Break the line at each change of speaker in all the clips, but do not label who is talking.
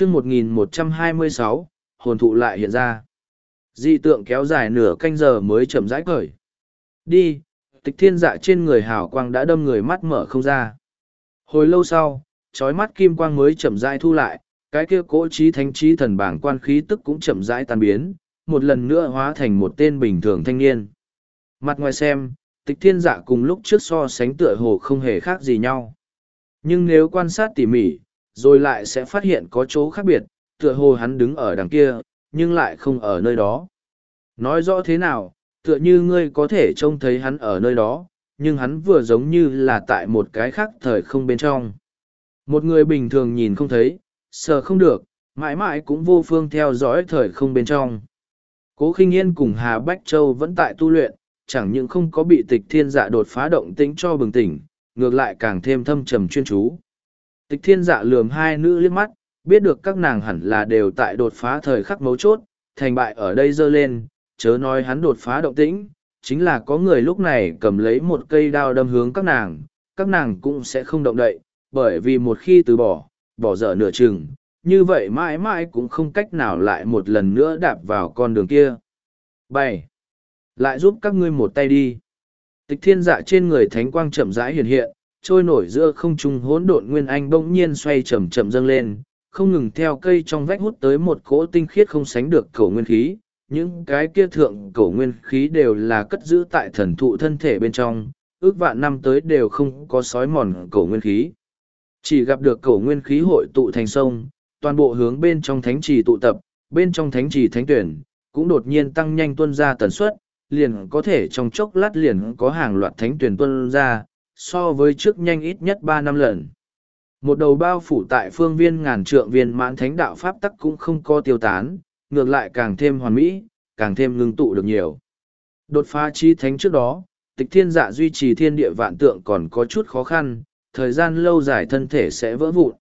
chương 1126, hồn thụ lại hiện ra. Dị tượng kéo dài nửa canh giờ mới chậm rãi cởi. Đi, tịch thiên dạ trên người hào quang đã đâm người mắt mở không ra. Hồi lâu sau, trói mắt kim quang mới chậm rãi thu lại, cái kia cỗ trí thánh trí thần bảng quan khí tức cũng chậm rãi tan biến, một lần nữa hóa thành một tên bình thường thanh niên. Mặt ngoài xem, tịch thiên dạ cùng lúc trước so sánh tựa hồ không hề khác gì nhau. Nhưng nếu quan sát tỉ mỉ, rồi lại sẽ phát hiện có chỗ khác biệt, tựa hồ hắn đứng ở đằng kia, nhưng lại không ở nơi đó. Nói rõ thế nào, tựa như ngươi có thể trông thấy hắn ở nơi đó, nhưng hắn vừa giống như là tại một cái khác thời không bên trong. Một người bình thường nhìn không thấy, sờ không được, mãi mãi cũng vô phương theo dõi thời không bên trong. Cố khinh yên cùng Hà Bách Châu vẫn tại tu luyện, chẳng những không có bị tịch thiên dạ đột phá động tĩnh cho bừng tỉnh, ngược lại càng thêm thâm trầm chuyên chú. Tịch thiên dạ lườm hai nữ liếc mắt, biết được các nàng hẳn là đều tại đột phá thời khắc mấu chốt, thành bại ở đây dơ lên, chớ nói hắn đột phá động tĩnh, chính là có người lúc này cầm lấy một cây đao đâm hướng các nàng, các nàng cũng sẽ không động đậy, bởi vì một khi từ bỏ, bỏ dở nửa chừng, như vậy mãi mãi cũng không cách nào lại một lần nữa đạp vào con đường kia. bảy Lại giúp các ngươi một tay đi. Tịch thiên dạ trên người thánh quang chậm rãi hiện hiện, trôi nổi giữa không trung hỗn độn nguyên anh bỗng nhiên xoay chậm chậm dâng lên, không ngừng theo cây trong vách hút tới một cỗ tinh khiết không sánh được cổ nguyên khí. Những cái kia thượng cổ nguyên khí đều là cất giữ tại thần thụ thân thể bên trong, ước vạn năm tới đều không có sói mòn cổ nguyên khí. Chỉ gặp được cổ nguyên khí hội tụ thành sông, toàn bộ hướng bên trong thánh trì tụ tập, bên trong thánh trì thánh tuyển, cũng đột nhiên tăng nhanh tuân ra tần suất, liền có thể trong chốc lát liền có hàng loạt thánh tuyển tuân ra, so với trước nhanh ít nhất ba năm lần. Một đầu bao phủ tại phương viên ngàn trượng viên mãn thánh đạo pháp tắc cũng không có tiêu tán, ngược lại càng thêm hoàn mỹ, càng thêm ngưng tụ được nhiều. Đột phá chi thánh trước đó, tịch thiên dạ duy trì thiên địa vạn tượng còn có chút khó khăn, thời gian lâu dài thân thể sẽ vỡ vụn.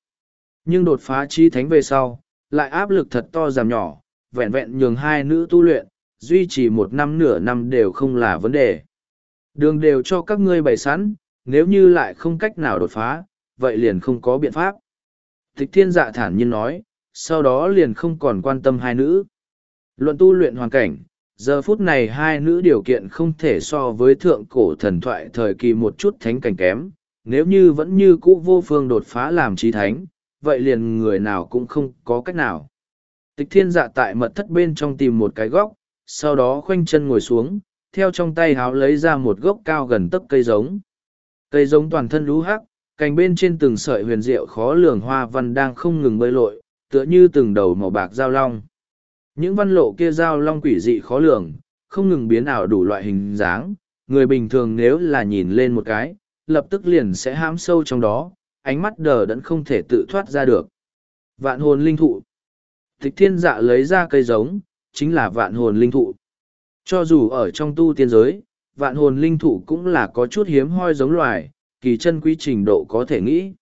Nhưng đột phá chi thánh về sau, lại áp lực thật to giảm nhỏ, vẹn vẹn nhường hai nữ tu luyện, duy trì một năm nửa năm đều không là vấn đề. Đường đều cho các ngươi bày sẵn, nếu như lại không cách nào đột phá, vậy liền không có biện pháp. Tịch thiên dạ thản nhiên nói, sau đó liền không còn quan tâm hai nữ. Luận tu luyện hoàn cảnh, giờ phút này hai nữ điều kiện không thể so với thượng cổ thần thoại thời kỳ một chút thánh cảnh kém, nếu như vẫn như cũ vô phương đột phá làm trí thánh, vậy liền người nào cũng không có cách nào. Tịch thiên dạ tại mật thất bên trong tìm một cái góc, sau đó khoanh chân ngồi xuống, theo trong tay háo lấy ra một gốc cao gần tấc cây giống. Cây giống toàn thân lú hắc, cành bên trên từng sợi huyền diệu khó lường hoa văn đang không ngừng bơi lội, tựa như từng đầu màu bạc giao long. Những văn lộ kia giao long quỷ dị khó lường, không ngừng biến ảo đủ loại hình dáng, người bình thường nếu là nhìn lên một cái, lập tức liền sẽ hãm sâu trong đó, ánh mắt đờ đẫn không thể tự thoát ra được. Vạn hồn linh thụ. Tịch thiên dạ lấy ra cây giống, chính là vạn hồn linh thụ. Cho dù ở trong tu tiên giới, vạn hồn linh thụ cũng là có chút hiếm hoi giống loài, kỳ chân quý trình độ có thể nghĩ.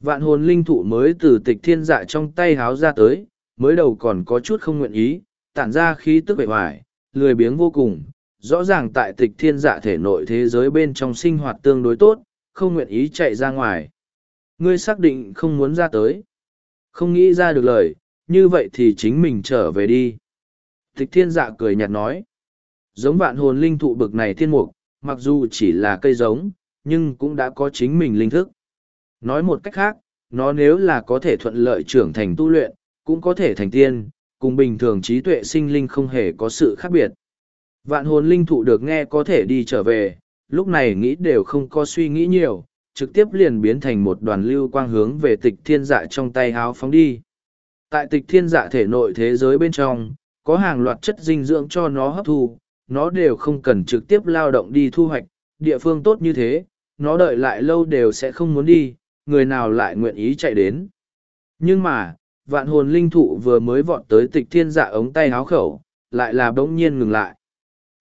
Vạn hồn linh thụ mới từ tịch thiên dạ trong tay háo ra tới, mới đầu còn có chút không nguyện ý, tản ra khí tức bệ hoài, lười biếng vô cùng, rõ ràng tại tịch thiên dạ thể nội thế giới bên trong sinh hoạt tương đối tốt, không nguyện ý chạy ra ngoài. Ngươi xác định không muốn ra tới. Không nghĩ ra được lời, như vậy thì chính mình trở về đi. Tịch thiên dạ cười nhạt nói. Giống vạn hồn linh thụ bực này thiên mục, mặc dù chỉ là cây giống, nhưng cũng đã có chính mình linh thức. Nói một cách khác, nó nếu là có thể thuận lợi trưởng thành tu luyện, cũng có thể thành tiên, cùng bình thường trí tuệ sinh linh không hề có sự khác biệt. Vạn hồn linh thụ được nghe có thể đi trở về, lúc này nghĩ đều không có suy nghĩ nhiều, trực tiếp liền biến thành một đoàn lưu quang hướng về tịch thiên dạ trong tay háo phóng đi. Tại tịch thiên dạ thể nội thế giới bên trong, có hàng loạt chất dinh dưỡng cho nó hấp thu, nó đều không cần trực tiếp lao động đi thu hoạch, địa phương tốt như thế, nó đợi lại lâu đều sẽ không muốn đi, người nào lại nguyện ý chạy đến. Nhưng mà, vạn hồn linh thụ vừa mới vọt tới tịch thiên dạ ống tay háo khẩu, lại là bỗng nhiên ngừng lại.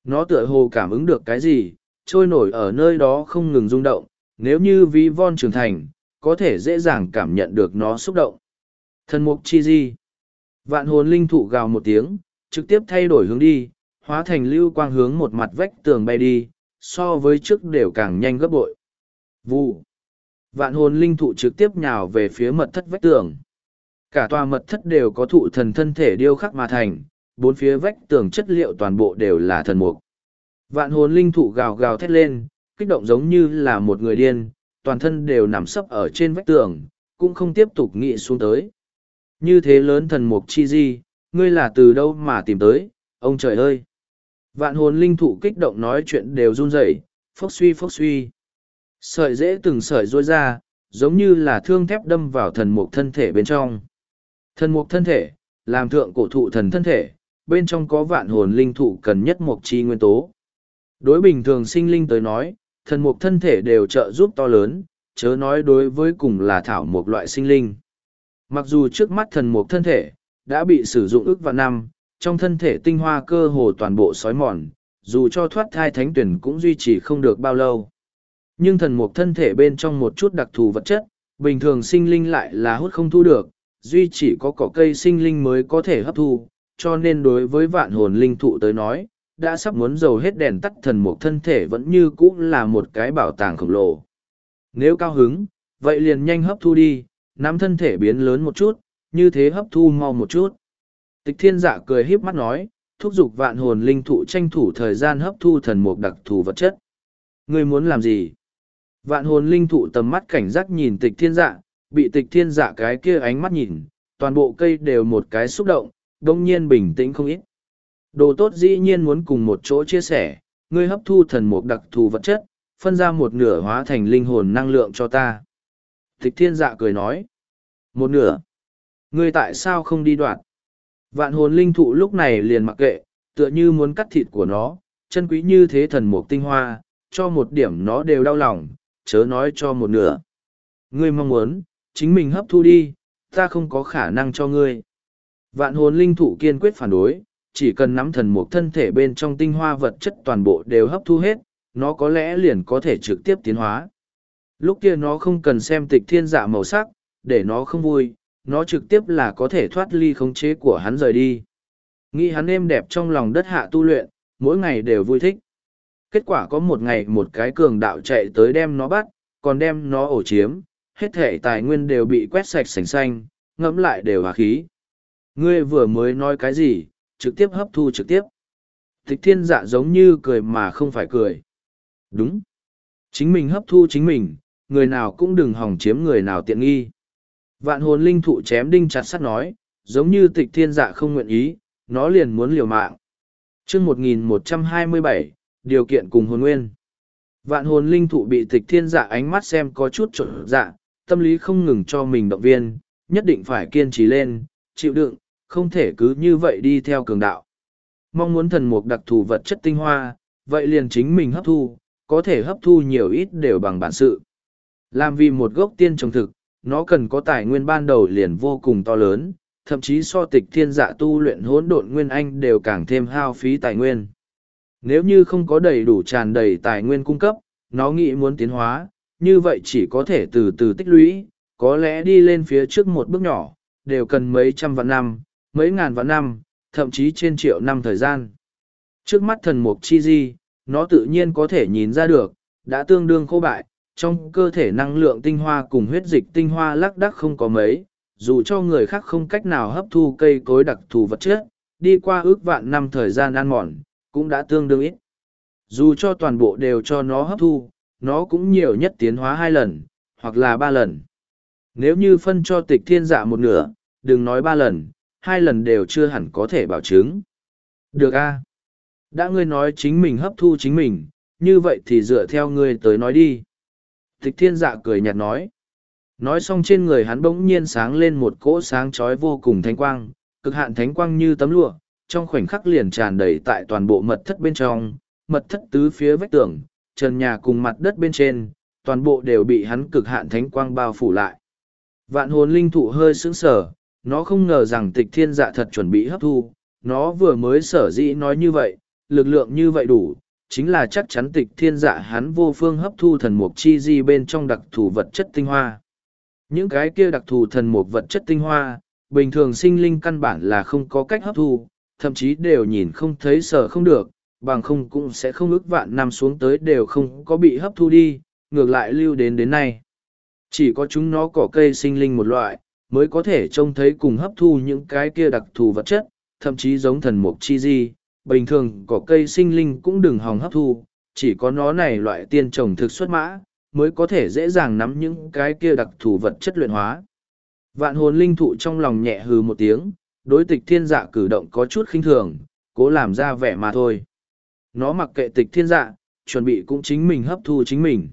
Nó tựa hồ cảm ứng được cái gì, trôi nổi ở nơi đó không ngừng rung động, nếu như ví von trưởng thành, có thể dễ dàng cảm nhận được nó xúc động. Thần mục chi di. Vạn hồn linh thụ gào một tiếng, trực tiếp thay đổi hướng đi, hóa thành lưu quang hướng một mặt vách tường bay đi, so với trước đều càng nhanh gấp bội. Vụ. Vạn hồn linh thụ trực tiếp nhào về phía mật thất vách tường. Cả tòa mật thất đều có thụ thần thân thể điêu khắc mà thành, bốn phía vách tường chất liệu toàn bộ đều là thần mục. Vạn hồn linh thụ gào gào thét lên, kích động giống như là một người điên, toàn thân đều nằm sấp ở trên vách tường, cũng không tiếp tục nghĩ xuống tới. Như thế lớn thần mục chi di, ngươi là từ đâu mà tìm tới, ông trời ơi! Vạn hồn linh thụ kích động nói chuyện đều run rẩy, phốc suy phốc suy. Sợi dễ từng sợi rối ra, giống như là thương thép đâm vào thần mục thân thể bên trong. Thần mục thân thể, làm thượng cổ thụ thần thân thể, bên trong có vạn hồn linh thụ cần nhất mục chi nguyên tố. Đối bình thường sinh linh tới nói, thần mục thân thể đều trợ giúp to lớn, chớ nói đối với cùng là thảo một loại sinh linh. Mặc dù trước mắt thần mục thân thể, đã bị sử dụng ước vạn năm, trong thân thể tinh hoa cơ hồ toàn bộ sói mòn, dù cho thoát thai thánh tuyển cũng duy trì không được bao lâu. Nhưng thần mục thân thể bên trong một chút đặc thù vật chất, bình thường sinh linh lại là hút không thu được, duy chỉ có cỏ cây sinh linh mới có thể hấp thu, cho nên đối với vạn hồn linh thụ tới nói, đã sắp muốn dầu hết đèn tắt thần mục thân thể vẫn như cũ là một cái bảo tàng khổng lồ. Nếu cao hứng, vậy liền nhanh hấp thu đi, nắm thân thể biến lớn một chút, như thế hấp thu mau một chút. Tịch thiên dạ cười híp mắt nói, thúc giục vạn hồn linh thụ tranh thủ thời gian hấp thu thần mục đặc thù vật chất. Ngươi muốn làm gì? Vạn hồn linh thụ tầm mắt cảnh giác nhìn tịch thiên dạ, bị tịch thiên dạ cái kia ánh mắt nhìn, toàn bộ cây đều một cái xúc động, đông nhiên bình tĩnh không ít. Đồ tốt dĩ nhiên muốn cùng một chỗ chia sẻ, ngươi hấp thu thần mục đặc thù vật chất, phân ra một nửa hóa thành linh hồn năng lượng cho ta. Tịch thiên dạ cười nói. Một nửa. Ngươi tại sao không đi đoạt? Vạn hồn linh thụ lúc này liền mặc kệ, tựa như muốn cắt thịt của nó, chân quý như thế thần mục tinh hoa, cho một điểm nó đều đau lòng, chớ nói cho một nửa. Ngươi mong muốn, chính mình hấp thu đi, ta không có khả năng cho ngươi. Vạn hồn linh thụ kiên quyết phản đối, chỉ cần nắm thần mục thân thể bên trong tinh hoa vật chất toàn bộ đều hấp thu hết, nó có lẽ liền có thể trực tiếp tiến hóa. Lúc kia nó không cần xem tịch thiên dạ màu sắc, để nó không vui, nó trực tiếp là có thể thoát ly khống chế của hắn rời đi. Nghĩ hắn êm đẹp trong lòng đất hạ tu luyện, mỗi ngày đều vui thích. Kết quả có một ngày một cái cường đạo chạy tới đem nó bắt, còn đem nó ổ chiếm, hết thể tài nguyên đều bị quét sạch sành xanh, ngẫm lại đều hòa khí. Ngươi vừa mới nói cái gì, trực tiếp hấp thu trực tiếp. Tịch thiên dạ giống như cười mà không phải cười. Đúng. Chính mình hấp thu chính mình, người nào cũng đừng hỏng chiếm người nào tiện nghi. Vạn hồn linh thụ chém đinh chặt sắt nói, giống như tịch thiên dạ không nguyện ý, nó liền muốn liều mạng. chương 1127, điều kiện cùng hồn nguyên. Vạn hồn linh thụ bị tịch thiên dạ ánh mắt xem có chút trộn dạ, tâm lý không ngừng cho mình động viên, nhất định phải kiên trì lên, chịu đựng, không thể cứ như vậy đi theo cường đạo. Mong muốn thần mục đặc thù vật chất tinh hoa, vậy liền chính mình hấp thu, có thể hấp thu nhiều ít đều bằng bản sự. Làm vì một gốc tiên trồng thực, nó cần có tài nguyên ban đầu liền vô cùng to lớn, thậm chí so tịch thiên dạ tu luyện hỗn độn nguyên anh đều càng thêm hao phí tài nguyên. Nếu như không có đầy đủ tràn đầy tài nguyên cung cấp, nó nghĩ muốn tiến hóa, như vậy chỉ có thể từ từ tích lũy, có lẽ đi lên phía trước một bước nhỏ, đều cần mấy trăm vạn năm, mấy ngàn vạn năm, thậm chí trên triệu năm thời gian. Trước mắt thần mục chi di, nó tự nhiên có thể nhìn ra được, đã tương đương khô bại, trong cơ thể năng lượng tinh hoa cùng huyết dịch tinh hoa lác đác không có mấy, dù cho người khác không cách nào hấp thu cây cối đặc thù vật chất, đi qua ước vạn năm thời gian ăn mòn, cũng đã tương đương ít. Dù cho toàn bộ đều cho nó hấp thu, nó cũng nhiều nhất tiến hóa hai lần, hoặc là ba lần. Nếu như phân cho tịch thiên dạ một nửa, đừng nói ba lần, hai lần đều chưa hẳn có thể bảo chứng. Được a Đã ngươi nói chính mình hấp thu chính mình, như vậy thì dựa theo ngươi tới nói đi. Tịch thiên dạ cười nhạt nói. Nói xong trên người hắn bỗng nhiên sáng lên một cỗ sáng chói vô cùng thánh quang, cực hạn thánh quang như tấm lụa, trong khoảnh khắc liền tràn đầy tại toàn bộ mật thất bên trong, mật thất tứ phía vách tường, trần nhà cùng mặt đất bên trên, toàn bộ đều bị hắn cực hạn thánh quang bao phủ lại. Vạn hồn linh thụ hơi sững sờ, nó không ngờ rằng tịch thiên dạ thật chuẩn bị hấp thu, nó vừa mới sở dĩ nói như vậy, lực lượng như vậy đủ, chính là chắc chắn tịch thiên dạ hắn vô phương hấp thu thần mục chi di bên trong đặc thù vật chất tinh hoa. Những cái kia đặc thù thần mục vật chất tinh hoa, bình thường sinh linh căn bản là không có cách hấp thu, thậm chí đều nhìn không thấy sở không được, bằng không cũng sẽ không ước vạn năm xuống tới đều không có bị hấp thu đi, ngược lại lưu đến đến nay. Chỉ có chúng nó cỏ cây sinh linh một loại, mới có thể trông thấy cùng hấp thu những cái kia đặc thù vật chất, thậm chí giống thần mục chi di, bình thường cỏ cây sinh linh cũng đừng hòng hấp thu, chỉ có nó này loại tiên trồng thực xuất mã, mới có thể dễ dàng nắm những cái kia đặc thù vật chất luyện hóa. Vạn hồn linh thụ trong lòng nhẹ hừ một tiếng, đối tịch thiên dạ cử động có chút khinh thường, cố làm ra vẻ mà thôi. Nó mặc kệ tịch thiên dạ, chuẩn bị cũng chính mình hấp thu chính mình.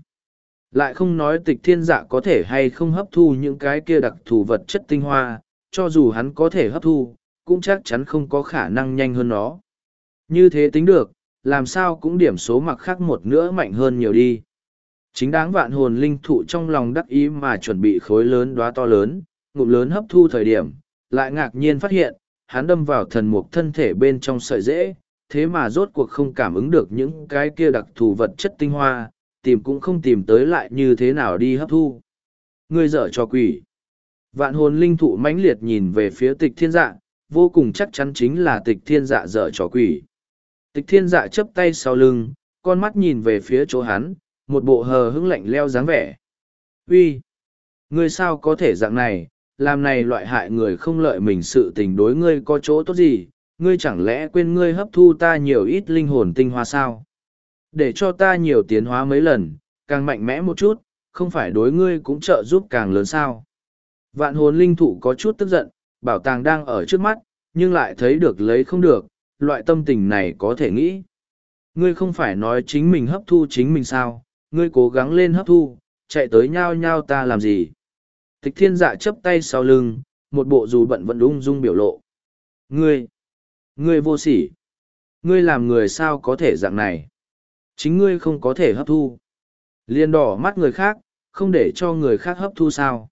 Lại không nói tịch thiên dạ có thể hay không hấp thu những cái kia đặc thù vật chất tinh hoa, cho dù hắn có thể hấp thu, cũng chắc chắn không có khả năng nhanh hơn nó. Như thế tính được, làm sao cũng điểm số mặc khác một nữa mạnh hơn nhiều đi. Chính đáng vạn hồn linh thụ trong lòng đắc ý mà chuẩn bị khối lớn đóa to lớn, ngụm lớn hấp thu thời điểm, lại ngạc nhiên phát hiện, hắn đâm vào thần mục thân thể bên trong sợi dễ, thế mà rốt cuộc không cảm ứng được những cái kia đặc thù vật chất tinh hoa, tìm cũng không tìm tới lại như thế nào đi hấp thu. Ngươi dở cho quỷ. Vạn hồn linh thụ mãnh liệt nhìn về phía tịch thiên dạ, vô cùng chắc chắn chính là tịch thiên dạ dở cho quỷ. Tịch thiên dạ chấp tay sau lưng, con mắt nhìn về phía chỗ hắn, một bộ hờ hững lạnh leo dáng vẻ. Uy, Ngươi sao có thể dạng này, làm này loại hại người không lợi mình sự tình đối ngươi có chỗ tốt gì, ngươi chẳng lẽ quên ngươi hấp thu ta nhiều ít linh hồn tinh hoa sao? Để cho ta nhiều tiến hóa mấy lần, càng mạnh mẽ một chút, không phải đối ngươi cũng trợ giúp càng lớn sao? Vạn hồn linh thụ có chút tức giận, bảo tàng đang ở trước mắt, nhưng lại thấy được lấy không được, loại tâm tình này có thể nghĩ. Ngươi không phải nói chính mình hấp thu chính mình sao, ngươi cố gắng lên hấp thu, chạy tới nhau nhau ta làm gì? Tịch thiên dạ chấp tay sau lưng, một bộ dù bận vẫn ung dung biểu lộ. Ngươi, ngươi vô sỉ. Ngươi làm người sao có thể dạng này? Chính ngươi không có thể hấp thu. Liên đỏ mắt người khác, không để cho người khác hấp thu sao?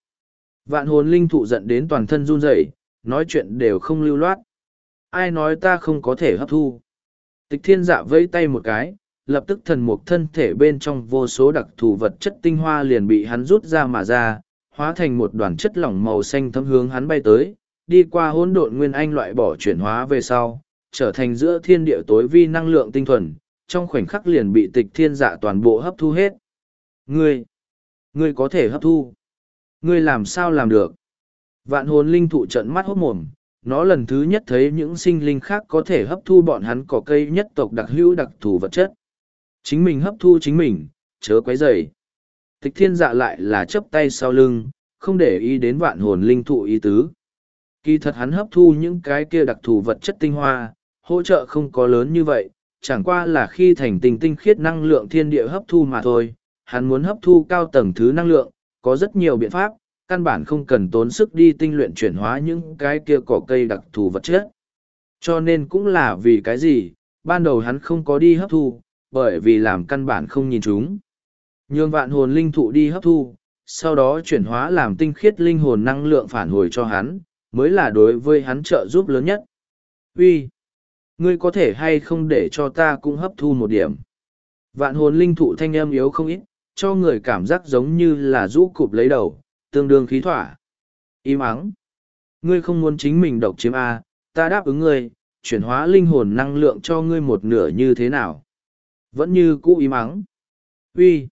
Vạn hồn linh thụ giận đến toàn thân run rẩy, nói chuyện đều không lưu loát. Ai nói ta không có thể hấp thu? Tịch thiên dạ vẫy tay một cái, lập tức thần mục thân thể bên trong vô số đặc thù vật chất tinh hoa liền bị hắn rút ra mà ra, hóa thành một đoàn chất lỏng màu xanh thấm hướng hắn bay tới, đi qua hỗn độn nguyên anh loại bỏ chuyển hóa về sau, trở thành giữa thiên địa tối vi năng lượng tinh thuần, trong khoảnh khắc liền bị tịch thiên dạ toàn bộ hấp thu hết. Ngươi, ngươi có thể hấp thu. Ngươi làm sao làm được? Vạn hồn linh thụ trận mắt hốt mồm, nó lần thứ nhất thấy những sinh linh khác có thể hấp thu bọn hắn cỏ cây nhất tộc đặc hữu đặc thù vật chất. Chính mình hấp thu chính mình, chớ quấy rầy. Tịch thiên dạ lại là chấp tay sau lưng, không để ý đến vạn hồn linh thụ ý tứ. Kỳ thật hắn hấp thu những cái kia đặc thù vật chất tinh hoa, hỗ trợ không có lớn như vậy, chẳng qua là khi thành tình tinh khiết năng lượng thiên địa hấp thu mà thôi. Hắn muốn hấp thu cao tầng thứ năng lượng, có rất nhiều biện pháp, căn bản không cần tốn sức đi tinh luyện chuyển hóa những cái kia cỏ cây đặc thù vật chất. Cho nên cũng là vì cái gì, ban đầu hắn không có đi hấp thu, bởi vì làm căn bản không nhìn chúng. Nhường vạn hồn linh thụ đi hấp thu, sau đó chuyển hóa làm tinh khiết linh hồn năng lượng phản hồi cho hắn, mới là đối với hắn trợ giúp lớn nhất. Uy, Ngươi có thể hay không để cho ta cũng hấp thu một điểm. Vạn hồn linh thụ thanh âm yếu không ít, cho người cảm giác giống như là rũ cụp lấy đầu, tương đương khí thỏa. Im ắng. Ngươi không muốn chính mình độc chiếm A, ta đáp ứng ngươi, chuyển hóa linh hồn năng lượng cho ngươi một nửa như thế nào. Vẫn như cũ im ắng. Uy,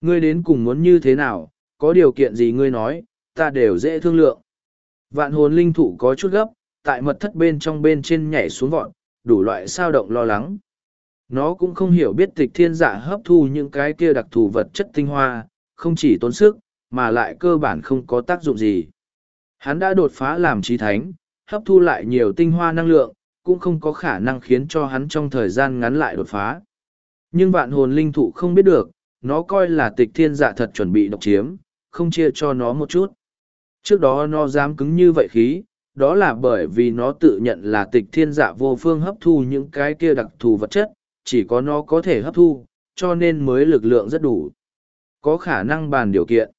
Ngươi đến cùng muốn như thế nào, có điều kiện gì ngươi nói, ta đều dễ thương lượng. Vạn hồn linh thụ có chút gấp, tại mật thất bên trong bên trên nhảy xuống vọn, đủ loại sao động lo lắng. Nó cũng không hiểu biết tịch thiên giả hấp thu những cái kia đặc thù vật chất tinh hoa, không chỉ tốn sức, mà lại cơ bản không có tác dụng gì. Hắn đã đột phá làm trí thánh, hấp thu lại nhiều tinh hoa năng lượng, cũng không có khả năng khiến cho hắn trong thời gian ngắn lại đột phá. Nhưng vạn hồn linh thụ không biết được, nó coi là tịch thiên dạ thật chuẩn bị độc chiếm, không chia cho nó một chút. Trước đó nó dám cứng như vậy khí, đó là bởi vì nó tự nhận là tịch thiên dạ vô phương hấp thu những cái kia đặc thù vật chất, chỉ có nó có thể hấp thu, cho nên mới lực lượng rất đủ. Có khả năng bàn điều kiện.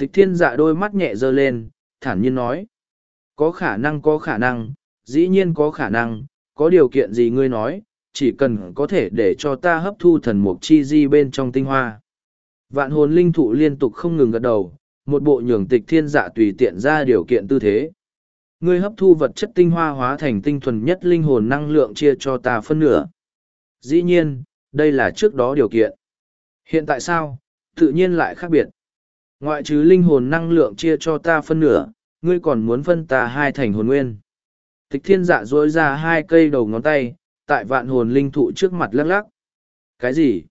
Tịch thiên dạ đôi mắt nhẹ dơ lên, thản nhiên nói. Có khả năng có khả năng, dĩ nhiên có khả năng, có điều kiện gì ngươi nói, chỉ cần có thể để cho ta hấp thu thần mục chi di bên trong tinh hoa. Vạn hồn linh thụ liên tục không ngừng gật đầu, một bộ nhường tịch thiên dạ tùy tiện ra điều kiện tư thế. Ngươi hấp thu vật chất tinh hoa hóa thành tinh thuần nhất linh hồn năng lượng chia cho ta phân nửa. Dĩ nhiên, đây là trước đó điều kiện. Hiện tại sao, tự nhiên lại khác biệt. Ngoại trừ linh hồn năng lượng chia cho ta phân nửa, ngươi còn muốn phân ta hai thành hồn nguyên. Tịch thiên dạ dối ra hai cây đầu ngón tay, tại vạn hồn linh thụ trước mặt lắc lắc. Cái gì?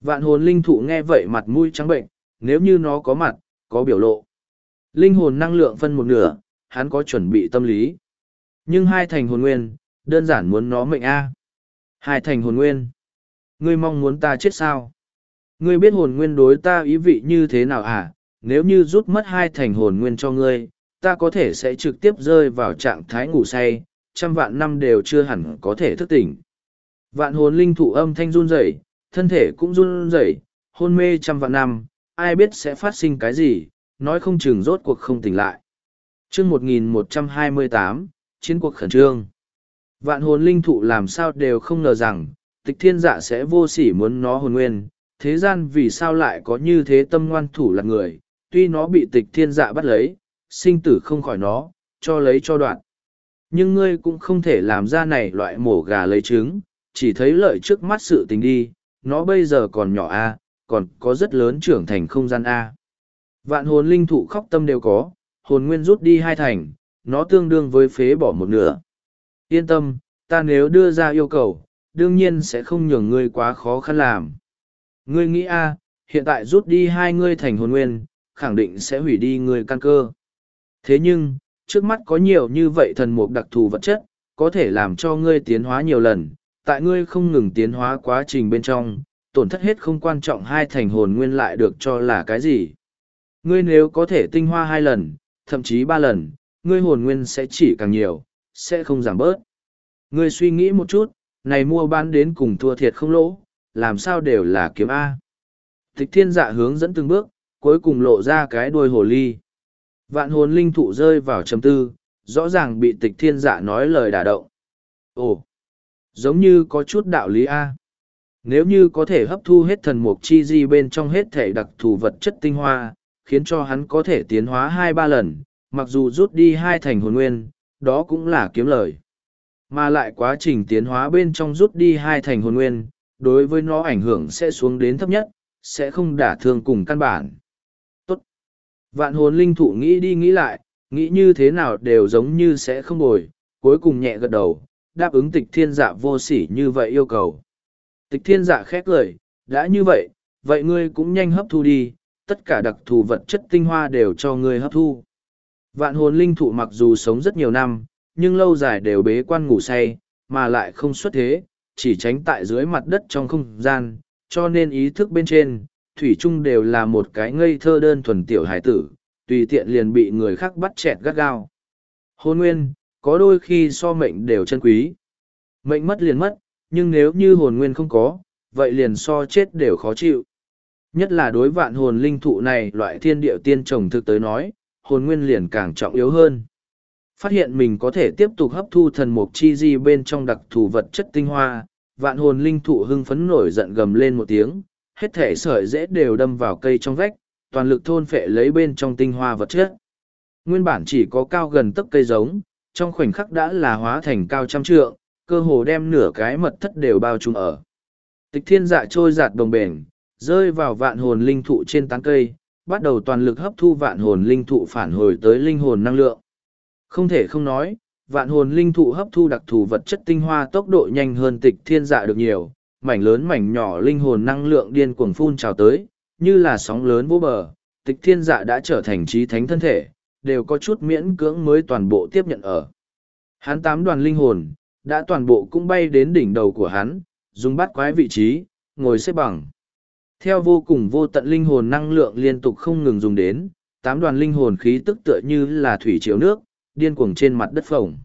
Vạn hồn linh thụ nghe vậy mặt mũi trắng bệnh, nếu như nó có mặt, có biểu lộ. Linh hồn năng lượng phân một nửa, hắn có chuẩn bị tâm lý. Nhưng hai thành hồn nguyên, đơn giản muốn nó mệnh A. Hai thành hồn nguyên. Ngươi mong muốn ta chết sao? Ngươi biết hồn nguyên đối ta ý vị như thế nào à? Nếu như rút mất hai thành hồn nguyên cho ngươi, ta có thể sẽ trực tiếp rơi vào trạng thái ngủ say, trăm vạn năm đều chưa hẳn có thể thức tỉnh. Vạn hồn linh thụ âm thanh run rẩy, thân thể cũng run rẩy, hôn mê trăm vạn năm, ai biết sẽ phát sinh cái gì, nói không chừng rốt cuộc không tỉnh lại. chương 1128, chiến cuộc khẩn trương. Vạn hồn linh thụ làm sao đều không ngờ rằng, tịch thiên dạ sẽ vô sỉ muốn nó hồn nguyên, thế gian vì sao lại có như thế tâm ngoan thủ là người, tuy nó bị tịch thiên dạ bắt lấy, sinh tử không khỏi nó, cho lấy cho đoạn. Nhưng ngươi cũng không thể làm ra này loại mổ gà lấy trứng, chỉ thấy lợi trước mắt sự tình đi, nó bây giờ còn nhỏ a, còn có rất lớn trưởng thành không gian a. Vạn hồn linh thụ khóc tâm đều có, hồn nguyên rút đi hai thành, nó tương đương với phế bỏ một nửa. Yên tâm, ta nếu đưa ra yêu cầu, đương nhiên sẽ không nhường ngươi quá khó khăn làm. Ngươi nghĩ a, hiện tại rút đi hai ngươi thành hồn nguyên, khẳng định sẽ hủy đi người căn cơ. Thế nhưng, trước mắt có nhiều như vậy thần mục đặc thù vật chất, có thể làm cho ngươi tiến hóa nhiều lần, tại ngươi không ngừng tiến hóa quá trình bên trong, tổn thất hết không quan trọng hai thành hồn nguyên lại được cho là cái gì. Ngươi nếu có thể tinh hoa hai lần, thậm chí ba lần, ngươi hồn nguyên sẽ chỉ càng nhiều, sẽ không giảm bớt. Ngươi suy nghĩ một chút, này mua bán đến cùng thua thiệt không lỗ, làm sao đều là kiếm A. Tịch thiên dạ hướng dẫn từng bước, cuối cùng lộ ra cái đuôi hồ ly. Vạn hồn linh thụ rơi vào trầm tư, rõ ràng bị tịch thiên dạ nói lời đả động. Ồ, giống như có chút đạo lý A. Nếu như có thể hấp thu hết thần mục chi di bên trong hết thể đặc thù vật chất tinh hoa, khiến cho hắn có thể tiến hóa hai ba lần, mặc dù rút đi hai thành hồn nguyên, đó cũng là kiếm lời. Mà lại quá trình tiến hóa bên trong rút đi hai thành hồn nguyên, đối với nó ảnh hưởng sẽ xuống đến thấp nhất, sẽ không đả thương cùng căn bản. Vạn hồn linh thụ nghĩ đi nghĩ lại, nghĩ như thế nào đều giống như sẽ không bồi, cuối cùng nhẹ gật đầu, đáp ứng tịch thiên dạ vô sỉ như vậy yêu cầu. Tịch thiên dạ khét lời, đã như vậy, vậy ngươi cũng nhanh hấp thu đi, tất cả đặc thù vật chất tinh hoa đều cho ngươi hấp thu. Vạn hồn linh thụ mặc dù sống rất nhiều năm, nhưng lâu dài đều bế quan ngủ say, mà lại không xuất thế, chỉ tránh tại dưới mặt đất trong không gian, cho nên ý thức bên trên, Thủy Trung đều là một cái ngây thơ đơn thuần tiểu hải tử, tùy tiện liền bị người khác bắt chẹt gắt gao. Hôn nguyên, có đôi khi so mệnh đều chân quý. Mệnh mất liền mất, nhưng nếu như hồn nguyên không có, vậy liền so chết đều khó chịu. Nhất là đối vạn hồn linh thụ này loại thiên địa tiên trồng thực tới nói, hồn nguyên liền càng trọng yếu hơn. Phát hiện mình có thể tiếp tục hấp thu thần mục chi di bên trong đặc thù vật chất tinh hoa, vạn hồn linh thụ hưng phấn nổi giận gầm lên một tiếng, hết thể sợi dễ đều đâm vào cây trong vách, toàn lực thôn phệ lấy bên trong tinh hoa vật chất. Nguyên bản chỉ có cao gần tấc cây giống, trong khoảnh khắc đã là hóa thành cao trăm trượng, cơ hồ đem nửa cái mật thất đều bao trùm ở. Tịch thiên dạ trôi giạt đồng bền, rơi vào vạn hồn linh thụ trên tán cây, bắt đầu toàn lực hấp thu vạn hồn linh thụ phản hồi tới linh hồn năng lượng. Không thể không nói, vạn hồn linh thụ hấp thu đặc thù vật chất tinh hoa tốc độ nhanh hơn tịch thiên dạ được nhiều, mảnh lớn mảnh nhỏ linh hồn năng lượng điên cuồng phun trào tới, như là sóng lớn vô bờ, tịch thiên dạ đã trở thành trí thánh thân thể, đều có chút miễn cưỡng mới toàn bộ tiếp nhận ở. Hắn tám đoàn linh hồn, đã toàn bộ cũng bay đến đỉnh đầu của hắn, dùng bắt quái vị trí, ngồi xếp bằng. Theo vô cùng vô tận linh hồn năng lượng liên tục không ngừng dùng đến, tám đoàn linh hồn khí tức tựa như là thủy chiếu nước, điên cuồng trên mặt đất phồng.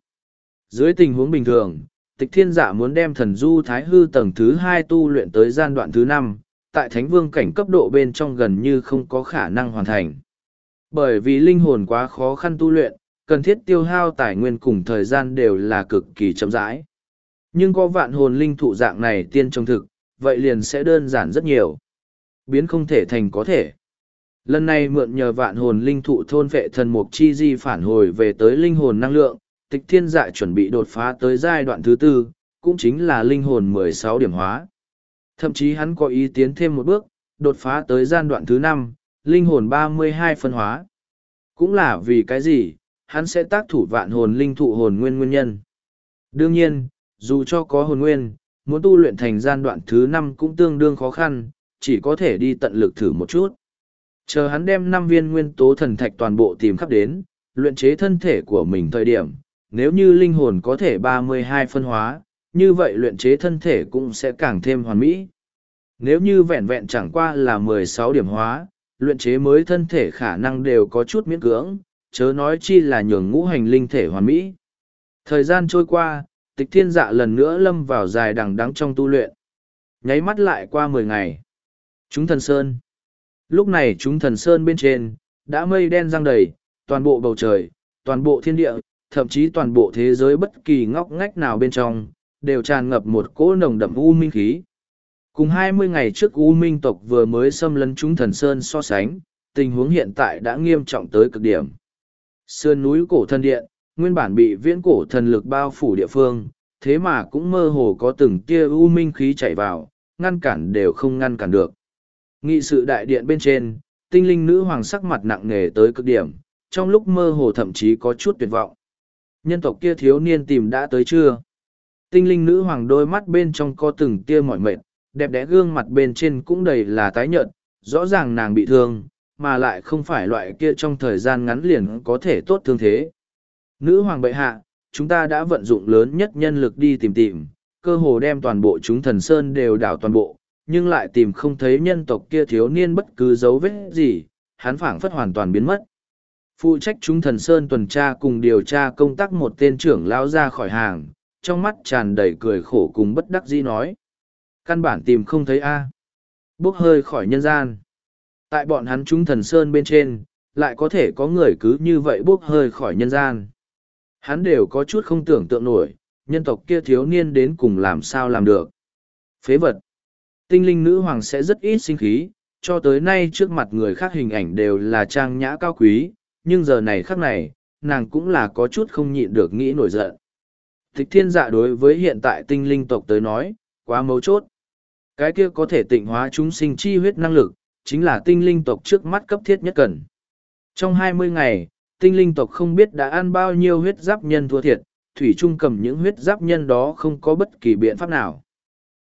Dưới tình huống bình thường, tịch thiên giả muốn đem thần du thái hư tầng thứ hai tu luyện tới gian đoạn thứ năm, tại thánh vương cảnh cấp độ bên trong gần như không có khả năng hoàn thành. Bởi vì linh hồn quá khó khăn tu luyện, cần thiết tiêu hao tài nguyên cùng thời gian đều là cực kỳ chậm rãi. Nhưng có vạn hồn linh thụ dạng này tiên trông thực, vậy liền sẽ đơn giản rất nhiều. Biến không thể thành có thể. Lần này mượn nhờ vạn hồn linh thụ thôn vệ thần mục chi di phản hồi về tới linh hồn năng lượng, tịch thiên dạ chuẩn bị đột phá tới giai đoạn thứ tư, cũng chính là linh hồn mười sáu điểm hóa. Thậm chí hắn có ý tiến thêm một bước, đột phá tới gian đoạn thứ năm, linh hồn ba mươi hai phân hóa. Cũng là vì cái gì, hắn sẽ tác thủ vạn hồn linh thụ hồn nguyên nguyên nhân. Đương nhiên, dù cho có hồn nguyên, muốn tu luyện thành gian đoạn thứ năm cũng tương đương khó khăn, chỉ có thể đi tận lực thử một chút. Chờ hắn đem năm viên nguyên tố thần thạch toàn bộ tìm khắp đến, luyện chế thân thể của mình thời điểm, nếu như linh hồn có thể ba mươi hai phân hóa, như vậy luyện chế thân thể cũng sẽ càng thêm hoàn mỹ. Nếu như vẹn vẹn chẳng qua là mười sáu điểm hóa, luyện chế mới thân thể khả năng đều có chút miễn cưỡng, chớ nói chi là nhường ngũ hành linh thể hoàn mỹ. Thời gian trôi qua, tịch thiên dạ lần nữa lâm vào dài đằng đắng trong tu luyện. Nháy mắt lại qua mười ngày. Chúng thần sơn. Lúc này chúng thần sơn bên trên, đã mây đen răng đầy, toàn bộ bầu trời, toàn bộ thiên địa, thậm chí toàn bộ thế giới bất kỳ ngóc ngách nào bên trong, đều tràn ngập một cỗ nồng đậm u minh khí. Cùng hai mươi ngày trước U Minh tộc vừa mới xâm lấn chúng thần Sơn so sánh, tình huống hiện tại đã nghiêm trọng tới cực điểm. Sơn núi cổ thần điện, nguyên bản bị viễn cổ thần lực bao phủ địa phương, thế mà cũng mơ hồ có từng tia U Minh khí chảy vào, ngăn cản đều không ngăn cản được. Nghị sự đại điện bên trên, tinh linh nữ hoàng sắc mặt nặng nề tới cực điểm, trong lúc mơ hồ thậm chí có chút tuyệt vọng. Nhân tộc kia thiếu niên tìm đã tới chưa? Tinh linh nữ hoàng đôi mắt bên trong co từng tia mỏi mệt, đẹp đẽ gương mặt bên trên cũng đầy là tái nhợt, rõ ràng nàng bị thương, mà lại không phải loại kia trong thời gian ngắn liền có thể tốt thương thế. Nữ hoàng bệ hạ, chúng ta đã vận dụng lớn nhất nhân lực đi tìm tìm, cơ hồ đem toàn bộ chúng thần sơn đều đảo toàn bộ, nhưng lại tìm không thấy nhân tộc kia thiếu niên bất cứ dấu vết gì, hắn phảng phất hoàn toàn biến mất. Phụ trách chúng thần sơn tuần tra cùng điều tra công tác một tên trưởng lão ra khỏi hàng, trong mắt tràn đầy cười khổ cùng bất đắc dĩ nói. Căn bản tìm không thấy A. Bốc hơi khỏi nhân gian. Tại bọn hắn chúng thần sơn bên trên, lại có thể có người cứ như vậy bốc hơi khỏi nhân gian. Hắn đều có chút không tưởng tượng nổi, nhân tộc kia thiếu niên đến cùng làm sao làm được. Phế vật. Tinh linh nữ hoàng sẽ rất ít sinh khí, cho tới nay trước mặt người khác hình ảnh đều là trang nhã cao quý, nhưng giờ này khác này, nàng cũng là có chút không nhịn được nghĩ nổi giận. Tịch thiên dạ đối với hiện tại tinh linh tộc tới nói, quá mấu chốt. Cái kia có thể tịnh hóa chúng sinh chi huyết năng lực, chính là tinh linh tộc trước mắt cấp thiết nhất cần. Trong hai mươi ngày, tinh linh tộc không biết đã ăn bao nhiêu huyết giáp nhân thua thiệt, thủy trung cầm những huyết giáp nhân đó không có bất kỳ biện pháp nào.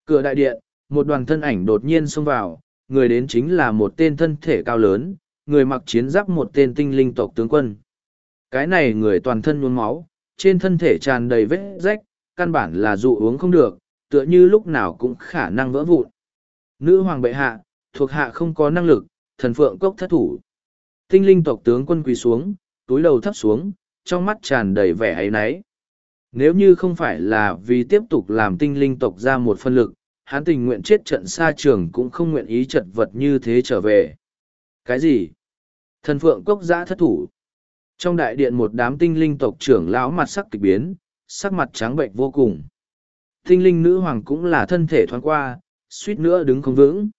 Cửa đại điện, một đoàn thân ảnh đột nhiên xông vào, người đến chính là một tên thân thể cao lớn, người mặc chiến giáp một tên tinh linh tộc tướng quân. Cái này người toàn thân nhuốm máu, trên thân thể tràn đầy vết rách, căn bản là dụ uống không được, tựa như lúc nào cũng khả năng vỡ vụn. Nữ hoàng bệ hạ, thuộc hạ không có năng lực, thần phượng cốc thất thủ. Tinh linh tộc tướng quân quỳ xuống, túi đầu thấp xuống, trong mắt tràn đầy vẻ ấy náy. Nếu như không phải là vì tiếp tục làm tinh linh tộc ra một phân lực, hắn tình nguyện chết trận xa trường cũng không nguyện ý chật vật như thế trở về. Cái gì? Thần phượng cốc giã thất thủ. Trong đại điện một đám tinh linh tộc trưởng lão mặt sắc kịch biến, sắc mặt trắng bệnh vô cùng. Tinh linh nữ hoàng cũng là thân thể thoáng qua, suýt nữa đứng không vững.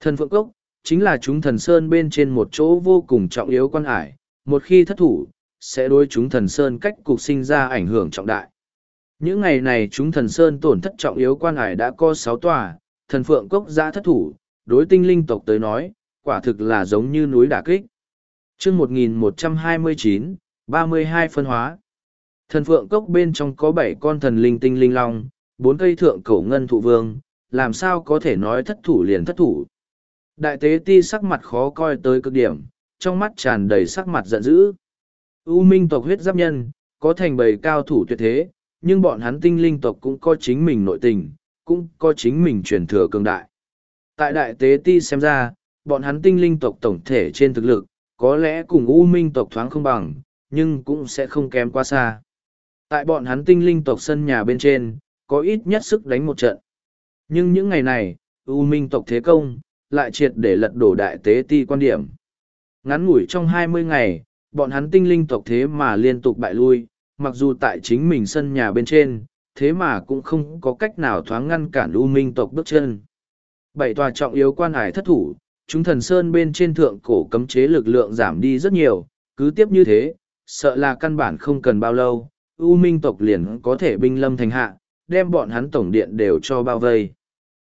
Thần phượng cốc, chính là chúng thần sơn bên trên một chỗ vô cùng trọng yếu quan hải, một khi thất thủ, sẽ đối chúng thần sơn cách cục sinh ra ảnh hưởng trọng đại. Những ngày này chúng thần sơn tổn thất trọng yếu quan hải đã có sáu tòa, thần phượng cốc ra thất thủ, đối tinh linh tộc tới nói, quả thực là giống như núi đả kích. chương 1129, 32 phân hóa. Thần phượng cốc bên trong có bảy con thần linh tinh linh long, bốn cây thượng cổ ngân thụ vương, làm sao có thể nói thất thủ liền thất thủ. Đại tế ti sắc mặt khó coi tới cực điểm, trong mắt tràn đầy sắc mặt giận dữ. U minh tộc huyết giáp nhân, có thành bầy cao thủ tuyệt thế, nhưng bọn hắn tinh linh tộc cũng có chính mình nội tình, cũng có chính mình truyền thừa cường đại. Tại đại tế ti xem ra, bọn hắn tinh linh tộc tổng thể trên thực lực, có lẽ cùng U minh tộc thoáng không bằng, nhưng cũng sẽ không kém quá xa. Tại bọn hắn tinh linh tộc sân nhà bên trên, có ít nhất sức đánh một trận. Nhưng những ngày này, U Minh tộc thế công, lại triệt để lật đổ đại tế ti quan điểm. Ngắn ngủi trong hai mươi ngày, bọn hắn tinh linh tộc thế mà liên tục bại lui, mặc dù tại chính mình sân nhà bên trên, thế mà cũng không có cách nào thoáng ngăn cản U Minh tộc bước chân. Bảy tòa trọng yếu quan hải thất thủ, chúng thần sơn bên trên thượng cổ cấm chế lực lượng giảm đi rất nhiều, cứ tiếp như thế, sợ là căn bản không cần bao lâu, U Minh tộc liền có thể binh lâm thành hạ, đem bọn hắn tổng điện đều cho bao vây.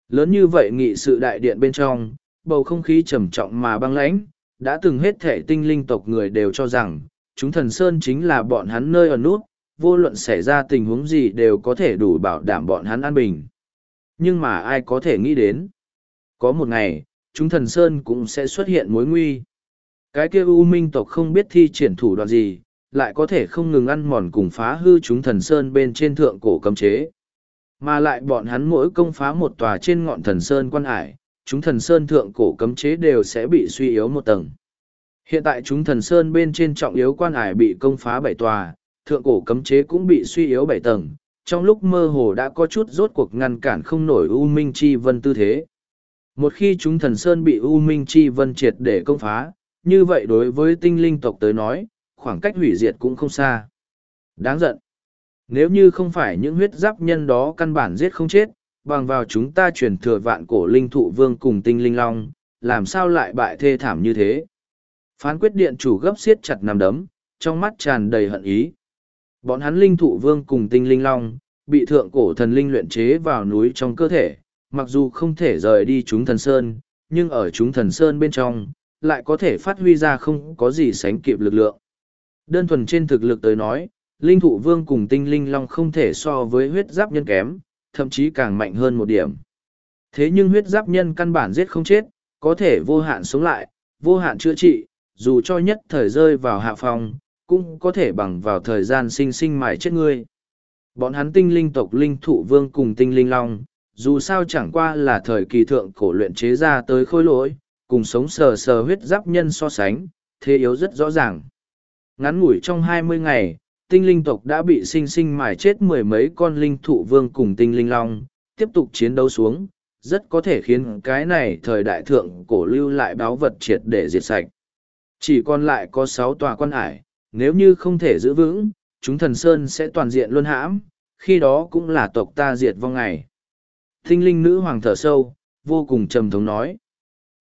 Lớn như vậy nghị sự đại điện bên trong, bầu không khí trầm trọng mà băng lãnh, đã từng hết thể tinh linh tộc người đều cho rằng, chúng thần sơn chính là bọn hắn nơi ở nút, vô luận xảy ra tình huống gì đều có thể đủ bảo đảm bọn hắn an bình. Nhưng mà ai có thể nghĩ đến? Có một ngày, chúng thần sơn cũng sẽ xuất hiện mối nguy. Cái kia U Minh tộc không biết thi triển thủ đoạn gì, lại có thể không ngừng ăn mòn cùng phá hư chúng thần sơn bên trên thượng cổ cấm chế. Mà lại bọn hắn mỗi công phá một tòa trên ngọn thần sơn quan hải, chúng thần sơn thượng cổ cấm chế đều sẽ bị suy yếu một tầng. Hiện tại chúng thần sơn bên trên trọng yếu quan hải bị công phá bảy tòa, thượng cổ cấm chế cũng bị suy yếu bảy tầng, trong lúc mơ hồ đã có chút rốt cuộc ngăn cản không nổi U Minh Chi Vân tư thế. Một khi chúng thần sơn bị U Minh Chi Vân triệt để công phá, như vậy đối với tinh linh tộc tới nói, khoảng cách hủy diệt cũng không xa. Đáng giận. Nếu như không phải những huyết giáp nhân đó căn bản giết không chết, bằng vào chúng ta truyền thừa vạn cổ linh thụ vương cùng tinh linh long, làm sao lại bại thê thảm như thế. Phán quyết điện chủ gấp siết chặt nằm đấm, trong mắt tràn đầy hận ý. Bọn hắn linh thụ vương cùng tinh linh long, bị thượng cổ thần linh luyện chế vào núi trong cơ thể, mặc dù không thể rời đi chúng thần sơn, nhưng ở chúng thần sơn bên trong, lại có thể phát huy ra không có gì sánh kịp lực lượng. Đơn thuần trên thực lực tới nói, linh thụ vương cùng tinh linh long không thể so với huyết giáp nhân kém, thậm chí càng mạnh hơn một điểm. Thế nhưng huyết giáp nhân căn bản giết không chết, có thể vô hạn sống lại, vô hạn chữa trị, dù cho nhất thời rơi vào hạ phòng, cũng có thể bằng vào thời gian sinh sinh mài chết ngươi. Bọn hắn tinh linh tộc linh thụ vương cùng tinh linh long, dù sao chẳng qua là thời kỳ thượng cổ luyện chế ra tới khôi lỗi, cùng sống sờ sờ huyết giáp nhân so sánh, thế yếu rất rõ ràng. Ngắn ngủi trong hai mươi ngày, tinh linh tộc đã bị sinh sinh mài chết mười mấy con linh thụ vương cùng tinh linh long, tiếp tục chiến đấu xuống, rất có thể khiến cái này thời đại thượng cổ lưu lại báo vật triệt để diệt sạch. Chỉ còn lại có sáu tòa quan hải, nếu như không thể giữ vững, chúng thần sơn sẽ toàn diện luân hãm, khi đó cũng là tộc ta diệt vong ngày. Tinh linh nữ hoàng thở sâu, vô cùng trầm thống nói.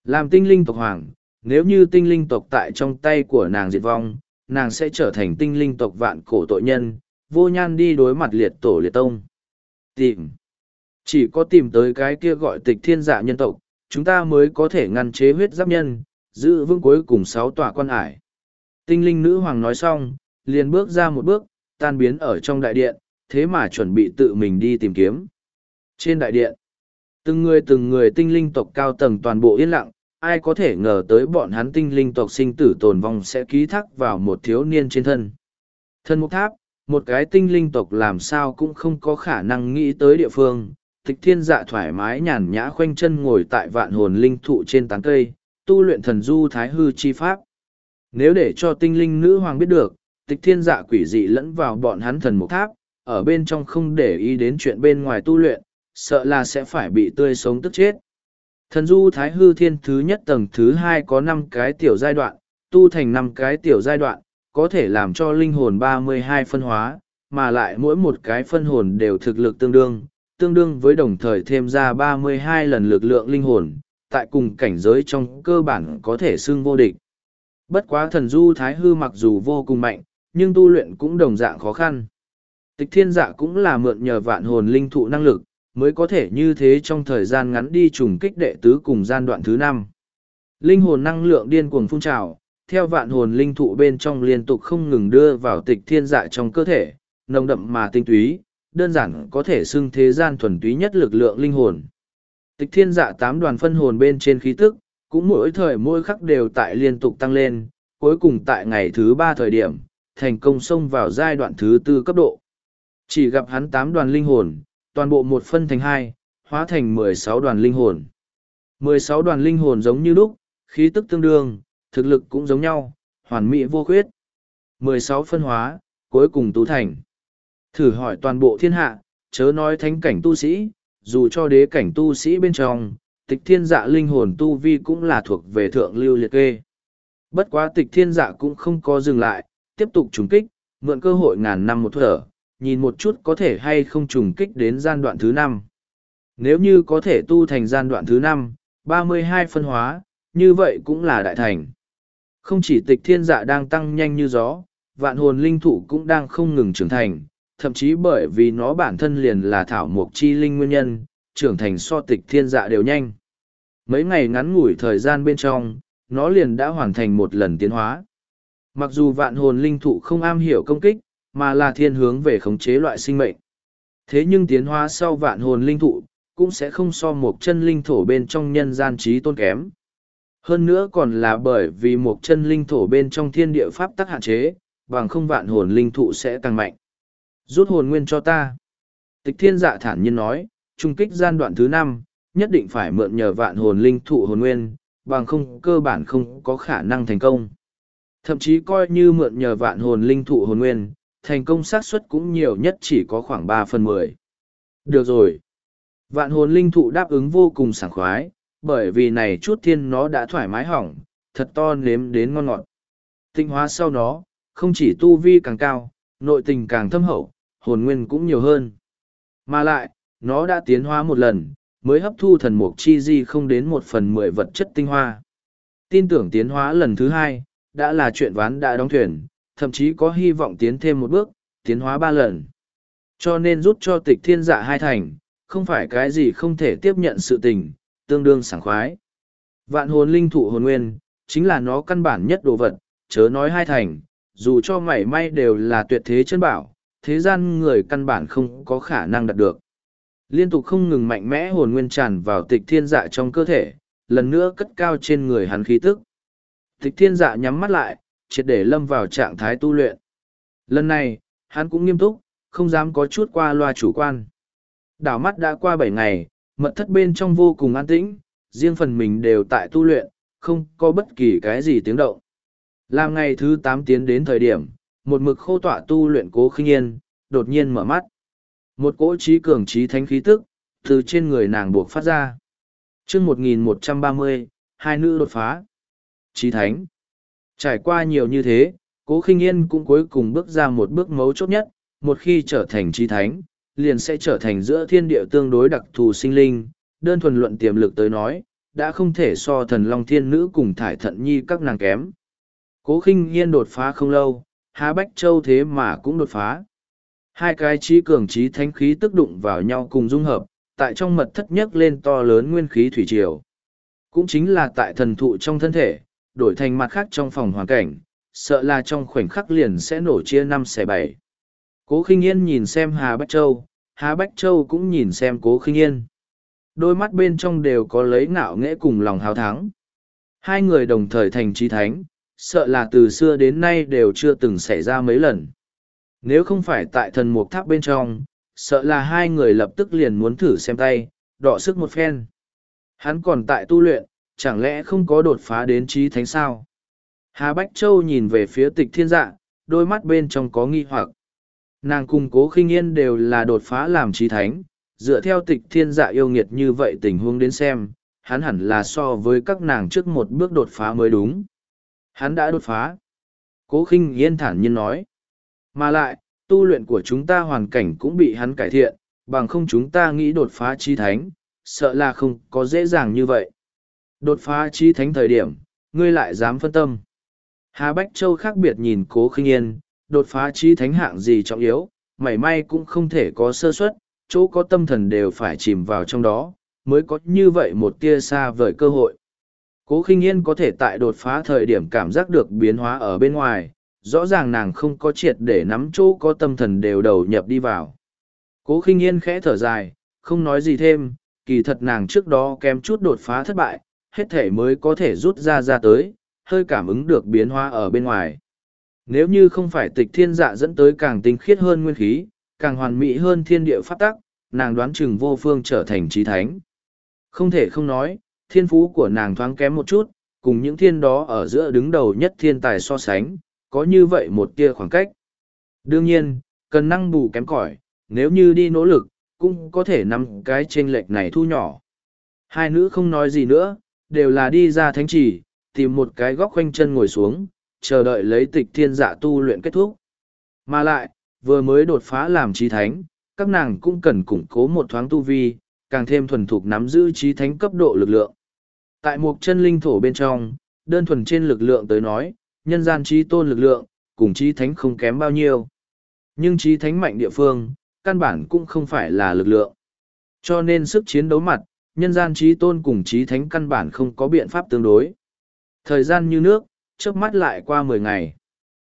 Làm tinh linh tộc hoàng, nếu như tinh linh tộc tại trong tay của nàng diệt vong, nàng sẽ trở thành tinh linh tộc vạn cổ tội nhân, vô nhan đi đối mặt liệt tổ liệt tông. Tìm. Chỉ có tìm tới cái kia gọi tịch thiên dạ nhân tộc, chúng ta mới có thể ngăn chế huyết giáp nhân, giữ vững cuối cùng sáu tòa quan ải. Tinh linh nữ hoàng nói xong, liền bước ra một bước, tan biến ở trong đại điện, thế mà chuẩn bị tự mình đi tìm kiếm. Trên đại điện, từng người từng người tinh linh tộc cao tầng toàn bộ yên lặng, ai có thể ngờ tới bọn hắn tinh linh tộc sinh tử tồn vong sẽ ký thác vào một thiếu niên trên thân. Thân mục tháp, một cái tinh linh tộc làm sao cũng không có khả năng nghĩ tới địa phương, tịch thiên dạ thoải mái nhàn nhã khoanh chân ngồi tại vạn hồn linh thụ trên tán cây, tu luyện thần du thái hư chi pháp. Nếu để cho tinh linh nữ hoàng biết được, tịch thiên dạ quỷ dị lẫn vào bọn hắn thần mục tháp, ở bên trong không để ý đến chuyện bên ngoài tu luyện, sợ là sẽ phải bị tươi sống tức chết. Thần du thái hư thiên thứ nhất tầng thứ hai có năm cái tiểu giai đoạn, tu thành năm cái tiểu giai đoạn, có thể làm cho linh hồn ba mươi hai phân hóa, mà lại mỗi một cái phân hồn đều thực lực tương đương, tương đương với đồng thời thêm ra ba mươi hai lần lực lượng linh hồn, tại cùng cảnh giới trong cơ bản có thể xưng vô địch. Bất quá thần du thái hư mặc dù vô cùng mạnh, nhưng tu luyện cũng đồng dạng khó khăn. Tịch thiên dạ cũng là mượn nhờ vạn hồn linh thụ năng lực, mới có thể như thế trong thời gian ngắn đi trùng kích đệ tứ cùng gian đoạn thứ năm. Linh hồn năng lượng điên cuồng phun trào, theo vạn hồn linh thụ bên trong liên tục không ngừng đưa vào tịch thiên dạ trong cơ thể, nồng đậm mà tinh túy, đơn giản có thể xưng thế gian thuần túy nhất lực lượng linh hồn. Tịch thiên dạ tám đoàn phân hồn bên trên khí tức, cũng mỗi thời mỗi khắc đều tại liên tục tăng lên, cuối cùng tại ngày thứ ba thời điểm, thành công xông vào giai đoạn thứ tư cấp độ. Chỉ gặp hắn tám đoàn linh hồn, toàn bộ một phân thành hai, hóa thành mười sáu đoàn linh hồn. mười sáu đoàn linh hồn giống như lúc, khí tức tương đương, thực lực cũng giống nhau, hoàn mỹ vô khuyết. mười sáu phân hóa, cuối cùng tú thành. Thử hỏi toàn bộ thiên hạ, chớ nói thánh cảnh tu sĩ, dù cho đế cảnh tu sĩ bên trong, tịch thiên dạ linh hồn tu vi cũng là thuộc về thượng lưu liệt kê. Bất quá tịch thiên dạ cũng không có dừng lại, tiếp tục trùng kích, mượn cơ hội ngàn năm một thở, nhìn một chút có thể hay không trùng kích đến gian đoạn thứ năm. Nếu như có thể tu thành gian đoạn thứ năm, ba mươi hai phân hóa, như vậy cũng là đại thành. Không chỉ tịch thiên dạ đang tăng nhanh như gió, vạn hồn linh thụ cũng đang không ngừng trưởng thành, thậm chí bởi vì nó bản thân liền là thảo mộc chi linh nguyên nhân, trưởng thành so tịch thiên dạ đều nhanh. Mấy ngày ngắn ngủi thời gian bên trong, nó liền đã hoàn thành một lần tiến hóa. Mặc dù vạn hồn linh thụ không am hiểu công kích, mà là thiên hướng về khống chế loại sinh mệnh. Thế nhưng tiến hóa sau vạn hồn linh thụ, cũng sẽ không so một chân linh thổ bên trong nhân gian trí tôn kém. Hơn nữa còn là bởi vì một chân linh thổ bên trong thiên địa pháp tắc hạn chế, bằng không vạn hồn linh thụ sẽ càng mạnh. Rút hồn nguyên cho ta. Tịch thiên dạ thản nhiên nói, trung kích gian đoạn thứ năm nhất định phải mượn nhờ vạn hồn linh thụ hồn nguyên, bằng không cơ bản không có khả năng thành công. Thậm chí coi như mượn nhờ vạn hồn linh thụ hồn nguyên, thành công xác suất cũng nhiều nhất chỉ có khoảng ba phần mười. Được rồi. Vạn hồn linh thụ đáp ứng vô cùng sảng khoái, bởi vì này chút thiên nó đã thoải mái hỏng, thật to nếm đến ngon ngọt. Tinh hóa sau nó, không chỉ tu vi càng cao, nội tình càng thâm hậu, hồn nguyên cũng nhiều hơn. Mà lại, nó đã tiến hóa một lần, mới hấp thu thần mục chi di không đến một phần mười vật chất tinh hoa. Tin tưởng tiến hóa lần thứ hai, đã là chuyện ván đã đóng thuyền, thậm chí có hy vọng tiến thêm một bước, tiến hóa ba lần. Cho nên rút cho tịch thiên dạ hai thành, không phải cái gì không thể tiếp nhận sự tình, tương đương sảng khoái. Vạn hồn linh thụ hồn nguyên, chính là nó căn bản nhất đồ vật, chớ nói hai thành, dù cho mảy may đều là tuyệt thế chân bảo, thế gian người căn bản không có khả năng đạt được. Liên tục không ngừng mạnh mẽ hồn nguyên tràn vào tịch thiên dạ trong cơ thể, lần nữa cất cao trên người hắn khí tức. Tịch thiên dạ nhắm mắt lại, triệt để lâm vào trạng thái tu luyện. Lần này, hắn cũng nghiêm túc, không dám có chút qua loa chủ quan. Đảo mắt đã qua bảy ngày, mật thất bên trong vô cùng an tĩnh, riêng phần mình đều tại tu luyện, không có bất kỳ cái gì tiếng động. Làm ngày thứ tám tiến đến thời điểm, một mực khô tỏa tu luyện cố khinh yên, đột nhiên mở mắt. Một cỗ trí cường trí thánh khí tức, từ trên người nàng buộc phát ra. chương một nghìn một trăm ba mươi hai nữ đột phá. Trí thánh. Trải qua nhiều như thế, cố khinh yên cũng cuối cùng bước ra một bước mấu chốt nhất, một khi trở thành trí thánh, liền sẽ trở thành giữa thiên địa tương đối đặc thù sinh linh, đơn thuần luận tiềm lực tới nói, đã không thể so thần long thiên nữ cùng thải thận nhi các nàng kém. Cố khinh yên đột phá không lâu, Há Bách Châu thế mà cũng đột phá. Hai cái trí cường trí thánh khí tức đụng vào nhau cùng dung hợp, tại trong mật thất nhất lên to lớn nguyên khí thủy triều. Cũng chính là tại thần thụ trong thân thể, đổi thành mặt khác trong phòng hoàn cảnh, sợ là trong khoảnh khắc liền sẽ nổ chia năm xẻ bảy. Cố khinh yên nhìn xem Hà Bách Châu, Hà Bách Châu cũng nhìn xem cố khinh yên. Đôi mắt bên trong đều có lấy ngạo nghễ cùng lòng hào thắng. Hai người đồng thời thành trí thánh, sợ là từ xưa đến nay đều chưa từng xảy ra mấy lần. Nếu không phải tại thần mục tháp bên trong, sợ là hai người lập tức liền muốn thử xem tay, đọ sức một phen. Hắn còn tại tu luyện, chẳng lẽ không có đột phá đến trí thánh sao? Hà Bách Châu nhìn về phía tịch thiên dạ, đôi mắt bên trong có nghi hoặc. Nàng cùng cố khinh yên đều là đột phá làm trí thánh, dựa theo tịch thiên dạ yêu nghiệt như vậy tình huống đến xem, hắn hẳn là so với các nàng trước một bước đột phá mới đúng. Hắn đã đột phá. Cố khinh yên thản nhiên nói. Mà lại, tu luyện của chúng ta hoàn cảnh cũng bị hắn cải thiện, bằng không chúng ta nghĩ đột phá trí thánh, sợ là không có dễ dàng như vậy. Đột phá chi thánh thời điểm, ngươi lại dám phân tâm. Hà Bách Châu khác biệt nhìn cố khinh yên, đột phá chi thánh hạng gì trọng yếu, mảy may cũng không thể có sơ suất, chỗ có tâm thần đều phải chìm vào trong đó, mới có như vậy một tia xa vời cơ hội. Cố khinh yên có thể tại đột phá thời điểm cảm giác được biến hóa ở bên ngoài, rõ ràng nàng không có triệt để nắm chỗ có tâm thần đều đầu nhập đi vào. Cố khinh yên khẽ thở dài, không nói gì thêm, kỳ thật nàng trước đó kém chút đột phá thất bại, hết thể mới có thể rút ra ra tới, hơi cảm ứng được biến hóa ở bên ngoài. Nếu như không phải tịch thiên dạ dẫn tới càng tinh khiết hơn nguyên khí, càng hoàn mỹ hơn thiên địa phát tắc, nàng đoán chừng vô phương trở thành trí thánh. Không thể không nói, thiên phú của nàng thoáng kém một chút, cùng những thiên đó ở giữa đứng đầu nhất thiên tài so sánh, có như vậy một tia khoảng cách. Đương nhiên, cần năng bù kém cỏi, nếu như đi nỗ lực, cũng có thể nắm cái chênh lệch này thu nhỏ. Hai nữ không nói gì nữa, đều là đi ra thánh trì, tìm một cái góc khoanh chân ngồi xuống, chờ đợi lấy tịch thiên dạ tu luyện kết thúc. Mà lại, vừa mới đột phá làm trí thánh, các nàng cũng cần củng cố một thoáng tu vi, càng thêm thuần thục nắm giữ trí thánh cấp độ lực lượng. Tại một chân linh thổ bên trong, đơn thuần trên lực lượng tới nói, nhân gian trí tôn lực lượng, cùng trí thánh không kém bao nhiêu. Nhưng trí thánh mạnh địa phương, căn bản cũng không phải là lực lượng. Cho nên sức chiến đấu mặt, nhân gian trí tôn cùng trí thánh căn bản không có biện pháp tương đối. Thời gian như nước, trước mắt lại qua mười ngày.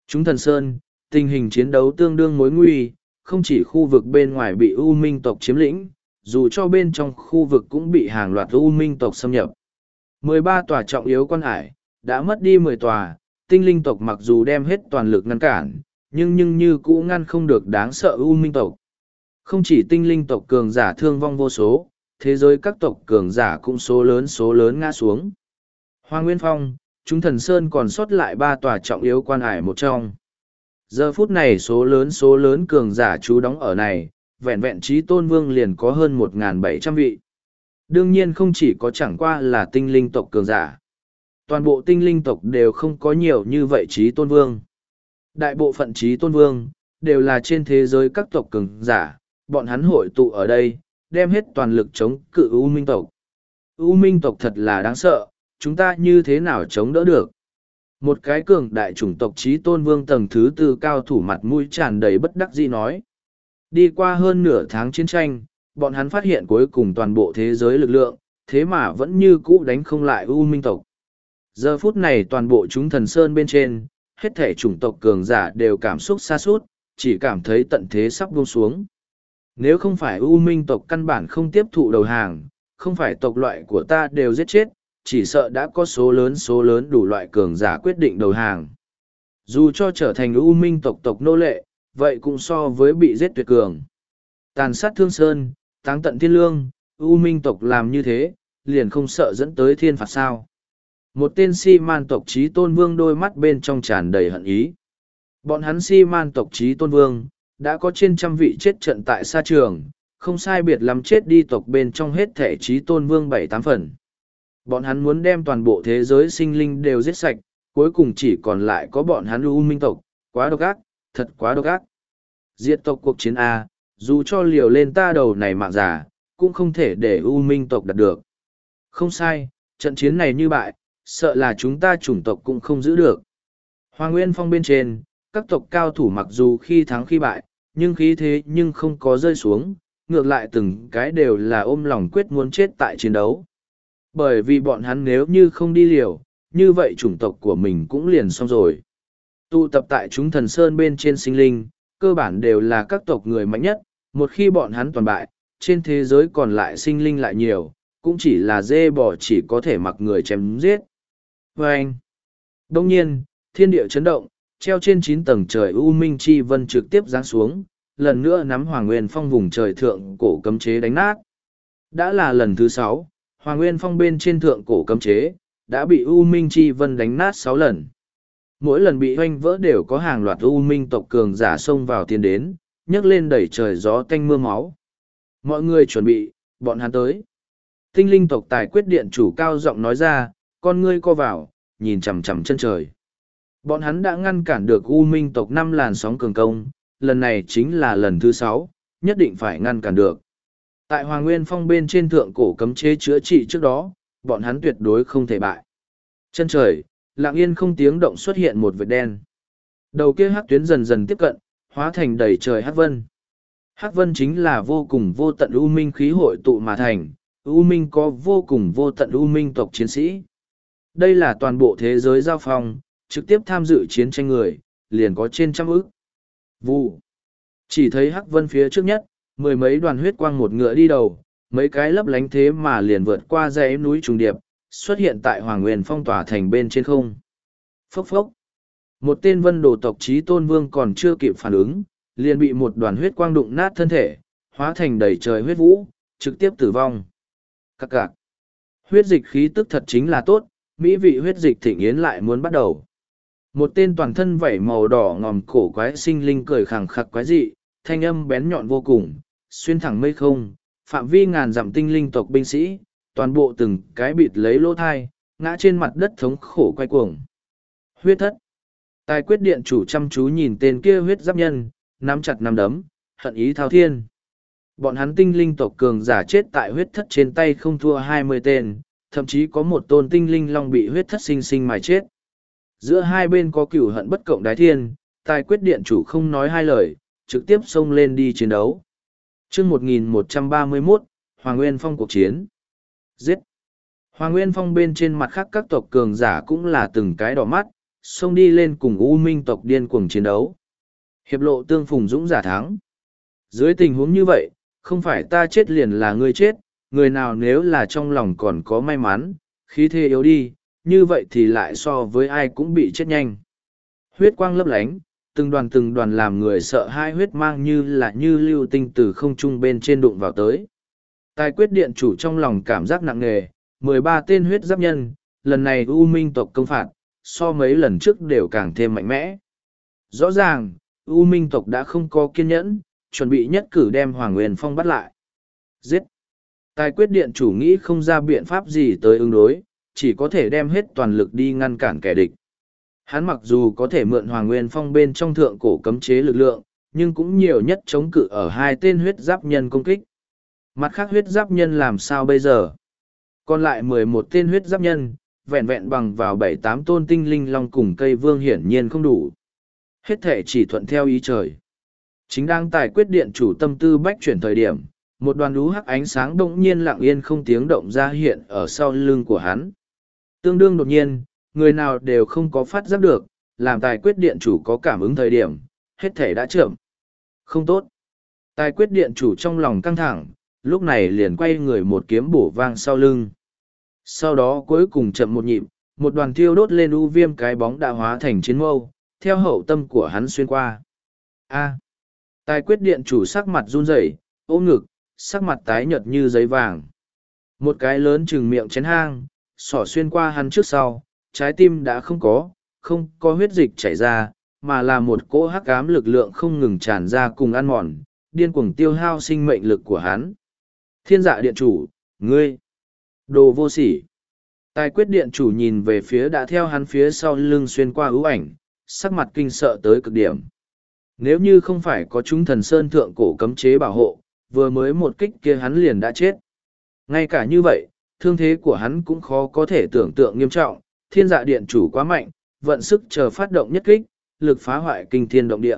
Chúng thần Sơn, tình hình chiến đấu tương đương mối nguy, không chỉ khu vực bên ngoài bị U Minh tộc chiếm lĩnh, dù cho bên trong khu vực cũng bị hàng loạt U Minh tộc xâm nhập. 13 tòa trọng yếu quan hải, đã mất đi 10 tòa, tinh linh tộc mặc dù đem hết toàn lực ngăn cản, nhưng nhưng như cũ ngăn không được đáng sợ U Minh tộc. Không chỉ tinh linh tộc cường giả thương vong vô số, thế giới các tộc cường giả cũng số lớn số lớn ngã xuống. Hoa Nguyên Phong, chúng thần Sơn còn sót lại ba tòa trọng yếu quan hải một trong. Giờ phút này số lớn số lớn cường giả trú đóng ở này, vẹn vẹn trí tôn vương liền có hơn 1.700 vị. Đương nhiên không chỉ có chẳng qua là tinh linh tộc cường giả. Toàn bộ tinh linh tộc đều không có nhiều như vậy trí tôn vương. Đại bộ phận trí tôn vương, đều là trên thế giới các tộc cường giả, bọn hắn hội tụ ở đây, đem hết toàn lực chống cự U Minh tộc. U Minh tộc thật là đáng sợ, chúng ta như thế nào chống đỡ được? Một cái cường đại chủng tộc trí tôn vương tầng thứ tư cao thủ mặt mũi tràn đầy bất đắc dĩ nói. Đi qua hơn nửa tháng chiến tranh, bọn hắn phát hiện cuối cùng toàn bộ thế giới lực lượng, thế mà vẫn như cũ đánh không lại U Minh tộc. Giờ phút này toàn bộ chúng thần sơn bên trên, hết thể chủng tộc cường giả đều cảm xúc xa suốt, chỉ cảm thấy tận thế sắp buông xuống. Nếu không phải U Minh tộc căn bản không tiếp thụ đầu hàng, không phải tộc loại của ta đều giết chết, chỉ sợ đã có số lớn số lớn đủ loại cường giả quyết định đầu hàng. Dù cho trở thành U Minh tộc tộc nô lệ, vậy cũng so với bị giết tuyệt cường. Tàn sát thương sơn, táng tận thiên lương, U Minh tộc làm như thế, liền không sợ dẫn tới thiên phạt sao. Một tên si man tộc trí tôn vương đôi mắt bên trong tràn đầy hận ý. Bọn hắn si man tộc trí tôn vương, đã có trên trăm vị chết trận tại xa trường, không sai biệt lắm chết đi tộc bên trong hết thể trí tôn vương bảy tám phần. Bọn hắn muốn đem toàn bộ thế giới sinh linh đều giết sạch, cuối cùng chỉ còn lại có bọn hắn U Minh tộc, quá độc ác, thật quá độc ác. Diệt tộc cuộc chiến A, dù cho liều lên ta đầu này mạng giả, cũng không thể để U Minh tộc đạt được. Không sai, trận chiến này như bại, sợ là chúng ta chủng tộc cũng không giữ được. Hoàng Nguyên Phong bên trên, các tộc cao thủ mặc dù khi thắng khi bại, nhưng khí thế nhưng không có rơi xuống, ngược lại từng cái đều là ôm lòng quyết muốn chết tại chiến đấu. Bởi vì bọn hắn nếu như không đi liều, như vậy chủng tộc của mình cũng liền xong rồi. Tụ tập tại chúng thần sơn bên trên sinh linh, cơ bản đều là các tộc người mạnh nhất, một khi bọn hắn toàn bại, trên thế giới còn lại sinh linh lại nhiều, cũng chỉ là dê bò chỉ có thể mặc người chém giết. Và anh, đông nhiên, thiên địa chấn động, treo trên chín tầng trời U Minh Chi Vân trực tiếp giáng xuống, lần nữa nắm Hoàng Nguyên Phong vùng trời thượng cổ cấm chế đánh nát. Đã là lần thứ sáu, Hoàng Nguyên Phong bên trên thượng cổ cấm chế, đã bị U Minh Chi Vân đánh nát sáu lần. Mỗi lần bị hoanh vỡ đều có hàng loạt U Minh tộc cường giả xông vào tiến đến, nhấc lên đẩy trời gió tanh mưa máu. Mọi người chuẩn bị, bọn hắn tới. Tinh linh tộc tài quyết điện chủ cao giọng nói ra, con ngươi co vào, nhìn chằm chằm chân trời. Bọn hắn đã ngăn cản được U Minh tộc năm làn sóng cường công, lần này chính là lần thứ sáu, nhất định phải ngăn cản được. Tại Hoàng Nguyên Phong bên trên thượng cổ cấm chế chữa trị trước đó, bọn hắn tuyệt đối không thể bại. Chân trời, lặng yên không tiếng động xuất hiện một vệt đen. Đầu kia hắc tuyến dần dần tiếp cận, hóa thành đầy trời hắc vân. Hắc vân chính là vô cùng vô tận u minh khí hội tụ mà thành, u minh có vô cùng vô tận u minh tộc chiến sĩ. Đây là toàn bộ thế giới giao phong, trực tiếp tham dự chiến tranh người, liền có trên trăm ức. Vụ. Chỉ thấy hắc vân phía trước nhất, mười mấy đoàn huyết quang một ngựa đi đầu, mấy cái lấp lánh thế mà liền vượt qua dãy núi trùng điệp, xuất hiện tại Hoàng Nguyên phong tỏa thành bên trên không. Phốc phốc. Một tên vân đồ tộc trí tôn vương còn chưa kịp phản ứng, liền bị một đoàn huyết quang đụng nát thân thể, hóa thành đầy trời huyết vũ, trực tiếp tử vong. Các cạc. Huyết dịch khí tức thật chính là tốt, mỹ vị huyết dịch thịnh yến lại muốn bắt đầu. Một tên toàn thân vảy màu đỏ ngòm cổ quái sinh linh cười khẳng khặc quái dị, thanh âm bén nhọn vô cùng, xuyên thẳng mây không, phạm vi ngàn dặm tinh linh tộc binh sĩ, toàn bộ từng cái bịt lấy lỗ thai, ngã trên mặt đất thống khổ quay cuồng. Huyết thất. Tài quyết điện chủ chăm chú nhìn tên kia huyết giáp nhân, nắm chặt nắm đấm, hận ý thao thiên. Bọn hắn tinh linh tộc cường giả chết tại huyết thất trên tay không thua hai mươi tên, thậm chí có một tôn tinh linh long bị huyết thất sinh sinh mài chết. Giữa hai bên có cửu hận bất cộng đái thiên, tài quyết điện chủ không nói hai lời, trực tiếp xông lên đi chiến đấu. chương 1131, Hoàng Nguyên Phong cuộc chiến. Giết! Hoàng Nguyên Phong bên trên mặt khác các tộc cường giả cũng là từng cái đỏ mắt, xông đi lên cùng U Minh tộc điên cuồng chiến đấu. Hiệp lộ tương phùng dũng giả thắng. Dưới tình huống như vậy, không phải ta chết liền là ngươi chết, người nào nếu là trong lòng còn có may mắn, khí thế yếu đi, như vậy thì lại so với ai cũng bị chết nhanh. Huyết quang lấp lánh, từng đoàn từng đoàn làm người sợ hai huyết mang như là như lưu tinh từ không trung bên trên đụng vào tới. Tài quyết điện chủ trong lòng cảm giác nặng nề, mười ba tên huyết giáp nhân, lần này U Minh tộc công phạt, so mấy lần trước đều càng thêm mạnh mẽ. Rõ ràng, U Minh tộc đã không có kiên nhẫn, chuẩn bị nhất cử đem Hoàng Nguyên Phong bắt lại. Giết! Tài quyết điện chủ nghĩ không ra biện pháp gì tới ứng đối, chỉ có thể đem hết toàn lực đi ngăn cản kẻ địch. Hắn mặc dù có thể mượn Hoàng Nguyên Phong bên trong thượng cổ cấm chế lực lượng, nhưng cũng nhiều nhất chống cự ở hai tên huyết giáp nhân công kích. Mặt khác huyết giáp nhân làm sao bây giờ? Còn lại mười một tên huyết giáp nhân, vẹn vẹn bằng vào bảy tám tôn tinh linh long cùng cây vương hiển nhiên không đủ. Hết thể chỉ thuận theo ý trời. Chính đang tài quyết điện chủ tâm tư bách chuyển thời điểm, một đoàn lũ hắc ánh sáng đông nhiên lặng yên không tiếng động ra hiện ở sau lưng của hắn. Tương đương đột nhiên, người nào đều không có phát giác được, làm tài quyết điện chủ có cảm ứng thời điểm, hết thể đã chậm. Không tốt. Tài quyết điện chủ trong lòng căng thẳng, lúc này liền quay người một kiếm bổ vang sau lưng. Sau đó cuối cùng chậm một nhịp, một đoàn thiêu đốt lên u viêm cái bóng đã hóa thành chiến mâu, theo hậu tâm của hắn xuyên qua. A. À. Tài quyết điện chủ sắc mặt run rẩy, ôm ngực, sắc mặt tái nhợt như giấy vàng. Một cái lớn chừng miệng chén hang, sỏ xuyên qua hắn trước sau, trái tim đã không có, không có huyết dịch chảy ra, mà là một cỗ hắc ám lực lượng không ngừng tràn ra cùng ăn mòn, điên cuồng tiêu hao sinh mệnh lực của hắn. Thiên dạ điện chủ, ngươi, đồ vô sỉ. Tài quyết điện chủ nhìn về phía đã theo hắn phía sau lưng xuyên qua ưu ảnh, sắc mặt kinh sợ tới cực điểm. Nếu như không phải có chúng thần sơn thượng cổ cấm chế bảo hộ, vừa mới một kích kia hắn liền đã chết. Ngay cả như vậy, thương thế của hắn cũng khó có thể tưởng tượng nghiêm trọng, thiên dạ điện chủ quá mạnh, vận sức chờ phát động nhất kích, lực phá hoại kinh thiên động địa.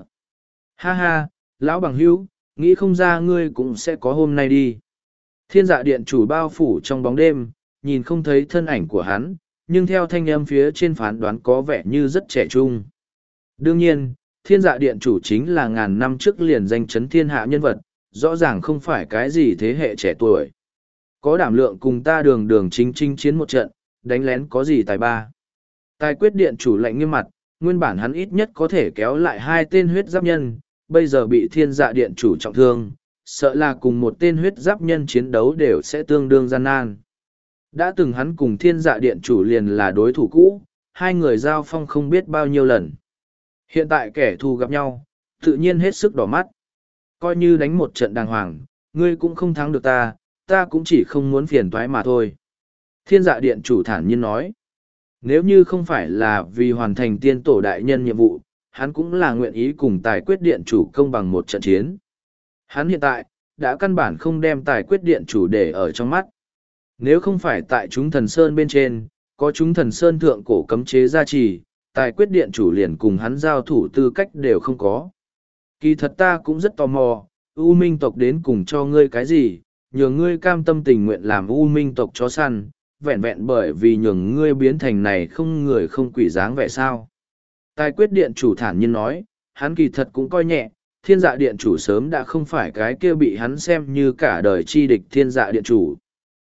Ha ha, lão bằng hữu, nghĩ không ra ngươi cũng sẽ có hôm nay đi. Thiên dạ điện chủ bao phủ trong bóng đêm, nhìn không thấy thân ảnh của hắn, nhưng theo thanh âm phía trên phán đoán có vẻ như rất trẻ trung. Đương nhiên, thiên dạ điện chủ chính là ngàn năm trước liền danh chấn thiên hạ nhân vật, rõ ràng không phải cái gì thế hệ trẻ tuổi. Có đảm lượng cùng ta đường đường chính chính chiến một trận, đánh lén có gì tài ba. Tài quyết điện chủ lệnh nghiêm mặt, nguyên bản hắn ít nhất có thể kéo lại hai tên huyết giáp nhân, bây giờ bị thiên dạ điện chủ trọng thương, sợ là cùng một tên huyết giáp nhân chiến đấu đều sẽ tương đương gian nan. Đã từng hắn cùng thiên dạ điện chủ liền là đối thủ cũ, hai người giao phong không biết bao nhiêu lần. Hiện tại kẻ thù gặp nhau, tự nhiên hết sức đỏ mắt. Coi như đánh một trận đàng hoàng, ngươi cũng không thắng được ta, ta cũng chỉ không muốn phiền toái mà thôi. Thiên dạ điện chủ thản nhiên nói. Nếu như không phải là vì hoàn thành tiên tổ đại nhân nhiệm vụ, hắn cũng là nguyện ý cùng tài quyết điện chủ công bằng một trận chiến. Hắn hiện tại, đã căn bản không đem tài quyết điện chủ để ở trong mắt. Nếu không phải tại chúng thần sơn bên trên, có chúng thần sơn thượng cổ cấm chế gia trì, tài quyết điện chủ liền cùng hắn giao thủ tư cách đều không có. Kỳ thật ta cũng rất tò mò, U Minh tộc đến cùng cho ngươi cái gì, nhường ngươi cam tâm tình nguyện làm U Minh tộc chó săn, vẹn vẹn bởi vì nhường ngươi biến thành này không người không quỷ dáng vẻ sao. Tài quyết điện chủ thản nhiên nói, hắn kỳ thật cũng coi nhẹ, thiên dạ điện chủ sớm đã không phải cái kia bị hắn xem như cả đời chi địch thiên dạ điện chủ.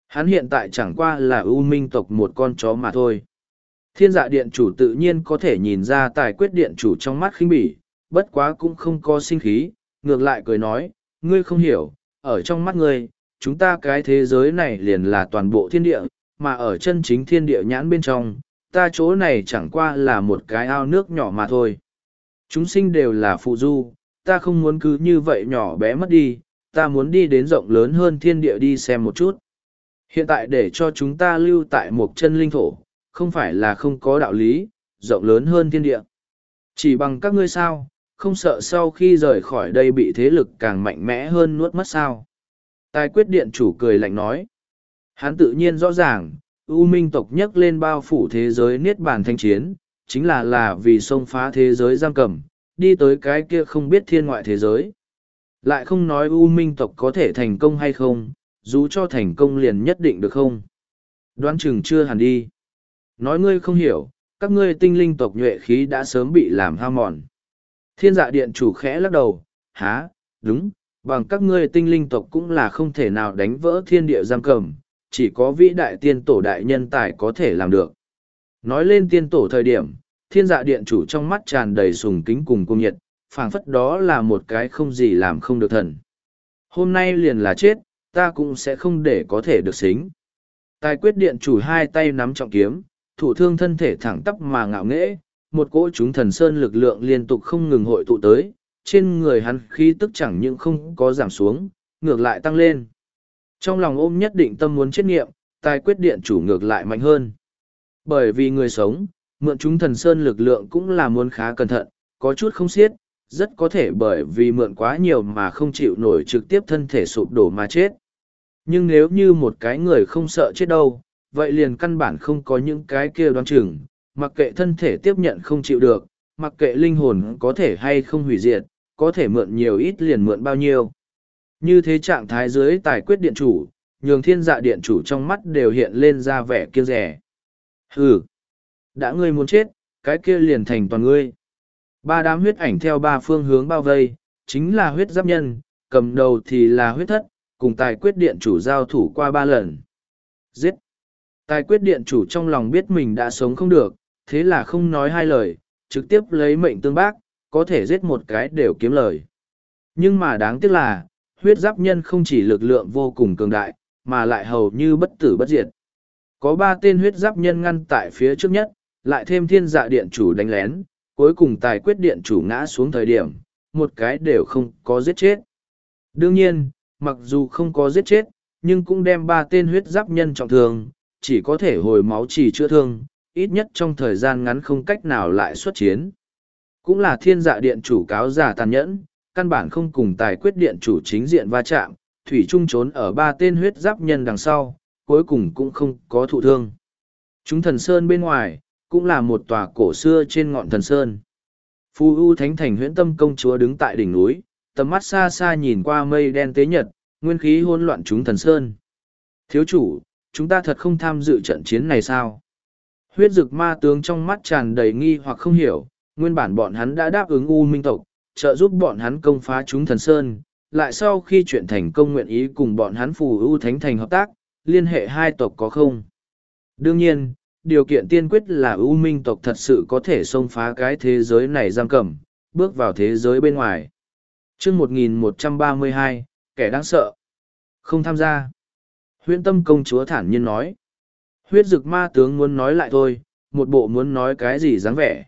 Hắn hiện tại chẳng qua là ưu minh tộc một con chó mà thôi. Thiên dạ điện chủ tự nhiên có thể nhìn ra tài quyết điện chủ trong mắt khinh bỉ, bất quá cũng không có sinh khí, ngược lại cười nói, ngươi không hiểu, ở trong mắt ngươi, chúng ta cái thế giới này liền là toàn bộ thiên địa, mà ở chân chính thiên địa nhãn bên trong, ta chỗ này chẳng qua là một cái ao nước nhỏ mà thôi. Chúng sinh đều là phụ du, ta không muốn cứ như vậy nhỏ bé mất đi, ta muốn đi đến rộng lớn hơn thiên địa đi xem một chút. Hiện tại để cho chúng ta lưu tại một chân linh thổ, không phải là không có đạo lý, rộng lớn hơn thiên địa. Chỉ bằng các ngươi sao, không sợ sau khi rời khỏi đây bị thế lực càng mạnh mẽ hơn nuốt mất sao. Tài quyết điện chủ cười lạnh nói. Hắn tự nhiên rõ ràng, U Minh tộc nhắc lên bao phủ thế giới niết bàn thanh chiến, chính là là vì xông phá thế giới giam cầm, đi tới cái kia không biết thiên ngoại thế giới. Lại không nói U Minh tộc có thể thành công hay không, dù cho thành công liền nhất định được không. Đoán chừng chưa hẳn đi. Nói ngươi không hiểu, các ngươi tinh linh tộc nhuệ khí đã sớm bị làm hao mòn. Thiên dạ điện chủ khẽ lắc đầu, há, đúng, bằng các ngươi tinh linh tộc cũng là không thể nào đánh vỡ thiên địa giam cầm, chỉ có vĩ đại tiên tổ đại nhân tài có thể làm được. Nói lên tiên tổ thời điểm, thiên dạ điện chủ trong mắt tràn đầy sùng kính cùng cung nhiệt, phảng phất đó là một cái không gì làm không được thần. Hôm nay liền là chết, ta cũng sẽ không để có thể được xính. Tài quyết điện chủ hai tay nắm trọng kiếm, thủ thương thân thể thẳng tắp mà ngạo nghễ, một cỗ chúng thần sơn lực lượng liên tục không ngừng hội tụ tới, trên người hắn khí tức chẳng những không có giảm xuống, ngược lại tăng lên. Trong lòng ôm nhất định tâm muốn chết nghiệm, tài quyết điện chủ ngược lại mạnh hơn. Bởi vì người sống, mượn chúng thần sơn lực lượng cũng là muốn khá cẩn thận, có chút không xiết, rất có thể bởi vì mượn quá nhiều mà không chịu nổi trực tiếp thân thể sụp đổ mà chết. Nhưng nếu như một cái người không sợ chết đâu, vậy liền căn bản không có những cái kia đoán chừng, mặc kệ thân thể tiếp nhận không chịu được, mặc kệ linh hồn có thể hay không hủy diệt, có thể mượn nhiều ít liền mượn bao nhiêu. Như thế trạng thái dưới tài quyết điện chủ, nhường thiên dạ điện chủ trong mắt đều hiện lên ra vẻ kiêng rẻ. Hừ, đã ngươi muốn chết, cái kia liền thành toàn ngươi. Ba đám huyết ảnh theo ba phương hướng bao vây, chính là huyết giáp nhân, cầm đầu thì là huyết thất, cùng tài quyết điện chủ giao thủ qua ba lần. Giết! Tài quyết điện chủ trong lòng biết mình đã sống không được, thế là không nói hai lời, trực tiếp lấy mệnh tương bác, có thể giết một cái đều kiếm lời. Nhưng mà đáng tiếc là, huyết giáp nhân không chỉ lực lượng vô cùng cường đại, mà lại hầu như bất tử bất diệt. Có ba tên huyết giáp nhân ngăn tại phía trước nhất, lại thêm thiên dạ điện chủ đánh lén, cuối cùng tài quyết điện chủ ngã xuống thời điểm, một cái đều không có giết chết. Đương nhiên, mặc dù không có giết chết, nhưng cũng đem ba tên huyết giáp nhân trọng thương, chỉ có thể hồi máu chỉ chữa thương, ít nhất trong thời gian ngắn không cách nào lại xuất chiến. Cũng là thiên dạ điện chủ cáo giả tàn nhẫn, căn bản không cùng tài quyết điện chủ chính diện va chạm, thủy trung trốn ở ba tên huyết giáp nhân đằng sau, cuối cùng cũng không có thụ thương. Chúng thần sơn bên ngoài, cũng là một tòa cổ xưa trên ngọn thần sơn. Phu U Thánh Thành huyễn tâm công chúa đứng tại đỉnh núi, tầm mắt xa xa nhìn qua mây đen tế nhật, nguyên khí hỗn loạn chúng thần sơn. Thiếu chủ, chúng ta thật không tham dự trận chiến này sao? Huyết dực ma tướng trong mắt tràn đầy nghi hoặc không hiểu, nguyên bản bọn hắn đã đáp ứng U Minh tộc, trợ giúp bọn hắn công phá chúng thần sơn, lại sau khi chuyện thành công nguyện ý cùng bọn hắn phù U Thánh Thành hợp tác, liên hệ hai tộc có không? Đương nhiên, điều kiện tiên quyết là U Minh tộc thật sự có thể xông phá cái thế giới này giam cầm, bước vào thế giới bên ngoài. chương 1132, kẻ đáng sợ. Không tham gia. Huyễn tâm công chúa thản nhiên nói. Huyết dực ma tướng muốn nói lại thôi, một bộ muốn nói cái gì dáng vẻ.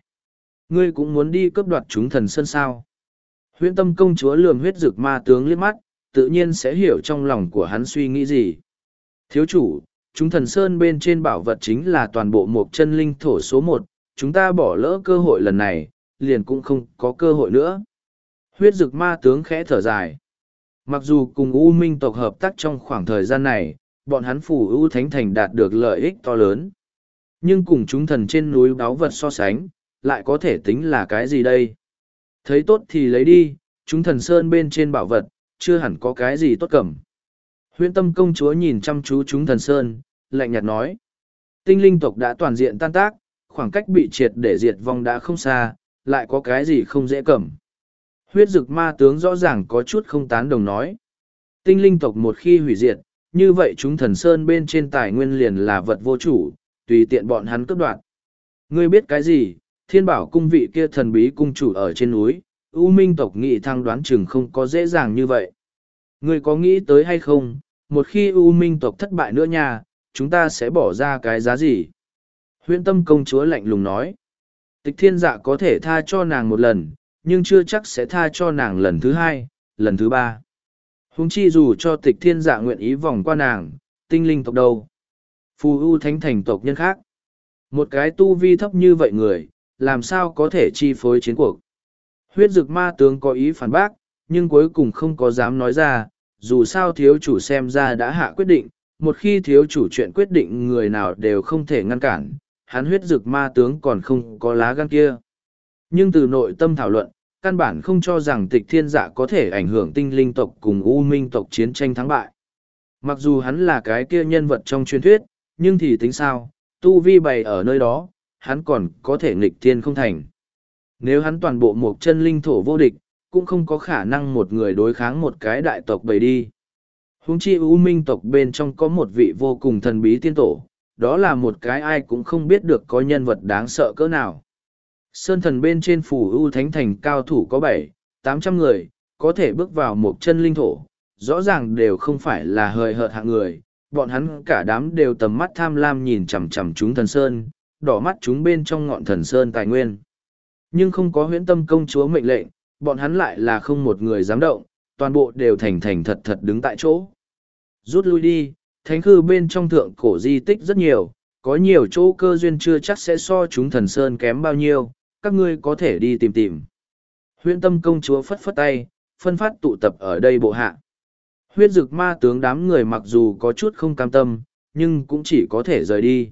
Ngươi cũng muốn đi cướp đoạt chúng thần sơn sao. Huyễn tâm công chúa lườm huyết dực ma tướng liếc mắt, tự nhiên sẽ hiểu trong lòng của hắn suy nghĩ gì. Thiếu chủ, chúng thần sơn bên trên bảo vật chính là toàn bộ một chân linh thổ số một, chúng ta bỏ lỡ cơ hội lần này, liền cũng không có cơ hội nữa. Huyết dực ma tướng khẽ thở dài. Mặc dù cùng U Minh tộc hợp tác trong khoảng thời gian này, bọn hắn phủ U Thánh Thành đạt được lợi ích to lớn. Nhưng cùng chúng thần trên núi Đáo vật so sánh, lại có thể tính là cái gì đây? Thấy tốt thì lấy đi, chúng thần sơn bên trên bảo vật, chưa hẳn có cái gì tốt cầm. Huyễn tâm công chúa nhìn chăm chú chúng thần sơn, lạnh nhạt nói. Tinh linh tộc đã toàn diện tan tác, khoảng cách bị triệt để diệt vong đã không xa, lại có cái gì không dễ cầm. Huyết dực ma tướng rõ ràng có chút không tán đồng nói. Tinh linh tộc một khi hủy diệt, như vậy chúng thần sơn bên trên tài nguyên liền là vật vô chủ, tùy tiện bọn hắn cướp đoạt. Ngươi biết cái gì, thiên bảo cung vị kia thần bí cung chủ ở trên núi, U Minh tộc nghị thăng đoán chừng không có dễ dàng như vậy. Ngươi có nghĩ tới hay không, một khi U Minh tộc thất bại nữa nha, chúng ta sẽ bỏ ra cái giá gì? Huyễn tâm công chúa lạnh lùng nói. Tịch thiên dạ có thể tha cho nàng một lần, nhưng chưa chắc sẽ tha cho nàng lần thứ hai, lần thứ ba. Húng chi dù cho tịch thiên dạ nguyện ý vòng qua nàng, tinh linh tộc đâu. Phù U thánh thành tộc nhân khác. Một cái tu vi thấp như vậy người, làm sao có thể chi phối chiến cuộc. Huyết dực ma tướng có ý phản bác, nhưng cuối cùng không có dám nói ra, dù sao thiếu chủ xem ra đã hạ quyết định, một khi thiếu chủ chuyện quyết định người nào đều không thể ngăn cản, hắn huyết dực ma tướng còn không có lá gan kia. Nhưng từ nội tâm thảo luận, căn bản không cho rằng tịch thiên dạ có thể ảnh hưởng tinh linh tộc cùng u minh tộc chiến tranh thắng bại. Mặc dù hắn là cái kia nhân vật trong truyền thuyết, nhưng thì tính sao, tu vi bày ở nơi đó, hắn còn có thể nghịch thiên không thành. Nếu hắn toàn bộ một chân linh thổ vô địch, cũng không có khả năng một người đối kháng một cái đại tộc bầy đi. Húng chi U Minh tộc bên trong có một vị vô cùng thần bí tiên tổ, đó là một cái ai cũng không biết được có nhân vật đáng sợ cỡ nào. Sơn thần bên trên phủ U Thánh Thành cao thủ có bảy, tám trăm người, có thể bước vào một chân linh thổ, rõ ràng đều không phải là hời hợt hạng người, bọn hắn cả đám đều tầm mắt tham lam nhìn chằm chằm chúng thần Sơn, đỏ mắt chúng bên trong ngọn thần Sơn tài nguyên. Nhưng không có huyễn tâm công chúa mệnh lệnh, bọn hắn lại là không một người dám động, toàn bộ đều thành thành thật thật đứng tại chỗ. Rút lui đi, thánh khư bên trong thượng cổ di tích rất nhiều, có nhiều chỗ cơ duyên chưa chắc sẽ so chúng thần sơn kém bao nhiêu, các ngươi có thể đi tìm tìm. Huyễn tâm công chúa phất phất tay, phân phát tụ tập ở đây bộ hạ. Huyết dực ma tướng đám người mặc dù có chút không cam tâm, nhưng cũng chỉ có thể rời đi.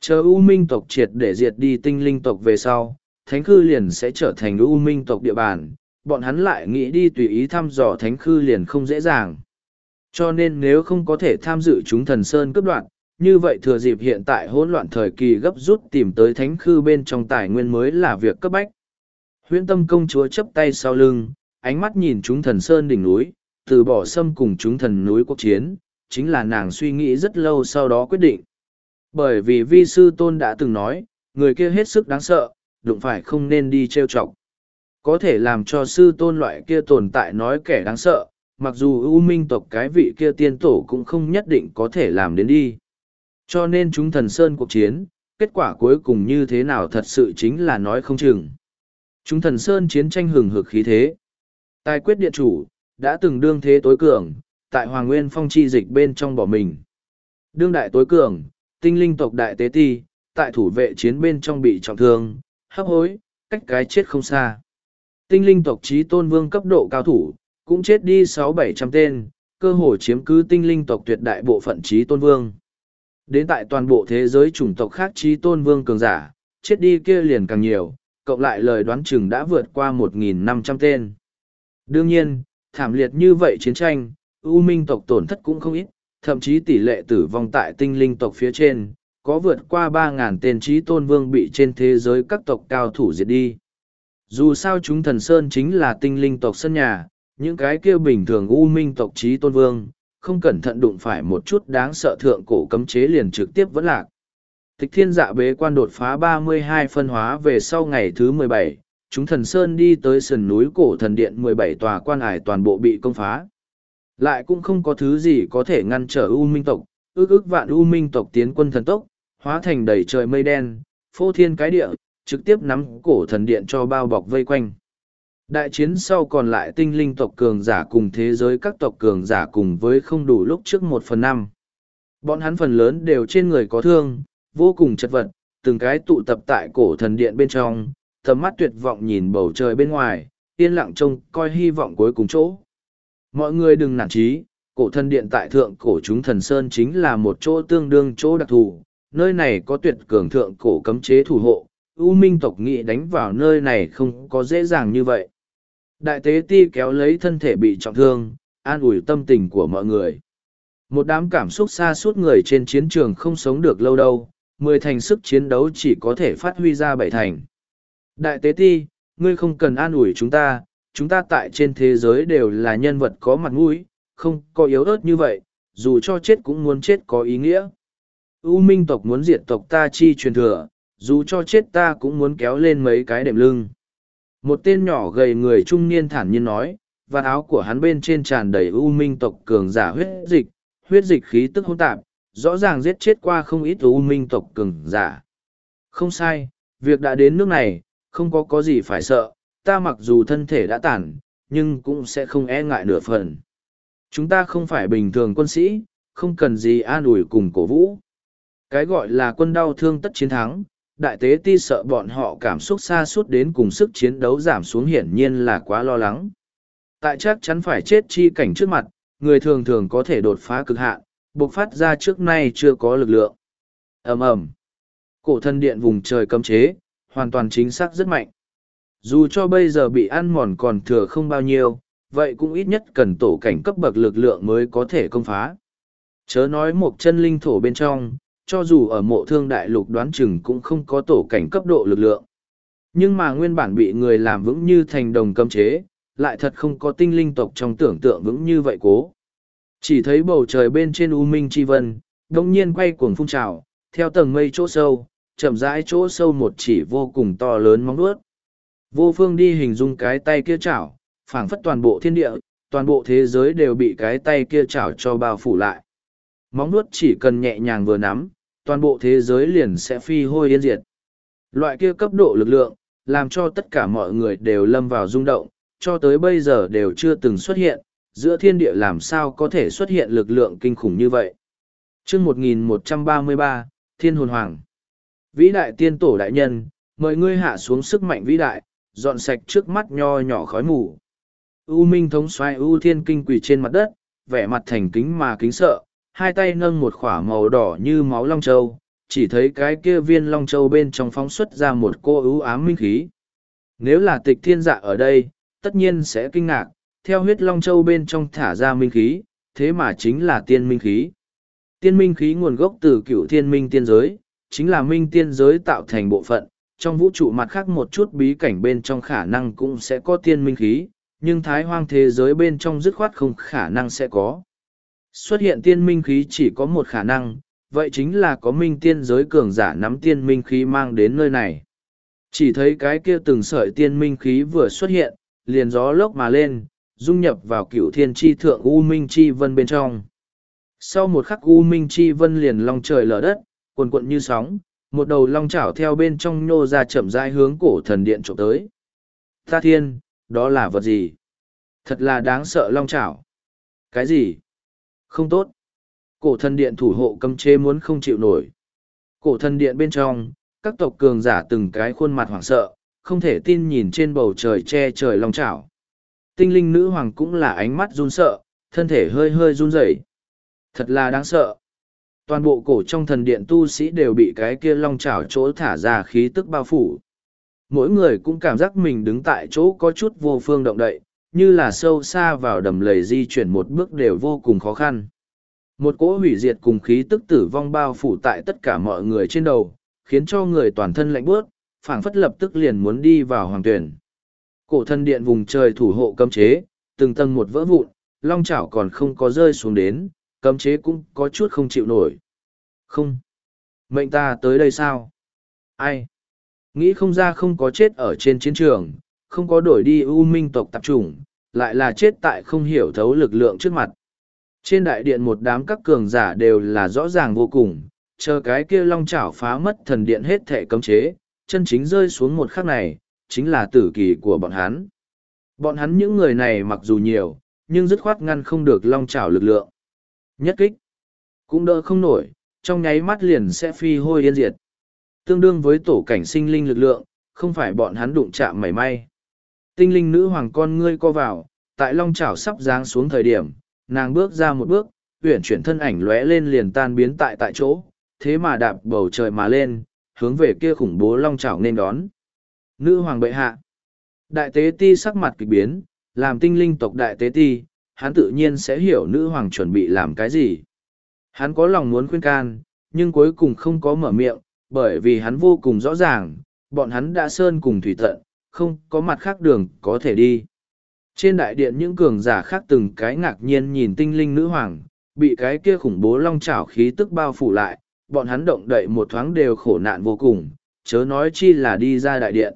Chờ U Minh tộc triệt để diệt đi tinh linh tộc về sau, Thánh Khư liền sẽ trở thành U Minh tộc địa bàn, bọn hắn lại nghĩ đi tùy ý thăm dò Thánh Khư liền không dễ dàng. Cho nên nếu không có thể tham dự chúng thần sơn cướp đoạn, như vậy thừa dịp hiện tại hỗn loạn thời kỳ gấp rút tìm tới Thánh Khư bên trong tài nguyên mới là việc cấp bách. Huyễn tâm công chúa chấp tay sau lưng, ánh mắt nhìn chúng thần sơn đỉnh núi, từ bỏ xâm cùng chúng thần núi quốc chiến, chính là nàng suy nghĩ rất lâu sau đó quyết định. Bởi vì vi sư tôn đã từng nói, người kia hết sức đáng sợ, đụng phải không nên đi trêu chọc. Có thể làm cho sư tôn loại kia tồn tại nói kẻ đáng sợ, mặc dù ưu minh tộc cái vị kia tiên tổ cũng không nhất định có thể làm đến đi. Cho nên chúng thần sơn cuộc chiến, kết quả cuối cùng như thế nào thật sự chính là nói không chừng. Chúng thần sơn chiến tranh hừng hực khí thế. Tài quyết điện chủ, đã từng đương thế tối cường, tại Hoàng Nguyên phong chi dịch bên trong bỏ mình. Đương đại tối cường, tinh linh tộc đại tế ti, tại thủ vệ chiến bên trong bị trọng thương, hấp hối, cách cái chết không xa. Tinh linh tộc trí tôn vương cấp độ cao thủ, cũng chết đi sáu bảy trăm tên, cơ hồ chiếm cứ tinh linh tộc tuyệt đại bộ phận trí tôn vương. Đến tại toàn bộ thế giới chủng tộc khác trí tôn vương cường giả, chết đi kia liền càng nhiều, cộng lại lời đoán chừng đã vượt qua một nghìn năm trăm tên. Đương nhiên, thảm liệt như vậy chiến tranh, U Minh tộc tổn thất cũng không ít, thậm chí tỷ lệ tử vong tại tinh linh tộc phía trên, có vượt qua 3.000 tên trí tôn vương bị trên thế giới các tộc cao thủ diệt đi. Dù sao chúng thần sơn chính là tinh linh tộc sân nhà, những cái kia bình thường u minh tộc trí tôn vương, không cẩn thận đụng phải một chút đáng sợ thượng cổ cấm chế liền trực tiếp vẫn lạc. Tịch thiên dạ bế quan đột phá ba mươi hai phân hóa về sau ngày thứ mười bảy, chúng thần sơn đi tới sườn núi cổ thần điện mười bảy tòa quan hải toàn bộ bị công phá. Lại cũng không có thứ gì có thể ngăn trở U Minh tộc, ước ước vạn U Minh tộc tiến quân thần tốc, hóa thành đầy trời mây đen, phô thiên cái địa, trực tiếp nắm cổ thần điện cho bao bọc vây quanh. Đại chiến sau còn lại tinh linh tộc cường giả cùng thế giới các tộc cường giả cùng với không đủ lúc trước một phần năm. Bọn hắn phần lớn đều trên người có thương, vô cùng chật vật, từng cái tụ tập tại cổ thần điện bên trong, tầm mắt tuyệt vọng nhìn bầu trời bên ngoài, yên lặng trông coi hy vọng cuối cùng chỗ. Mọi người đừng nản trí, cổ thần điện tại thượng cổ chúng thần sơn chính là một chỗ tương đương chỗ đặc thù, nơi này có tuyệt cường thượng cổ cấm chế thủ hộ, U Minh tộc nghị đánh vào nơi này không có dễ dàng như vậy. Đại tế ti kéo lấy thân thể bị trọng thương, an ủi tâm tình của mọi người. Một đám cảm xúc xa suốt người trên chiến trường không sống được lâu đâu, mười thành sức chiến đấu chỉ có thể phát huy ra bảy thành. Đại tế ti, ngươi không cần an ủi chúng ta, chúng ta tại trên thế giới đều là nhân vật có mặt mũi, không có yếu ớt như vậy, dù cho chết cũng muốn chết có ý nghĩa. U minh tộc muốn diệt tộc ta chi truyền thừa, dù cho chết ta cũng muốn kéo lên mấy cái đệm lưng. Một tên nhỏ gầy người trung niên thản nhiên nói, và áo của hắn bên trên tràn đầy u minh tộc cường giả huyết dịch, huyết dịch khí tức hỗn tạp, rõ ràng giết chết qua không ít u minh tộc cường giả. Không sai, việc đã đến nước này, không có có gì phải sợ, ta mặc dù thân thể đã tàn, nhưng cũng sẽ không e ngại nửa phần. Chúng ta không phải bình thường quân sĩ, không cần gì an ủi cùng cổ vũ. Cái gọi là quân đau thương tất chiến thắng, đại tế ti sợ bọn họ cảm xúc xa suốt đến cùng sức chiến đấu giảm xuống hiển nhiên là quá lo lắng. Tại chắc chắn phải chết chi cảnh trước mặt, người thường thường có thể đột phá cực hạn, bộc phát ra trước nay chưa có lực lượng. ầm ầm Cổ thân điện vùng trời cấm chế, hoàn toàn chính xác rất mạnh. Dù cho bây giờ bị ăn mòn còn thừa không bao nhiêu, vậy cũng ít nhất cần tổ cảnh cấp bậc lực lượng mới có thể công phá. Chớ nói một chân linh thổ bên trong, cho dù ở mộ thương đại lục đoán chừng cũng không có tổ cảnh cấp độ lực lượng. Nhưng mà nguyên bản bị người làm vững như thành đồng cấm chế, lại thật không có tinh linh tộc trong tưởng tượng vững như vậy cố. Chỉ thấy bầu trời bên trên U Minh Chi Vân, đông nhiên quay cuồng phun trào, theo tầng mây chỗ sâu, chậm rãi chỗ sâu một chỉ vô cùng to lớn móng nuốt. Vô phương đi hình dung cái tay kia chảo, phảng phất toàn bộ thiên địa, toàn bộ thế giới đều bị cái tay kia chảo cho bao phủ lại. Móng nuốt chỉ cần nhẹ nhàng vừa nắm, toàn bộ thế giới liền sẽ phi hôi yên diệt. Loại kia cấp độ lực lượng, làm cho tất cả mọi người đều lâm vào rung động, cho tới bây giờ đều chưa từng xuất hiện, giữa thiên địa làm sao có thể xuất hiện lực lượng kinh khủng như vậy. chương 1133, Thiên Hồn Hoàng Vĩ đại tiên tổ đại nhân, mời ngươi hạ xuống sức mạnh vĩ đại, dọn sạch trước mắt nho nhỏ khói mù. U Minh thống xoay U Thiên Kinh quỳ trên mặt đất, vẻ mặt thành kính mà kính sợ, hai tay nâng một khỏa màu đỏ như máu long châu, chỉ thấy cái kia viên long châu bên trong phóng xuất ra một cô ưu ám minh khí. Nếu là tịch thiên dạ ở đây, tất nhiên sẽ kinh ngạc, theo huyết long châu bên trong thả ra minh khí, thế mà chính là tiên minh khí. Tiên minh khí nguồn gốc từ cựu thiên minh tiên giới, chính là minh tiên giới tạo thành bộ phận, trong vũ trụ mặt khác một chút bí cảnh bên trong khả năng cũng sẽ có tiên minh khí, nhưng thái hoang thế giới bên trong dứt khoát không khả năng sẽ có. Xuất hiện tiên minh khí chỉ có một khả năng, vậy chính là có minh tiên giới cường giả nắm tiên minh khí mang đến nơi này. Chỉ thấy cái kia từng sợi tiên minh khí vừa xuất hiện, liền gió lốc mà lên, dung nhập vào cựu thiên tri thượng U Minh Chi Vân bên trong. Sau một khắc U Minh Chi Vân liền long trời lở đất, cuồn cuộn như sóng, một đầu long chảo theo bên trong nhô ra chậm rãi hướng cổ thần điện trộm tới. Ta thiên, đó là vật gì? Thật là đáng sợ long chảo. Cái gì? Không tốt. Cổ thần điện thủ hộ cấm chế muốn không chịu nổi. Cổ thần điện bên trong, các tộc cường giả từng cái khuôn mặt hoảng sợ, không thể tin nhìn trên bầu trời che trời long chảo. Tinh linh nữ hoàng cũng là ánh mắt run sợ, thân thể hơi hơi run rẩy. Thật là đáng sợ. Toàn bộ cổ trong thần điện tu sĩ đều bị cái kia long chảo chỗ thả ra khí tức bao phủ. Mỗi người cũng cảm giác mình đứng tại chỗ có chút vô phương động đậy, như là sâu xa vào đầm lầy di chuyển một bước đều vô cùng khó khăn. Một cỗ hủy diệt cùng khí tức tử vong bao phủ tại tất cả mọi người trên đầu, khiến cho người toàn thân lạnh bước, phảng phất lập tức liền muốn đi vào hoàng tuyển. Cổ thân điện vùng trời thủ hộ cấm chế, từng tầng một vỡ vụn, long chảo còn không có rơi xuống đến, cấm chế cũng có chút không chịu nổi. Không. Mệnh ta tới đây sao? Ai? Nghĩ không ra không có chết ở trên chiến trường, không có đổi đi ưu minh tộc tập trung, lại là chết tại không hiểu thấu lực lượng trước mặt. Trên đại điện một đám các cường giả đều là rõ ràng vô cùng, chờ cái kia long chảo phá mất thần điện hết thể cấm chế, chân chính rơi xuống một khắc này, chính là tử kỳ của bọn hắn. Bọn hắn những người này mặc dù nhiều, nhưng dứt khoát ngăn không được long chảo lực lượng. Nhất kích, cũng đỡ không nổi, trong nháy mắt liền sẽ phi hôi yên diệt. Tương đương với tổ cảnh sinh linh lực lượng, không phải bọn hắn đụng chạm mảy may. Tinh linh nữ hoàng con ngươi co vào, tại long chảo sắp giáng xuống thời điểm, nàng bước ra một bước, uyển chuyển thân ảnh lóe lên liền tan biến tại tại chỗ, thế mà đạp bầu trời mà lên, hướng về kia khủng bố long chảo nên đón. Nữ hoàng bệ hạ. Đại tế ti sắc mặt kịch biến, làm tinh linh tộc đại tế ti, hắn tự nhiên sẽ hiểu nữ hoàng chuẩn bị làm cái gì. Hắn có lòng muốn khuyên can, nhưng cuối cùng không có mở miệng, bởi vì hắn vô cùng rõ ràng, bọn hắn đã sơn cùng thủy tận, không có mặt khác đường có thể đi. Trên đại điện những cường giả khác từng cái ngạc nhiên nhìn tinh linh nữ hoàng, bị cái kia khủng bố long trảo khí tức bao phủ lại, bọn hắn động đậy một thoáng đều khổ nạn vô cùng, chớ nói chi là đi ra đại điện.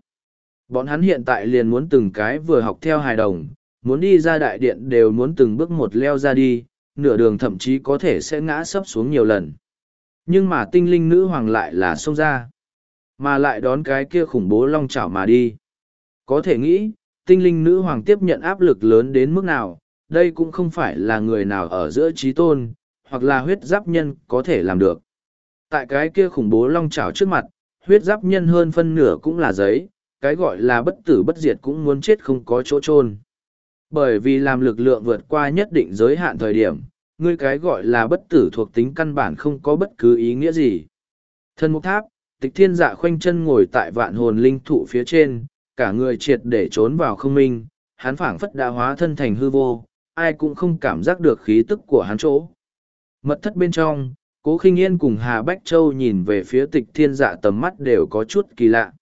Bọn hắn hiện tại liền muốn từng cái vừa học theo hài đồng, muốn đi ra đại điện đều muốn từng bước một leo ra đi, nửa đường thậm chí có thể sẽ ngã sấp xuống nhiều lần. Nhưng mà tinh linh nữ hoàng lại là xông ra, mà lại đón cái kia khủng bố long chảo mà đi. Có thể nghĩ, tinh linh nữ hoàng tiếp nhận áp lực lớn đến mức nào, đây cũng không phải là người nào ở giữa trí tôn, hoặc là huyết giáp nhân có thể làm được. Tại cái kia khủng bố long chảo trước mặt, huyết giáp nhân hơn phân nửa cũng là giấy, cái gọi là bất tử bất diệt cũng muốn chết không có chỗ chôn bởi vì làm lực lượng vượt qua nhất định giới hạn thời điểm, ngươi cái gọi là bất tử thuộc tính căn bản không có bất cứ ý nghĩa gì. Thân mục tháp, tịch thiên dạ khoanh chân ngồi tại vạn hồn linh thụ phía trên, cả người triệt để trốn vào không minh, hắn phảng phất đã hóa thân thành hư vô, ai cũng không cảm giác được khí tức của hắn chỗ. Mật thất bên trong, cố khinh yên cùng hà bách châu nhìn về phía tịch thiên dạ tầm mắt đều có chút kỳ lạ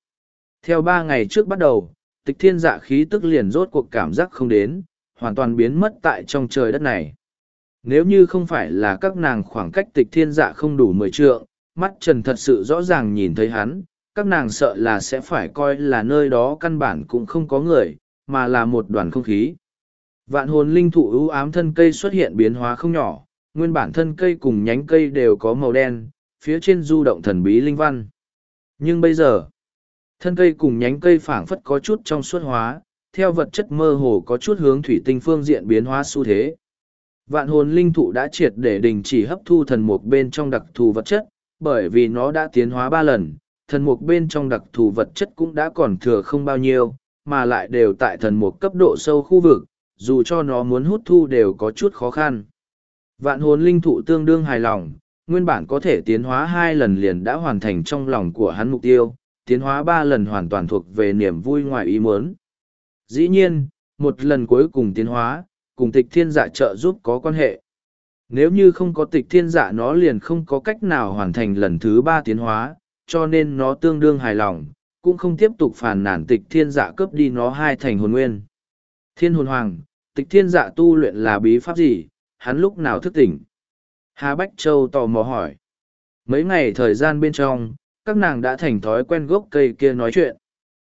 theo ba ngày trước bắt đầu tịch thiên dạ khí tức liền rốt cuộc cảm giác không đến, hoàn toàn biến mất tại trong trời đất này. Nếu như không phải là các nàng khoảng cách tịch thiên dạ không đủ mười trượng, mắt trần thật sự rõ ràng nhìn thấy hắn, các nàng sợ là sẽ phải coi là nơi đó căn bản cũng không có người, mà là một đoàn không khí. Vạn hồn linh thụ ưu ám thân cây xuất hiện biến hóa không nhỏ, nguyên bản thân cây cùng nhánh cây đều có màu đen, phía trên du động thần bí linh văn. Nhưng bây giờ thân cây cùng nhánh cây phảng phất có chút trong suốt hóa, theo vật chất mơ hồ có chút hướng thủy tinh phương diện biến hóa xu thế. Vạn hồn linh thụ đã triệt để đình chỉ hấp thu thần mục bên trong đặc thù vật chất, bởi vì nó đã tiến hóa ba lần, thần mục bên trong đặc thù vật chất cũng đã còn thừa không bao nhiêu, mà lại đều tại thần mục cấp độ sâu khu vực, dù cho nó muốn hút thu đều có chút khó khăn. Vạn hồn linh thụ tương đương hài lòng, nguyên bản có thể tiến hóa hai lần liền đã hoàn thành trong lòng của hắn mục tiêu tiến hóa ba lần hoàn toàn thuộc về niềm vui ngoài ý muốn. Dĩ nhiên, một lần cuối cùng tiến hóa, cùng tịch thiên dạ trợ giúp có quan hệ. Nếu như không có tịch thiên dạ nó liền không có cách nào hoàn thành lần thứ ba tiến hóa, cho nên nó tương đương hài lòng, cũng không tiếp tục phản nản tịch thiên dạ cướp đi nó hai thành hồn nguyên. Thiên hồn hoàng, tịch thiên dạ tu luyện là bí pháp gì? Hắn lúc nào thức tỉnh? Hà bách châu tò mò hỏi. Mấy ngày thời gian bên trong các nàng đã thành thói quen gốc cây kia nói chuyện.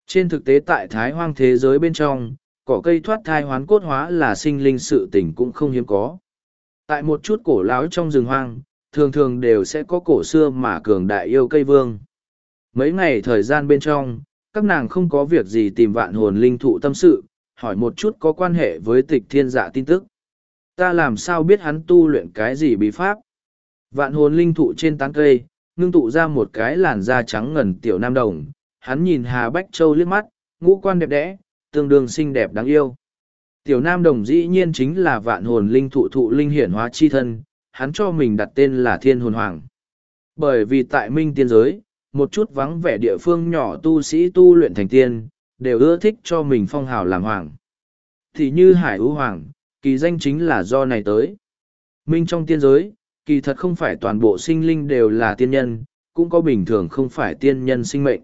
Trên thực tế tại thái hoang thế giới bên trong, cỏ cây thoát thai hoán cốt hóa là sinh linh sự tình cũng không hiếm có. Tại một chút cổ láo trong rừng hoang, thường thường đều sẽ có cổ xưa mà cường đại yêu cây vương. Mấy ngày thời gian bên trong, các nàng không có việc gì tìm vạn hồn linh thụ tâm sự, hỏi một chút có quan hệ với tịch thiên dạ tin tức. Ta làm sao biết hắn tu luyện cái gì bí pháp? Vạn hồn linh thụ trên tán cây ngưng tụ ra một cái làn da trắng ngần tiểu nam đồng. Hắn nhìn hà bách châu liếc mắt, ngũ quan đẹp đẽ, tương đương xinh đẹp đáng yêu. Tiểu nam đồng dĩ nhiên chính là vạn hồn linh thụ thụ linh hiển hóa chi thân, hắn cho mình đặt tên là thiên hồn hoàng. Bởi vì tại minh tiên giới, một chút vắng vẻ địa phương nhỏ tu sĩ tu luyện thành tiên, đều ưa thích cho mình phong hào làm hoàng. Thì như hải ưu hoàng, kỳ danh chính là do này tới. Minh trong tiên giới kỳ thật không phải toàn bộ sinh linh đều là tiên nhân, cũng có bình thường không phải tiên nhân sinh mệnh.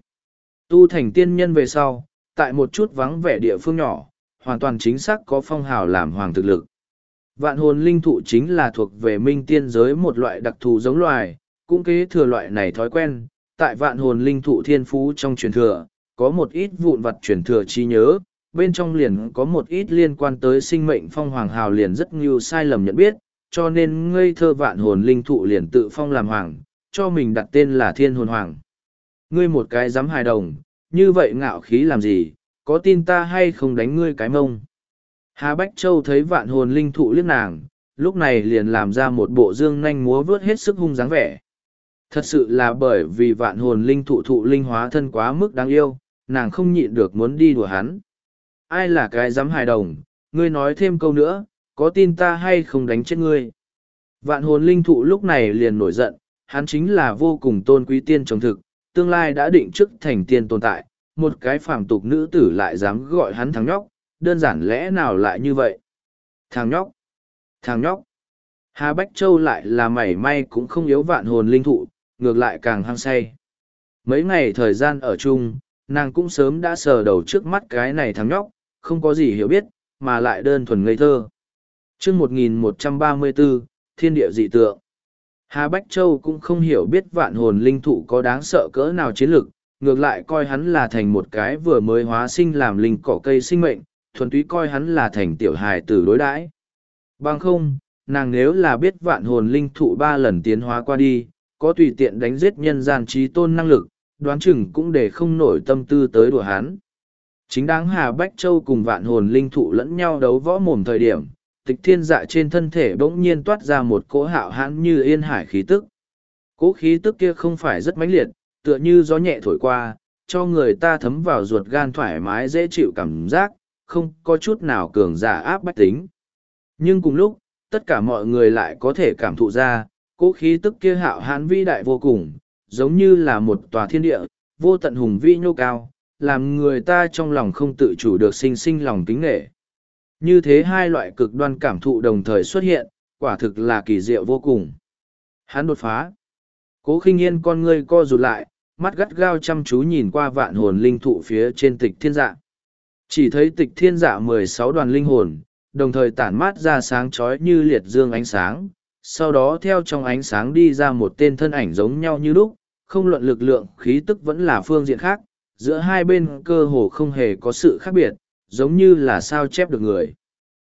Tu thành tiên nhân về sau, tại một chút vắng vẻ địa phương nhỏ, hoàn toàn chính xác có phong hào làm hoàng thực lực. Vạn hồn linh thụ chính là thuộc về minh tiên giới một loại đặc thù giống loài, cũng kế thừa loại này thói quen. Tại vạn hồn linh thụ thiên phú trong truyền thừa, có một ít vụn vặt truyền thừa trí nhớ, bên trong liền có một ít liên quan tới sinh mệnh phong hoàng hào liền rất nhiều sai lầm nhận biết cho nên ngây thơ vạn hồn linh thụ liền tự phong làm hoàng, cho mình đặt tên là thiên hồn hoàng. Ngươi một cái dám hài đồng, như vậy ngạo khí làm gì, có tin ta hay không đánh ngươi cái mông? Hà bách châu thấy vạn hồn linh thụ liếc nàng, lúc này liền làm ra một bộ dương nanh múa vớt hết sức hung dáng vẻ. Thật sự là bởi vì vạn hồn linh thụ thụ linh hóa thân quá mức đáng yêu, nàng không nhịn được muốn đi đùa hắn. Ai là cái dám hài đồng, ngươi nói thêm câu nữa có tin ta hay không đánh chết ngươi? Vạn hồn linh thụ lúc này liền nổi giận, hắn chính là vô cùng tôn quý tiên trồng thực, tương lai đã định chức thành tiên tồn tại, một cái phàm tục nữ tử lại dám gọi hắn thằng nhóc, đơn giản lẽ nào lại như vậy? Thằng nhóc! Thằng nhóc! Hà bách châu lại là mảy may cũng không yếu vạn hồn linh thụ, ngược lại càng hăng say. Mấy ngày thời gian ở chung, nàng cũng sớm đã sờ đầu trước mắt cái này thằng nhóc, không có gì hiểu biết, mà lại đơn thuần ngây thơ chương một nghìn một trăm ba mươi bốn thiên địa dị tượng. Hà bách châu cũng không hiểu biết vạn hồn linh thụ có đáng sợ cỡ nào chiến lược, ngược lại coi hắn là thành một cái vừa mới hóa sinh làm linh cỏ cây sinh mệnh, thuần túy coi hắn là thành tiểu hài tử đối đãi. Bằng không, nàng nếu là biết vạn hồn linh thụ ba lần tiến hóa qua đi, có tùy tiện đánh giết nhân gian trí tôn năng lực, đoán chừng cũng để không nổi tâm tư tới đùa hắn. Chính đáng hà bách châu cùng vạn hồn linh thụ lẫn nhau đấu võ mồm thời điểm tịch thiên dạ trên thân thể bỗng nhiên toát ra một cỗ hạo hãn như yên hải khí tức. Cỗ khí tức kia không phải rất mãnh liệt, tựa như gió nhẹ thổi qua, cho người ta thấm vào ruột gan thoải mái dễ chịu cảm giác, không có chút nào cường giả áp bách tính. Nhưng cùng lúc, tất cả mọi người lại có thể cảm thụ ra, cỗ khí tức kia hạo hãn vĩ đại vô cùng, giống như là một tòa thiên địa, vô tận hùng vĩ nhô cao, làm người ta trong lòng không tự chủ được sinh sinh lòng kính nghệ như thế hai loại cực đoan cảm thụ đồng thời xuất hiện quả thực là kỳ diệu vô cùng Hắn đột phá. Cố khinh yên con ngươi co rụt lại, mắt gắt gao chăm chú nhìn qua vạn hồn linh thụ phía trên tịch thiên dạ. Chỉ thấy tịch thiên dạ mười sáu đoàn linh hồn, đồng thời tản mát ra sáng chói như liệt dương ánh sáng, sau đó theo trong ánh sáng đi ra một tên thân ảnh giống nhau như lúc, không luận lực lượng khí tức vẫn là phương diện khác, giữa hai bên cơ hồ không hề có sự khác biệt, giống như là sao chép được người.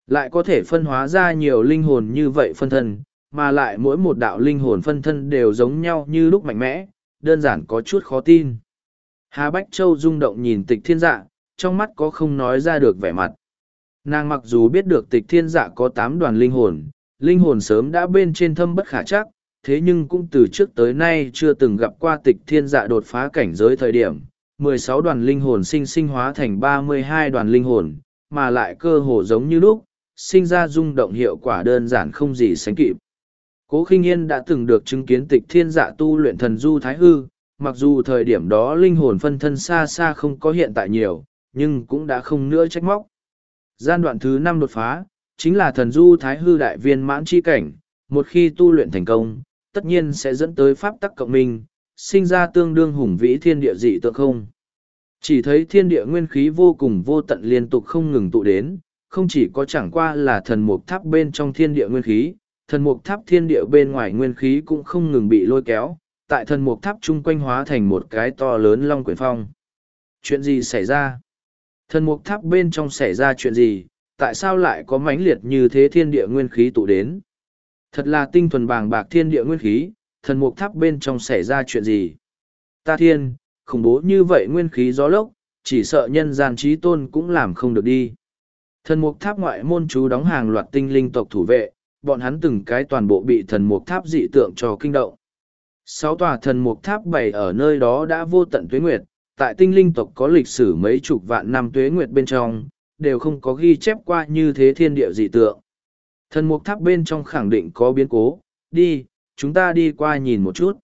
Lại có thể phân hóa ra nhiều linh hồn như vậy phân thân, mà lại mỗi một đạo linh hồn phân thân đều giống nhau như lúc mạnh mẽ, đơn giản có chút khó tin. Hà Bách Châu rung động nhìn tịch thiên dạ, trong mắt có không nói ra được vẻ mặt. Nàng mặc dù biết được tịch thiên dạ có tám đoàn linh hồn, linh hồn sớm đã bên trên thâm bất khả chắc, thế nhưng cũng từ trước tới nay chưa từng gặp qua tịch thiên dạ đột phá cảnh giới thời điểm. 16 đoàn linh hồn sinh sinh hóa thành 32 đoàn linh hồn, mà lại cơ hồ giống như lúc, sinh ra rung động hiệu quả đơn giản không gì sánh kịp. Cố khinh yên đã từng được chứng kiến tịch thiên dạ tu luyện thần du thái hư, mặc dù thời điểm đó linh hồn phân thân xa xa không có hiện tại nhiều, nhưng cũng đã không nữa trách móc. Gian đoạn thứ năm đột phá, chính là thần du thái hư đại viên mãn chi cảnh, một khi tu luyện thành công, tất nhiên sẽ dẫn tới pháp tắc cộng minh, sinh ra tương đương hùng vĩ thiên địa dị tượng không. Chỉ thấy thiên địa nguyên khí vô cùng vô tận liên tục không ngừng tụ đến, không chỉ có chẳng qua là thần mục tháp bên trong thiên địa nguyên khí, thần mục tháp thiên địa bên ngoài nguyên khí cũng không ngừng bị lôi kéo, tại thần mục tháp chung quanh hóa thành một cái to lớn long quyển phong. Chuyện gì xảy ra? Thần mục tháp bên trong xảy ra chuyện gì? Tại sao lại có mãnh liệt như thế thiên địa nguyên khí tụ đến? Thật là tinh thuần bàng bạc thiên địa nguyên khí, thần mục tháp bên trong xảy ra chuyện gì? Ta thiên, khủng bố như vậy nguyên khí gió lốc, chỉ sợ nhân gian trí tôn cũng làm không được đi. Thần mục tháp ngoại môn chú đóng hàng loạt tinh linh tộc thủ vệ, bọn hắn từng cái toàn bộ bị thần mục tháp dị tượng cho kinh động. Sáu tòa thần mục tháp bày ở nơi đó đã vô tận tuế nguyệt, tại tinh linh tộc có lịch sử mấy chục vạn năm tuế nguyệt bên trong, đều không có ghi chép qua như thế thiên địa dị tượng. Thần mục tháp bên trong khẳng định có biến cố, đi, chúng ta đi qua nhìn một chút.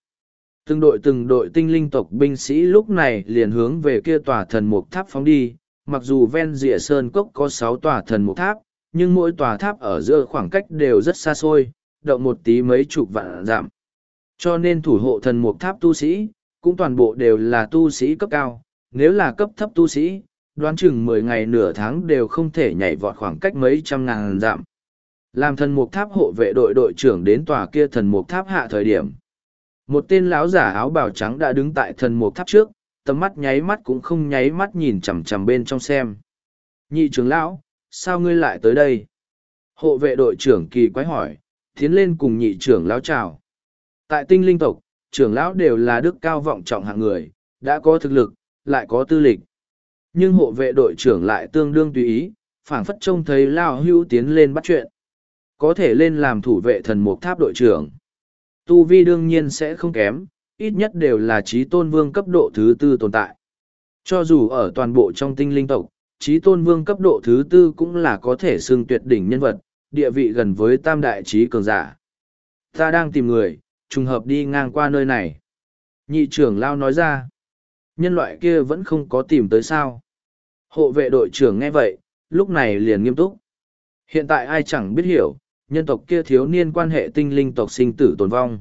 Từng đội từng đội tinh linh tộc binh sĩ lúc này liền hướng về kia tòa thần mục tháp phóng đi, mặc dù ven rìa sơn cốc có sáu tòa thần mục tháp, nhưng mỗi tòa tháp ở giữa khoảng cách đều rất xa xôi, động một tí mấy chục vạn giảm. Cho nên thủ hộ thần mục tháp tu sĩ, cũng toàn bộ đều là tu sĩ cấp cao, nếu là cấp thấp tu sĩ, đoán chừng mười ngày nửa tháng đều không thể nhảy vọt khoảng cách mấy trăm ngàn giảm. Làm thần mục tháp hộ vệ đội đội trưởng đến tòa kia thần mục tháp hạ thời điểm. Một tên lão giả áo bào trắng đã đứng tại thần mục tháp trước, tầm mắt nháy mắt cũng không nháy mắt nhìn chằm chằm bên trong xem. Nhị trưởng lão, sao ngươi lại tới đây? Hộ vệ đội trưởng kỳ quái hỏi, tiến lên cùng nhị trưởng lão chào. Tại tinh linh tộc, trưởng lão đều là đức cao vọng trọng hạng người, đã có thực lực, lại có tư lịch. Nhưng hộ vệ đội trưởng lại tương đương tùy ý, phảng phất trông thấy Lao hưu tiến lên bắt chuyện. Có thể lên làm thủ vệ thần mục tháp đội trưởng. Tu vi đương nhiên sẽ không kém, ít nhất đều là trí tôn vương cấp độ thứ tư tồn tại. Cho dù ở toàn bộ trong tinh linh tộc, trí tôn vương cấp độ thứ tư cũng là có thể xưng tuyệt đỉnh nhân vật, địa vị gần với tam đại trí cường giả. Ta đang tìm người, trùng hợp đi ngang qua nơi này. Nhị trưởng lao nói ra, nhân loại kia vẫn không có tìm tới sao. Hộ vệ đội trưởng nghe vậy, lúc này liền nghiêm túc. Hiện tại ai chẳng biết hiểu, nhân tộc kia thiếu niên quan hệ tinh linh tộc sinh tử tồn vong.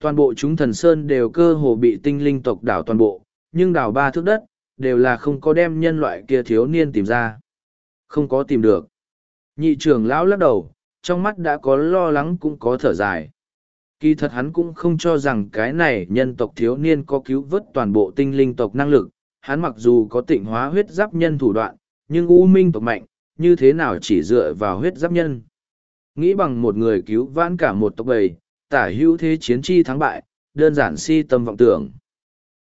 Toàn bộ chúng thần sơn đều cơ hồ bị tinh linh tộc đảo toàn bộ, nhưng đảo ba thước đất, đều là không có đem nhân loại kia thiếu niên tìm ra. Không có tìm được. Nhị trưởng lão lắc đầu, trong mắt đã có lo lắng cũng có thở dài. Kỳ thật hắn cũng không cho rằng cái này nhân tộc thiếu niên có cứu vớt toàn bộ tinh linh tộc năng lực. Hắn mặc dù có tịnh hóa huyết giáp nhân thủ đoạn, nhưng U Minh tộc mạnh, như thế nào chỉ dựa vào huyết giáp nhân. Nghĩ bằng một người cứu vãn cả một tộc bầy, tả hữu thế chiến chi thắng bại, đơn giản si tâm vọng tưởng.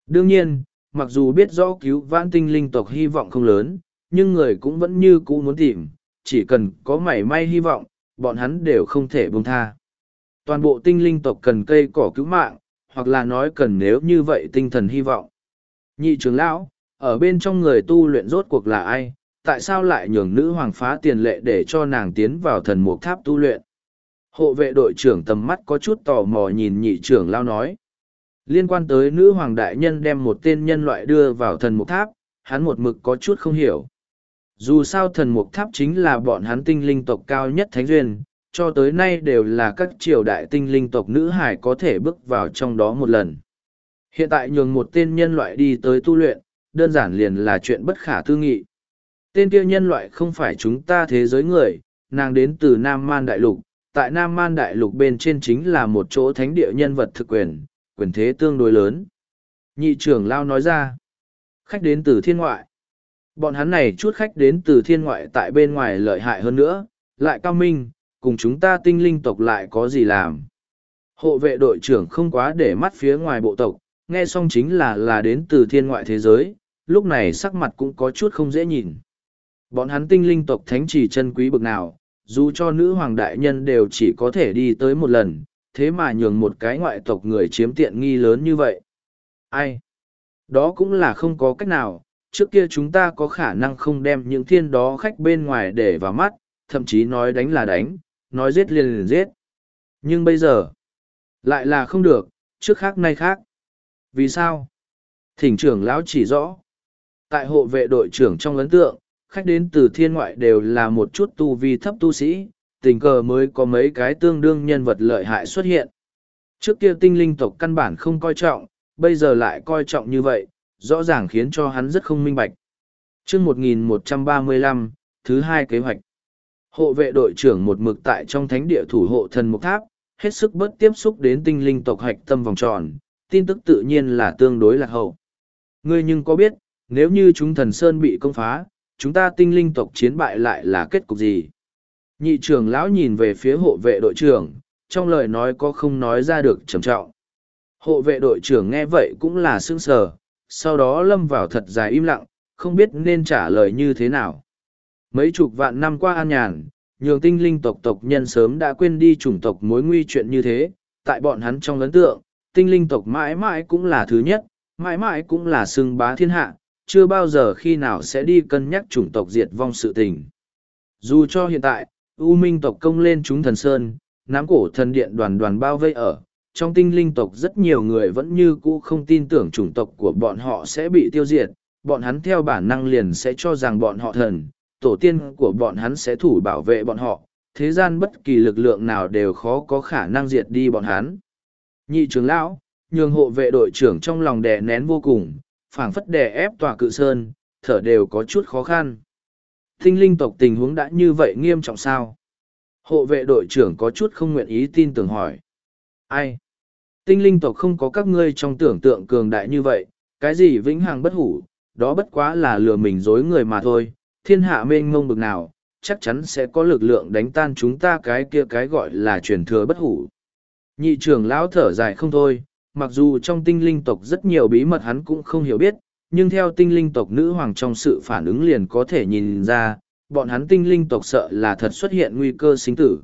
Đương nhiên, mặc dù biết rõ cứu vãn tinh linh tộc hy vọng không lớn, nhưng người cũng vẫn như cũ muốn tìm, chỉ cần có mảy may hy vọng, bọn hắn đều không thể buông tha. Toàn bộ tinh linh tộc cần cây cỏ cứu mạng, hoặc là nói cần nếu như vậy tinh thần hy vọng. Nhị trưởng lão, ở bên trong người tu luyện rốt cuộc là ai, tại sao lại nhường nữ hoàng phá tiền lệ để cho nàng tiến vào thần mục tháp tu luyện? Hộ vệ đội trưởng tầm mắt có chút tò mò nhìn nhị trưởng lao nói. Liên quan tới nữ hoàng đại nhân đem một tên nhân loại đưa vào thần mục tháp, hắn một mực có chút không hiểu. Dù sao thần mục tháp chính là bọn hắn tinh linh tộc cao nhất thánh duyên, cho tới nay đều là các triều đại tinh linh tộc nữ hải có thể bước vào trong đó một lần. Hiện tại nhường một tên nhân loại đi tới tu luyện, đơn giản liền là chuyện bất khả tư nghị. Tên kia nhân loại không phải chúng ta thế giới người, nàng đến từ Nam Man Đại Lục, tại Nam Man Đại Lục bên trên chính là một chỗ thánh địa nhân vật thực quyền, quyền thế tương đối lớn. Nhị trưởng Lao nói ra, khách đến từ thiên ngoại. Bọn hắn này chút khách đến từ thiên ngoại tại bên ngoài lợi hại hơn nữa, lại cao minh, cùng chúng ta tinh linh tộc lại có gì làm. Hộ vệ đội trưởng không quá để mắt phía ngoài bộ tộc, nghe xong chính là là đến từ thiên ngoại thế giới, lúc này sắc mặt cũng có chút không dễ nhìn. Bọn hắn tinh linh tộc thánh chỉ chân quý bực nào, dù cho nữ hoàng đại nhân đều chỉ có thể đi tới một lần, thế mà nhường một cái ngoại tộc người chiếm tiện nghi lớn như vậy. Ai? Đó cũng là không có cách nào, trước kia chúng ta có khả năng không đem những thiên đó khách bên ngoài để vào mắt, thậm chí nói đánh là đánh, nói giết liền liền giết. Nhưng bây giờ, lại là không được, trước khác nay khác. Vì sao? Thỉnh trưởng lão chỉ rõ. Tại hộ vệ đội trưởng trong ấn tượng, khách đến từ thiên ngoại đều là một chút tu vi thấp tu sĩ, tình cờ mới có mấy cái tương đương nhân vật lợi hại xuất hiện. Trước kia tinh linh tộc căn bản không coi trọng, bây giờ lại coi trọng như vậy, rõ ràng khiến cho hắn rất không minh bạch. chương 1135, thứ hai kế hoạch. Hộ vệ đội trưởng một mực tại trong thánh địa thủ hộ thần mục tháp, hết sức bất tiếp xúc đến tinh linh tộc hạch tâm vòng tròn, tin tức tự nhiên là tương đối lạc hậu. Ngươi nhưng có biết, nếu như chúng thần sơn bị công phá, chúng ta tinh linh tộc chiến bại lại là kết cục gì? Nhị trưởng lão nhìn về phía hộ vệ đội trưởng, trong lời nói có không nói ra được trầm trọng. Hộ vệ đội trưởng nghe vậy cũng là sững sờ, sau đó lâm vào thật dài im lặng, không biết nên trả lời như thế nào. Mấy chục vạn năm qua an nhàn, nhường tinh linh tộc tộc nhân sớm đã quên đi chủng tộc mối nguy chuyện như thế, tại bọn hắn trong ấn tượng, tinh linh tộc mãi mãi cũng là thứ nhất, mãi mãi cũng là sưng bá thiên hạ, chưa bao giờ khi nào sẽ đi cân nhắc chủng tộc diệt vong sự tình. Dù cho hiện tại, U Minh tộc công lên chúng thần sơn, nắm cổ thần điện đoàn đoàn bao vây ở, trong tinh linh tộc rất nhiều người vẫn như cũ không tin tưởng chủng tộc của bọn họ sẽ bị tiêu diệt, bọn hắn theo bản năng liền sẽ cho rằng bọn họ thần, tổ tiên của bọn hắn sẽ thủ bảo vệ bọn họ, thế gian bất kỳ lực lượng nào đều khó có khả năng diệt đi bọn hắn. Nhị trưởng lão, nhường hộ vệ đội trưởng trong lòng đè nén vô cùng, phảng phất đè ép tòa cự sơn, thở đều có chút khó khăn. Tinh linh tộc tình huống đã như vậy nghiêm trọng sao? Hộ vệ đội trưởng có chút không nguyện ý tin tưởng hỏi. Ai? Tinh linh tộc không có các ngươi trong tưởng tượng cường đại như vậy, cái gì vĩnh hằng bất hủ, đó bất quá là lừa mình dối người mà thôi, thiên hạ mênh mông bực nào, chắc chắn sẽ có lực lượng đánh tan chúng ta cái kia cái gọi là truyền thừa bất hủ. Nhị trưởng lão thở dài không thôi, mặc dù trong tinh linh tộc rất nhiều bí mật hắn cũng không hiểu biết, nhưng theo tinh linh tộc nữ hoàng trong sự phản ứng liền có thể nhìn ra, bọn hắn tinh linh tộc sợ là thật xuất hiện nguy cơ sinh tử.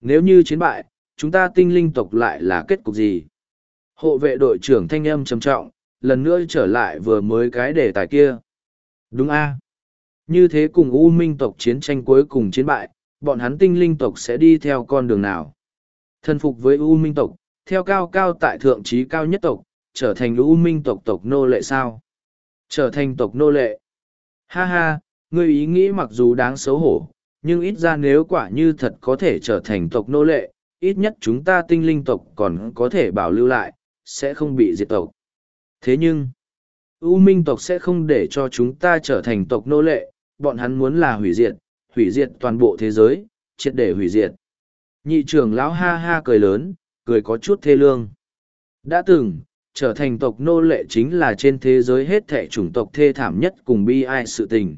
Nếu như chiến bại, chúng ta tinh linh tộc lại là kết cục gì? Hộ vệ đội trưởng thanh âm trầm trọng, lần nữa trở lại vừa mới cái đề tài kia. Đúng a Như thế cùng U Minh tộc chiến tranh cuối cùng chiến bại, bọn hắn tinh linh tộc sẽ đi theo con đường nào? Thân phục với U Minh tộc, theo cao cao tại thượng trí cao nhất tộc, trở thành U Minh tộc tộc nô lệ sao? Trở thành tộc nô lệ. Ha ha, ngươi ý nghĩ mặc dù đáng xấu hổ, nhưng ít ra nếu quả như thật có thể trở thành tộc nô lệ, ít nhất chúng ta tinh linh tộc còn có thể bảo lưu lại, sẽ không bị diệt tộc. Thế nhưng, U Minh tộc sẽ không để cho chúng ta trở thành tộc nô lệ, bọn hắn muốn là hủy diệt, hủy diệt toàn bộ thế giới, triệt để hủy diệt. Nhị trưởng lão ha ha cười lớn, cười có chút thê lương. Đã từng, trở thành tộc nô lệ chính là trên thế giới hết thẻ chủng tộc thê thảm nhất cùng bi ai sự tình.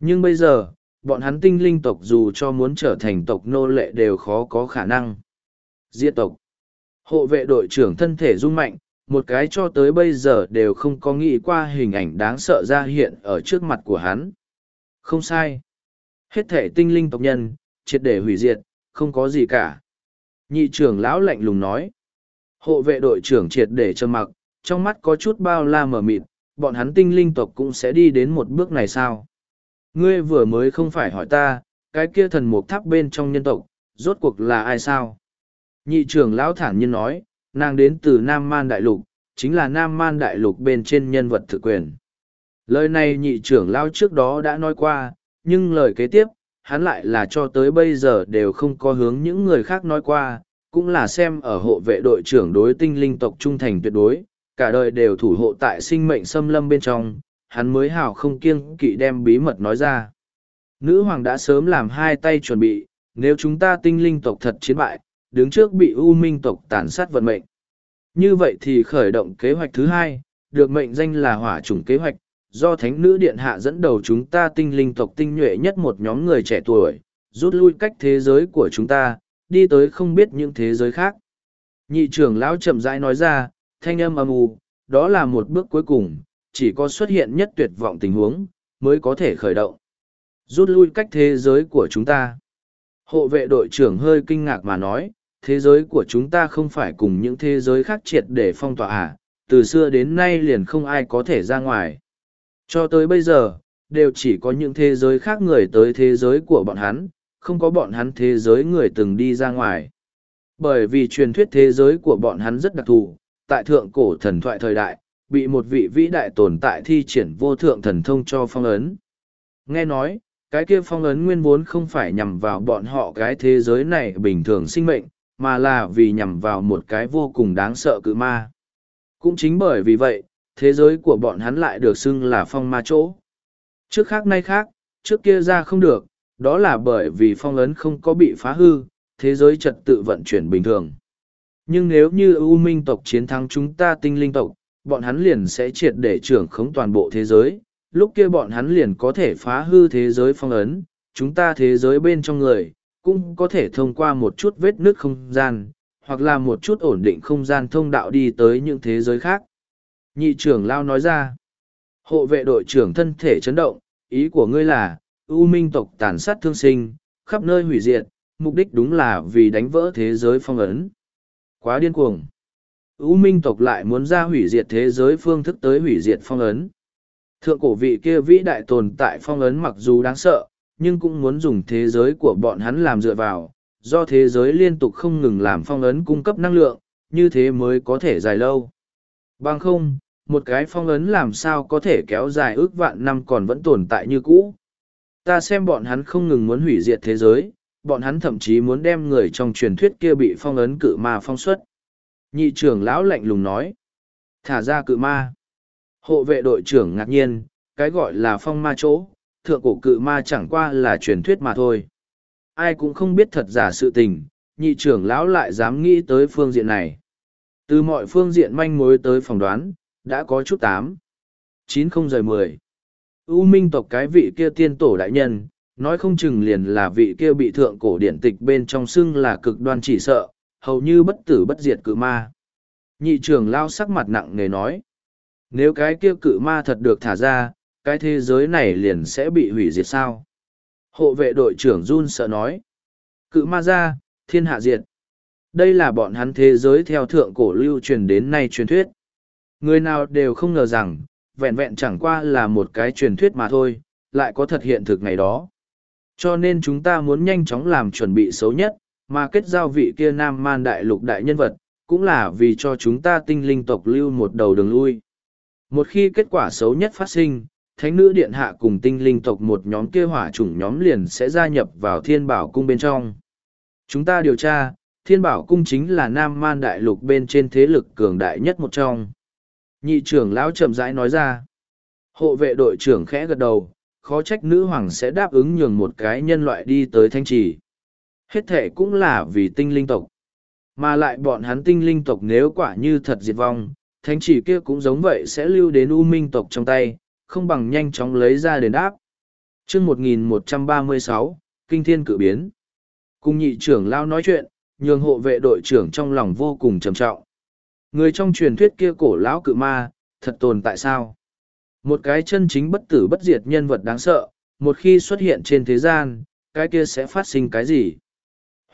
Nhưng bây giờ, bọn hắn tinh linh tộc dù cho muốn trở thành tộc nô lệ đều khó có khả năng. Diệt tộc. Hộ vệ đội trưởng thân thể rung mạnh, một cái cho tới bây giờ đều không có nghĩ qua hình ảnh đáng sợ ra hiện ở trước mặt của hắn. Không sai. Hết thể tinh linh tộc nhân, triệt để hủy diệt, không có gì cả. Nhị trưởng lão lạnh lùng nói. Hộ vệ đội trưởng triệt để trầm mặc, trong mắt có chút bao la mờ mịt, bọn hắn tinh linh tộc cũng sẽ đi đến một bước này sao? Ngươi vừa mới không phải hỏi ta, cái kia thần mục tháp bên trong nhân tộc, rốt cuộc là ai sao? Nhị trưởng lão thản nhiên nói, nàng đến từ Nam Man Đại Lục, chính là Nam Man Đại Lục bên trên nhân vật thực quyền. Lời này nhị trưởng lão trước đó đã nói qua, nhưng lời kế tiếp, hắn lại là cho tới bây giờ đều không có hướng những người khác nói qua, cũng là xem ở hộ vệ đội trưởng đối tinh linh tộc trung thành tuyệt đối, cả đời đều thủ hộ tại sinh mệnh xâm lâm bên trong, hắn mới hào không kiêng kỵ đem bí mật nói ra. Nữ hoàng đã sớm làm hai tay chuẩn bị, nếu chúng ta tinh linh tộc thật chiến bại, đứng trước bị U Minh tộc tàn sát vận mệnh. Như vậy thì khởi động kế hoạch thứ hai, được mệnh danh là hỏa chủng kế hoạch, do Thánh Nữ Điện Hạ dẫn đầu chúng ta tinh linh tộc tinh nhuệ nhất một nhóm người trẻ tuổi, rút lui cách thế giới của chúng ta, đi tới không biết những thế giới khác. Nhị trưởng lão chậm rãi nói ra, thanh âm âm u, đó là một bước cuối cùng, chỉ có xuất hiện nhất tuyệt vọng tình huống, mới có thể khởi động. Rút lui cách thế giới của chúng ta. Hộ vệ đội trưởng hơi kinh ngạc mà nói, thế giới của chúng ta không phải cùng những thế giới khác triệt để phong tỏa à, từ xưa đến nay liền không ai có thể ra ngoài. Cho tới bây giờ, đều chỉ có những thế giới khác người tới thế giới của bọn hắn, không có bọn hắn thế giới người từng đi ra ngoài. Bởi vì truyền thuyết thế giới của bọn hắn rất đặc thù, tại thượng cổ thần thoại thời đại, bị một vị vĩ đại tồn tại thi triển vô thượng thần thông cho phong ấn. Nghe nói, cái kia phong ấn nguyên vốn không phải nhằm vào bọn họ cái thế giới này bình thường sinh mệnh, mà là vì nhằm vào một cái vô cùng đáng sợ cự ma. Cũng chính bởi vì vậy, thế giới của bọn hắn lại được xưng là phong ma chỗ. Trước khác nay khác, trước kia ra không được, đó là bởi vì phong ấn không có bị phá hư, thế giới trật tự vận chuyển bình thường. Nhưng nếu như U minh tộc chiến thắng chúng ta tinh linh tộc, bọn hắn liền sẽ triệt để trưởng khống toàn bộ thế giới, lúc kia bọn hắn liền có thể phá hư thế giới phong ấn, chúng ta thế giới bên trong người, cũng có thể thông qua một chút vết nước không gian, hoặc là một chút ổn định không gian thông đạo đi tới những thế giới khác. Nhị trưởng Lao nói ra, hộ vệ đội trưởng thân thể chấn động, ý của ngươi là, U minh tộc tàn sát thương sinh, khắp nơi hủy diệt, mục đích đúng là vì đánh vỡ thế giới phong ấn. Quá điên cuồng. U minh tộc lại muốn ra hủy diệt thế giới phương thức tới hủy diệt phong ấn. Thượng cổ vị kia vĩ đại tồn tại phong ấn mặc dù đáng sợ, nhưng cũng muốn dùng thế giới của bọn hắn làm dựa vào, do thế giới liên tục không ngừng làm phong ấn cung cấp năng lượng, như thế mới có thể dài lâu. Bằng không, một cái phong ấn làm sao có thể kéo dài ước vạn năm còn vẫn tồn tại như cũ. Ta xem bọn hắn không ngừng muốn hủy diệt thế giới, bọn hắn thậm chí muốn đem người trong truyền thuyết kia bị phong ấn cự ma phong xuất. Nhị trưởng lão lạnh lùng nói. Thả ra cự ma. Hộ vệ đội trưởng ngạc nhiên, cái gọi là phong ma chỗ, thượng cổ cự ma chẳng qua là truyền thuyết mà thôi. Ai cũng không biết thật giả sự tình, nhị trưởng lão lại dám nghĩ tới phương diện này. Từ mọi phương diện manh mối tới phỏng đoán, đã có chút tám. chín không rời mười. U minh tộc cái vị kia tiên tổ đại nhân, nói không chừng liền là vị kia bị thượng cổ điển tịch bên trong xưng là cực đoan chỉ sợ, hầu như bất tử bất diệt cự ma. Nhị trưởng lao sắc mặt nặng nề nói. Nếu cái kia cự ma thật được thả ra, cái thế giới này liền sẽ bị hủy diệt sao? Hộ vệ đội trưởng Jun sợ nói. Cự ma ra, thiên hạ diệt. Đây là bọn hắn thế giới theo thượng cổ lưu truyền đến nay truyền thuyết. Người nào đều không ngờ rằng, vẹn vẹn chẳng qua là một cái truyền thuyết mà thôi, lại có thật hiện thực ngày đó. Cho nên chúng ta muốn nhanh chóng làm chuẩn bị xấu nhất, mà kết giao vị kia nam man đại lục đại nhân vật, cũng là vì cho chúng ta tinh linh tộc lưu một đầu đường lui. Một khi kết quả xấu nhất phát sinh, thánh nữ điện hạ cùng tinh linh tộc một nhóm kia hỏa chủng nhóm liền sẽ gia nhập vào thiên bảo cung bên trong. Chúng ta điều tra, thiên bảo cung chính là nam man đại lục bên trên thế lực cường đại nhất một trong. Nhị trưởng lão chậm rãi nói ra. Hộ vệ đội trưởng khẽ gật đầu, khó trách nữ hoàng sẽ đáp ứng nhường một cái nhân loại đi tới thanh trì. Hết thể cũng là vì tinh linh tộc. Mà lại bọn hắn tinh linh tộc nếu quả như thật diệt vong, thánh chỉ kia cũng giống vậy sẽ lưu đến u minh tộc trong tay, không bằng nhanh chóng lấy ra đền đáp. chương 1136, Kinh Thiên Cự Biến. Cùng nhị trưởng lao nói chuyện, nhường hộ vệ đội trưởng trong lòng vô cùng trầm trọng. Người trong truyền thuyết kia cổ lão cự ma, thật tồn tại sao? Một cái chân chính bất tử bất diệt nhân vật đáng sợ, một khi xuất hiện trên thế gian, cái kia sẽ phát sinh cái gì?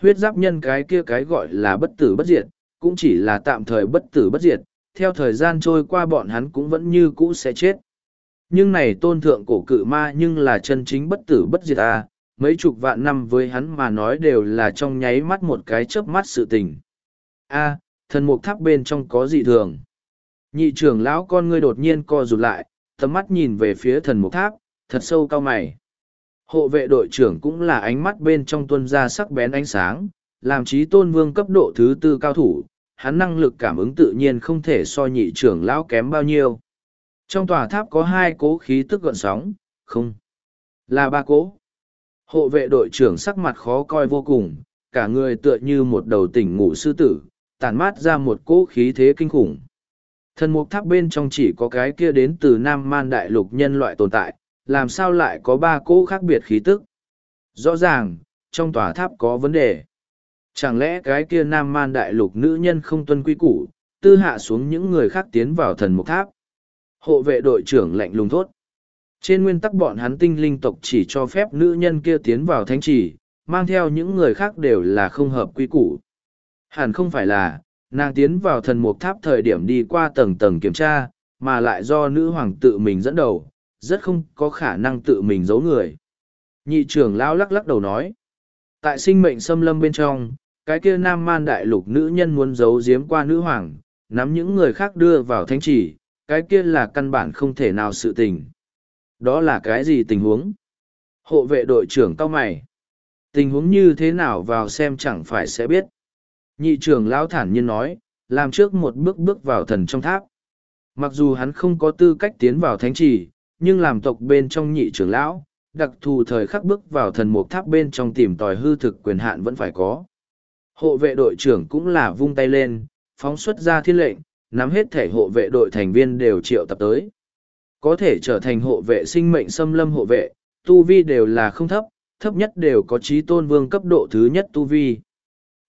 Huyết giáp nhân cái kia cái gọi là bất tử bất diệt, cũng chỉ là tạm thời bất tử bất diệt, theo thời gian trôi qua bọn hắn cũng vẫn như cũ sẽ chết. Nhưng này tôn thượng cổ cự ma nhưng là chân chính bất tử bất diệt à, mấy chục vạn năm với hắn mà nói đều là trong nháy mắt một cái chớp mắt sự tình. a thần mục tháp bên trong có dị thường. Nhị trưởng lão con ngươi đột nhiên co rụt lại, tầm mắt nhìn về phía thần mục tháp, thật sâu cao mày. Hộ vệ đội trưởng cũng là ánh mắt bên trong tuân ra sắc bén ánh sáng, làm trí tôn vương cấp độ thứ tư cao thủ, hắn năng lực cảm ứng tự nhiên không thể so nhị trưởng lão kém bao nhiêu. Trong tòa tháp có hai cố khí tức gọn sóng, không, là ba cố. Hộ vệ đội trưởng sắc mặt khó coi vô cùng, cả người tựa như một đầu tỉnh ngủ sư tử, tản mát ra một cỗ khí thế kinh khủng. Thần mục tháp bên trong chỉ có cái kia đến từ Nam Man Đại Lục nhân loại tồn tại, làm sao lại có ba cỗ khác biệt khí tức? Rõ ràng, trong tòa tháp có vấn đề. Chẳng lẽ cái kia Nam Man Đại Lục nữ nhân không tuân quy củ, tư hạ xuống những người khác tiến vào thần mục tháp? Hộ vệ đội trưởng lạnh lùng thốt. Trên nguyên tắc bọn hắn tinh linh tộc chỉ cho phép nữ nhân kia tiến vào thánh trì, mang theo những người khác đều là không hợp quy củ. Hẳn không phải là, nàng tiến vào thần mục tháp thời điểm đi qua tầng tầng kiểm tra, mà lại do nữ hoàng tự mình dẫn đầu, rất không có khả năng tự mình giấu người. Nhị trưởng lão lắc lắc đầu nói, tại sinh mệnh xâm lâm bên trong, cái kia nam man đại lục nữ nhân muốn giấu giếm qua nữ hoàng, nắm những người khác đưa vào thánh trì, cái kia là căn bản không thể nào sự tình. Đó là cái gì tình huống? Hộ vệ đội trưởng cao mày. Tình huống như thế nào vào xem chẳng phải sẽ biết. Nhị trưởng lão thản nhiên nói, làm trước một bước bước vào thần trong tháp. Mặc dù hắn không có tư cách tiến vào thánh trì, nhưng làm tộc bên trong nhị trưởng lão, đặc thù thời khắc bước vào thần mục tháp bên trong tìm tòi hư thực quyền hạn vẫn phải có. Hộ vệ đội trưởng cũng là vung tay lên, phóng xuất ra thiên lệnh, nắm hết thể hộ vệ đội thành viên đều triệu tập tới. Có thể trở thành hộ vệ sinh mệnh xâm lâm hộ vệ, tu vi đều là không thấp, thấp nhất đều có trí tôn vương cấp độ thứ nhất tu vi.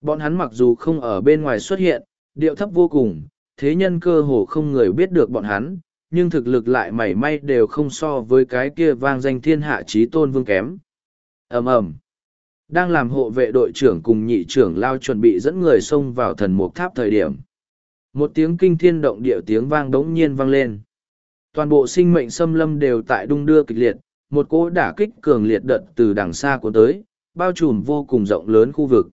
Bọn hắn mặc dù không ở bên ngoài xuất hiện, điệu thấp vô cùng, thế nhân cơ hồ không người biết được bọn hắn, nhưng thực lực lại mảy may đều không so với cái kia vang danh thiên hạ trí tôn vương kém. ầm ầm Đang làm hộ vệ đội trưởng cùng nhị trưởng lao chuẩn bị dẫn người xông vào thần mục tháp thời điểm. Một tiếng kinh thiên động địa tiếng vang đống nhiên vang lên. Toàn bộ sinh mệnh xâm lâm đều tại đung đưa kịch liệt, một cỗ đả kích cường liệt đợt từ đằng xa của tới, bao trùm vô cùng rộng lớn khu vực.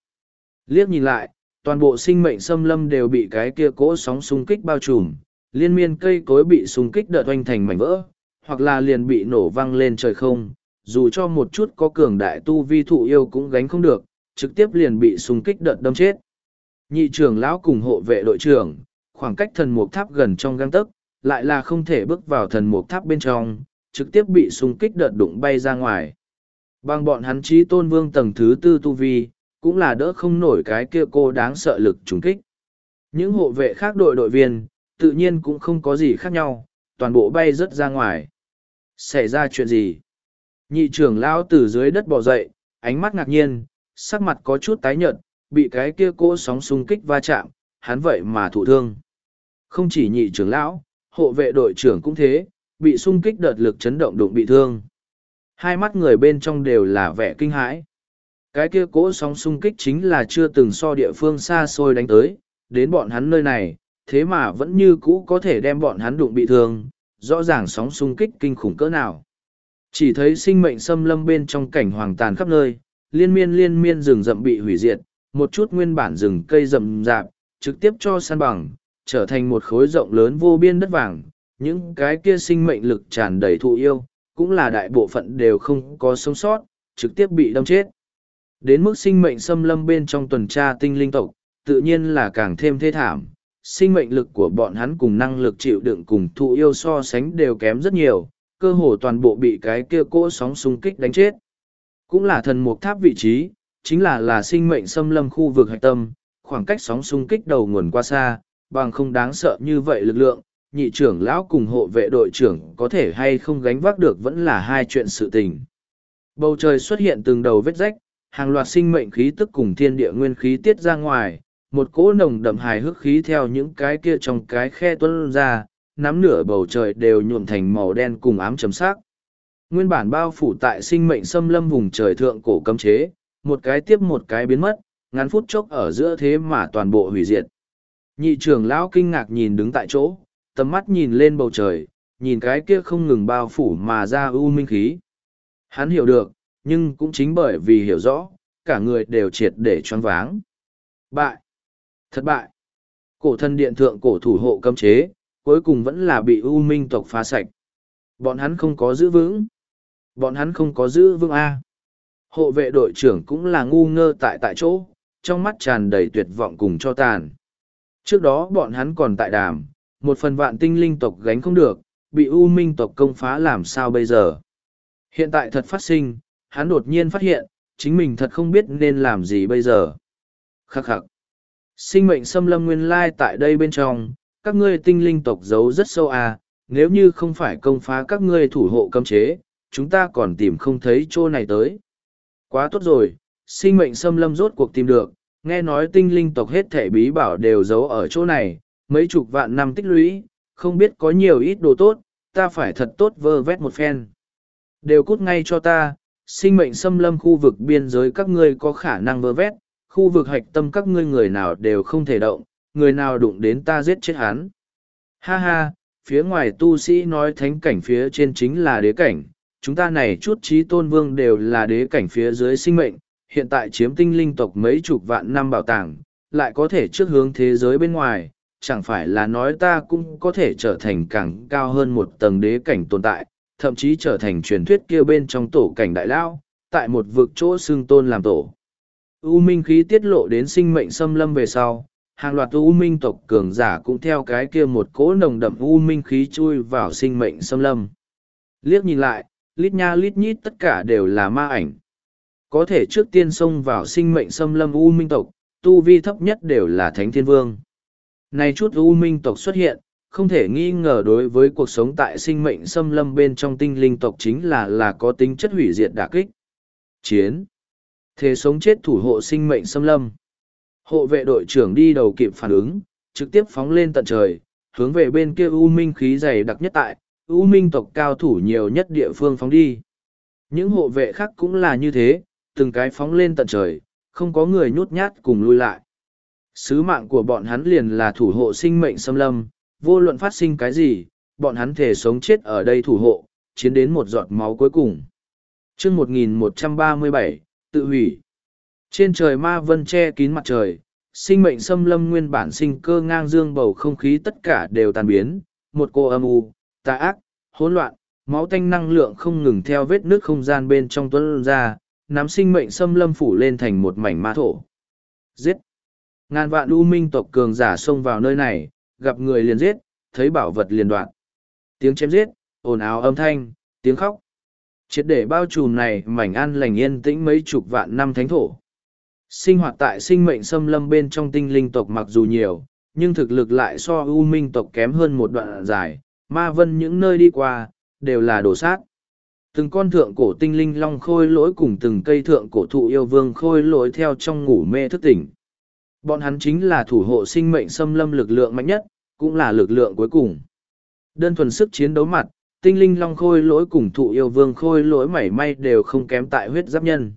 Liếc nhìn lại, toàn bộ sinh mệnh xâm lâm đều bị cái kia cỗ sóng xung kích bao trùm, liên miên cây cối bị xung kích đợt oanh thành mảnh vỡ, hoặc là liền bị nổ văng lên trời không, dù cho một chút có cường đại tu vi thụ yêu cũng gánh không được, trực tiếp liền bị xung kích đợt đâm chết. Nhị trưởng lão cùng hộ vệ đội trưởng, khoảng cách thần mục tháp gần trong găng tấc, lại là không thể bước vào thần mục tháp bên trong, trực tiếp bị xung kích đợt đụng bay ra ngoài. Bằng bọn hắn trí tôn vương tầng thứ tư tu vi, cũng là đỡ không nổi cái kia cô đáng sợ lực trùng kích. Những hộ vệ khác đội đội viên, tự nhiên cũng không có gì khác nhau, toàn bộ bay rớt ra ngoài. Xảy ra chuyện gì? Nhị trưởng lão từ dưới đất bò dậy, ánh mắt ngạc nhiên, sắc mặt có chút tái nhợt, bị cái kia cô sóng xung kích va chạm, hắn vậy mà thụ thương. Không chỉ nhị trưởng lão, hộ vệ đội trưởng cũng thế, bị xung kích đợt lực chấn động đụng bị thương. Hai mắt người bên trong đều là vẻ kinh hãi. Cái kia cỗ sóng xung kích chính là chưa từng so địa phương xa xôi đánh tới, đến bọn hắn nơi này, thế mà vẫn như cũ có thể đem bọn hắn đụng bị thương, rõ ràng sóng xung kích kinh khủng cỡ nào. Chỉ thấy sinh mệnh xâm lâm bên trong cảnh hoàng tàn khắp nơi, liên miên liên miên rừng rậm bị hủy diệt, một chút nguyên bản rừng cây rậm rạp, trực tiếp cho san bằng, trở thành một khối rộng lớn vô biên đất vàng, những cái kia sinh mệnh lực tràn đầy thụ yêu, cũng là đại bộ phận đều không có sống sót, trực tiếp bị đâm chết. Đến mức sinh mệnh xâm lâm bên trong tuần tra tinh linh tộc, tự nhiên là càng thêm thê thảm. Sinh mệnh lực của bọn hắn cùng năng lực chịu đựng cùng thụ yêu so sánh đều kém rất nhiều, cơ hồ toàn bộ bị cái kia cỗ sóng xung kích đánh chết. Cũng là thần mục tháp vị trí, chính là là sinh mệnh xâm lâm khu vực hạch tâm, khoảng cách sóng xung kích đầu nguồn qua xa, bằng không đáng sợ như vậy lực lượng, nhị trưởng lão cùng hộ vệ đội trưởng có thể hay không gánh vác được vẫn là hai chuyện sự tình. Bầu trời xuất hiện từng đầu vết rách, hàng loạt sinh mệnh khí tức cùng thiên địa nguyên khí tiết ra ngoài, một cỗ nồng đậm hài hước khí theo những cái kia trong cái khe tuân ra, nắm nửa bầu trời đều nhuộm thành màu đen cùng ám chấm sắc. Nguyên bản bao phủ tại sinh mệnh xâm lâm vùng trời thượng cổ cấm chế, một cái tiếp một cái biến mất, ngắn phút chốc ở giữa thế mà toàn bộ hủy diệt. Nhị trưởng lão kinh ngạc nhìn đứng tại chỗ, tầm mắt nhìn lên bầu trời, nhìn cái kia không ngừng bao phủ mà ra u minh khí. Hắn hiểu được, nhưng cũng chính bởi vì hiểu rõ, cả người đều triệt để choáng váng. Bại! Thất bại! Cổ thân điện thượng cổ thủ hộ cấm chế, cuối cùng vẫn là bị u minh tộc phá sạch. Bọn hắn không có giữ vững. Bọn hắn không có giữ vững A. Hộ vệ đội trưởng cũng là ngu ngơ tại tại chỗ, trong mắt tràn đầy tuyệt vọng cùng cho tàn. Trước đó bọn hắn còn tại đàm, một phần vạn tinh linh tộc gánh không được, bị U Minh tộc công phá làm sao bây giờ. Hiện tại thật phát sinh, hắn đột nhiên phát hiện, chính mình thật không biết nên làm gì bây giờ. Khắc khắc. Sinh mệnh xâm lâm nguyên lai tại đây bên trong, các ngươi tinh linh tộc giấu rất sâu à, nếu như không phải công phá các ngươi thủ hộ cấm chế, chúng ta còn tìm không thấy chỗ này tới. Quá tốt rồi, sinh mệnh xâm lâm rốt cuộc tìm được, nghe nói tinh linh tộc hết thể bí bảo đều giấu ở chỗ này, mấy chục vạn năm tích lũy, không biết có nhiều ít đồ tốt, ta phải thật tốt vơ vét một phen. Đều cút ngay cho ta, sinh mệnh xâm lâm khu vực biên giới các ngươi có khả năng vơ vét, khu vực hạch tâm các ngươi người nào đều không thể động, người nào đụng đến ta giết chết hắn. Ha ha, phía ngoài tu sĩ nói thánh cảnh phía trên chính là đế cảnh, chúng ta này chút trí tôn vương đều là đế cảnh phía dưới sinh mệnh, hiện tại chiếm tinh linh tộc mấy chục vạn năm bảo tàng, lại có thể trước hướng thế giới bên ngoài, chẳng phải là nói ta cũng có thể trở thành càng cao hơn một tầng đế cảnh tồn tại, thậm chí trở thành truyền thuyết kia bên trong tổ cảnh đại lao, tại một vực chỗ xương tôn làm tổ. U minh khí tiết lộ đến sinh mệnh xâm lâm về sau, hàng loạt U minh tộc cường giả cũng theo cái kia một cỗ nồng đậm U minh khí chui vào sinh mệnh xâm lâm. Liếc nhìn lại, lít nha lít nhít tất cả đều là ma ảnh. Có thể trước tiên xông vào sinh mệnh xâm lâm U minh tộc, tu vi thấp nhất đều là thánh thiên vương. Này chút U minh tộc xuất hiện, không thể nghi ngờ đối với cuộc sống tại sinh mệnh xâm lâm bên trong tinh linh tộc chính là là có tính chất hủy diệt đả kích. Chiến. Thế sống chết thủ hộ sinh mệnh xâm lâm. Hộ vệ đội trưởng đi đầu kịp phản ứng, trực tiếp phóng lên tận trời, hướng về bên kia U Minh khí dày đặc nhất tại, U Minh tộc cao thủ nhiều nhất địa phương phóng đi. Những hộ vệ khác cũng là như thế, từng cái phóng lên tận trời, không có người nhút nhát cùng lui lại. Sứ mạng của bọn hắn liền là thủ hộ sinh mệnh xâm lâm, vô luận phát sinh cái gì, bọn hắn thể sống chết ở đây thủ hộ, chiến đến một giọt máu cuối cùng. chương 1137, tự hủy. Trên trời ma vân che kín mặt trời, sinh mệnh xâm lâm nguyên bản sinh cơ ngang dương bầu không khí tất cả đều tàn biến, một cô âm u, tà ác, hỗn loạn, máu tanh năng lượng không ngừng theo vết nước không gian bên trong tuấn ra, nắm sinh mệnh xâm lâm phủ lên thành một mảnh ma thổ. Giết! Ngàn vạn u minh tộc cường giả xông vào nơi này, gặp người liền giết, thấy bảo vật liền đoạn. Tiếng chém giết, ồn ào âm thanh, tiếng khóc. Triệt để bao trùm này mảnh an lành yên tĩnh mấy chục vạn năm thánh thổ. Sinh hoạt tại sinh mệnh xâm lâm bên trong tinh linh tộc mặc dù nhiều, nhưng thực lực lại so ưu minh tộc kém hơn một đoạn dài, ma vân những nơi đi qua, đều là đổ sát. Từng con thượng cổ tinh linh long khôi lỗi cùng từng cây thượng cổ thụ yêu vương khôi lỗi theo trong ngủ mê thức tỉnh. Bọn hắn chính là thủ hộ sinh mệnh xâm lâm lực lượng mạnh nhất, cũng là lực lượng cuối cùng. Đơn thuần sức chiến đấu mặt, tinh linh long khôi lỗi cùng thụ yêu vương khôi lỗi mảy may đều không kém tại huyết giáp nhân.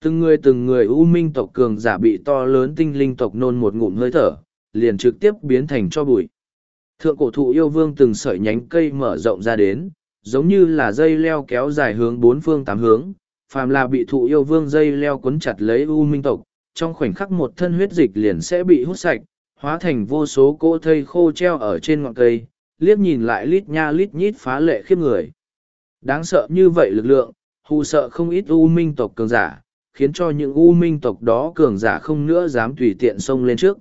Từng người từng người u minh tộc cường giả bị to lớn tinh linh tộc nôn một ngụm hơi thở, liền trực tiếp biến thành cho bụi. Thượng cổ thụ yêu vương từng sợi nhánh cây mở rộng ra đến, giống như là dây leo kéo dài hướng bốn phương tám hướng, phàm là bị thụ yêu vương dây leo cuốn chặt lấy u minh tộc, trong khoảnh khắc một thân huyết dịch liền sẽ bị hút sạch, hóa thành vô số cỗ thây khô treo ở trên ngọn cây, liếc nhìn lại lít nha lít nhít phá lệ khiếp người. Đáng sợ như vậy lực lượng, hù sợ không ít u minh tộc cường giả, khiến cho những u minh tộc đó cường giả không nữa dám tùy tiện xông lên trước.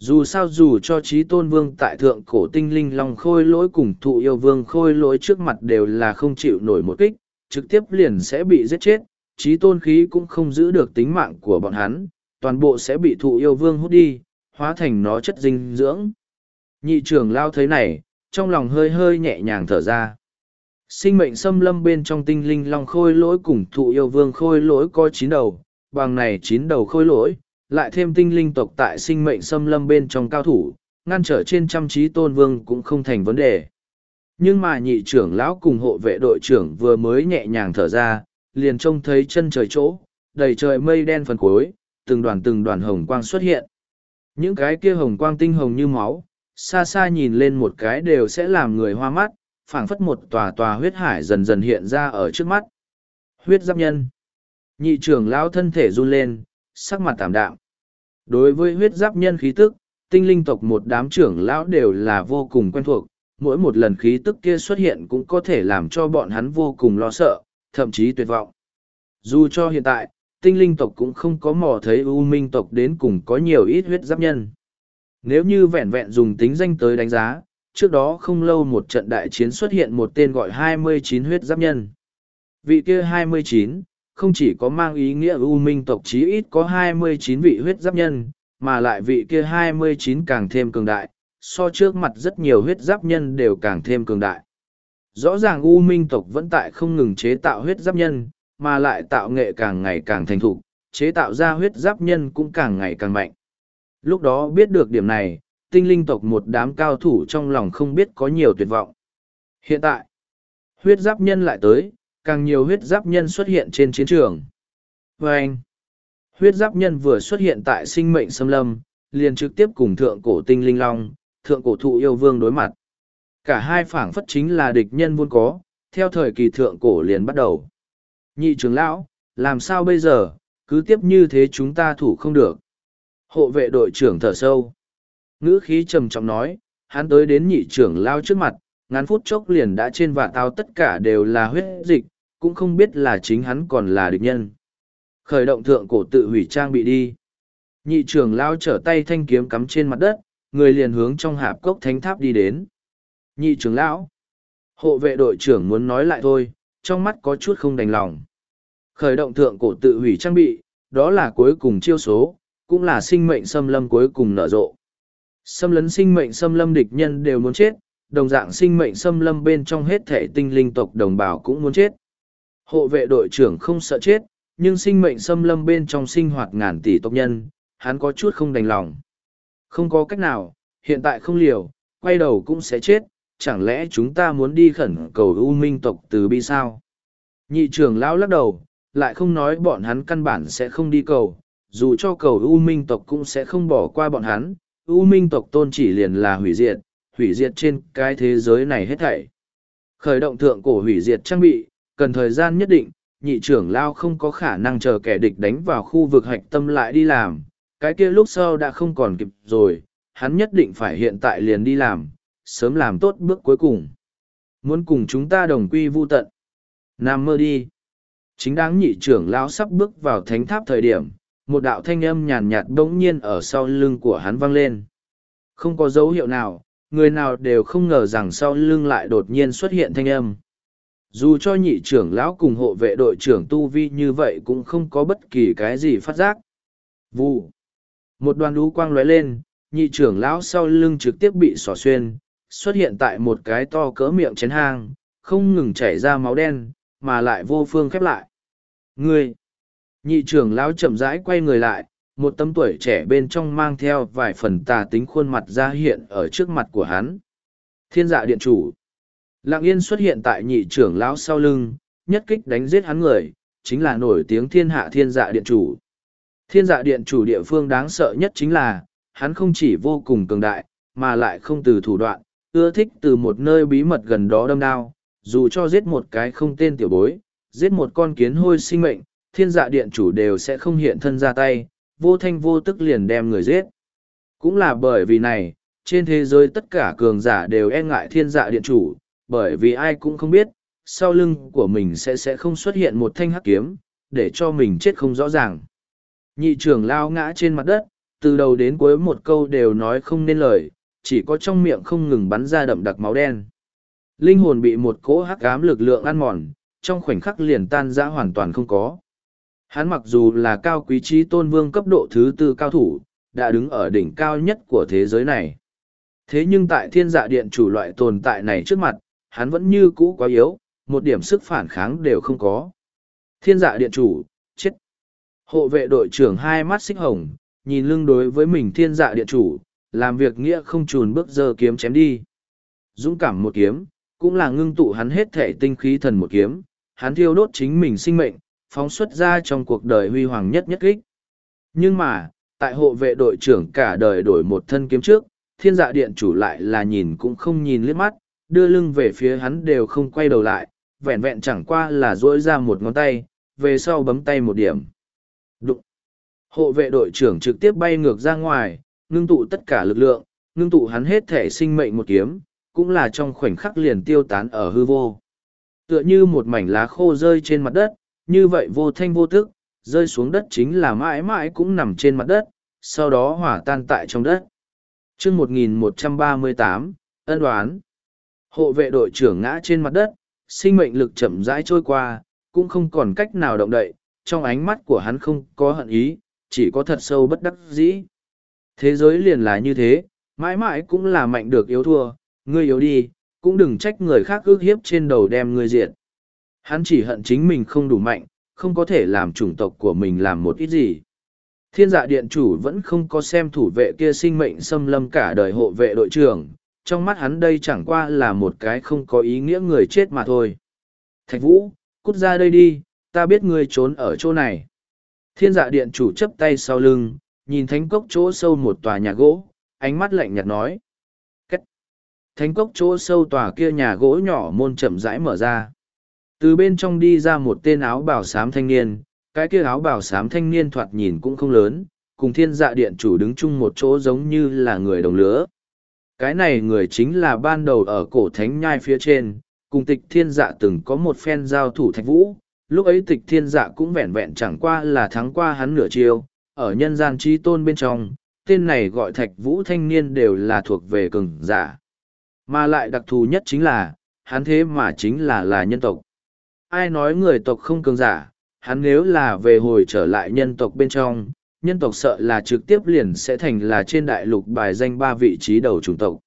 Dù sao dù cho trí tôn vương tại thượng cổ tinh linh long khôi lỗi cùng thụ yêu vương khôi lỗi trước mặt đều là không chịu nổi một kích, trực tiếp liền sẽ bị giết chết, trí tôn khí cũng không giữ được tính mạng của bọn hắn, toàn bộ sẽ bị thụ yêu vương hút đi, hóa thành nó chất dinh dưỡng. Nhị trưởng lao thấy này, trong lòng hơi hơi nhẹ nhàng thở ra. Sinh mệnh xâm lâm bên trong tinh linh long khôi lỗi cùng thụ yêu vương khôi lỗi có chín đầu, bằng này chín đầu khôi lỗi, lại thêm tinh linh tộc tại sinh mệnh xâm lâm bên trong cao thủ, ngăn trở trên trăm trí tôn vương cũng không thành vấn đề. Nhưng mà nhị trưởng lão cùng hộ vệ đội trưởng vừa mới nhẹ nhàng thở ra, liền trông thấy chân trời chỗ, đầy trời mây đen phần cuối, từng đoàn từng đoàn hồng quang xuất hiện. Những cái kia hồng quang tinh hồng như máu, xa xa nhìn lên một cái đều sẽ làm người hoa mắt, phảng phất một tòa tòa huyết hải dần dần hiện ra ở trước mắt. Huyết giáp nhân. Nhị trưởng lão thân thể run lên, sắc mặt tảm đạm. Đối với huyết giáp nhân khí tức, tinh linh tộc một đám trưởng lão đều là vô cùng quen thuộc, mỗi một lần khí tức kia xuất hiện cũng có thể làm cho bọn hắn vô cùng lo sợ, thậm chí tuyệt vọng. Dù cho hiện tại, tinh linh tộc cũng không có mò thấy U Minh tộc đến cùng có nhiều ít huyết giáp nhân. Nếu như vẹn vẹn dùng tính danh tới đánh giá, trước đó không lâu một trận đại chiến xuất hiện một tên gọi 29 huyết giáp nhân. Vị kia 29, không chỉ có mang ý nghĩa U Minh tộc chí ít có 29 vị huyết giáp nhân, mà lại vị kia 29 càng thêm cường đại, so trước mặt rất nhiều huyết giáp nhân đều càng thêm cường đại. Rõ ràng U Minh tộc vẫn tại không ngừng chế tạo huyết giáp nhân, mà lại tạo nghệ càng ngày càng thành thục, chế tạo ra huyết giáp nhân cũng càng ngày càng mạnh. Lúc đó biết được điểm này, tinh linh tộc một đám cao thủ trong lòng không biết có nhiều tuyệt vọng. Hiện tại, huyết giáp nhân lại tới, càng nhiều huyết giáp nhân xuất hiện trên chiến trường. Và anh, huyết giáp nhân vừa xuất hiện tại sinh mệnh xâm lâm, liền trực tiếp cùng thượng cổ tinh linh long, thượng cổ thụ yêu vương đối mặt. Cả hai phảng phất chính là địch nhân vốn có, theo thời kỳ thượng cổ liền bắt đầu. Nhị trưởng lão, làm sao bây giờ, cứ tiếp như thế chúng ta thủ không được. Hộ vệ đội trưởng thở sâu. Ngữ khí trầm trọng nói, hắn tới đến nhị trưởng lao trước mặt, ngắn phút chốc liền đã trên vạt tao tất cả đều là huyết dịch, cũng không biết là chính hắn còn là địch nhân. Khởi động thượng cổ tự hủy trang bị đi. Nhị trưởng lao trở tay thanh kiếm cắm trên mặt đất, người liền hướng trong hạp cốc thánh tháp đi đến. Nhị trưởng lão. Hộ vệ đội trưởng muốn nói lại thôi, trong mắt có chút không đành lòng. Khởi động thượng cổ tự hủy trang bị, đó là cuối cùng chiêu số, cũng là sinh mệnh xâm lâm cuối cùng nở rộ. Xâm lấn sinh mệnh xâm lâm địch nhân đều muốn chết, đồng dạng sinh mệnh xâm lâm bên trong hết thể tinh linh tộc đồng bào cũng muốn chết. Hộ vệ đội trưởng không sợ chết, nhưng sinh mệnh xâm lâm bên trong sinh hoạt ngàn tỷ tộc nhân, hắn có chút không đành lòng. Không có cách nào, hiện tại không liều, quay đầu cũng sẽ chết, chẳng lẽ chúng ta muốn đi khẩn cầu U Minh tộc từ bi sao? Nhị trưởng lão lắc đầu, lại không nói bọn hắn căn bản sẽ không đi cầu, dù cho cầu U Minh tộc cũng sẽ không bỏ qua bọn hắn, U Minh tộc tôn chỉ liền là hủy diệt, hủy diệt trên cái thế giới này hết thảy. Khởi động thượng cổ hủy diệt trang bị, cần thời gian nhất định, nhị trưởng lao không có khả năng chờ kẻ địch đánh vào khu vực hạch tâm lại đi làm, cái kia lúc sau đã không còn kịp rồi, hắn nhất định phải hiện tại liền đi làm, sớm làm tốt bước cuối cùng. Muốn cùng chúng ta đồng quy vu tận. Nam mơ đi. Chính đáng nhị trưởng lão sắp bước vào thánh tháp thời điểm, một đạo thanh âm nhàn nhạt bỗng nhiên ở sau lưng của hắn vang lên. Không có dấu hiệu nào, người nào đều không ngờ rằng sau lưng lại đột nhiên xuất hiện thanh âm. Dù cho nhị trưởng lão cùng hộ vệ đội trưởng Tu Vi như vậy cũng không có bất kỳ cái gì phát giác. vu Một đoàn lũ quang lóe lên, nhị trưởng lão sau lưng trực tiếp bị xỏ xuyên, xuất hiện tại một cái to cỡ miệng chén hang, không ngừng chảy ra máu đen, mà lại vô phương khép lại. Ngươi! Nhị trưởng lão chậm rãi quay người lại, một tấm tuổi trẻ bên trong mang theo vài phần tà tính khuôn mặt ra hiện ở trước mặt của hắn. Thiên dạ điện chủ. Lạng yên xuất hiện tại nhị trưởng lão sau lưng, nhất kích đánh giết hắn người, chính là nổi tiếng thiên hạ thiên dạ điện chủ. Thiên dạ điện chủ địa phương đáng sợ nhất chính là, hắn không chỉ vô cùng cường đại, mà lại không từ thủ đoạn, ưa thích từ một nơi bí mật gần đó đâm đao, dù cho giết một cái không tên tiểu bối, giết một con kiến hôi sinh mệnh, thiên dạ điện chủ đều sẽ không hiện thân ra tay, vô thanh vô tức liền đem người giết. Cũng là bởi vì này, trên thế giới tất cả cường giả đều e ngại thiên dạ điện chủ, bởi vì ai cũng không biết, sau lưng của mình sẽ sẽ không xuất hiện một thanh hắc kiếm, để cho mình chết không rõ ràng. Nhị trưởng lao ngã trên mặt đất, từ đầu đến cuối một câu đều nói không nên lời, chỉ có trong miệng không ngừng bắn ra đậm đặc máu đen. Linh hồn bị một cỗ hắc ám lực lượng ăn mòn, trong khoảnh khắc liền tan ra hoàn toàn không có. Hắn mặc dù là cao quý trí tôn vương cấp độ thứ tư cao thủ, đã đứng ở đỉnh cao nhất của thế giới này. Thế nhưng tại thiên dạ điện chủ loại tồn tại này trước mặt, hắn vẫn như cũ quá yếu, một điểm sức phản kháng đều không có. Thiên dạ điện chủ, chết. Hộ vệ đội trưởng hai mắt xích hồng, nhìn lưng đối với mình thiên dạ điện chủ, làm việc nghĩa không chùn bước giờ kiếm chém đi. Dũng cảm một kiếm, cũng là ngưng tụ hắn hết thể tinh khí thần một kiếm, hắn thiêu đốt chính mình sinh mệnh, phóng xuất ra trong cuộc đời huy hoàng nhất nhất kích. Nhưng mà, tại hộ vệ đội trưởng cả đời đổi một thân kiếm trước, thiên dạ điện chủ lại là nhìn cũng không nhìn liếc mắt, đưa lưng về phía hắn đều không quay đầu lại, vẹn vẹn chẳng qua là duỗi ra một ngón tay, về sau bấm tay một điểm. Đụng! Hộ vệ đội trưởng trực tiếp bay ngược ra ngoài, ngưng tụ tất cả lực lượng, ngưng tụ hắn hết thể sinh mệnh một kiếm, cũng là trong khoảnh khắc liền tiêu tán ở hư vô. Tựa như một mảnh lá khô rơi trên mặt đất, như vậy vô thanh vô tức, rơi xuống đất chính là mãi mãi cũng nằm trên mặt đất, sau đó hỏa tan tại trong đất. chương 1138, ân đoán. Hộ vệ đội trưởng ngã trên mặt đất, sinh mệnh lực chậm rãi trôi qua, cũng không còn cách nào động đậy, trong ánh mắt của hắn không có hận ý, chỉ có thật sâu bất đắc dĩ. Thế giới liền là như thế, mãi mãi cũng là mạnh được yếu thua, ngươi yếu đi, cũng đừng trách người khác ước hiếp trên đầu đem ngươi diệt. Hắn chỉ hận chính mình không đủ mạnh, không có thể làm chủng tộc của mình làm một ít gì. Thiên dạ điện chủ vẫn không có xem thủ vệ kia sinh mệnh xâm lâm cả đời hộ vệ đội trưởng, trong mắt hắn đây chẳng qua là một cái không có ý nghĩa người chết mà thôi. Thạch vũ, cút ra đây đi, ta biết ngươi trốn ở chỗ này. Thiên dạ điện chủ chấp tay sau lưng, nhìn thánh cốc chỗ sâu một tòa nhà gỗ, ánh mắt lạnh nhạt nói. Cách. Thánh cốc chỗ sâu tòa kia nhà gỗ nhỏ môn chậm rãi mở ra. Từ bên trong đi ra một tên áo bào xám thanh niên, cái kia áo bào xám thanh niên thoạt nhìn cũng không lớn, cùng thiên dạ điện chủ đứng chung một chỗ giống như là người đồng lứa. Cái này người chính là ban đầu ở cổ thánh nhai phía trên, cùng tịch thiên dạ từng có một phen giao thủ thạch vũ, lúc ấy tịch thiên dạ cũng vẹn vẹn chẳng qua là thắng qua hắn nửa chiêu, ở nhân gian trí tôn bên trong, tên này gọi thạch vũ thanh niên đều là thuộc về cường giả. Mà lại đặc thù nhất chính là, hắn thế mà chính là là nhân tộc. Ai nói người tộc không cường giả, hắn nếu là về hồi trở lại nhân tộc bên trong, nhân tộc sợ là trực tiếp liền sẽ thành là trên đại lục bài danh ba vị trí đầu chủng tộc.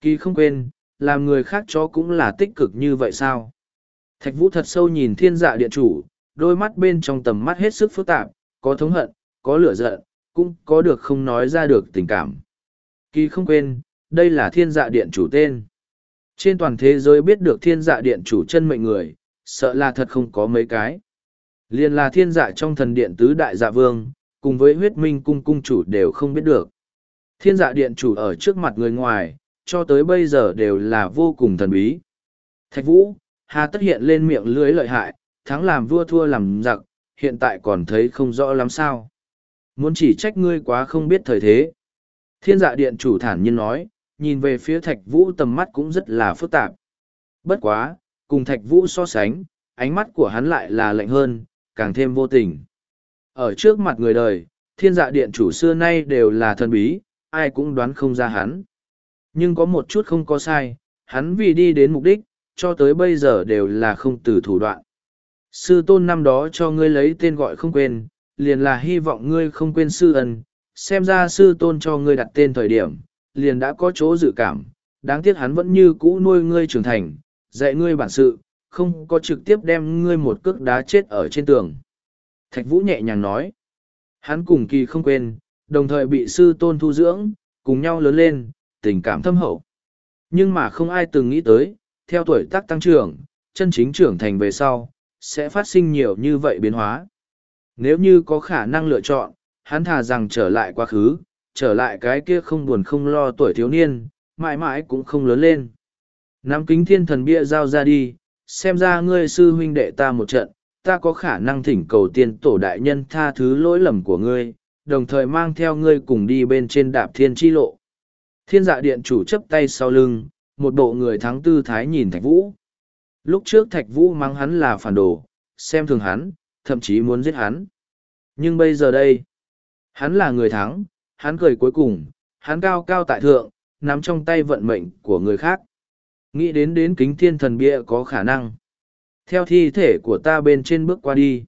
Kỳ không quên, làm người khác cho cũng là tích cực như vậy sao? Thạch vũ thật sâu nhìn thiên dạ điện chủ, đôi mắt bên trong tầm mắt hết sức phức tạp, có thống hận, có lửa giận, cũng có được không nói ra được tình cảm. Kỳ không quên, đây là thiên dạ điện chủ tên. Trên toàn thế giới biết được thiên dạ điện chủ chân mệnh người, sợ là thật không có mấy cái. Liên là thiên dạ trong thần điện tứ đại dạ vương, cùng với huyết minh cung cung chủ đều không biết được. Thiên dạ điện chủ ở trước mặt người ngoài, cho tới bây giờ đều là vô cùng thần bí. Thạch vũ, hà tất hiện lên miệng lưới lợi hại, thắng làm vua thua làm giặc, hiện tại còn thấy không rõ lắm sao. Muốn chỉ trách ngươi quá không biết thời thế. Thiên dạ điện chủ thản nhiên nói, nhìn về phía thạch vũ tầm mắt cũng rất là phức tạp. Bất quá, cùng thạch vũ so sánh, ánh mắt của hắn lại là lạnh hơn, càng thêm vô tình. Ở trước mặt người đời, thiên dạ điện chủ xưa nay đều là thần bí, ai cũng đoán không ra hắn. Nhưng có một chút không có sai, hắn vì đi đến mục đích, cho tới bây giờ đều là không từ thủ đoạn. Sư tôn năm đó cho ngươi lấy tên gọi không quên, liền là hy vọng ngươi không quên sư ân, xem ra sư tôn cho ngươi đặt tên thời điểm, liền đã có chỗ dự cảm, đáng tiếc hắn vẫn như cũ nuôi ngươi trưởng thành, dạy ngươi bản sự, không có trực tiếp đem ngươi một cước đá chết ở trên tường. Thạch Vũ nhẹ nhàng nói, hắn cùng kỳ không quên, đồng thời bị sư tôn thu dưỡng, cùng nhau lớn lên, tình cảm thâm hậu. Nhưng mà không ai từng nghĩ tới, theo tuổi tác tăng trưởng, chân chính trưởng thành về sau, sẽ phát sinh nhiều như vậy biến hóa. Nếu như có khả năng lựa chọn, hắn thà rằng trở lại quá khứ, trở lại cái kia không buồn không lo tuổi thiếu niên, mãi mãi cũng không lớn lên. Nắm kính thiên thần bia giao ra đi, xem ra ngươi sư huynh đệ ta một trận, ta có khả năng thỉnh cầu tiên tổ đại nhân tha thứ lỗi lầm của ngươi, đồng thời mang theo ngươi cùng đi bên trên đạp thiên chi lộ. Thiên dạ điện chủ chấp tay sau lưng, một bộ người thắng tư thái nhìn Thạch Vũ. Lúc trước Thạch Vũ mắng hắn là phản đồ, xem thường hắn, thậm chí muốn giết hắn. Nhưng bây giờ đây, hắn là người thắng, hắn cười cuối cùng, hắn cao cao tại thượng, nắm trong tay vận mệnh của người khác. Nghĩ đến đến kính thiên thần bia có khả năng. Theo thi thể của ta bên trên bước qua đi.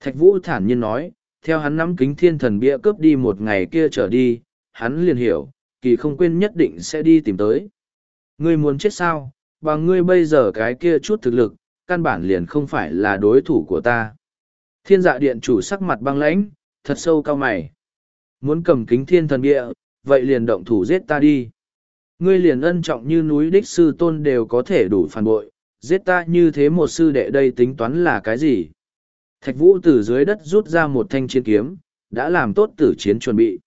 Thạch Vũ thản nhiên nói, theo hắn nắm kính thiên thần bia cướp đi một ngày kia trở đi, hắn liền hiểu, kỳ không quên nhất định sẽ đi tìm tới. Ngươi muốn chết sao, bằng ngươi bây giờ cái kia chút thực lực, căn bản liền không phải là đối thủ của ta. Thiên dạ điện chủ sắc mặt băng lãnh, thật sâu cao mày. Muốn cầm kính thiên thần bia, vậy liền động thủ giết ta đi. Ngươi liền ân trọng như núi đích sư tôn đều có thể đủ phản bội, giết ta như thế một sư đệ đây tính toán là cái gì? Thạch vũ từ dưới đất rút ra một thanh chiến kiếm, đã làm tốt tử chiến chuẩn bị.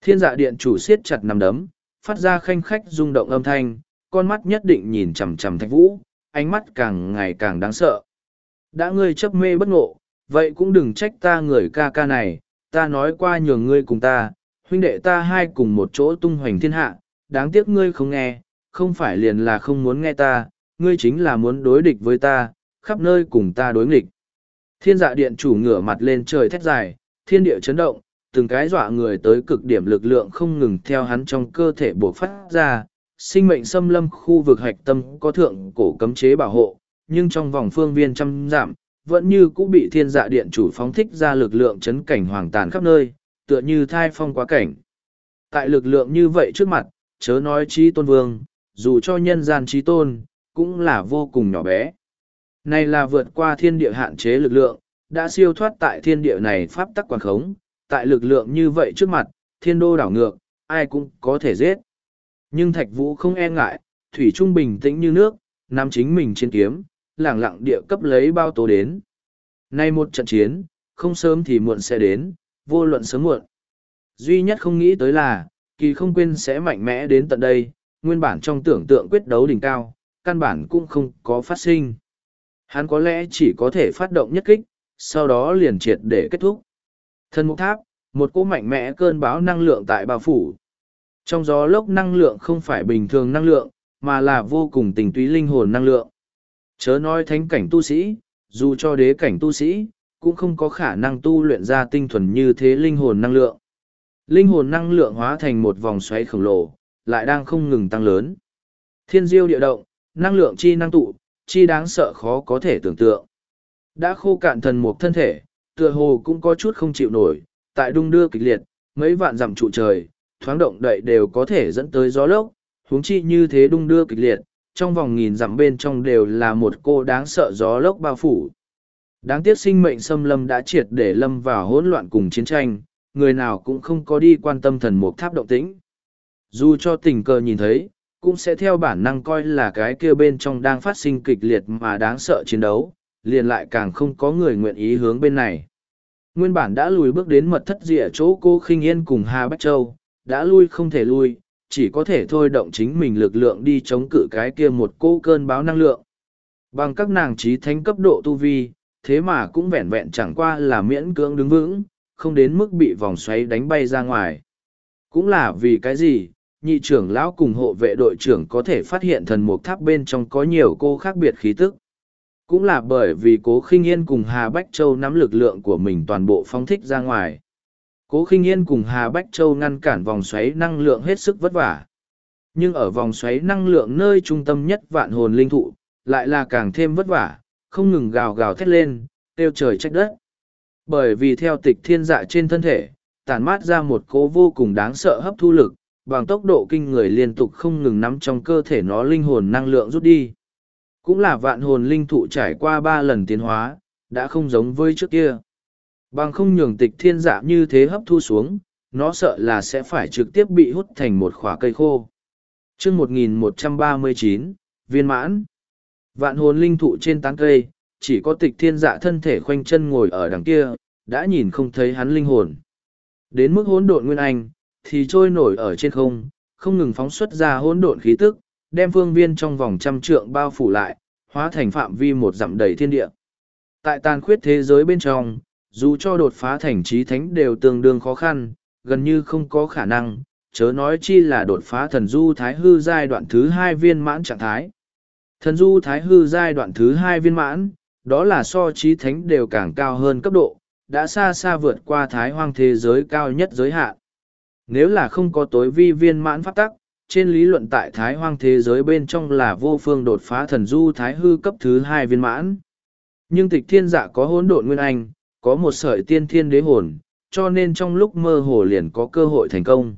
Thiên dạ điện chủ siết chặt nằm đấm, phát ra khanh khách rung động âm thanh, con mắt nhất định nhìn chằm chằm thạch vũ, ánh mắt càng ngày càng đáng sợ. Đã ngươi chấp mê bất ngộ, vậy cũng đừng trách ta người ca ca này, ta nói qua nhường ngươi cùng ta, huynh đệ ta hai cùng một chỗ tung hoành thiên hạ, đáng tiếc ngươi không nghe, không phải liền là không muốn nghe ta, ngươi chính là muốn đối địch với ta, khắp nơi cùng ta đối nghịch. Thiên dạ điện chủ ngửa mặt lên trời thét dài, thiên địa chấn động, từng cái dọa người tới cực điểm lực lượng không ngừng theo hắn trong cơ thể buộc phát ra. Sinh mệnh xâm lâm khu vực hạch tâm có thượng cổ cấm chế bảo hộ, nhưng trong vòng phương viên trăm giảm, vẫn như cũng bị thiên dạ điện chủ phóng thích ra lực lượng chấn cảnh hoàng tàn khắp nơi, tựa như thai phong quá cảnh. Tại lực lượng như vậy trước mặt, chớ nói trí tôn vương, dù cho nhân gian trí tôn, cũng là vô cùng nhỏ bé. Này là vượt qua thiên địa hạn chế lực lượng, đã siêu thoát tại thiên địa này pháp tắc quản khống, tại lực lượng như vậy trước mặt, thiên đô đảo ngược, ai cũng có thể giết. Nhưng thạch vũ không e ngại, thủy trung bình tĩnh như nước, nắm chính mình trên kiếm, lẳng lặng địa cấp lấy bao tố đến. Nay một trận chiến, không sớm thì muộn sẽ đến, vô luận sớm muộn. Duy nhất không nghĩ tới là, kỳ không quên sẽ mạnh mẽ đến tận đây, nguyên bản trong tưởng tượng quyết đấu đỉnh cao, căn bản cũng không có phát sinh. Hắn có lẽ chỉ có thể phát động nhất kích, sau đó liền triệt để kết thúc. Thân mục tháp, một cỗ mạnh mẽ cơn bão năng lượng tại bao phủ. Trong gió lốc năng lượng không phải bình thường năng lượng, mà là vô cùng tình túy linh hồn năng lượng. Chớ nói thánh cảnh tu sĩ, dù cho đế cảnh tu sĩ, cũng không có khả năng tu luyện ra tinh thuần như thế linh hồn năng lượng. Linh hồn năng lượng hóa thành một vòng xoáy khổng lồ, lại đang không ngừng tăng lớn. Thiên diêu địa động, năng lượng chi năng tụ, chi đáng sợ khó có thể tưởng tượng. Đã khô cạn thần mục thân thể, tựa hồ cũng có chút không chịu nổi, tại đung đưa kịch liệt, mấy vạn dặm trụ trời, thoáng động đậy đều có thể dẫn tới gió lốc, huống chi như thế đung đưa kịch liệt, trong vòng nghìn dặm bên trong đều là một cô đáng sợ gió lốc bao phủ. Đáng tiếc sinh mệnh xâm lâm đã triệt để lâm vào hỗn loạn cùng chiến tranh, người nào cũng không có đi quan tâm thần mục tháp động tĩnh. Dù cho tình cờ nhìn thấy, cũng sẽ theo bản năng coi là cái kia bên trong đang phát sinh kịch liệt mà đáng sợ chiến đấu, liền lại càng không có người nguyện ý hướng bên này. Nguyên bản đã lùi bước đến mật thất rìa chỗ cô khinh yên cùng Hà Bách Châu, đã lui không thể lui, chỉ có thể thôi động chính mình lực lượng đi chống cự cái kia một cô cơn báo năng lượng. Bằng các nàng trí thánh cấp độ tu vi, thế mà cũng vẹn vẹn chẳng qua là miễn cưỡng đứng vững, không đến mức bị vòng xoáy đánh bay ra ngoài. Cũng là vì cái gì, nhị trưởng lão cùng hộ vệ đội trưởng có thể phát hiện thần mục tháp bên trong có nhiều cô khác biệt khí tức. Cũng là bởi vì cố khinh yên cùng Hà Bách Châu nắm lực lượng của mình toàn bộ phóng thích ra ngoài. Cố khinh yên cùng Hà Bách Châu ngăn cản vòng xoáy năng lượng hết sức vất vả. Nhưng ở vòng xoáy năng lượng nơi trung tâm nhất vạn hồn linh thụ, lại là càng thêm vất vả, không ngừng gào gào thét lên, tiêu trời trách đất. Bởi vì theo tịch thiên dạ trên thân thể, tản mát ra một cố vô cùng đáng sợ hấp thu lực, bằng tốc độ kinh người liên tục không ngừng nắm trong cơ thể nó linh hồn năng lượng rút đi. Cũng là vạn hồn linh thụ trải qua ba lần tiến hóa, đã không giống với trước kia. Bằng không nhường tịch thiên dạ như thế hấp thu xuống, nó sợ là sẽ phải trực tiếp bị hút thành một khỏa cây khô. chương 1139, viên mãn. Vạn hồn linh thụ trên tán cây, chỉ có tịch thiên dạ thân thể khoanh chân ngồi ở đằng kia, đã nhìn không thấy hắn linh hồn. Đến mức hỗn độn nguyên anh, thì trôi nổi ở trên không, không ngừng phóng xuất ra hỗn độn khí tức, đem phương viên trong vòng trăm trượng bao phủ lại, hóa thành phạm vi một dặm đầy thiên địa. Tại tàn khuyết thế giới bên trong, dù cho đột phá thành trí thánh đều tương đương khó khăn, gần như không có khả năng, chớ nói chi là đột phá thần du thái hư giai đoạn thứ hai viên mãn trạng thái. Thần du thái hư giai đoạn thứ hai viên mãn, đó là so trí thánh đều càng cao hơn cấp độ, đã xa xa vượt qua thái hoang thế giới cao nhất giới hạn. Nếu là không có tối vi viên mãn pháp tắc, trên lý luận tại thái hoang thế giới bên trong là vô phương đột phá thần du thái hư cấp thứ hai viên mãn. Nhưng tịch thiên dạ có hỗn độn nguyên anh, có một sợi tiên thiên đế hồn, cho nên trong lúc mơ hồ liền có cơ hội thành công.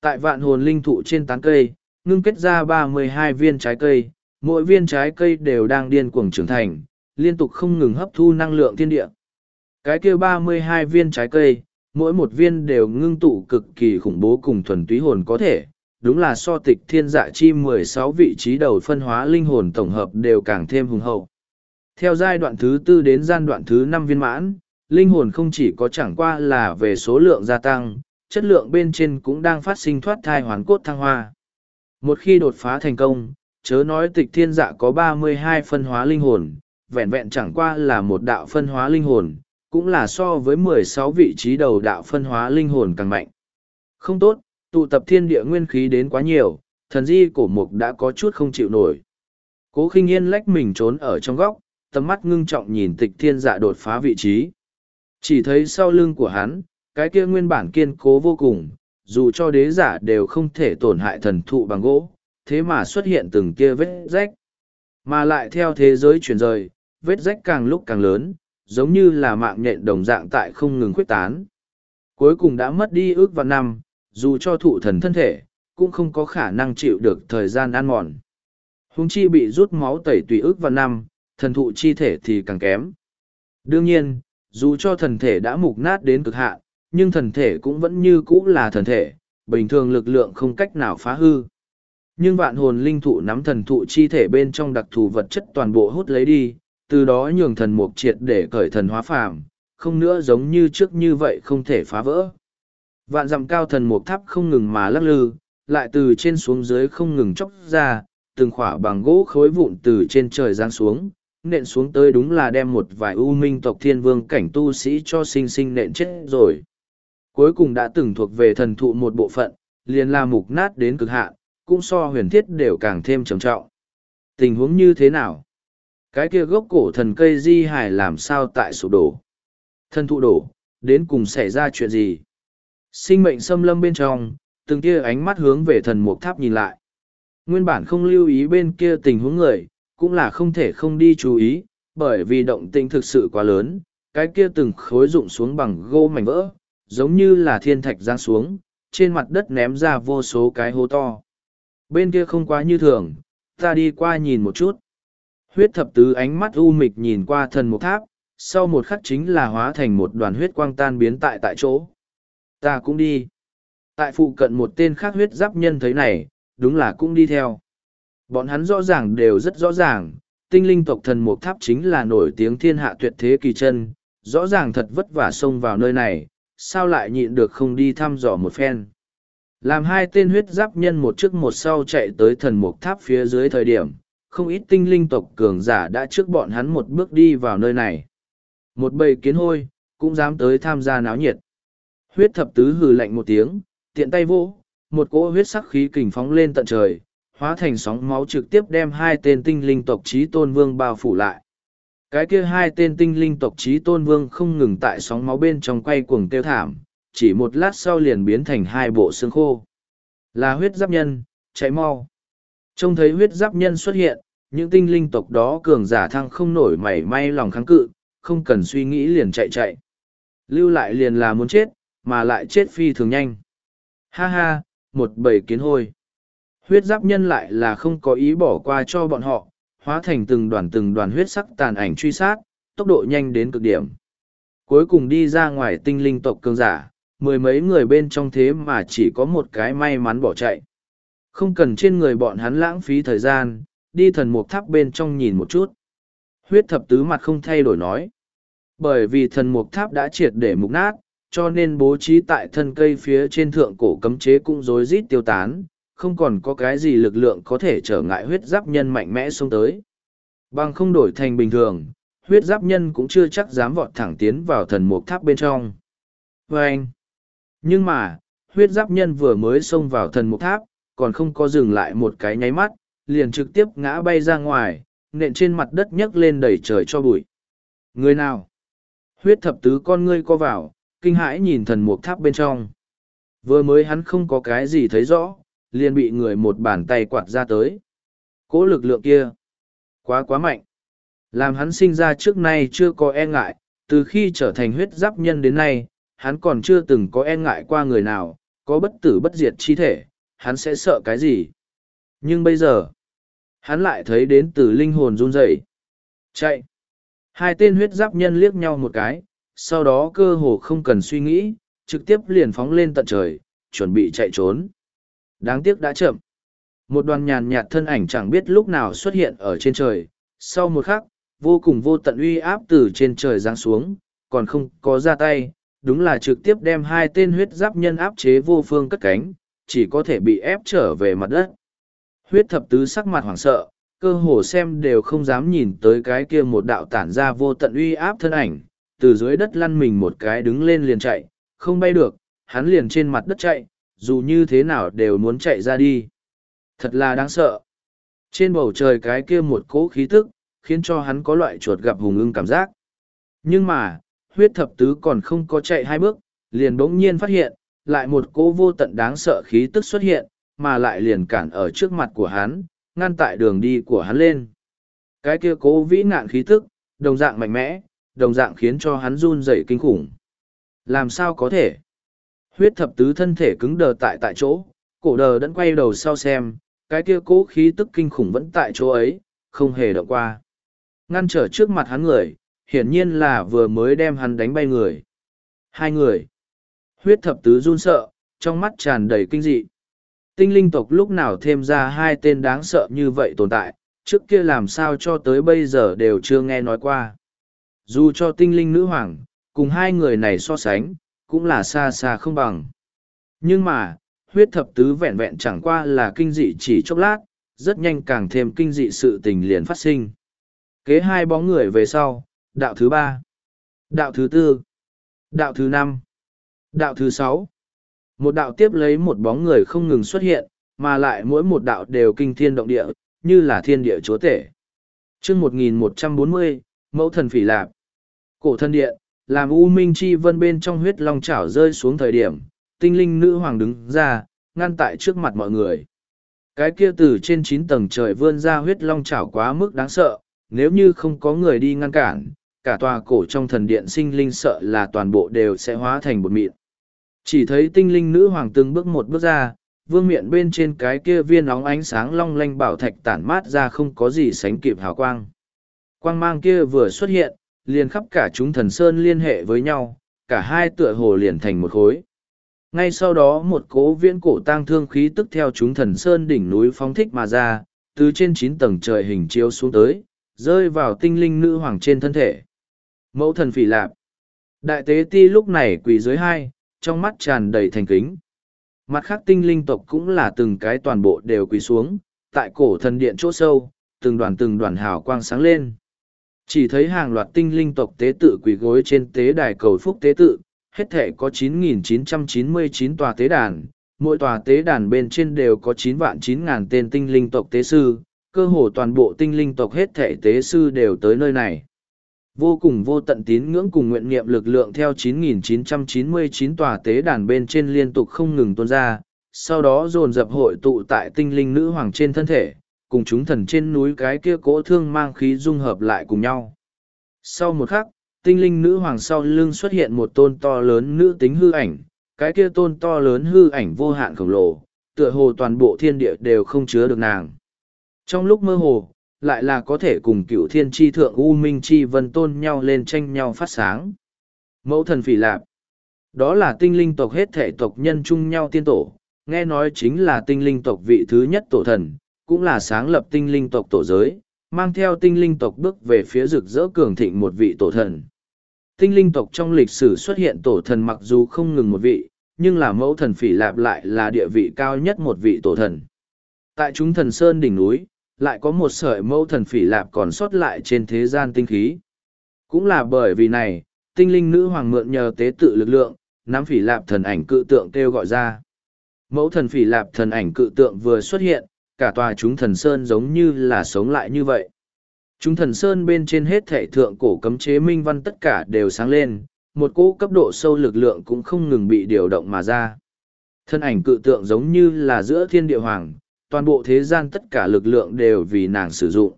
Tại vạn hồn linh thụ trên tán cây, ngưng kết ra ba mươi hai viên trái cây, mỗi viên trái cây đều đang điên cuồng trưởng thành, liên tục không ngừng hấp thu năng lượng thiên địa. Cái kia ba mươi hai viên trái cây, mỗi một viên đều ngưng tụ cực kỳ khủng bố cùng thuần túy hồn có thể, đúng là so tịch thiên dạ chi mười sáu vị trí đầu phân hóa linh hồn tổng hợp đều càng thêm hùng hậu. Theo giai đoạn thứ tư đến giai đoạn thứ năm viên mãn, linh hồn không chỉ có chẳng qua là về số lượng gia tăng, chất lượng bên trên cũng đang phát sinh thoát thai hoàn cốt thăng hoa. Một khi đột phá thành công, chớ nói tịch thiên dạ có ba mươi hai phân hóa linh hồn, vẹn vẹn chẳng qua là một đạo phân hóa linh hồn, cũng là so với mười sáu vị trí đầu đạo phân hóa linh hồn càng mạnh. Không tốt, tụ tập thiên địa nguyên khí đến quá nhiều, thần di cổ mục đã có chút không chịu nổi. Cố khinh yên lách mình trốn ở trong góc, tầm mắt ngưng trọng nhìn tịch thiên dạ đột phá vị trí. Chỉ thấy sau lưng của hắn, cái kia nguyên bản kiên cố vô cùng, dù cho đế giả đều không thể tổn hại thần thụ bằng gỗ, thế mà xuất hiện từng kia vết rách. Mà lại theo thế giới chuyển rời, vết rách càng lúc càng lớn, giống như là mạng nhện đồng dạng tại không ngừng khuyết tán. Cuối cùng đã mất đi ước và năm, dù cho thụ thần thân thể, cũng không có khả năng chịu được thời gian ăn mòn. Hùng chi bị rút máu tẩy tùy ước và năm, thần thụ chi thể thì càng kém. Đương nhiên, dù cho thần thể đã mục nát đến cực hạn, nhưng thần thể cũng vẫn như cũ là thần thể, bình thường lực lượng không cách nào phá hư. Nhưng vạn hồn linh thụ nắm thần thụ chi thể bên trong đặc thù vật chất toàn bộ hút lấy đi, từ đó nhường thần mục triệt để cởi thần hóa phàm, không nữa giống như trước như vậy không thể phá vỡ. Vạn dặm cao thần mục tháp không ngừng mà lắc lư, lại từ trên xuống dưới không ngừng chóc ra, từng khỏa bằng gỗ khối vụn từ trên trời giáng xuống, nện xuống tới đúng là đem một vài u minh tộc thiên vương cảnh tu sĩ cho sinh sinh nện chết rồi. Cuối cùng đã từng thuộc về thần thụ một bộ phận, liền la mục nát đến cực hạn, cũng so huyền thiết đều càng thêm trầm trọng. Tình huống như thế nào? Cái kia gốc cổ thần cây di hải làm sao tại sụp đổ? Thần thụ đổ, đến cùng xảy ra chuyện gì? Sinh mệnh xâm lâm bên trong, từng kia ánh mắt hướng về thần mục tháp nhìn lại. Nguyên bản không lưu ý bên kia tình huống người, cũng là không thể không đi chú ý, bởi vì động tĩnh thực sự quá lớn, cái kia từng khối rụng xuống bằng gỗ mảnh vỡ, giống như là thiên thạch giáng xuống, trên mặt đất ném ra vô số cái hố to. Bên kia không quá như thường, ta đi qua nhìn một chút. Huyết thập tứ ánh mắt u mịch nhìn qua thần mục tháp, sau một khắc chính là hóa thành một đoàn huyết quang tan biến tại tại chỗ. Ta cũng đi. Tại phụ cận một tên khác huyết giáp nhân thấy này, đúng là cũng đi theo. Bọn hắn rõ ràng đều rất rõ ràng, tinh linh tộc thần mục tháp chính là nổi tiếng thiên hạ tuyệt thế kỳ chân, rõ ràng thật vất vả xông vào nơi này, sao lại nhịn được không đi thăm dò một phen. Làm hai tên huyết giáp nhân một trước một sau chạy tới thần mục tháp phía dưới thời điểm, không ít tinh linh tộc cường giả đã trước bọn hắn một bước đi vào nơi này. Một bầy kiến hôi, cũng dám tới tham gia náo nhiệt. Huyết thập tứ hừ lạnh một tiếng, tiện tay vỗ, một cỗ huyết sắc khí kình phóng lên tận trời, hóa thành sóng máu trực tiếp đem hai tên tinh linh tộc trí tôn vương bao phủ lại. Cái kia hai tên tinh linh tộc trí tôn vương không ngừng tại sóng máu bên trong quay cuồng tiêu thảm, chỉ một lát sau liền biến thành hai bộ xương khô. Là huyết giáp nhân, chạy mau. Trông thấy huyết giáp nhân xuất hiện, những tinh linh tộc đó cường giả thăng không nổi mảy may lòng kháng cự, không cần suy nghĩ liền chạy chạy. Lưu lại liền là muốn chết, mà lại chết phi thường nhanh. Ha ha, một bầy kiến hôi. Huyết giáp nhân lại là không có ý bỏ qua cho bọn họ, hóa thành từng đoàn từng đoàn huyết sắc tàn ảnh truy sát, tốc độ nhanh đến cực điểm. Cuối cùng đi ra ngoài tinh linh tộc cường giả, mười mấy người bên trong thế mà chỉ có một cái may mắn bỏ chạy. Không cần trên người bọn hắn lãng phí thời gian, đi thần mục tháp bên trong nhìn một chút. Huyết thập tứ mặt không thay đổi nói. Bởi vì thần mục tháp đã triệt để mục nát, cho nên bố trí tại thân cây phía trên thượng cổ cấm chế cũng rối rít tiêu tán, không còn có cái gì lực lượng có thể trở ngại huyết giáp nhân mạnh mẽ xông tới. Bằng không đổi thành bình thường, huyết giáp nhân cũng chưa chắc dám vọt thẳng tiến vào thần mục tháp bên trong. Và anh, nhưng mà, huyết giáp nhân vừa mới xông vào thần mục tháp, còn không có dừng lại một cái nháy mắt, liền trực tiếp ngã bay ra ngoài, nện trên mặt đất nhấc lên đẩy trời cho bụi. Người nào? Huyết thập tứ con ngươi co vào, kinh hãi nhìn thần mục tháp bên trong. Vừa mới hắn không có cái gì thấy rõ, liền bị người một bàn tay quạt ra tới. Cố lực lượng kia, quá quá mạnh. Làm hắn sinh ra trước nay chưa có e ngại, từ khi trở thành huyết giáp nhân đến nay, hắn còn chưa từng có e ngại qua người nào, có bất tử bất diệt chi thể, hắn sẽ sợ cái gì. Nhưng bây giờ, hắn lại thấy đến từ linh hồn run rẩy Chạy! Hai tên huyết giáp nhân liếc nhau một cái, sau đó cơ hồ không cần suy nghĩ, trực tiếp liền phóng lên tận trời, chuẩn bị chạy trốn. Đáng tiếc đã chậm. Một đoàn nhàn nhạt thân ảnh chẳng biết lúc nào xuất hiện ở trên trời, sau một khắc, vô cùng vô tận uy áp từ trên trời giáng xuống, còn không có ra tay, đúng là trực tiếp đem hai tên huyết giáp nhân áp chế vô phương cất cánh, chỉ có thể bị ép trở về mặt đất. Huyết thập tứ sắc mặt hoảng sợ, cơ hồ xem đều không dám nhìn tới cái kia một đạo tản ra vô tận uy áp thân ảnh, từ dưới đất lăn mình một cái đứng lên liền chạy, không bay được, hắn liền trên mặt đất chạy, dù như thế nào đều muốn chạy ra đi. Thật là đáng sợ. Trên bầu trời cái kia một cỗ khí tức, khiến cho hắn có loại chuột gặp hùng ưng cảm giác. Nhưng mà, huyết thập tứ còn không có chạy hai bước, liền bỗng nhiên phát hiện, lại một cỗ vô tận đáng sợ khí tức xuất hiện, mà lại liền cản ở trước mặt của hắn, ngăn tại đường đi của hắn lên. Cái kia cố vĩ ngạn khí tức, đồng dạng mạnh mẽ, đồng dạng khiến cho hắn run rẩy kinh khủng. Làm sao có thể? Huyết thập tứ thân thể cứng đờ tại tại chỗ, cổ đờ đẫn quay đầu sau xem, cái kia cố khí tức kinh khủng vẫn tại chỗ ấy, không hề động qua. Ngăn trở trước mặt hắn người, hiển nhiên là vừa mới đem hắn đánh bay người. Hai người. Huyết thập tứ run sợ, trong mắt tràn đầy kinh dị. Tinh linh tộc lúc nào thêm ra hai tên đáng sợ như vậy tồn tại, trước kia làm sao cho tới bây giờ đều chưa nghe nói qua. Dù cho tinh linh nữ hoàng, cùng hai người này so sánh, cũng là xa xa không bằng. Nhưng mà, huyết thập tứ vẹn vẹn chẳng qua là kinh dị chỉ chốc lát, rất nhanh càng thêm kinh dị sự tình liền phát sinh. Kế hai bóng người về sau, đạo thứ ba, đạo thứ tư, đạo thứ năm, đạo thứ sáu. Một đạo tiếp lấy một bóng người không ngừng xuất hiện, mà lại mỗi một đạo đều kinh thiên động địa, như là thiên địa chúa tể. chương 1140, Mẫu thần phỉ lạp. Cổ thân điện, làm U Minh Chi Vân bên trong huyết long chảo rơi xuống thời điểm, tinh linh nữ hoàng đứng ra, ngăn tại trước mặt mọi người. Cái kia từ trên chín tầng trời vươn ra huyết long chảo quá mức đáng sợ, nếu như không có người đi ngăn cản, cả tòa cổ trong thần điện sinh linh sợ là toàn bộ đều sẽ hóa thành bột mịn. Chỉ thấy tinh linh nữ hoàng từng bước một bước ra, vương miện bên trên cái kia viên óng ánh sáng long lanh bảo thạch tản mát ra không có gì sánh kịp hào quang. Quang mang kia vừa xuất hiện, liền khắp cả chúng thần sơn liên hệ với nhau, cả hai tựa hồ liền thành một khối. Ngay sau đó một cố viễn cổ tang thương khí tức theo chúng thần sơn đỉnh núi phóng thích mà ra, từ trên chín tầng trời hình chiếu xuống tới, rơi vào tinh linh nữ hoàng trên thân thể. Mẫu thần phỉ lạp. Đại tế ti lúc này quỳ dưới hai, trong mắt tràn đầy thành kính. Mặt khác tinh linh tộc cũng là từng cái toàn bộ đều quỳ xuống, tại cổ thần điện chỗ sâu, từng đoàn từng đoàn hào quang sáng lên. Chỉ thấy hàng loạt tinh linh tộc tế tự quỳ gối trên tế đài cầu phúc tế tự, hết thể có 9.999 tòa tế đàn, mỗi tòa tế đàn bên trên đều có 9 vạn 9 ngàn tên tinh linh tộc tế sư, cơ hồ toàn bộ tinh linh tộc hết thể tế sư đều tới nơi này. Vô cùng vô tận tín ngưỡng cùng nguyện nghiệm lực lượng theo 9.999 tòa tế đàn bên trên liên tục không ngừng tuôn ra, sau đó dồn dập hội tụ tại tinh linh nữ hoàng trên thân thể, cùng chúng thần trên núi cái kia cỗ thương mang khí dung hợp lại cùng nhau. Sau một khắc, tinh linh nữ hoàng sau lưng xuất hiện một tôn to lớn nữ tính hư ảnh, cái kia tôn to lớn hư ảnh vô hạn khổng lồ, tựa hồ toàn bộ thiên địa đều không chứa được nàng. Trong lúc mơ hồ, lại là có thể cùng cựu thiên tri thượng U Minh tri Vân tôn nhau lên tranh nhau phát sáng. Mẫu thần phỉ lạp. Đó là tinh linh tộc hết thể tộc nhân chung nhau tiên tổ, nghe nói chính là tinh linh tộc vị thứ nhất tổ thần, cũng là sáng lập tinh linh tộc tổ giới, mang theo tinh linh tộc bước về phía rực rỡ cường thịnh một vị tổ thần. Tinh linh tộc trong lịch sử xuất hiện tổ thần mặc dù không ngừng một vị, nhưng là mẫu thần phỉ lạp lại là địa vị cao nhất một vị tổ thần. Tại chúng thần sơn đỉnh núi, lại có một sợi mẫu thần phỉ lạp còn sót lại trên thế gian tinh khí. Cũng là bởi vì này, tinh linh nữ hoàng mượn nhờ tế tự lực lượng, nắm phỉ lạp thần ảnh cự tượng kêu gọi ra. Mẫu thần phỉ lạp thần ảnh cự tượng vừa xuất hiện, cả tòa chúng thần sơn giống như là sống lại như vậy. Chúng thần sơn bên trên hết thể thượng cổ cấm chế minh văn tất cả đều sáng lên, một cỗ cấp độ sâu lực lượng cũng không ngừng bị điều động mà ra. Thân ảnh cự tượng giống như là giữa thiên địa hoàng, toàn bộ thế gian tất cả lực lượng đều vì nàng sử dụng.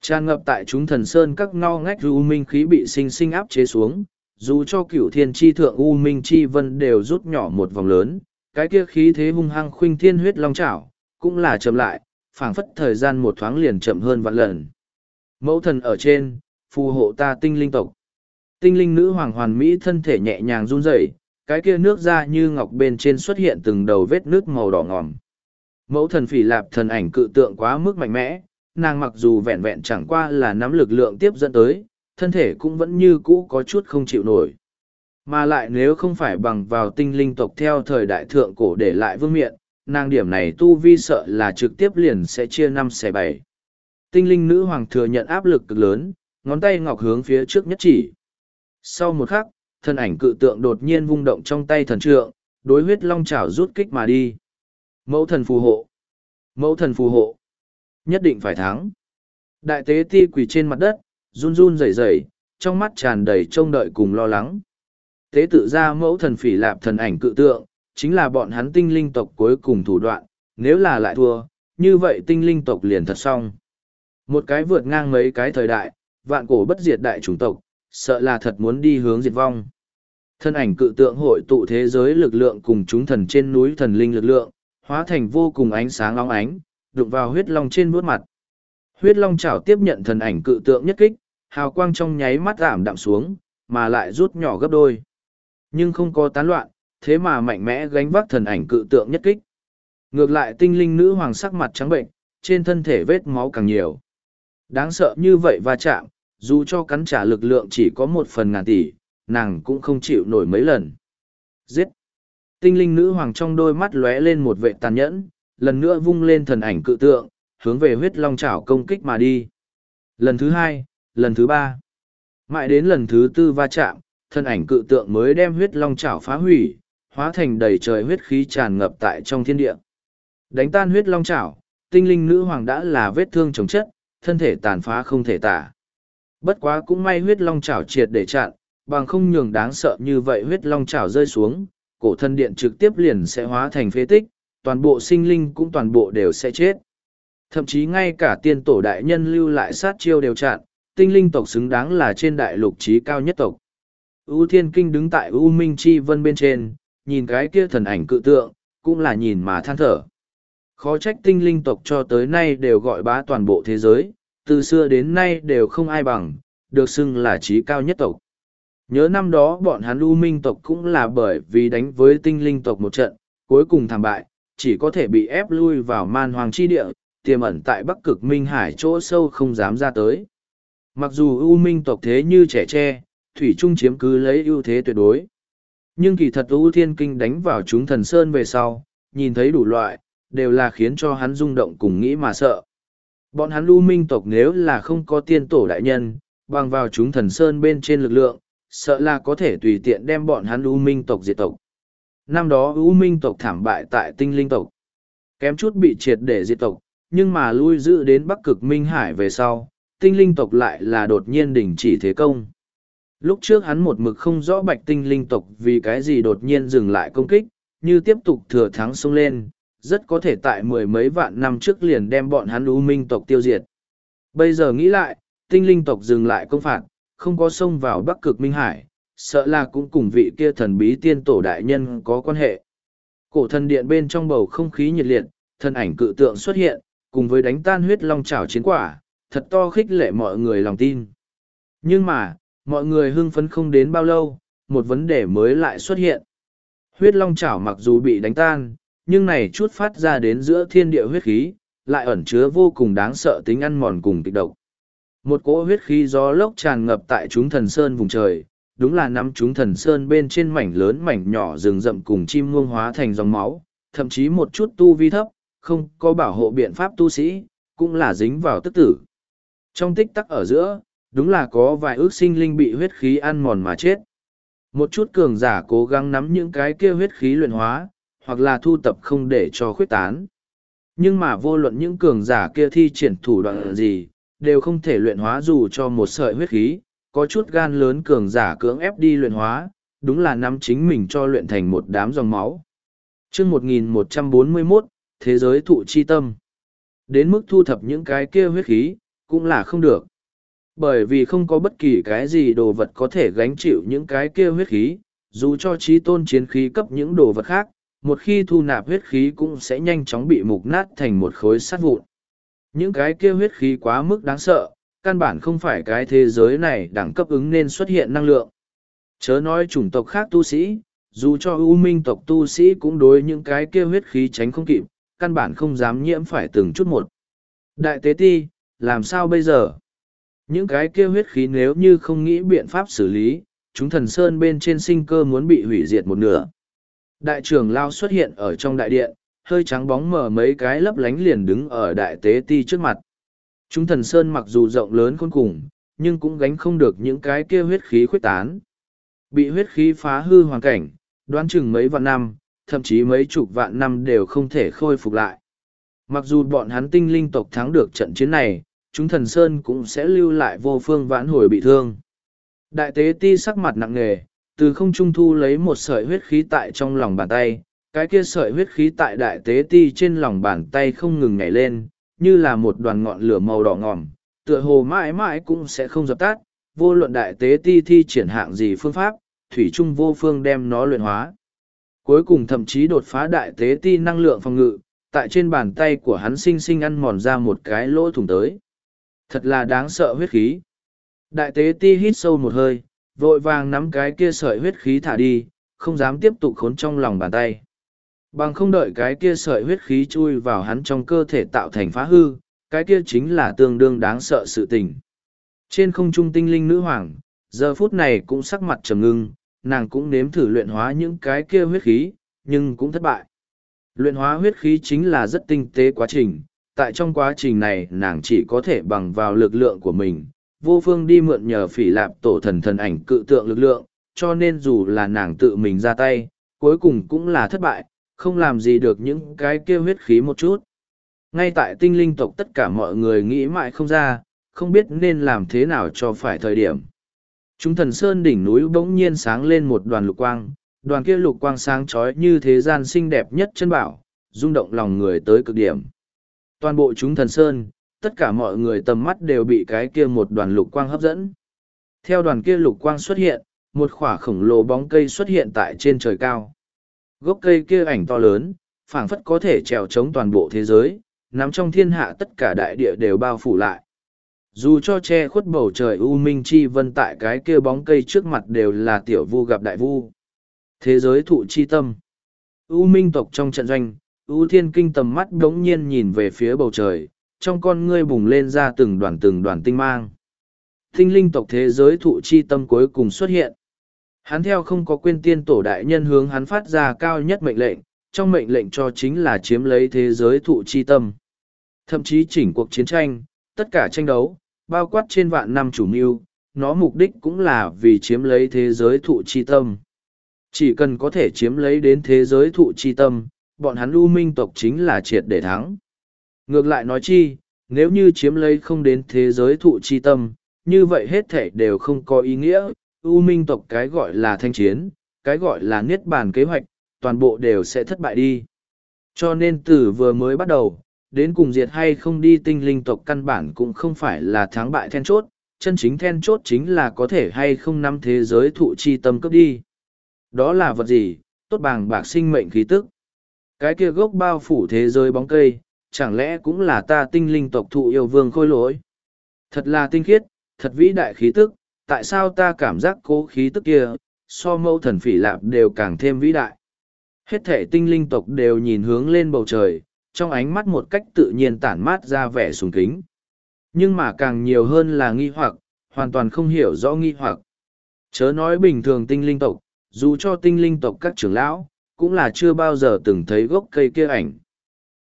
Tràn ngập tại chúng thần sơn các ngao ngách u minh khí bị sinh sinh áp chế xuống, dù cho cửu thiên tri thượng u minh chi vân đều rút nhỏ một vòng lớn, cái kia khí thế hung hăng khuynh thiên huyết long chảo, cũng là chậm lại, phảng phất thời gian một thoáng liền chậm hơn vạn lần. Mẫu thần ở trên, phù hộ ta tinh linh tộc. Tinh linh nữ hoàng hoàn mỹ thân thể nhẹ nhàng run rẩy, cái kia nước ra như ngọc bên trên xuất hiện từng đầu vết nước màu đỏ ngòm. Mẫu thần phỉ lạp thần ảnh cự tượng quá mức mạnh mẽ, nàng mặc dù vẹn vẹn chẳng qua là nắm lực lượng tiếp dẫn tới, thân thể cũng vẫn như cũ có chút không chịu nổi. Mà lại nếu không phải bằng vào tinh linh tộc theo thời đại thượng cổ để lại vương miện, nàng điểm này tu vi sợ là trực tiếp liền sẽ chia năm xẻ bảy. Tinh linh nữ hoàng thừa nhận áp lực cực lớn, ngón tay ngọc hướng phía trước nhất chỉ. Sau một khắc, thân ảnh cự tượng đột nhiên vung động trong tay thần trượng, đối huyết long chảo rút kích mà đi. Mẫu thần phù hộ. Mẫu thần phù hộ. Nhất định phải thắng. Đại tế ti quỳ trên mặt đất, run run rẩy rẩy, trong mắt tràn đầy trông đợi cùng lo lắng. Tế tự ra mẫu thần phỉ lạp thần ảnh cự tượng, chính là bọn hắn tinh linh tộc cuối cùng thủ đoạn, nếu là lại thua, như vậy tinh linh tộc liền thật xong. Một cái vượt ngang mấy cái thời đại, vạn cổ bất diệt đại chủng tộc, sợ là thật muốn đi hướng diệt vong. Thân ảnh cự tượng hội tụ thế giới lực lượng cùng chúng thần trên núi thần linh lực lượng, hóa thành vô cùng ánh sáng long ánh, đụng vào huyết long trên bước mặt. Huyết long chảo tiếp nhận thần ảnh cự tượng nhất kích, hào quang trong nháy mắt giảm đạm xuống, mà lại rút nhỏ gấp đôi. Nhưng không có tán loạn, thế mà mạnh mẽ gánh vác thần ảnh cự tượng nhất kích. Ngược lại tinh linh nữ hoàng sắc mặt trắng bệnh, trên thân thể vết máu càng nhiều. Đáng sợ như vậy va chạm, dù cho cắn trả lực lượng chỉ có một phần ngàn tỷ, nàng cũng không chịu nổi mấy lần. Giết! Tinh linh nữ hoàng trong đôi mắt lóe lên một vệ tàn nhẫn, lần nữa vung lên thần ảnh cự tượng, hướng về huyết long chảo công kích mà đi. Lần thứ hai, lần thứ ba. Mãi đến lần thứ tư va chạm, thân ảnh cự tượng mới đem huyết long chảo phá hủy, hóa thành đầy trời huyết khí tràn ngập tại trong thiên địa. Đánh tan huyết long chảo, tinh linh nữ hoàng đã là vết thương chống chất, thân thể tàn phá không thể tả. Bất quá cũng may huyết long chảo triệt để chặn, bằng không nhường đáng sợ như vậy huyết long chảo rơi xuống, cổ thân điện trực tiếp liền sẽ hóa thành phế tích, toàn bộ sinh linh cũng toàn bộ đều sẽ chết. Thậm chí ngay cả tiên tổ đại nhân lưu lại sát chiêu đều chặn, tinh linh tộc xứng đáng là trên đại lục trí cao nhất tộc. U Thiên Kinh đứng tại U Minh Chi Vân bên trên, nhìn cái kia thần ảnh cự tượng, cũng là nhìn mà than thở. Khó trách tinh linh tộc cho tới nay đều gọi bá toàn bộ thế giới, từ xưa đến nay đều không ai bằng, được xưng là trí cao nhất tộc. Nhớ năm đó bọn hắn U Minh tộc cũng là bởi vì đánh với tinh linh tộc một trận, cuối cùng thảm bại, chỉ có thể bị ép lui vào man hoàng chi địa, tiềm ẩn tại bắc cực Minh Hải chỗ sâu không dám ra tới. Mặc dù U Minh tộc thế như trẻ tre, Thủy Trung chiếm cứ lấy ưu thế tuyệt đối. Nhưng kỳ thật U Thiên Kinh đánh vào chúng thần Sơn về sau, nhìn thấy đủ loại, đều là khiến cho hắn rung động cùng nghĩ mà sợ. Bọn hắn U Minh tộc nếu là không có tiên tổ đại nhân, bằng vào chúng thần Sơn bên trên lực lượng, sợ là có thể tùy tiện đem bọn hắn U Minh tộc diệt tộc. Năm đó U Minh tộc thảm bại tại tinh linh tộc. Kém chút bị triệt để diệt tộc, nhưng mà lui giữ đến Bắc Cực Minh Hải về sau, tinh linh tộc lại là đột nhiên đình chỉ thế công. Lúc trước hắn một mực không rõ bạch tinh linh tộc vì cái gì đột nhiên dừng lại công kích, như tiếp tục thừa thắng xông lên, rất có thể tại mười mấy vạn năm trước liền đem bọn hắn U Minh tộc tiêu diệt. Bây giờ nghĩ lại, tinh linh tộc dừng lại công phạt, không có sông vào Bắc Cực Minh Hải, sợ là cũng cùng vị kia thần bí tiên tổ đại nhân có quan hệ. Cổ thần điện bên trong bầu không khí nhiệt liệt, thân ảnh cự tượng xuất hiện, cùng với đánh tan huyết long trảo chiến quả, thật to khích lệ mọi người lòng tin. Nhưng mà, mọi người hưng phấn không đến bao lâu, một vấn đề mới lại xuất hiện. Huyết long chảo mặc dù bị đánh tan, nhưng này chút phát ra đến giữa thiên địa huyết khí, lại ẩn chứa vô cùng đáng sợ tính ăn mòn cùng kịch độc. Một cỗ huyết khí gió lốc tràn ngập tại chúng thần sơn vùng trời, đúng là nắm chúng thần sơn bên trên mảnh lớn mảnh nhỏ rừng rậm cùng chim muông hóa thành dòng máu, thậm chí một chút tu vi thấp, không có bảo hộ biện pháp tu sĩ, cũng là dính vào tức tử. Trong tích tắc ở giữa, đúng là có vài ước sinh linh bị huyết khí ăn mòn mà chết. Một chút cường giả cố gắng nắm những cái kia huyết khí luyện hóa, hoặc là thu tập không để cho khuyết tán. Nhưng mà vô luận những cường giả kia thi triển thủ đoạn gì, đều không thể luyện hóa dù cho một sợi huyết khí, có chút gan lớn cường giả cưỡng ép đi luyện hóa, đúng là nắm chính mình cho luyện thành một đám dòng máu. chương 1141, Thế giới thụ chi tâm. Đến mức thu thập những cái kia huyết khí, cũng là không được. Bởi vì không có bất kỳ cái gì đồ vật có thể gánh chịu những cái kia huyết khí, dù cho trí tôn chiến khí cấp những đồ vật khác, một khi thu nạp huyết khí cũng sẽ nhanh chóng bị mục nát thành một khối sắt vụn. Những cái kia huyết khí quá mức đáng sợ, căn bản không phải cái thế giới này đẳng cấp ứng nên xuất hiện năng lượng. Chớ nói chủng tộc khác tu sĩ, dù cho ưu minh tộc tu sĩ cũng đối những cái kia huyết khí tránh không kịp, căn bản không dám nhiễm phải từng chút một. Đại tế ti, làm sao bây giờ? Những cái kia huyết khí nếu như không nghĩ biện pháp xử lý, chúng thần sơn bên trên sinh cơ muốn bị hủy diệt một nửa. Đại trưởng lao xuất hiện ở trong đại điện, hơi trắng bóng mở mấy cái lấp lánh liền đứng ở đại tế ti trước mặt. Chúng thần sơn mặc dù rộng lớn khôn cùng, nhưng cũng gánh không được những cái kia huyết khí khuyết tán. Bị huyết khí phá hư hoàn cảnh, đoán chừng mấy vạn năm, thậm chí mấy chục vạn năm đều không thể khôi phục lại. Mặc dù bọn hắn tinh linh tộc thắng được trận chiến này, chúng thần Sơn cũng sẽ lưu lại vô phương vãn hồi bị thương. Đại tế ti sắc mặt nặng nề, từ không trung thu lấy một sợi huyết khí tại trong lòng bàn tay, cái kia sợi huyết khí tại đại tế ti trên lòng bàn tay không ngừng nhảy lên, như là một đoàn ngọn lửa màu đỏ ngòm, tựa hồ mãi mãi cũng sẽ không dập tắt, vô luận đại tế ti thi triển hạng gì phương pháp, thủy trung vô phương đem nó luyện hóa. Cuối cùng thậm chí đột phá đại tế ti năng lượng phòng ngự, tại trên bàn tay của hắn sinh sinh ăn mòn ra một cái lỗ thủng tới. Thật là đáng sợ huyết khí. Đại tế ti hít sâu một hơi, vội vàng nắm cái kia sợi huyết khí thả đi, không dám tiếp tục khốn trong lòng bàn tay. Bằng không đợi cái kia sợi huyết khí chui vào hắn trong cơ thể tạo thành phá hư, cái kia chính là tương đương đáng sợ sự tình. Trên không trung tinh linh nữ hoàng, giờ phút này cũng sắc mặt trầm ngưng, nàng cũng nếm thử luyện hóa những cái kia huyết khí, nhưng cũng thất bại. Luyện hóa huyết khí chính là rất tinh tế quá trình, tại trong quá trình này nàng chỉ có thể bằng vào lực lượng của mình, vô phương đi mượn nhờ phỉ lạp tổ thần thần ảnh cự tượng lực lượng, cho nên dù là nàng tự mình ra tay, cuối cùng cũng là thất bại, không làm gì được những cái kia huyết khí một chút. Ngay tại tinh linh tộc tất cả mọi người nghĩ mãi không ra, không biết nên làm thế nào cho phải thời điểm. Chúng thần sơn đỉnh núi bỗng nhiên sáng lên một đoàn lục quang, đoàn kia lục quang sáng chói như thế gian xinh đẹp nhất chân bảo, rung động lòng người tới cực điểm. Toàn bộ chúng thần sơn, tất cả mọi người tầm mắt đều bị cái kia một đoàn lục quang hấp dẫn. Theo đoàn kia lục quang xuất hiện, một khỏa khổng lồ bóng cây xuất hiện tại trên trời cao. Gốc cây kia ảnh to lớn, phảng phất có thể trèo chống toàn bộ thế giới, nắm trong thiên hạ tất cả đại địa đều bao phủ lại. Dù cho che khuất bầu trời U Minh Chi Vân tại cái kia bóng cây trước mặt đều là tiểu vu gặp đại vu. Thế giới thụ chi tâm. U Minh tộc trong trận doanh, U Thiên Kinh tầm mắt đống nhiên nhìn về phía bầu trời, trong con ngươi bùng lên ra từng đoàn từng đoàn tinh mang. Tinh linh tộc thế giới thụ chi tâm cuối cùng xuất hiện. Hắn theo không có quên tiên tổ đại nhân hướng hắn phát ra cao nhất mệnh lệnh, trong mệnh lệnh cho chính là chiếm lấy thế giới thụ chi tâm. Thậm chí chỉnh cuộc chiến tranh, tất cả tranh đấu, bao quát trên vạn năm chủ mưu, nó mục đích cũng là vì chiếm lấy thế giới thụ chi tâm. Chỉ cần có thể chiếm lấy đến thế giới thụ chi tâm, bọn hắn lưu minh tộc chính là triệt để thắng. Ngược lại nói chi, nếu như chiếm lấy không đến thế giới thụ chi tâm, như vậy hết thể đều không có ý nghĩa, U Minh tộc cái gọi là thanh chiến, cái gọi là niết bàn kế hoạch, toàn bộ đều sẽ thất bại đi. Cho nên từ vừa mới bắt đầu, đến cùng diệt hay không đi tinh linh tộc căn bản cũng không phải là thắng bại then chốt, chân chính then chốt chính là có thể hay không nắm thế giới thụ chi tâm cấp đi. Đó là vật gì? Tốt bằng bạc sinh mệnh khí tức. Cái kia gốc bao phủ thế giới bóng cây, chẳng lẽ cũng là ta tinh linh tộc thụ yêu vương khôi lỗi? Thật là tinh khiết, thật vĩ đại khí tức, tại sao ta cảm giác cố khí tức kia, so mẫu thần phỉ lạp đều càng thêm vĩ đại. Hết thể tinh linh tộc đều nhìn hướng lên bầu trời, trong ánh mắt một cách tự nhiên tản mát ra vẻ sùng kính. Nhưng mà càng nhiều hơn là nghi hoặc, hoàn toàn không hiểu rõ nghi hoặc. Chớ nói bình thường tinh linh tộc, dù cho tinh linh tộc các trưởng lão, cũng là chưa bao giờ từng thấy gốc cây kia ảnh.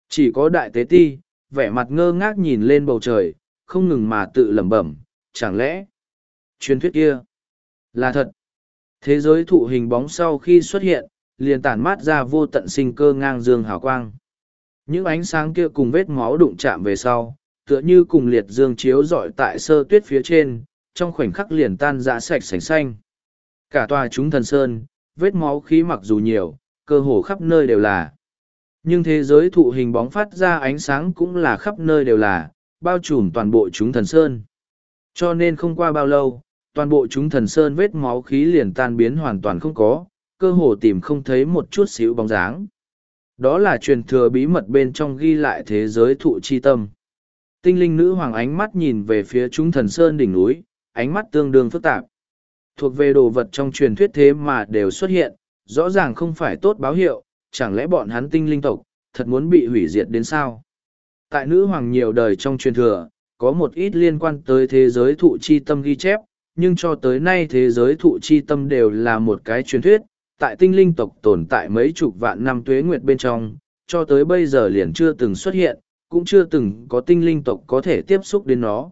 Chỉ có đại tế ti, vẻ mặt ngơ ngác nhìn lên bầu trời, không ngừng mà tự lẩm bẩm, chẳng lẽ, truyền thuyết kia là thật. Thế giới thụ hình bóng sau khi xuất hiện, liền tản mát ra vô tận sinh cơ ngang dương hào quang. Những ánh sáng kia cùng vết máu đụng chạm về sau, tựa như cùng liệt dương chiếu rọi tại sơ tuyết phía trên, trong khoảnh khắc liền tan ra sạch sành xanh. Cả tòa chúng thần sơn, vết máu khí mặc dù nhiều, cơ hồ khắp nơi đều là. Nhưng thế giới thụ hình bóng phát ra ánh sáng cũng là khắp nơi đều là, bao trùm toàn bộ chúng thần sơn. Cho nên không qua bao lâu, toàn bộ chúng thần sơn vết máu khí liền tan biến hoàn toàn không có, cơ hồ tìm không thấy một chút xíu bóng dáng. Đó là truyền thừa bí mật bên trong ghi lại thế giới thụ chi tâm. Tinh linh nữ hoàng ánh mắt nhìn về phía chúng thần sơn đỉnh núi, ánh mắt tương đương phức tạp. Thuộc về đồ vật trong truyền thuyết thế mà đều xuất hiện, rõ ràng không phải tốt báo hiệu, chẳng lẽ bọn hắn tinh linh tộc, thật muốn bị hủy diệt đến sao? Tại nữ hoàng nhiều đời trong truyền thừa, có một ít liên quan tới thế giới thụ chi tâm ghi chép, nhưng cho tới nay thế giới thụ chi tâm đều là một cái truyền thuyết, tại tinh linh tộc tồn tại mấy chục vạn năm tuế nguyệt bên trong, cho tới bây giờ liền chưa từng xuất hiện, cũng chưa từng có tinh linh tộc có thể tiếp xúc đến nó.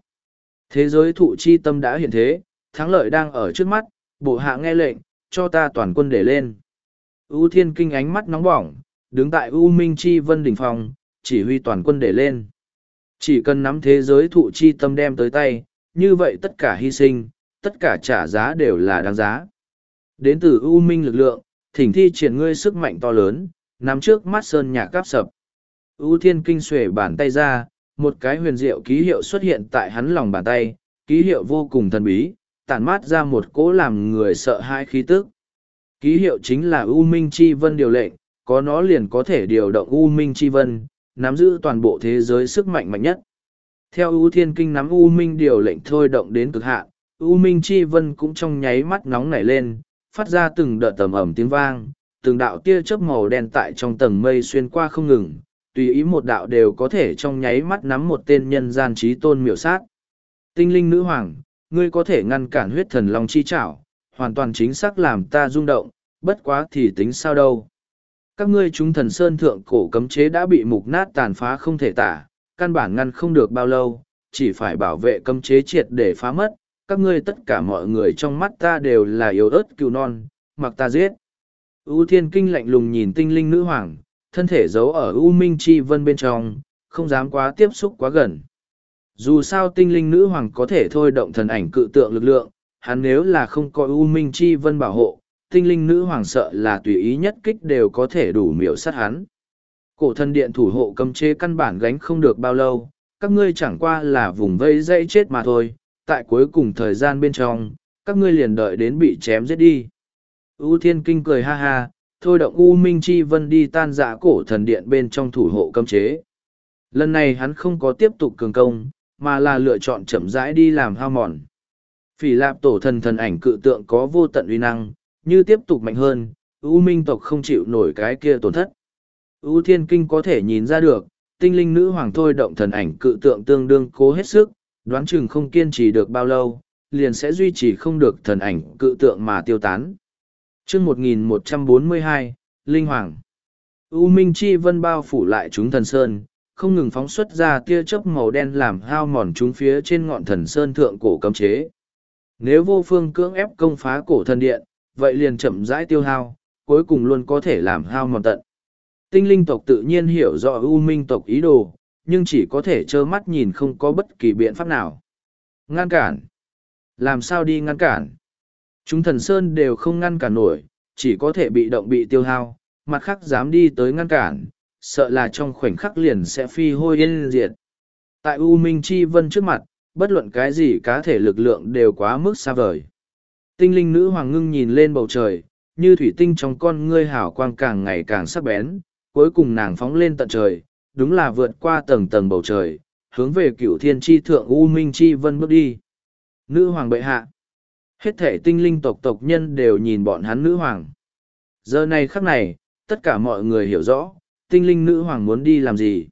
Thế giới thụ chi tâm đã hiện thế, thắng lợi đang ở trước mắt, bộ hạ nghe lệnh, cho ta toàn quân để lên. U thiên kinh ánh mắt nóng bỏng, đứng tại U Minh Chi Vân Đỉnh phòng chỉ huy toàn quân để lên. Chỉ cần nắm thế giới thụ chi tâm đem tới tay, như vậy tất cả hy sinh, tất cả trả giá đều là đáng giá. Đến từ U Minh lực lượng, thỉnh thi triển ngươi sức mạnh to lớn, nắm trước mắt sơn nhạc cáp sập. U Thiên Kinh xuể bàn tay ra, một cái huyền diệu ký hiệu xuất hiện tại hắn lòng bàn tay, ký hiệu vô cùng thần bí, tản mát ra một cỗ làm người sợ hãi khí tức. Ký hiệu chính là U Minh Chi Vân điều lệnh, có nó liền có thể điều động U Minh Chi Vân, nắm giữ toàn bộ thế giới sức mạnh mạnh nhất. Theo U Thiên Kinh nắm U Minh điều lệnh thôi động đến cực hạn, U Minh Chi Vân cũng trong nháy mắt nóng nảy lên, phát ra từng đợt tầm ẩm tiếng vang, từng đạo tia chớp màu đen tại trong tầng mây xuyên qua không ngừng, tùy ý một đạo đều có thể trong nháy mắt nắm một tên nhân gian trí tôn miểu sát. Tinh linh nữ hoàng, ngươi có thể ngăn cản huyết thần long chi chảo, hoàn toàn chính xác làm ta rung động, bất quá thì tính sao đâu. Các ngươi chúng thần sơn thượng cổ cấm chế đã bị mục nát tàn phá không thể tả, căn bản ngăn không được bao lâu, chỉ phải bảo vệ cấm chế triệt để phá mất, các ngươi tất cả mọi người trong mắt ta đều là yếu ớt cừu non, mặc ta giết. U thiên kinh lạnh lùng nhìn tinh linh nữ hoàng, thân thể giấu ở U Minh Chi Vân bên trong, không dám quá tiếp xúc quá gần. Dù sao tinh linh nữ hoàng có thể thôi động thần ảnh cự tượng lực lượng, hắn nếu là không có U Minh Chi Vân bảo hộ, tinh linh nữ hoàng sợ là tùy ý nhất kích đều có thể đủ miểu sát hắn. Cổ thần điện thủ hộ cầm chế căn bản gánh không được bao lâu, các ngươi chẳng qua là vùng vây dây chết mà thôi, tại cuối cùng thời gian bên trong, các ngươi liền đợi đến bị chém giết đi. U Thiên Kinh cười ha ha, thôi động U Minh Chi Vân đi tan dã cổ thần điện bên trong thủ hộ cấm chế. Lần này hắn không có tiếp tục cường công, mà là lựa chọn chậm rãi đi làm hao mòn. Phỉ lạp tổ thần thần ảnh cự tượng có vô tận uy năng, như tiếp tục mạnh hơn, U Minh tộc không chịu nổi cái kia tổn thất. U Thiên Kinh có thể nhìn ra được, tinh linh nữ hoàng thôi động thần ảnh cự tượng tương đương cố hết sức, đoán chừng không kiên trì được bao lâu, liền sẽ duy trì không được thần ảnh cự tượng mà tiêu tán. chương 1142, Linh Hoàng U Minh Chi Vân bao phủ lại chúng thần sơn, không ngừng phóng xuất ra tia chớp màu đen làm hao mòn chúng phía trên ngọn thần sơn thượng cổ cấm chế. Nếu vô phương cưỡng ép công phá cổ thần điện, vậy liền chậm rãi tiêu hao, cuối cùng luôn có thể làm hao mòn tận. Tinh linh tộc tự nhiên hiểu rõ U Minh tộc ý đồ, nhưng chỉ có thể trơ mắt nhìn không có bất kỳ biện pháp nào. Ngăn cản. Làm sao đi ngăn cản? Chúng thần sơn đều không ngăn cản nổi, chỉ có thể bị động bị tiêu hao, mặt khác dám đi tới ngăn cản, sợ là trong khoảnh khắc liền sẽ phi hôi yên diệt. Tại U Minh Chi Vân trước mặt, bất luận cái gì cá thể lực lượng đều quá mức xa vời. Tinh linh nữ hoàng ngưng nhìn lên bầu trời, như thủy tinh trong con ngươi hào quang càng ngày càng sắc bén, cuối cùng nàng phóng lên tận trời, đúng là vượt qua tầng tầng bầu trời, hướng về cửu thiên tri thượng U Minh Chi Vân bước đi. Nữ hoàng bệ hạ. Hết thể tinh linh tộc tộc nhân đều nhìn bọn hắn nữ hoàng. Giờ này khắc này, tất cả mọi người hiểu rõ, tinh linh nữ hoàng muốn đi làm gì.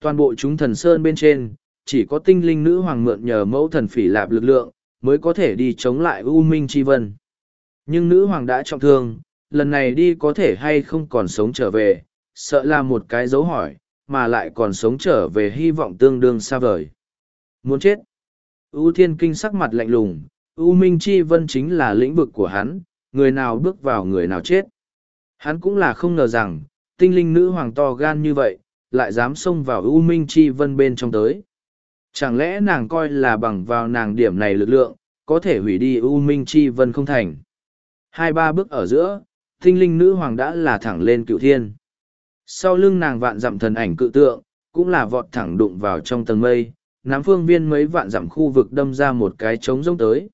Toàn bộ chúng thần sơn bên trên, chỉ có tinh linh nữ hoàng mượn nhờ mẫu thần phỉ lạp lực lượng, mới có thể đi chống lại U Minh Chi Vân. Nhưng nữ hoàng đã trọng thương, lần này đi có thể hay không còn sống trở về, sợ là một cái dấu hỏi, mà lại còn sống trở về hy vọng tương đương xa vời. Muốn chết. U Thiên Kinh sắc mặt lạnh lùng, U Minh Chi Vân chính là lĩnh vực của hắn, người nào bước vào người nào chết. Hắn cũng là không ngờ rằng, tinh linh nữ hoàng to gan như vậy, lại dám xông vào U Minh Chi Vân bên trong tới. Chẳng lẽ nàng coi là bằng vào nàng điểm này lực lượng, có thể hủy đi U Minh Chi Vân không thành. Hai ba bước ở giữa, tinh linh nữ hoàng đã là thẳng lên cựu thiên. Sau lưng nàng vạn dặm thần ảnh cự tượng, cũng là vọt thẳng đụng vào trong tầng mây, nắm phương viên mấy vạn dặm khu vực đâm ra một cái trống rông tới.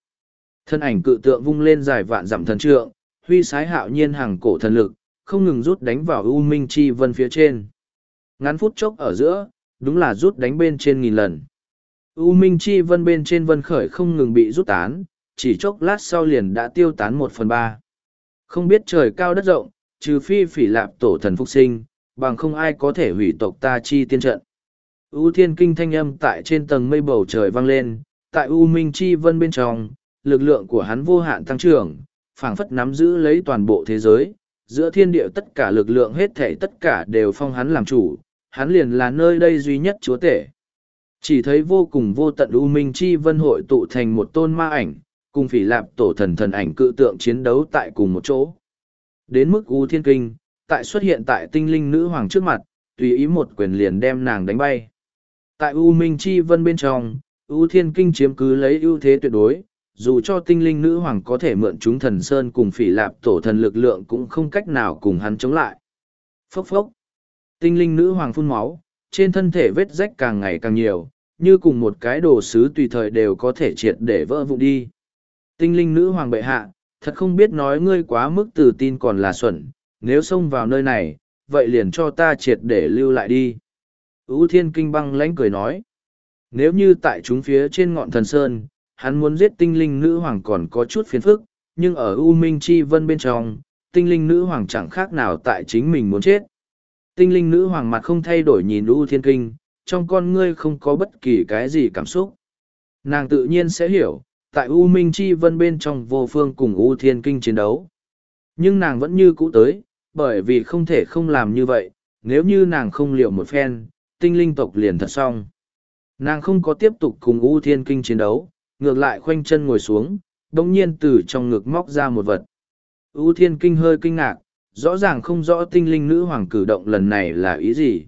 Thân ảnh cự tượng vung lên dài vạn dặm thần trượng, huy sái hạo nhiên hàng cổ thần lực, không ngừng rút đánh vào U Minh Chi Vân phía trên. Ngắn phút chốc ở giữa, đúng là rút đánh bên trên nghìn lần. U Minh Chi Vân bên trên vân khởi không ngừng bị rút tán, chỉ chốc lát sau liền đã tiêu tán một phần ba. Không biết trời cao đất rộng, trừ phi phỉ lạp tổ thần phục sinh, bằng không ai có thể hủy tộc ta chi tiên trận. U thiên kinh thanh âm tại trên tầng mây bầu trời vang lên, tại U Minh Chi Vân bên trong, lực lượng của hắn vô hạn tăng trưởng, phảng phất nắm giữ lấy toàn bộ thế giới, giữa thiên địa tất cả lực lượng hết thể tất cả đều phong hắn làm chủ, hắn liền là nơi đây duy nhất chúa tể. Chỉ thấy vô cùng vô tận U Minh Chi Vân hội tụ thành một tôn ma ảnh, cùng phỉ lạp tổ thần thần ảnh cự tượng chiến đấu tại cùng một chỗ. Đến mức U Thiên Kinh, tại xuất hiện tại tinh linh nữ hoàng trước mặt, tùy ý một quyền liền đem nàng đánh bay. Tại U Minh Chi Vân bên trong, U Thiên Kinh chiếm cứ lấy ưu thế tuyệt đối, dù cho tinh linh nữ hoàng có thể mượn chúng thần sơn cùng phỉ lạp tổ thần lực lượng cũng không cách nào cùng hắn chống lại. Phốc phốc. Tinh linh nữ hoàng phun máu, trên thân thể vết rách càng ngày càng nhiều, như cùng một cái đồ sứ tùy thời đều có thể triệt để vỡ vụn đi. Tinh linh nữ hoàng bệ hạ, thật không biết nói ngươi quá mức tự tin còn là xuẩn, nếu xông vào nơi này, vậy liền cho ta triệt để lưu lại đi. Ú thiên kinh băng lãnh cười nói, nếu như tại chúng phía trên ngọn thần sơn, hắn muốn giết tinh linh nữ hoàng còn có chút phiền phức, nhưng ở U Minh Chi Vân bên trong, tinh linh nữ hoàng chẳng khác nào tại chính mình muốn chết. Tinh linh nữ hoàng mặt không thay đổi nhìn U Thiên Kinh, trong con ngươi không có bất kỳ cái gì cảm xúc. Nàng tự nhiên sẽ hiểu, tại U Minh Chi Vân bên trong vô phương cùng U Thiên Kinh chiến đấu. Nhưng nàng vẫn như cũ tới, bởi vì không thể không làm như vậy, nếu như nàng không liệu một phen, tinh linh tộc liền thật xong. Nàng không có tiếp tục cùng U Thiên Kinh chiến đấu, ngược lại khoanh chân ngồi xuống, đồng nhiên từ trong ngực móc ra một vật. U Thiên Kinh hơi kinh ngạc, rõ ràng không rõ tinh linh nữ hoàng cử động lần này là ý gì.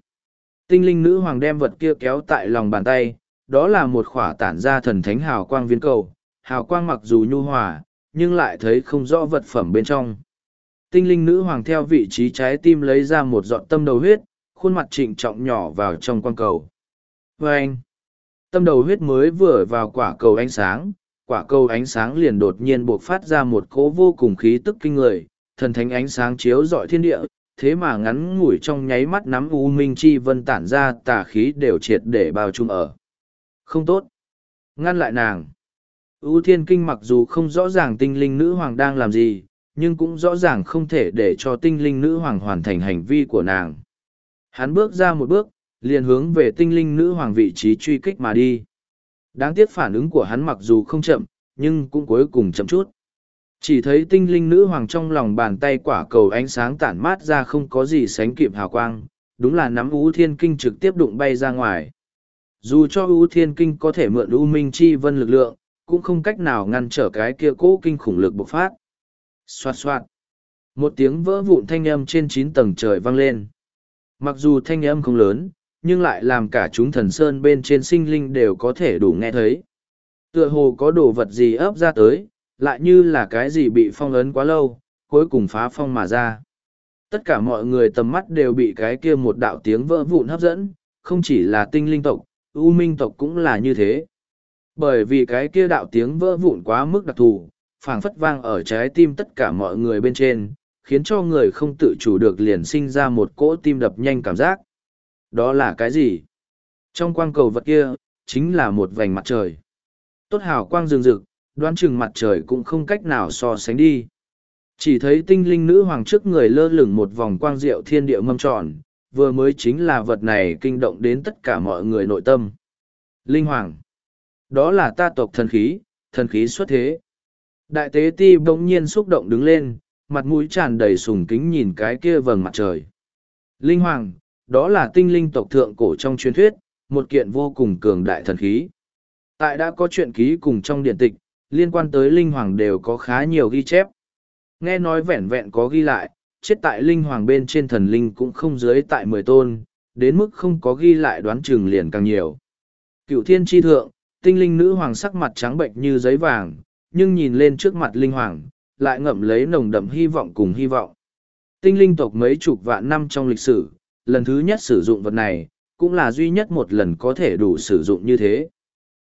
Tinh linh nữ hoàng đem vật kia kéo tại lòng bàn tay, đó là một khỏa tản ra thần thánh hào quang viên cầu, hào quang mặc dù nhu hòa, nhưng lại thấy không rõ vật phẩm bên trong. Tinh linh nữ hoàng theo vị trí trái tim lấy ra một giọt tâm đầu huyết, khuôn mặt trịnh trọng nhỏ vào trong quang cầu. Và anh, tâm đầu huyết mới vừa vào quả cầu ánh sáng, quả cầu ánh sáng liền đột nhiên buộc phát ra một cỗ vô cùng khí tức kinh người, thần thánh ánh sáng chiếu rọi thiên địa, thế mà ngắn ngủi trong nháy mắt nắm U Minh Chi Vân tản ra tà khí đều triệt để bao trùm ở. Không tốt. Ngăn lại nàng. U Thiên Kinh mặc dù không rõ ràng tinh linh nữ hoàng đang làm gì, nhưng cũng rõ ràng không thể để cho tinh linh nữ hoàng hoàn thành hành vi của nàng. Hắn bước ra một bước, liền hướng về tinh linh nữ hoàng vị trí truy kích mà đi. Đáng tiếc phản ứng của hắn mặc dù không chậm, nhưng cũng cuối cùng chậm chút. Chỉ thấy tinh linh nữ hoàng trong lòng bàn tay quả cầu ánh sáng tản mát ra không có gì sánh kịp hào quang, đúng là nắm ú thiên kinh trực tiếp đụng bay ra ngoài. Dù cho ú thiên kinh có thể mượn ú minh chi vân lực lượng, cũng không cách nào ngăn trở cái kia cố kinh khủng lực bộc phát. Xoạt xoạt. Một tiếng vỡ vụn thanh âm trên chín tầng trời vang lên. Mặc dù thanh âm không lớn, nhưng lại làm cả chúng thần sơn bên trên sinh linh đều có thể đủ nghe thấy. Tựa hồ có đồ vật gì ấp ra tới, lại như là cái gì bị phong ấn quá lâu, cuối cùng phá phong mà ra. Tất cả mọi người tầm mắt đều bị cái kia một đạo tiếng vỡ vụn hấp dẫn, không chỉ là tinh linh tộc, u minh tộc cũng là như thế. Bởi vì cái kia đạo tiếng vỡ vụn quá mức đặc thù, phảng phất vang ở trái tim tất cả mọi người bên trên, khiến cho người không tự chủ được liền sinh ra một cỗ tim đập nhanh cảm giác. Đó là cái gì? Trong quang cầu vật kia, chính là một vành mặt trời. Tốt hào quang rừng rực, đoán chừng mặt trời cũng không cách nào so sánh đi. Chỉ thấy tinh linh nữ hoàng trước người lơ lửng một vòng quang diệu thiên địa mâm tròn, vừa mới chính là vật này kinh động đến tất cả mọi người nội tâm. Linh hoàng. Đó là ta tộc thần khí, thần khí xuất thế. Đại tế ti bỗng nhiên xúc động đứng lên, mặt mũi tràn đầy sùng kính nhìn cái kia vầng mặt trời. Linh hoàng, đó là tinh linh tộc thượng cổ trong truyền thuyết, một kiện vô cùng cường đại thần khí. Tại đã có chuyện ký cùng trong điện tịch, liên quan tới linh hoàng đều có khá nhiều ghi chép. Nghe nói vẹn vẹn có ghi lại, chết tại linh hoàng bên trên thần linh cũng không dưới tại mười tôn, đến mức không có ghi lại đoán chừng liền càng nhiều. Cựu thiên tri thượng, tinh linh nữ hoàng sắc mặt trắng bệnh như giấy vàng, nhưng nhìn lên trước mặt linh hoàng, lại ngậm lấy nồng đậm hy vọng cùng hy vọng. Tinh linh tộc mấy chục vạn năm trong lịch sử, lần thứ nhất sử dụng vật này, cũng là duy nhất một lần có thể đủ sử dụng như thế.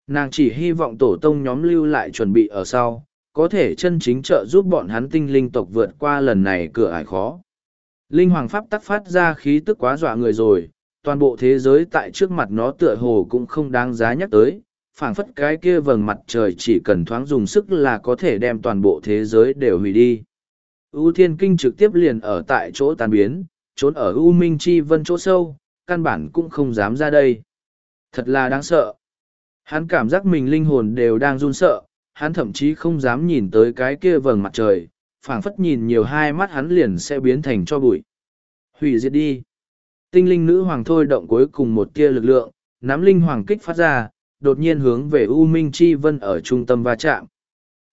Nàng chỉ hy vọng tổ tông nhóm lưu lại chuẩn bị ở sau, có thể chân chính trợ giúp bọn hắn tinh linh tộc vượt qua lần này cửa ải khó. Linh hoàng pháp tắc phát ra khí tức quá dọa người rồi, toàn bộ thế giới tại trước mặt nó tựa hồ cũng không đáng giá nhắc tới, phảng phất cái kia vầng mặt trời chỉ cần thoáng dùng sức là có thể đem toàn bộ thế giới đều hủy đi. U thiên kinh trực tiếp liền ở tại chỗ tàn biến, trốn ở U Minh Chi Vân chỗ sâu, căn bản cũng không dám ra đây. Thật là đáng sợ. Hắn cảm giác mình linh hồn đều đang run sợ, hắn thậm chí không dám nhìn tới cái kia vầng mặt trời, phảng phất nhìn nhiều hai mắt hắn liền sẽ biến thành cho bụi. Hủy diệt đi. Tinh linh nữ hoàng thôi động cuối cùng một tia lực lượng, nắm linh hoàng kích phát ra, đột nhiên hướng về U Minh Chi Vân ở trung tâm va chạm.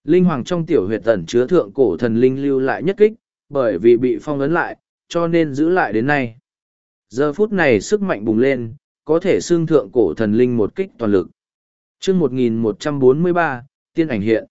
Linh hoàng trong tiểu huyệt tẩn chứa thượng cổ thần linh lưu lại nhất kích, bởi vì bị phong ấn lại, cho nên giữ lại đến nay. Giờ phút này sức mạnh bùng lên, có thể xương thượng cổ thần linh một kích toàn lực. chương 1143, tiên ảnh hiện.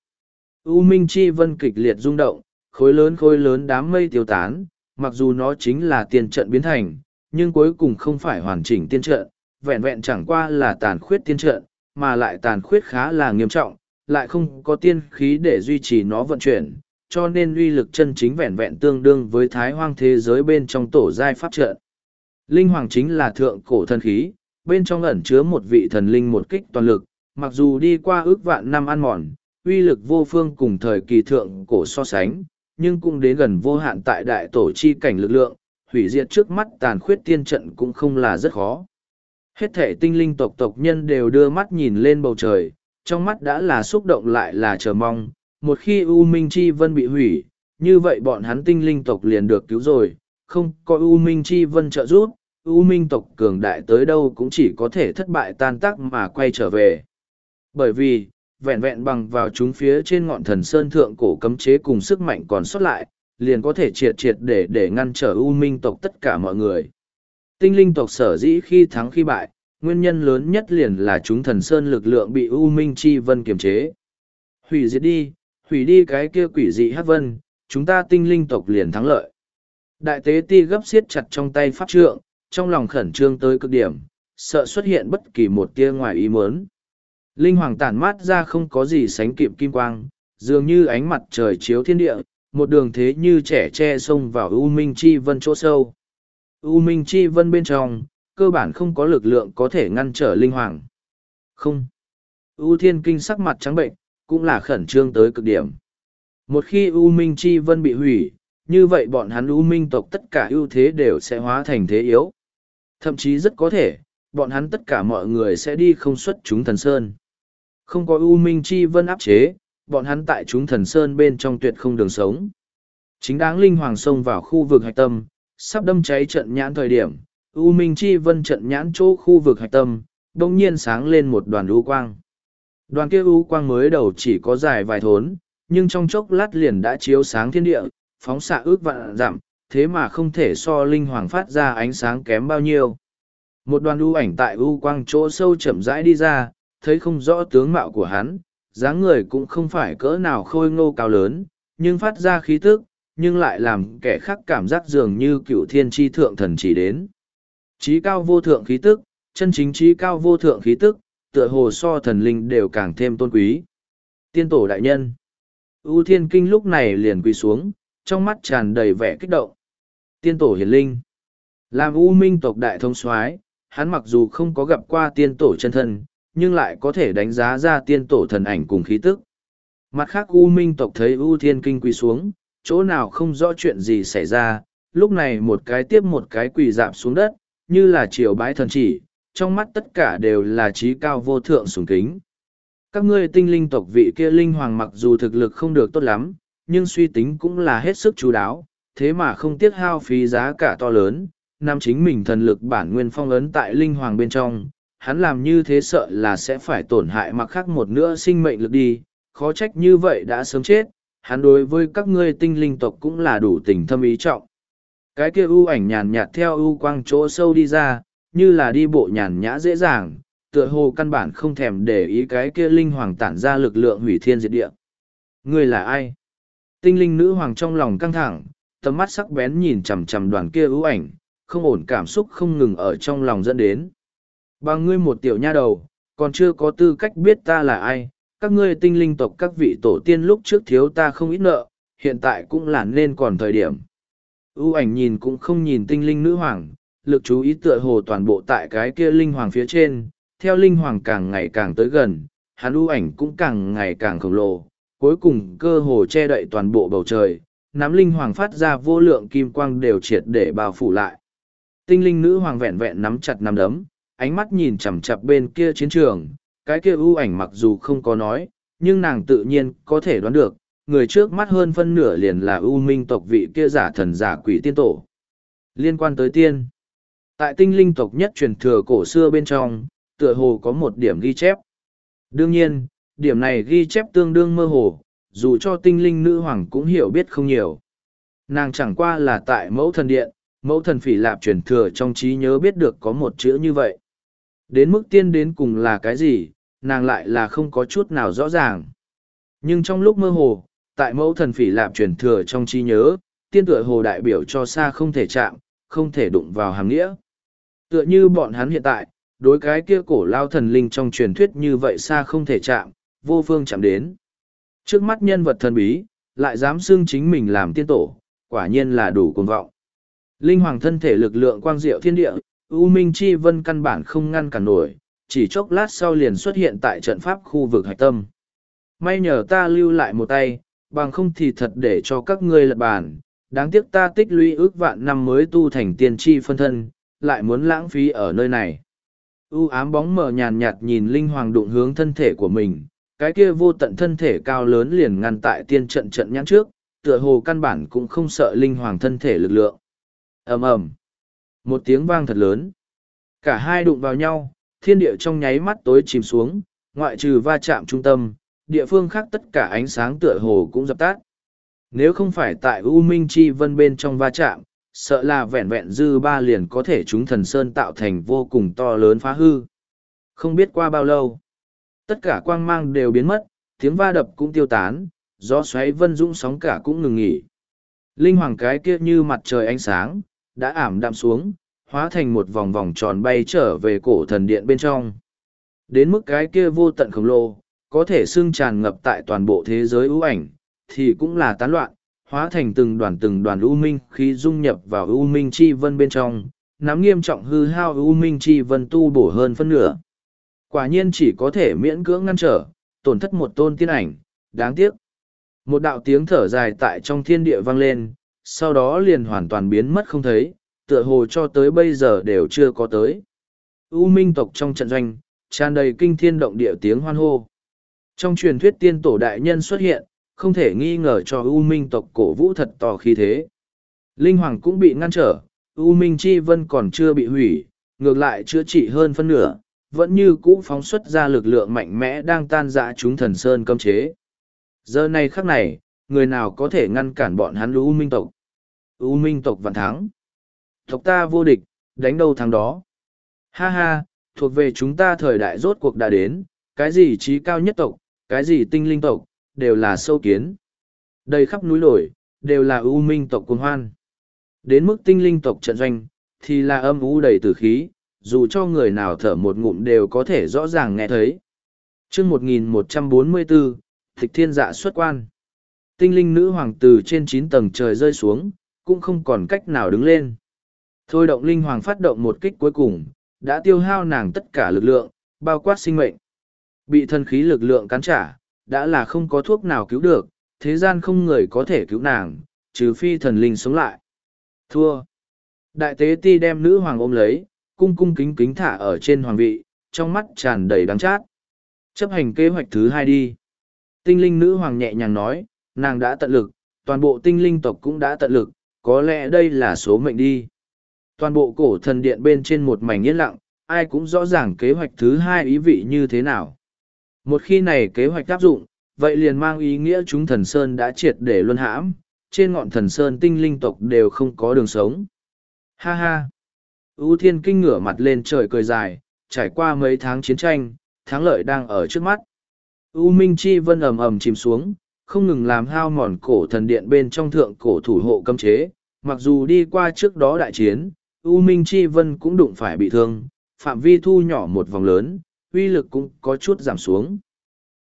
U Minh Chi Vân kịch liệt rung động, khối lớn khối lớn đám mây tiêu tán, mặc dù nó chính là tiên trận biến thành, nhưng cuối cùng không phải hoàn chỉnh tiên trận, vẹn vẹn chẳng qua là tàn khuyết tiên trận, mà lại tàn khuyết khá là nghiêm trọng, lại không có tiên khí để duy trì nó vận chuyển, cho nên uy lực chân chính vẹn vẹn tương đương với thái hoang thế giới bên trong tổ giai pháp trận. Linh hoàng chính là thượng cổ thần khí, bên trong ẩn chứa một vị thần linh một kích toàn lực, mặc dù đi qua ước vạn năm ăn mòn, uy lực vô phương cùng thời kỳ thượng cổ so sánh, nhưng cũng đến gần vô hạn tại đại tổ chi cảnh lực lượng, hủy diệt trước mắt tàn khuyết tiên trận cũng không là rất khó. Hết thể tinh linh tộc tộc nhân đều đưa mắt nhìn lên bầu trời, trong mắt đã là xúc động lại là chờ mong, một khi U Minh Chi Vân bị hủy, như vậy bọn hắn tinh linh tộc liền được cứu rồi, không có U Minh Chi Vân trợ giúp, U Minh tộc cường đại tới đâu cũng chỉ có thể thất bại tan tác mà quay trở về. Bởi vì, vẹn vẹn bằng vào chúng phía trên ngọn thần sơn thượng cổ cấm chế cùng sức mạnh còn sót lại, liền có thể triệt triệt để để ngăn trở U Minh tộc tất cả mọi người. Tinh linh tộc sở dĩ khi thắng khi bại, nguyên nhân lớn nhất liền là chúng thần sơn lực lượng bị U Minh Chi Vân kiềm chế. Hủy diệt đi, hủy đi cái kia quỷ dị hát vân, chúng ta tinh linh tộc liền thắng lợi. Đại tế ti gấp xiết chặt trong tay pháp trượng, trong lòng khẩn trương tới cực điểm, sợ xuất hiện bất kỳ một tia ngoài ý muốn. Linh hoàng tản mát ra không có gì sánh kịp kim quang, dường như ánh mặt trời chiếu thiên địa, một đường thế như trẻ che xông vào U Minh Chi Vân chỗ sâu. U Minh Chi Vân bên trong, cơ bản không có lực lượng có thể ngăn trở linh hoàng. Không. U Thiên Kinh sắc mặt trắng bệnh, cũng là khẩn trương tới cực điểm. Một khi U Minh Chi Vân bị hủy, như vậy bọn hắn U Minh tộc tất cả ưu thế đều sẽ hóa thành thế yếu. Thậm chí rất có thể, bọn hắn tất cả mọi người sẽ đi không xuất chúng thần sơn. Không có U Minh Chi Vân áp chế, bọn hắn tại chúng thần sơn bên trong tuyệt không đường sống. Chính đáng linh hoàng xông vào khu vực hạch tâm, sắp đâm cháy trận nhãn thời điểm, U Minh Chi Vân trận nhãn chỗ khu vực hạch tâm, đông nhiên sáng lên một đoàn u quang. Đoàn kia u quang mới đầu chỉ có dài vài thốn, nhưng trong chốc lát liền đã chiếu sáng thiên địa, phóng xạ ước vạn giảm, thế mà không thể so linh hoàng phát ra ánh sáng kém bao nhiêu. Một đoàn u ảnh tại u quang chỗ sâu chậm rãi đi ra, thấy không rõ tướng mạo của hắn, dáng người cũng không phải cỡ nào khôi ngô cao lớn, nhưng phát ra khí tức, nhưng lại làm kẻ khác cảm giác dường như cựu thiên tri thượng thần chỉ đến. Trí cao vô thượng khí tức, chân chính trí cao vô thượng khí tức, tựa hồ so thần linh đều càng thêm tôn quý. Tiên tổ đại nhân. U thiên kinh lúc này liền quỳ xuống, trong mắt tràn đầy vẻ kích động. Tiên tổ hiển linh. Làm U minh tộc đại thông soái hắn mặc dù không có gặp qua tiên tổ chân thân, nhưng lại có thể đánh giá ra tiên tổ thần ảnh cùng khí tức. Mặt khác U Minh tộc thấy U Thiên Kinh quỳ xuống, chỗ nào không rõ chuyện gì xảy ra, lúc này một cái tiếp một cái quỳ dạp xuống đất, như là triều bái thần chỉ, trong mắt tất cả đều là trí cao vô thượng sùng kính. Các ngươi tinh linh tộc vị kia linh hoàng mặc dù thực lực không được tốt lắm, nhưng suy tính cũng là hết sức chú đáo, thế mà không tiếc hao phí giá cả to lớn, nam chính mình thần lực bản nguyên phong ấn tại linh hoàng bên trong, hắn làm như thế sợ là sẽ phải tổn hại mặc khác một nữa sinh mệnh lực đi, khó trách như vậy đã sớm chết, hắn đối với các ngươi tinh linh tộc cũng là đủ tình thâm ý trọng. Cái kia ưu ảnh nhàn nhạt theo ưu quang chỗ sâu đi ra, như là đi bộ nhàn nhã dễ dàng, tựa hồ căn bản không thèm để ý cái kia linh hoàng tản ra lực lượng hủy thiên diệt địa. Ngươi là ai? Tinh linh nữ hoàng trong lòng căng thẳng, tầm mắt sắc bén nhìn chằm chằm đoàn kia ưu ảnh, không ổn cảm xúc không ngừng ở trong lòng dẫn đến. Bằng ngươi một tiểu nha đầu, còn chưa có tư cách biết ta là ai, các ngươi tinh linh tộc các vị tổ tiên lúc trước thiếu ta không ít nợ, hiện tại cũng là nên còn thời điểm. ưu ảnh nhìn cũng không nhìn tinh linh nữ hoàng, lực chú ý tựa hồ toàn bộ tại cái kia linh hoàng phía trên, theo linh hoàng càng ngày càng tới gần, hắn ưu ảnh cũng càng ngày càng khổng lồ, cuối cùng cơ hồ che đậy toàn bộ bầu trời, nắm linh hoàng phát ra vô lượng kim quang đều triệt để bao phủ lại. Tinh linh nữ hoàng vẹn vẹn nắm chặt nắm đấm, ánh mắt nhìn chằm chặp bên kia chiến trường, cái kia ưu ảnh mặc dù không có nói, nhưng nàng tự nhiên có thể đoán được, người trước mắt hơn phân nửa liền là ưu minh tộc vị kia giả thần giả quỷ tiên tổ. Liên quan tới tiên, tại tinh linh tộc nhất truyền thừa cổ xưa bên trong, tựa hồ có một điểm ghi chép. Đương nhiên, điểm này ghi chép tương đương mơ hồ, dù cho tinh linh nữ hoàng cũng hiểu biết không nhiều. Nàng chẳng qua là tại mẫu thần điện, Mẫu thần phỉ lạp truyền thừa trong trí nhớ biết được có một chữ như vậy. Đến mức tiên đến cùng là cái gì, nàng lại là không có chút nào rõ ràng. Nhưng trong lúc mơ hồ, tại mẫu thần phỉ lạp truyền thừa trong trí nhớ, tiên tựa hồ đại biểu cho xa không thể chạm, không thể đụng vào hàng nghĩa. Tựa như bọn hắn hiện tại, đối cái kia cổ lao thần linh trong truyền thuyết như vậy xa không thể chạm, vô phương chạm đến. Trước mắt nhân vật thần bí, lại dám xưng chính mình làm tiên tổ, quả nhiên là đủ cuồng vọng. Linh hoàng thân thể lực lượng quang diệu thiên địa, U Minh Chi Vân căn bản không ngăn cản nổi, chỉ chốc lát sau liền xuất hiện tại trận pháp khu vực hạch tâm. May nhờ ta lưu lại một tay, bằng không thì thật để cho các ngươi lật bàn, đáng tiếc ta tích lũy ước vạn năm mới tu thành tiên tri phân thân, lại muốn lãng phí ở nơi này. U ám bóng mờ nhàn nhạt nhìn Linh Hoàng đụng hướng thân thể của mình, cái kia vô tận thân thể cao lớn liền ngăn tại tiên trận trận nhãn trước, tựa hồ căn bản cũng không sợ Linh Hoàng thân thể lực lượng. ầm ầm một tiếng vang thật lớn. Cả hai đụng vào nhau, thiên địa trong nháy mắt tối chìm xuống, ngoại trừ va chạm trung tâm, địa phương khác tất cả ánh sáng tựa hồ cũng dập tắt. Nếu không phải tại U Minh Chi Vân bên trong va chạm, sợ là vẹn vẹn dư ba liền có thể chúng thần sơn tạo thành vô cùng to lớn phá hư. Không biết qua bao lâu, tất cả quang mang đều biến mất, tiếng va đập cũng tiêu tán, gió xoáy vân dũng sóng cả cũng ngừng nghỉ. Linh hoàng cái kia như mặt trời ánh sáng, đã ảm đạm xuống, hóa thành một vòng vòng tròn bay trở về cổ thần điện bên trong. Đến mức cái kia vô tận khổng lồ, có thể xưng tràn ngập tại toàn bộ thế giới ưu ảnh, thì cũng là tán loạn, hóa thành từng đoàn từng đoàn u minh khi dung nhập vào u minh chi vân bên trong, nắm nghiêm trọng hư hao u minh chi vân tu bổ hơn phân nửa. Quả nhiên chỉ có thể miễn cưỡng ngăn trở, tổn thất một tôn tiên ảnh, đáng tiếc. Một đạo tiếng thở dài tại trong thiên địa vang lên, sau đó liền hoàn toàn biến mất không thấy, tựa hồ cho tới bây giờ đều chưa có tới. U minh tộc trong trận doanh, tràn đầy kinh thiên động địa tiếng hoan hô. Trong truyền thuyết tiên tổ đại nhân xuất hiện, không thể nghi ngờ cho U Minh tộc cổ vũ thật to khí thế. Linh Hoàng cũng bị ngăn trở, U Minh Chi Vân còn chưa bị hủy, ngược lại chữa trị hơn phân nửa, vẫn như cũ phóng xuất ra lực lượng mạnh mẽ đang tan dã chúng thần sơn cấm chế. Giờ này khắc này, người nào có thể ngăn cản bọn hắn U Minh tộc? U Minh tộc vạn thắng. Tộc ta vô địch, đánh đâu thắng đó. Ha ha, thuộc về chúng ta thời đại rốt cuộc đã đến, cái gì trí cao nhất tộc, cái gì tinh linh tộc, đều là sâu kiến. Đầy khắp núi lồi, đều là U minh tộc cuồng hoan. Đến mức tinh linh tộc trận doanh, thì là âm u đầy tử khí, dù cho người nào thở một ngụm đều có thể rõ ràng nghe thấy. Trước 1144, Thịch Thiên Dạ xuất quan. Tinh linh nữ hoàng từ trên chín tầng trời rơi xuống, cũng không còn cách nào đứng lên. Thôi động linh hoàng phát động một kích cuối cùng, đã tiêu hao nàng tất cả lực lượng, bao quát sinh mệnh. Bị thần khí lực lượng cắn trả, đã là không có thuốc nào cứu được, thế gian không người có thể cứu nàng, trừ phi thần linh sống lại. Thua. Đại tế ti đem nữ hoàng ôm lấy, cung cung kính kính thả ở trên hoàng vị, trong mắt tràn đầy đắng chát. Chấp hành kế hoạch thứ hai đi. Tinh linh nữ hoàng nhẹ nhàng nói, nàng đã tận lực, toàn bộ tinh linh tộc cũng đã tận lực, có lẽ đây là số mệnh đi. Toàn bộ cổ thần điện bên trên một mảnh yên lặng, ai cũng rõ ràng kế hoạch thứ hai ý vị như thế nào. Một khi này kế hoạch áp dụng, vậy liền mang ý nghĩa chúng thần sơn đã triệt để luân hãm, trên ngọn thần sơn tinh linh tộc đều không có đường sống. Ha ha! ưu thiên kinh ngửa mặt lên trời cười dài, trải qua mấy tháng chiến tranh, thắng lợi đang ở trước mắt. U Minh Chi vân ầm ầm chìm xuống, không ngừng làm hao mòn cổ thần điện bên trong thượng cổ thủ hộ cấm chế. Mặc dù đi qua trước đó đại chiến, U Minh Chi vân cũng đụng phải bị thương, phạm vi thu nhỏ một vòng lớn, uy lực cũng có chút giảm xuống.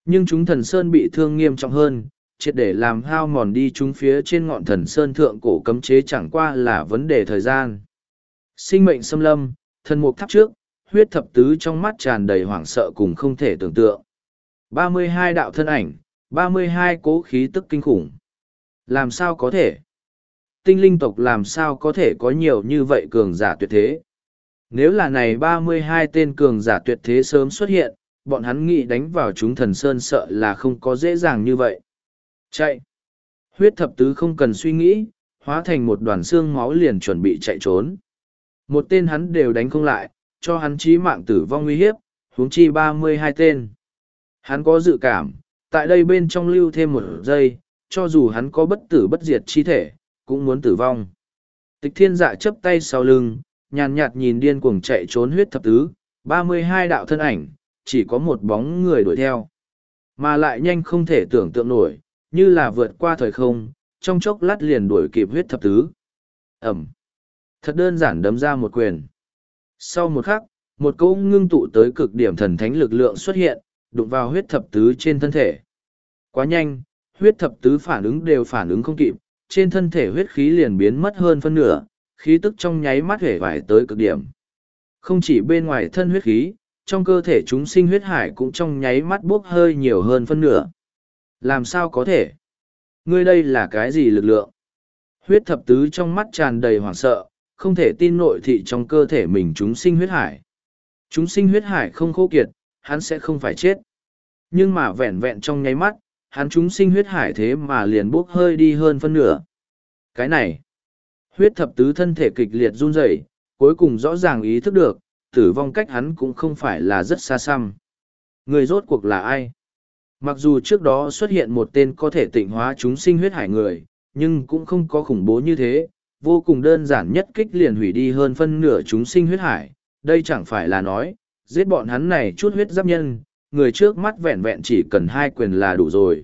Nhưng chúng thần sơn bị thương nghiêm trọng hơn, triệt để làm hao mòn đi chúng phía trên ngọn thần sơn thượng cổ cấm chế chẳng qua là vấn đề thời gian. Sinh mệnh xâm lâm, thần mục tháp trước, huyết thập tứ trong mắt tràn đầy hoảng sợ cùng không thể tưởng tượng. 32 đạo thân ảnh, 32 cố khí tức kinh khủng. Làm sao có thể? Tinh linh tộc làm sao có thể có nhiều như vậy cường giả tuyệt thế? Nếu là này ba mươi hai tên cường giả tuyệt thế sớm xuất hiện, bọn hắn nghĩ đánh vào chúng thần sơn sợ là không có dễ dàng như vậy. Chạy! Huyết thập tứ không cần suy nghĩ, hóa thành một đoàn xương máu liền chuẩn bị chạy trốn. Một tên hắn đều đánh không lại, cho hắn chí mạng tử vong nguy hiếp, huống chi ba mươi hai tên. Hắn có dự cảm, tại đây bên trong lưu thêm một giây, cho dù hắn có bất tử bất diệt chi thể, cũng muốn tử vong. Tịch thiên dạ chấp tay sau lưng, nhàn nhạt nhìn điên cuồng chạy trốn huyết thập tứ, ba mươi hai đạo thân ảnh, chỉ có một bóng người đuổi theo. Mà lại nhanh không thể tưởng tượng nổi, như là vượt qua thời không, trong chốc lát liền đuổi kịp huyết thập tứ. Ẩm. Thật đơn giản đấm ra một quyền. Sau một khắc, một cỗ ngưng tụ tới cực điểm thần thánh lực lượng xuất hiện, đụng vào huyết thập tứ trên thân thể. Quá nhanh, huyết thập tứ phản ứng đều phản ứng không kịp, trên thân thể huyết khí liền biến mất hơn phân nửa, khí tức trong nháy mắt hể vải tới cực điểm. Không chỉ bên ngoài thân huyết khí, trong cơ thể chúng sinh huyết hải cũng trong nháy mắt bốc hơi nhiều hơn phân nửa. Làm sao có thể? Ngươi đây là cái gì lực lượng? Huyết thập tứ trong mắt tràn đầy hoảng sợ, không thể tin nội thị trong cơ thể mình chúng sinh huyết hải. Chúng sinh huyết hải không khô kiệt, hắn sẽ không phải chết. Nhưng mà vẹn vẹn trong nháy mắt, hắn chúng sinh huyết hải thế mà liền bốc hơi đi hơn phân nửa. Cái này, huyết thập tứ thân thể kịch liệt run rẩy, cuối cùng rõ ràng ý thức được, tử vong cách hắn cũng không phải là rất xa xăm. Người rốt cuộc là ai? Mặc dù trước đó xuất hiện một tên có thể tịnh hóa chúng sinh huyết hải người, nhưng cũng không có khủng bố như thế, vô cùng đơn giản nhất kích liền hủy đi hơn phân nửa chúng sinh huyết hải. Đây chẳng phải là nói, giết bọn hắn này chút huyết giáp nhân, người trước mắt vẹn vẹn chỉ cần hai quyền là đủ rồi.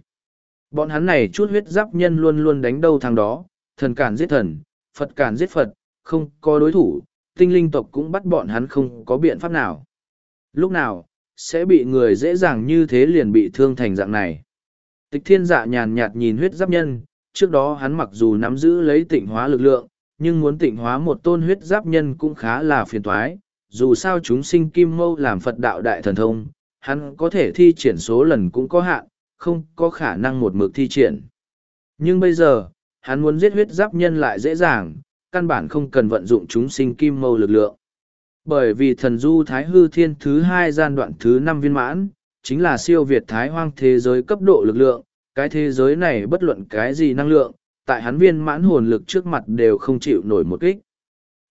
Bọn hắn này chút huyết giáp nhân luôn luôn đánh đâu thằng đó, thần cản giết thần, Phật cản giết Phật, không có đối thủ, tinh linh tộc cũng bắt bọn hắn không có biện pháp nào. Lúc nào, sẽ bị người dễ dàng như thế liền bị thương thành dạng này. Tịch thiên dạ nhàn nhạt nhìn huyết giáp nhân, trước đó hắn mặc dù nắm giữ lấy tịnh hóa lực lượng, nhưng muốn tịnh hóa một tôn huyết giáp nhân cũng khá là phiền toái. Dù sao chúng sinh kim mâu làm Phật đạo đại thần thông, hắn có thể thi triển số lần cũng có hạn, không có khả năng một mực thi triển. Nhưng bây giờ, hắn muốn giết huyết giáp nhân lại dễ dàng, căn bản không cần vận dụng chúng sinh kim mâu lực lượng. Bởi vì thần du thái hư thiên thứ hai gian đoạn thứ năm viên mãn, chính là siêu việt thái hoang thế giới cấp độ lực lượng, cái thế giới này bất luận cái gì năng lượng, tại hắn viên mãn hồn lực trước mặt đều không chịu nổi một kích.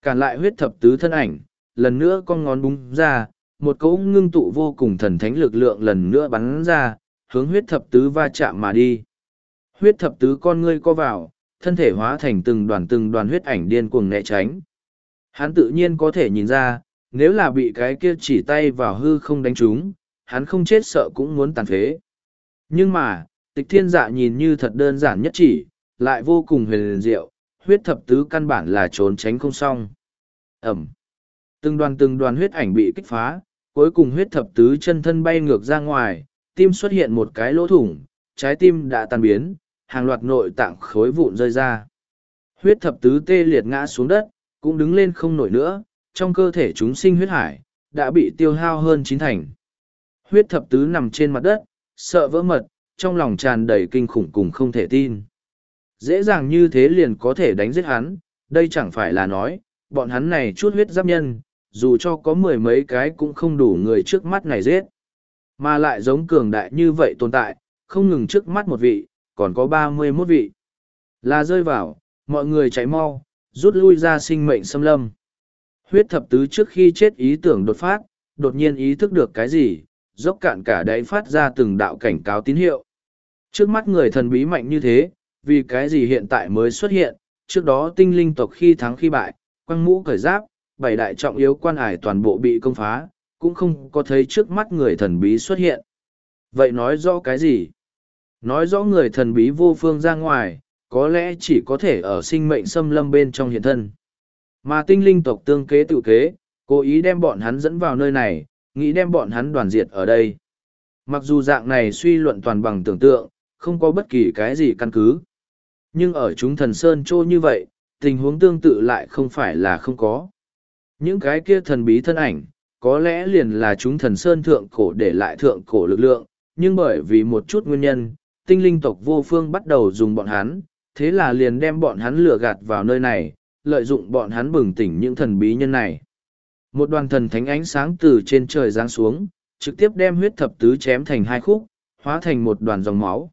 Cản lại huyết thập tứ thân ảnh, lần nữa con ngón búng ra, một cỗ ngưng tụ vô cùng thần thánh lực lượng lần nữa bắn ra, hướng huyết thập tứ va chạm mà đi. Huyết thập tứ con ngươi co vào, thân thể hóa thành từng đoàn từng đoàn huyết ảnh điên cuồng né tránh. Hắn tự nhiên có thể nhìn ra, nếu là bị cái kia chỉ tay vào hư không đánh trúng, hắn không chết sợ cũng muốn tàn phế. Nhưng mà, tịch thiên dạ nhìn như thật đơn giản nhất chỉ, lại vô cùng huyền diệu, huyết thập tứ căn bản là trốn tránh không xong. Ẩm. Từng đoàn từng đoàn huyết ảnh bị kích phá, cuối cùng huyết thập tứ chân thân bay ngược ra ngoài, tim xuất hiện một cái lỗ thủng, trái tim đã tan biến, hàng loạt nội tạng khối vụn rơi ra. Huyết thập tứ tê liệt ngã xuống đất, cũng đứng lên không nổi nữa, trong cơ thể chúng sinh huyết hải, đã bị tiêu hao hơn chín thành. Huyết thập tứ nằm trên mặt đất, sợ vỡ mật, trong lòng tràn đầy kinh khủng cùng không thể tin. Dễ dàng như thế liền có thể đánh giết hắn, đây chẳng phải là nói, bọn hắn này chút huyết giáp nhân, dù cho có mười mấy cái cũng không đủ người trước mắt này giết. Mà lại giống cường đại như vậy tồn tại, không ngừng trước mắt một vị, còn có ba mươi 31 vị. Là rơi vào, mọi người chạy mau, rút lui ra sinh mệnh xâm lâm. Huyết thập tứ trước khi chết ý tưởng đột phát, đột nhiên ý thức được cái gì, dốc cạn cả đáy phát ra từng đạo cảnh cáo tín hiệu. Trước mắt người thần bí mạnh như thế, vì cái gì hiện tại mới xuất hiện, trước đó tinh linh tộc khi thắng khi bại, quăng mũ cởi giáp, bảy đại trọng yếu quan ải toàn bộ bị công phá, cũng không có thấy trước mắt người thần bí xuất hiện. Vậy nói rõ cái gì? Nói rõ người thần bí vô phương ra ngoài, có lẽ chỉ có thể ở sinh mệnh xâm lâm bên trong hiện thân. Mà tinh linh tộc tương kế tự kế, cố ý đem bọn hắn dẫn vào nơi này, nghĩ đem bọn hắn đoàn diệt ở đây. Mặc dù dạng này suy luận toàn bằng tưởng tượng, không có bất kỳ cái gì căn cứ. Nhưng ở chúng thần sơn trô như vậy, tình huống tương tự lại không phải là không có. Những cái kia thần bí thân ảnh, có lẽ liền là chúng thần sơn thượng cổ để lại thượng cổ lực lượng, nhưng bởi vì một chút nguyên nhân, tinh linh tộc vô phương bắt đầu dùng bọn hắn, thế là liền đem bọn hắn lừa gạt vào nơi này, lợi dụng bọn hắn bừng tỉnh những thần bí nhân này. Một đoàn thần thánh ánh sáng từ trên trời giáng xuống, trực tiếp đem huyết thập tứ chém thành hai khúc, hóa thành một đoàn dòng máu.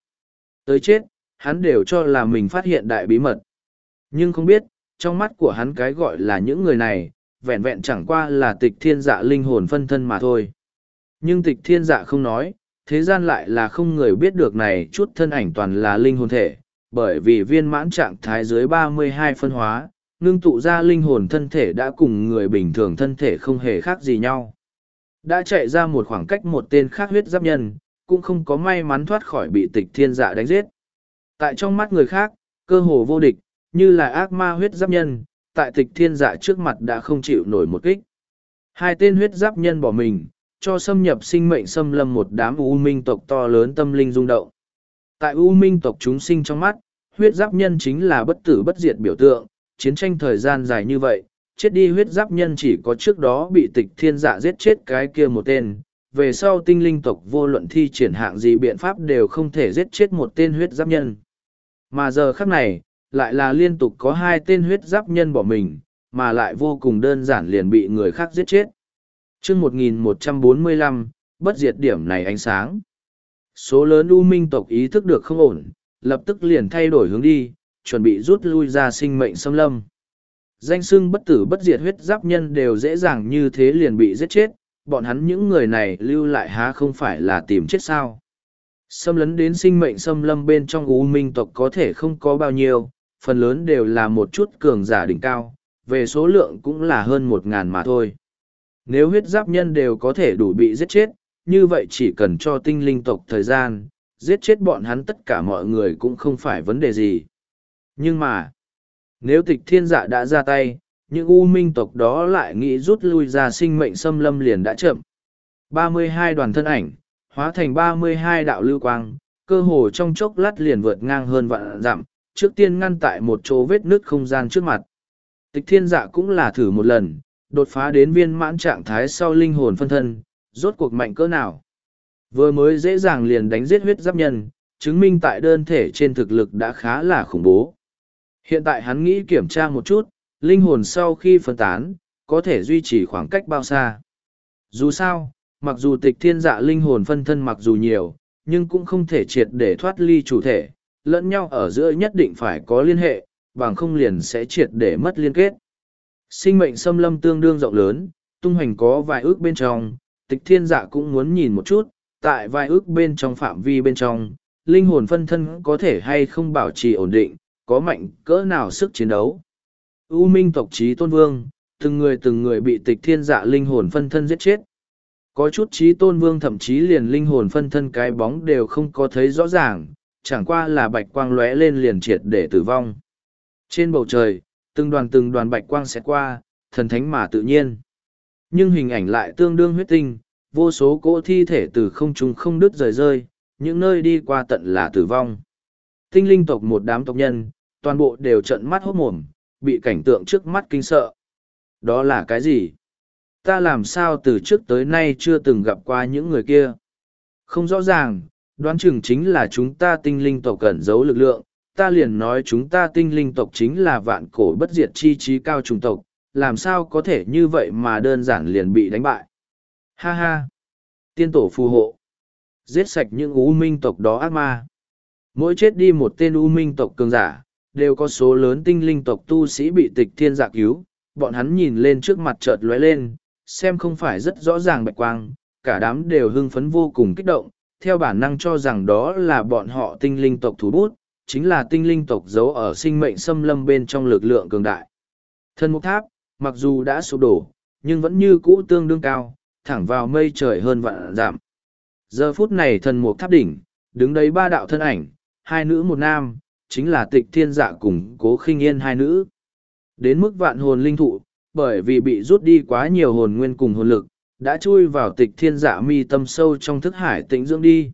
Tới chết, hắn đều cho là mình phát hiện đại bí mật. Nhưng không biết, trong mắt của hắn cái gọi là những người này, vẹn vẹn chẳng qua là tịch thiên dạ linh hồn phân thân mà thôi. Nhưng tịch thiên dạ không nói, thế gian lại là không người biết được này chút thân ảnh toàn là linh hồn thể, bởi vì viên mãn trạng thái dưới 32 phân hóa, ngưng tụ ra linh hồn thân thể đã cùng người bình thường thân thể không hề khác gì nhau. Đã chạy ra một khoảng cách một tên khác huyết giáp nhân, cũng không có may mắn thoát khỏi bị tịch thiên dạ đánh giết. Tại trong mắt người khác, cơ hồ vô địch, như là ác ma huyết giáp nhân, tại tịch thiên dạ trước mặt đã không chịu nổi một kích. Hai tên huyết giáp nhân bỏ mình, cho xâm nhập sinh mệnh xâm lâm một đám u minh tộc to lớn tâm linh rung động. Tại u minh tộc chúng sinh trong mắt, huyết giáp nhân chính là bất tử bất diệt biểu tượng, chiến tranh thời gian dài như vậy, chết đi huyết giáp nhân chỉ có trước đó bị tịch thiên dạ giết chết cái kia một tên. Về sau tinh linh tộc vô luận thi triển hạng gì biện pháp đều không thể giết chết một tên huyết giáp nhân. Mà giờ khắc này, lại là liên tục có hai tên huyết giáp nhân bỏ mình, mà lại vô cùng đơn giản liền bị người khác giết chết. chương 1145, bất diệt điểm này ánh sáng. Số lớn u minh tộc ý thức được không ổn, lập tức liền thay đổi hướng đi, chuẩn bị rút lui ra sinh mệnh xâm lâm. Danh xưng bất tử bất diệt huyết giáp nhân đều dễ dàng như thế liền bị giết chết, bọn hắn những người này lưu lại há không phải là tìm chết sao. Xâm lấn đến sinh mệnh xâm lâm bên trong u minh tộc có thể không có bao nhiêu, phần lớn đều là một chút cường giả đỉnh cao, về số lượng cũng là hơn một ngàn mà thôi. Nếu huyết giáp nhân đều có thể đủ bị giết chết, như vậy chỉ cần cho tinh linh tộc thời gian, giết chết bọn hắn tất cả mọi người cũng không phải vấn đề gì. Nhưng mà, nếu tịch thiên dạ đã ra tay, những u minh tộc đó lại nghĩ rút lui ra sinh mệnh xâm lâm liền đã chậm. 32 đoàn thân ảnh, hóa thành 32 đạo lưu quang, cơ hồ trong chốc lát liền vượt ngang hơn vạn dặm, trước tiên ngăn tại một chỗ vết nứt không gian trước mặt. Tịch thiên dạ cũng là thử một lần, đột phá đến viên mãn trạng thái sau linh hồn phân thân, rốt cuộc mạnh cỡ nào. Vừa mới dễ dàng liền đánh giết huyết giáp nhân, chứng minh tại đơn thể trên thực lực đã khá là khủng bố. Hiện tại hắn nghĩ kiểm tra một chút, linh hồn sau khi phân tán, có thể duy trì khoảng cách bao xa. Dù sao, mặc dù tịch thiên dạ linh hồn phân thân mặc dù nhiều, nhưng cũng không thể triệt để thoát ly chủ thể, lẫn nhau ở giữa nhất định phải có liên hệ, bằng không liền sẽ triệt để mất liên kết. Sinh mệnh xâm lâm tương đương rộng lớn, tung hoành có vài ước bên trong, tịch thiên dạ cũng muốn nhìn một chút, tại vài ước bên trong phạm vi bên trong, linh hồn phân thân có thể hay không bảo trì ổn định, có mạnh cỡ nào sức chiến đấu. U minh tộc trí tôn vương, từng người từng người bị tịch thiên dạ linh hồn phân thân giết chết. Có chút trí tôn vương thậm chí liền linh hồn phân thân cái bóng đều không có thấy rõ ràng, chẳng qua là bạch quang lóe lên liền triệt để tử vong. Trên bầu trời, từng đoàn từng đoàn bạch quang sẽ qua, thần thánh mà tự nhiên. Nhưng hình ảnh lại tương đương huyết tinh, vô số cỗ thi thể từ không trung không đứt rời rơi, những nơi đi qua tận là tử vong. Tinh linh tộc một đám tộc nhân, toàn bộ đều trận mắt hốt mồm, bị cảnh tượng trước mắt kinh sợ. Đó là cái gì? Ta làm sao từ trước tới nay chưa từng gặp qua những người kia? Không rõ ràng, đoán chừng chính là chúng ta tinh linh tộc cẩn giấu lực lượng, ta liền nói chúng ta tinh linh tộc chính là vạn cổ bất diệt chi trí cao trùng tộc, làm sao có thể như vậy mà đơn giản liền bị đánh bại. Ha ha! Tiên tổ phù hộ! Giết sạch những u minh tộc đó ác ma. Mỗi chết đi một tên u minh tộc cường giả, đều có số lớn tinh linh tộc tu sĩ bị tịch thiên giả cứu, bọn hắn nhìn lên trước mặt chợt lóe lên, xem không phải rất rõ ràng bạch quang, cả đám đều hưng phấn vô cùng kích động, theo bản năng cho rằng đó là bọn họ tinh linh tộc thủ bút, chính là tinh linh tộc giấu ở sinh mệnh xâm lâm bên trong lực lượng cường đại. Thân mục tháp, mặc dù đã sụp đổ, nhưng vẫn như cũ tương đương cao, thẳng vào mây trời hơn vạn giảm. Giờ phút này thần mục tháp đỉnh, đứng đấy ba đạo thân ảnh, hai nữ một nam, chính là tịch thiên dạ cùng cố khinh yên hai nữ. Đến mức vạn hồn linh thụ, bởi vì bị rút đi quá nhiều hồn nguyên cùng hồn lực, đã chui vào tịch thiên dạ mi tâm sâu trong thức hải tĩnh dưỡng đi.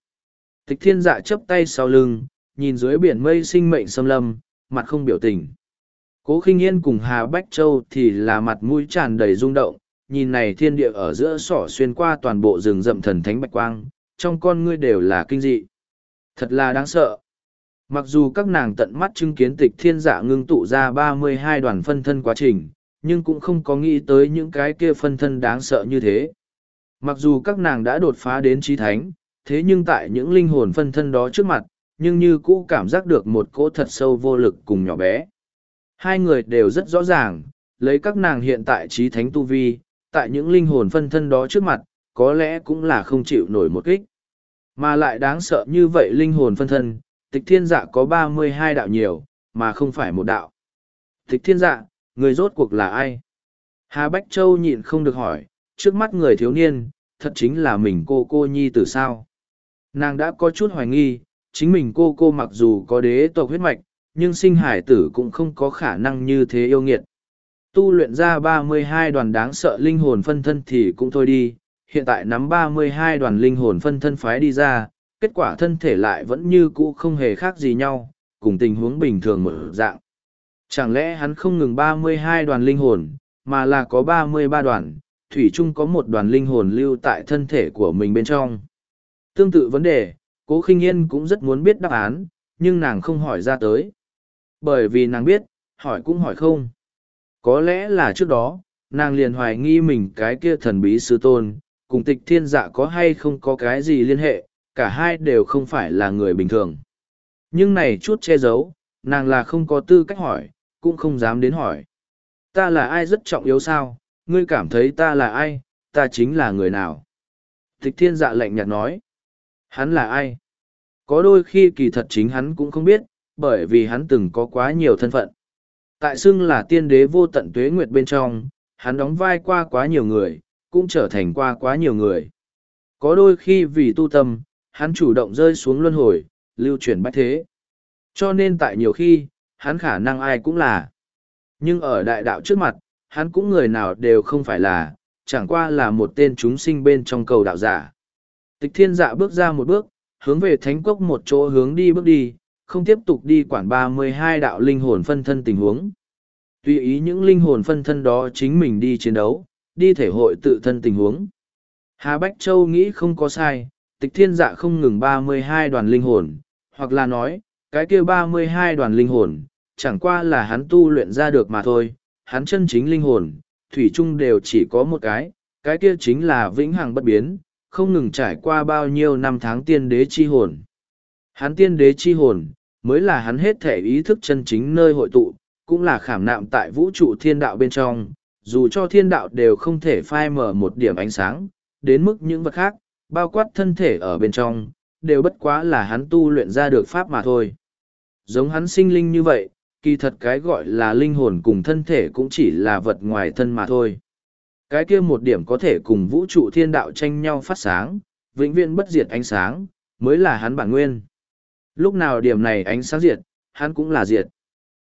Tịch thiên dạ chấp tay sau lưng, nhìn dưới biển mây sinh mệnh xâm lâm, mặt không biểu tình. Cố khinh yên cùng Hà Bách Châu thì là mặt mũi tràn đầy rung động, nhìn này thiên địa ở giữa sỏ xuyên qua toàn bộ rừng rậm thần thánh bạch quang, trong con ngươi đều là kinh dị. Thật là đáng sợ. Mặc dù các nàng tận mắt chứng kiến tịch thiên dạ ngưng tụ ra ba mươi hai đoàn phân thân quá trình, nhưng cũng không có nghĩ tới những cái kia phân thân đáng sợ như thế. Mặc dù các nàng đã đột phá đến trí thánh, thế nhưng tại những linh hồn phân thân đó trước mặt, nhưng như cũ cảm giác được một cỗ thật sâu vô lực cùng nhỏ bé. Hai người đều rất rõ ràng, lấy các nàng hiện tại trí thánh tu vi, tại những linh hồn phân thân đó trước mặt, có lẽ cũng là không chịu nổi một kích. Mà lại đáng sợ như vậy linh hồn phân thân, tịch thiên dạ có ba mươi hai đạo nhiều, mà không phải một đạo. Tịch thiên dạ, người rốt cuộc là ai? Hà Bách Châu nhịn không được hỏi, trước mắt người thiếu niên, thật chính là mình cô cô nhi từ sao? Nàng đã có chút hoài nghi, chính mình cô cô mặc dù có đế tộc huyết mạch, nhưng sinh hải tử cũng không có khả năng như thế yêu nghiệt. Tu luyện ra ba mươi hai đoàn đáng sợ linh hồn phân thân thì cũng thôi đi, hiện tại nắm ba mươi hai đoàn linh hồn phân thân phái đi ra, kết quả thân thể lại vẫn như cũ không hề khác gì nhau, cùng tình huống bình thường mở dạng. Chẳng lẽ hắn không ngừng ba mươi hai đoàn linh hồn, mà là có ba mươi ba đoàn, Thủy chung có một đoàn linh hồn lưu tại thân thể của mình bên trong. Tương tự vấn đề, cố khinh yên cũng rất muốn biết đáp án, nhưng nàng không hỏi ra tới. Bởi vì nàng biết, hỏi cũng hỏi không. Có lẽ là trước đó, nàng liền hoài nghi mình cái kia thần bí sư tôn, cùng tịch thiên dạ có hay không có cái gì liên hệ, cả hai đều không phải là người bình thường. Nhưng này chút che giấu, nàng là không có tư cách hỏi, cũng không dám đến hỏi. Ta là ai rất trọng yếu sao, ngươi cảm thấy ta là ai, ta chính là người nào. Tịch thiên dạ lạnh nhạt nói. Hắn là ai? Có đôi khi kỳ thật chính hắn cũng không biết, bởi vì hắn từng có quá nhiều thân phận. Tại xưng là tiên đế vô tận tuế nguyệt bên trong, hắn đóng vai qua quá nhiều người, cũng trở thành qua quá nhiều người. Có đôi khi vì tu tâm, hắn chủ động rơi xuống luân hồi, lưu chuyển bách thế. Cho nên tại nhiều khi, hắn khả năng ai cũng là. Nhưng ở đại đạo trước mặt, hắn cũng người nào đều không phải là, chẳng qua là một tên chúng sinh bên trong cầu đạo giả. Tịch thiên dạ bước ra một bước, hướng về thánh cốc một chỗ hướng đi bước đi, không tiếp tục đi quản ba mươi hai đạo linh hồn phân thân tình huống. Tùy ý những linh hồn phân thân đó chính mình đi chiến đấu, đi thể hội tự thân tình huống. Hà Bách Châu nghĩ không có sai, tịch thiên dạ không ngừng ba mươi hai đoàn linh hồn, hoặc là nói, cái kia ba mươi hai đoàn linh hồn, chẳng qua là hắn tu luyện ra được mà thôi, hắn chân chính linh hồn, thủy chung đều chỉ có một cái, cái kia chính là vĩnh hằng bất biến, không ngừng trải qua bao nhiêu năm tháng tiên đế chi hồn. Hắn tiên đế chi hồn, mới là hắn hết thể ý thức chân chính nơi hội tụ, cũng là khảm nạm tại vũ trụ thiên đạo bên trong, dù cho thiên đạo đều không thể phai mở một điểm ánh sáng, đến mức những vật khác, bao quát thân thể ở bên trong, đều bất quá là hắn tu luyện ra được pháp mà thôi. Giống hắn sinh linh như vậy, kỳ thật cái gọi là linh hồn cùng thân thể cũng chỉ là vật ngoài thân mà thôi. Cái kia một điểm có thể cùng vũ trụ thiên đạo tranh nhau phát sáng, vĩnh viễn bất diệt ánh sáng, mới là hắn bản nguyên. Lúc nào điểm này ánh sáng diệt, hắn cũng là diệt.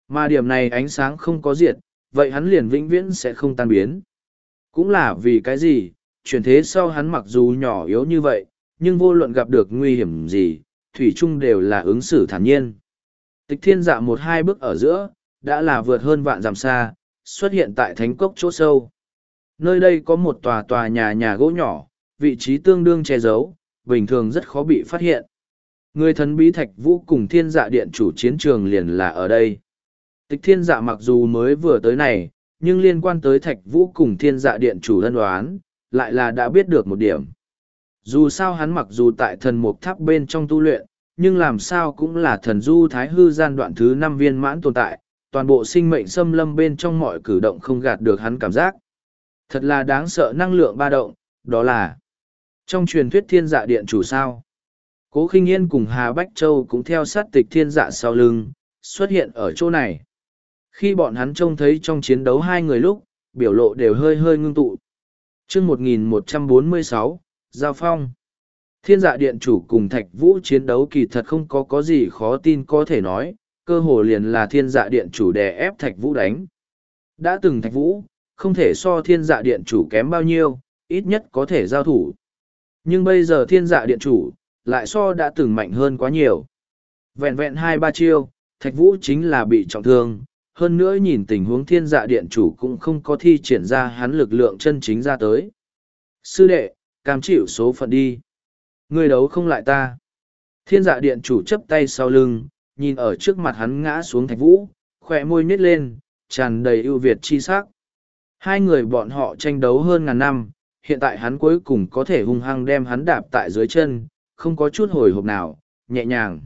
Mà điểm này ánh sáng không có diệt, vậy hắn liền vĩnh viễn sẽ không tan biến. Cũng là vì cái gì, chuyển thế sau hắn mặc dù nhỏ yếu như vậy, nhưng vô luận gặp được nguy hiểm gì, thủy chung đều là ứng xử thản nhiên. Tịch thiên dạ một hai bước ở giữa, đã là vượt hơn vạn dặm xa, xuất hiện tại thánh cốc chỗ sâu. Nơi đây có một tòa tòa nhà nhà gỗ nhỏ, vị trí tương đương che giấu, bình thường rất khó bị phát hiện. Người thần bí thạch vũ cùng thiên dạ điện chủ chiến trường liền là ở đây. Tịch thiên dạ mặc dù mới vừa tới này, nhưng liên quan tới thạch vũ cùng thiên dạ điện chủ lân đoán, lại là đã biết được một điểm. Dù sao hắn mặc dù tại thần mục tháp bên trong tu luyện, nhưng làm sao cũng là thần du thái hư gian đoạn thứ năm viên mãn tồn tại, toàn bộ sinh mệnh xâm lâm bên trong mọi cử động không gạt được hắn cảm giác. Thật là đáng sợ năng lượng ba động, đó là trong truyền thuyết thiên dạ điện chủ sao. Cố khinh yên cùng Hà Bách Châu cũng theo sát tịch thiên dạ sau lưng, xuất hiện ở chỗ này. Khi bọn hắn trông thấy trong chiến đấu hai người lúc, biểu lộ đều hơi hơi ngưng tụ. chương 1146, Giao Phong. Thiên dạ điện chủ cùng thạch vũ chiến đấu kỳ thật không có có gì khó tin có thể nói, cơ hồ liền là thiên dạ điện chủ đè ép thạch vũ đánh. Đã từng thạch vũ, không thể so thiên dạ điện chủ kém bao nhiêu, ít nhất có thể giao thủ. Nhưng bây giờ thiên dạ điện chủ, lại so đã từng mạnh hơn quá nhiều. Vẹn vẹn hai ba chiêu, thạch vũ chính là bị trọng thương, hơn nữa nhìn tình huống thiên dạ điện chủ cũng không có thi triển ra hắn lực lượng chân chính ra tới. Sư đệ, cam chịu số phận đi. Người đấu không lại ta. Thiên dạ điện chủ chấp tay sau lưng, nhìn ở trước mặt hắn ngã xuống thạch vũ, khỏe môi nhếch lên, tràn đầy ưu việt chi sắc. Hai người bọn họ tranh đấu hơn ngàn năm, hiện tại hắn cuối cùng có thể hung hăng đem hắn đạp tại dưới chân, không có chút hồi hộp nào, nhẹ nhàng.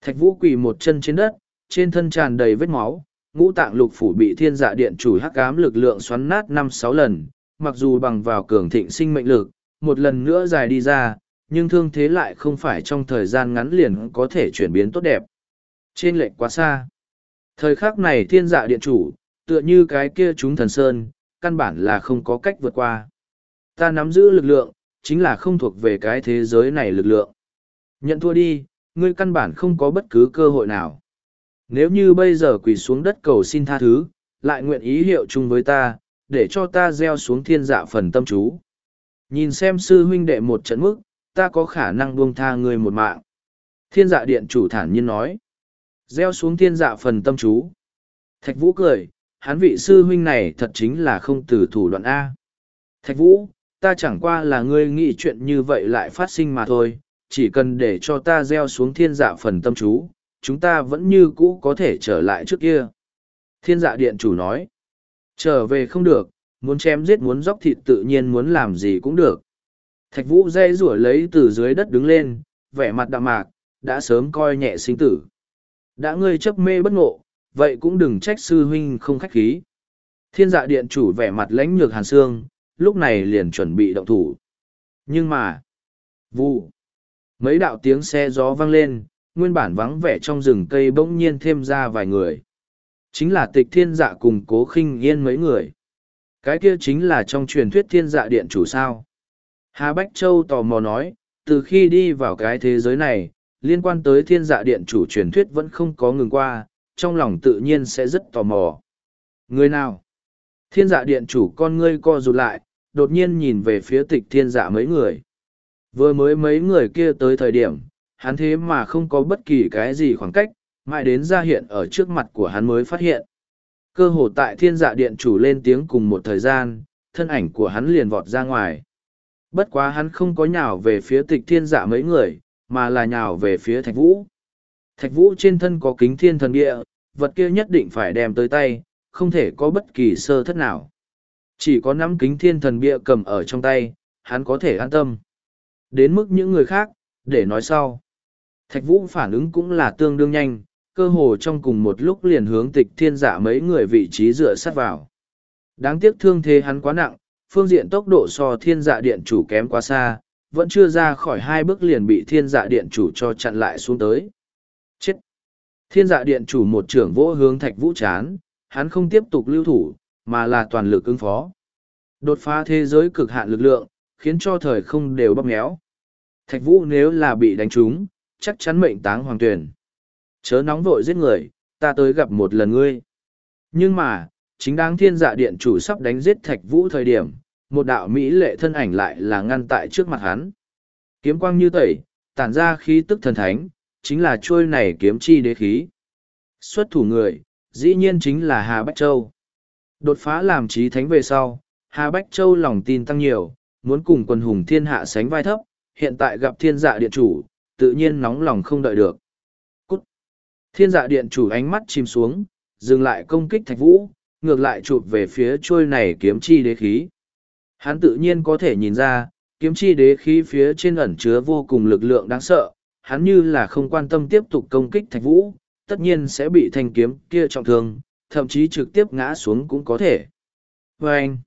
Thạch vũ quỳ một chân trên đất, trên thân tràn đầy vết máu, ngũ tạng lục phủ bị thiên dạ điện chủ hắc ám lực lượng xoắn nát năm sáu lần, mặc dù bằng vào cường thịnh sinh mệnh lực, một lần nữa dài đi ra, nhưng thương thế lại không phải trong thời gian ngắn liền có thể chuyển biến tốt đẹp. Trên lệnh quá xa. Thời khắc này thiên dạ điện chủ, tựa như cái kia chúng thần sơn, căn bản là không có cách vượt qua. Ta nắm giữ lực lượng, chính là không thuộc về cái thế giới này lực lượng. Nhận thua đi, ngươi căn bản không có bất cứ cơ hội nào. Nếu như bây giờ quỳ xuống đất cầu xin tha thứ, lại nguyện ý hiệu chung với ta, để cho ta gieo xuống thiên dạ phần tâm chú. Nhìn xem sư huynh đệ một trận mức, ta có khả năng buông tha ngươi một mạng. Thiên dạ điện chủ thản nhiên nói. Gieo xuống thiên dạ phần tâm chú. Thạch vũ cười, hắn vị sư huynh này thật chính là không từ thủ đoạn A. Thạch vũ, ta chẳng qua là ngươi nghĩ chuyện như vậy lại phát sinh mà thôi, chỉ cần để cho ta gieo xuống thiên dạ phần tâm chú, chúng ta vẫn như cũ có thể trở lại trước kia. Thiên dạ điện chủ nói, trở về không được, muốn chém giết muốn dóc thịt tự nhiên muốn làm gì cũng được. Thạch vũ dây rủa lấy từ dưới đất đứng lên, vẻ mặt đạm mạc, đã sớm coi nhẹ sinh tử. Đã ngươi chấp mê bất ngộ, vậy cũng đừng trách sư huynh không khách khí. Thiên dạ điện chủ vẻ mặt lãnh nhược hàn xương, lúc này liền chuẩn bị động thủ. Nhưng mà, vụ, mấy đạo tiếng xe gió vang lên, nguyên bản vắng vẻ trong rừng cây bỗng nhiên thêm ra vài người. Chính là tịch thiên dạ cùng cố khinh yên mấy người. Cái kia chính là trong truyền thuyết thiên dạ điện chủ sao. Hà Bách Châu tò mò nói, từ khi đi vào cái thế giới này, liên quan tới thiên dạ điện chủ truyền thuyết vẫn không có ngừng qua, trong lòng tự nhiên sẽ rất tò mò. Người nào? Thiên dạ điện chủ con ngươi co rụt lại, đột nhiên nhìn về phía tịch thiên dạ mấy người. Vừa mới mấy người kia tới thời điểm, hắn thế mà không có bất kỳ cái gì khoảng cách, mãi đến ra hiện ở trước mặt của hắn mới phát hiện. Cơ hồ tại thiên dạ điện chủ lên tiếng cùng một thời gian, thân ảnh của hắn liền vọt ra ngoài. Bất quá hắn không có nhào về phía tịch thiên dạ mấy người, mà là nhào về phía thạch vũ. Thạch vũ trên thân có kính thiên thần địa, vật kia nhất định phải đem tới tay, không thể có bất kỳ sơ thất nào. Chỉ có nắm kính thiên thần bia cầm ở trong tay, hắn có thể an tâm. Đến mức những người khác, để nói sau. Thạch vũ phản ứng cũng là tương đương nhanh, cơ hồ trong cùng một lúc liền hướng tịch thiên giả mấy người vị trí dựa sát vào. Đáng tiếc thương thế hắn quá nặng, phương diện tốc độ so thiên dạ điện chủ kém quá xa, vẫn chưa ra khỏi hai bước liền bị thiên dạ điện chủ cho chặn lại xuống tới. Chết! Thiên dạ điện chủ một trưởng vỗ hướng thạch vũ chán, hắn không tiếp tục lưu thủ, mà là toàn lực ứng phó. Đột phá thế giới cực hạn lực lượng, khiến cho thời không đều bóp méo. Thạch vũ nếu là bị đánh trúng, chắc chắn mệnh táng hoàng tuyển. Chớ nóng vội giết người, ta tới gặp một lần ngươi. Nhưng mà, chính đáng thiên dạ điện chủ sắp đánh giết thạch vũ thời điểm, một đạo mỹ lệ thân ảnh lại là ngăn tại trước mặt hắn. Kiếm quang như tẩy, tản ra khí tức thần thánh, chính là trôi này kiếm chi đế khí. Xuất thủ người, dĩ nhiên chính là Hà Bách Châu. Đột phá làm trí thánh về sau, Hà Bách Châu lòng tin tăng nhiều, muốn cùng quần hùng thiên hạ sánh vai thấp, hiện tại gặp thiên dạ điện chủ, tự nhiên nóng lòng không đợi được. Cút! Thiên dạ điện chủ ánh mắt chìm xuống, dừng lại công kích thạch vũ, ngược lại chụp về phía trôi này kiếm chi đế khí. Hắn tự nhiên có thể nhìn ra, kiếm chi đế khí phía trên ẩn chứa vô cùng lực lượng đáng sợ, hắn như là không quan tâm tiếp tục công kích thạch vũ, tất nhiên sẽ bị thanh kiếm kia trọng thương, thậm chí trực tiếp ngã xuống cũng có thể. Vâng!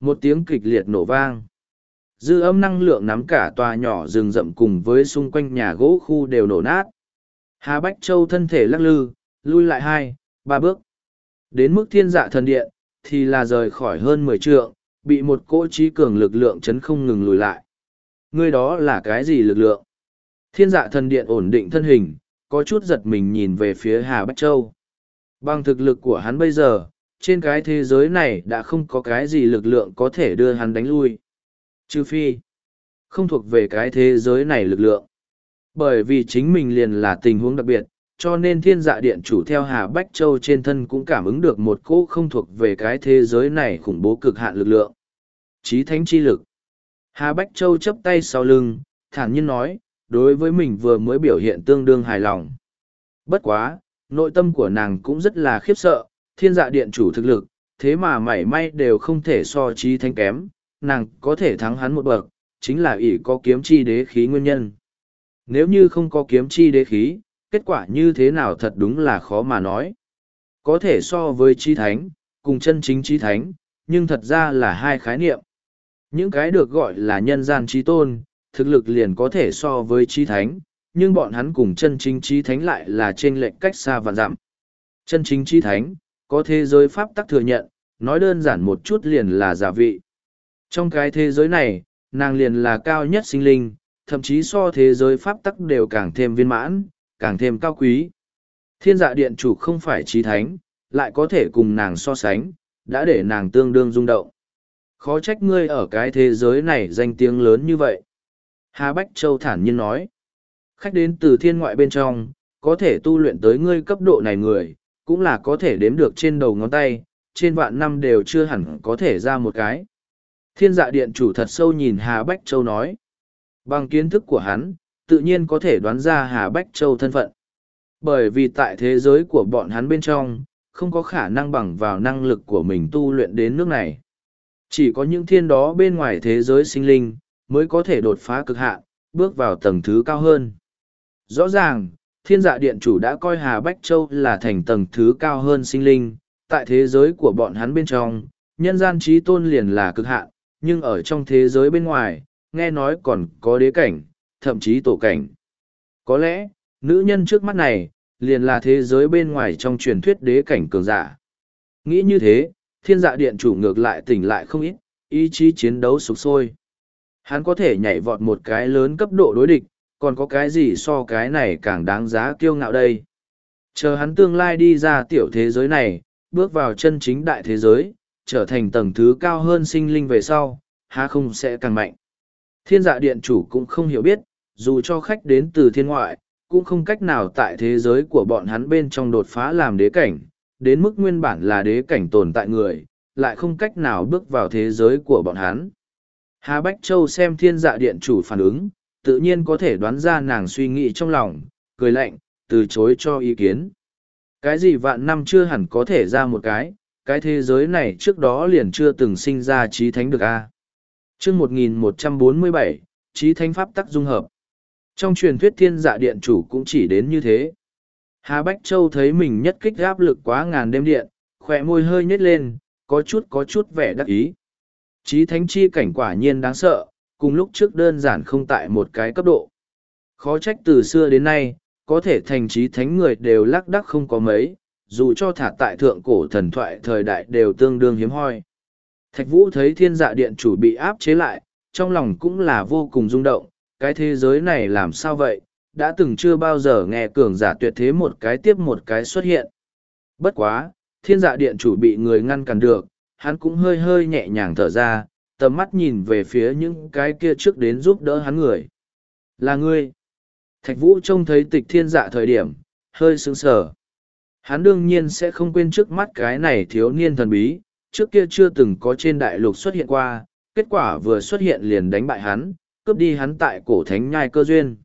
một tiếng kịch liệt nổ vang. Dư âm năng lượng nắm cả tòa nhỏ rừng rậm cùng với xung quanh nhà gỗ khu đều nổ nát. Hà Bách Châu thân thể lắc lư, lui lại hai, ba bước. Đến mức thiên dạ thần điện, thì là rời khỏi hơn mười trượng, bị một cỗ trí cường lực lượng chấn không ngừng lùi lại. Ngươi đó là cái gì lực lượng? Thiên dạ thần điện ổn định thân hình, có chút giật mình nhìn về phía Hà Bách Châu. Bằng thực lực của hắn bây giờ, trên cái thế giới này đã không có cái gì lực lượng có thể đưa hắn đánh lui. Trừ phi, không thuộc về cái thế giới này lực lượng. Bởi vì chính mình liền là tình huống đặc biệt, cho nên thiên dạ điện chủ theo Hà Bách Châu trên thân cũng cảm ứng được một cỗ không thuộc về cái thế giới này khủng bố cực hạn lực lượng. Chí thánh chi lực. Hà Bách Châu chấp tay sau lưng, thản nhiên nói, đối với mình vừa mới biểu hiện tương đương hài lòng. Bất quá, nội tâm của nàng cũng rất là khiếp sợ, thiên dạ điện chủ thực lực, thế mà mảy may đều không thể so trí thánh kém, nàng có thể thắng hắn một bậc, chính là ỷ có kiếm chi đế khí nguyên nhân. Nếu như không có kiếm chi đế khí, kết quả như thế nào thật đúng là khó mà nói. Có thể so với trí thánh, cùng chân chính trí thánh, nhưng thật ra là hai khái niệm. Những cái được gọi là nhân gian trí tôn, thực lực liền có thể so với trí thánh, nhưng bọn hắn cùng chân chính trí thánh lại là trên lệnh cách xa và dặm. Chân chính trí thánh, có thế giới pháp tắc thừa nhận, nói đơn giản một chút liền là giả vị. Trong cái thế giới này, nàng liền là cao nhất sinh linh, thậm chí so thế giới pháp tắc đều càng thêm viên mãn, càng thêm cao quý. Thiên dạ điện chủ không phải trí thánh, lại có thể cùng nàng so sánh, đã để nàng tương đương rung động. Khó trách ngươi ở cái thế giới này danh tiếng lớn như vậy. Hà Bách Châu thản nhiên nói. Khách đến từ thiên ngoại bên trong, có thể tu luyện tới ngươi cấp độ này người, cũng là có thể đếm được trên đầu ngón tay, trên vạn năm đều chưa hẳn có thể ra một cái. Thiên dạ điện chủ thật sâu nhìn Hà Bách Châu nói. Bằng kiến thức của hắn, tự nhiên có thể đoán ra Hà Bách Châu thân phận. Bởi vì tại thế giới của bọn hắn bên trong, không có khả năng bằng vào năng lực của mình tu luyện đến nước này. Chỉ có những thiên đó bên ngoài thế giới sinh linh, mới có thể đột phá cực hạn, bước vào tầng thứ cao hơn. Rõ ràng, thiên dạ điện chủ đã coi Hà Bách Châu là thành tầng thứ cao hơn sinh linh, tại thế giới của bọn hắn bên trong, nhân gian trí tôn liền là cực hạn, nhưng ở trong thế giới bên ngoài, nghe nói còn có đế cảnh, thậm chí tổ cảnh. Có lẽ, nữ nhân trước mắt này, liền là thế giới bên ngoài trong truyền thuyết đế cảnh cường giả. Nghĩ như thế, thiên dạ điện chủ ngược lại tỉnh lại không ít, ý chí chiến đấu sục sôi. Hắn có thể nhảy vọt một cái lớn cấp độ đối địch, còn có cái gì so cái này càng đáng giá kiêu ngạo đây. Chờ hắn tương lai đi ra tiểu thế giới này, bước vào chân chính đại thế giới, trở thành tầng thứ cao hơn sinh linh về sau, há không sẽ càng mạnh. Thiên dạ điện chủ cũng không hiểu biết, dù cho khách đến từ thiên ngoại, cũng không cách nào tại thế giới của bọn hắn bên trong đột phá làm đế cảnh, đến mức nguyên bản là đế cảnh tồn tại người, lại không cách nào bước vào thế giới của bọn hắn. Hà Bách Châu xem thiên dạ điện chủ phản ứng, tự nhiên có thể đoán ra nàng suy nghĩ trong lòng, cười lạnh, từ chối cho ý kiến. Cái gì vạn năm chưa hẳn có thể ra một cái, cái thế giới này trước đó liền chưa từng sinh ra trí thánh được a à? chương 1147, trí thánh pháp tắc dung hợp. Trong truyền thuyết thiên dạ điện chủ cũng chỉ đến như thế. Hà Bách Châu thấy mình nhất kích áp lực quá ngàn đêm điện, khỏe môi hơi nhếch lên, có chút có chút vẻ đắc ý. Trí thánh chi cảnh quả nhiên đáng sợ, cùng lúc trước đơn giản không tại một cái cấp độ. Khó trách từ xưa đến nay, có thể thành trí thánh người đều lác đắc không có mấy, dù cho thả tại thượng cổ thần thoại thời đại đều tương đương hiếm hoi. Thạch Vũ thấy thiên dạ điện chủ bị áp chế lại, trong lòng cũng là vô cùng rung động, cái thế giới này làm sao vậy, đã từng chưa bao giờ nghe cường giả tuyệt thế một cái tiếp một cái xuất hiện. Bất quá, thiên dạ điện chủ bị người ngăn cản được, hắn cũng hơi hơi nhẹ nhàng thở ra, tầm mắt nhìn về phía những cái kia trước đến giúp đỡ hắn người. Là ngươi. Thạch Vũ trông thấy tịch thiên dạ thời điểm, hơi sững sờ. Hắn đương nhiên sẽ không quên trước mắt cái này thiếu niên thần bí, trước kia chưa từng có trên đại lục xuất hiện qua, kết quả vừa xuất hiện liền đánh bại hắn, cướp đi hắn tại cổ thánh nhai cơ duyên.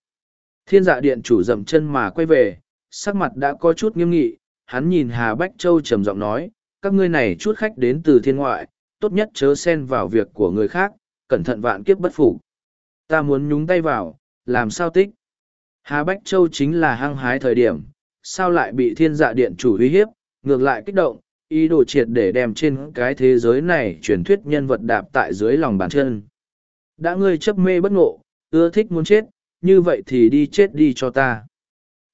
Thiên dạ điện chủ dậm chân mà quay về, sắc mặt đã có chút nghiêm nghị, hắn nhìn Hà Bách Châu trầm giọng nói, các ngươi này chút khách đến từ thiên ngoại, tốt nhất chớ xen vào việc của người khác, cẩn thận vạn kiếp bất phục. Ta muốn nhúng tay vào, làm sao tích? Hà Bách Châu chính là hăng hái thời điểm, sao lại bị thiên dạ điện chủ uy hiếp, ngược lại kích động, ý đồ triệt để đem trên cái thế giới này truyền thuyết nhân vật đạp tại dưới lòng bàn chân. Đã ngươi chấp mê bất ngộ, ưa thích muốn chết, như vậy thì đi chết đi cho ta.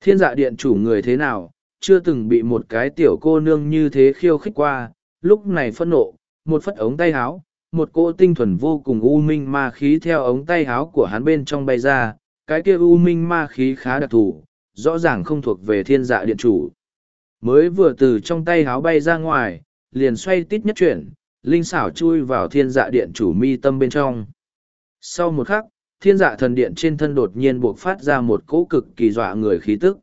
Thiên dạ điện chủ người thế nào, chưa từng bị một cái tiểu cô nương như thế khiêu khích qua, lúc này phẫn nộ, một phất ống tay háo, một cô tinh thuần vô cùng u minh ma khí theo ống tay háo của hắn bên trong bay ra, cái kia u minh ma khí khá đặc thù, rõ ràng không thuộc về thiên dạ điện chủ. Mới vừa từ trong tay háo bay ra ngoài, liền xoay tít nhất chuyển, linh xảo chui vào thiên dạ điện chủ mi tâm bên trong. Sau một khắc, thiên dạ thần điện trên thân đột nhiên buộc phát ra một cỗ cực kỳ dọa người khí tức.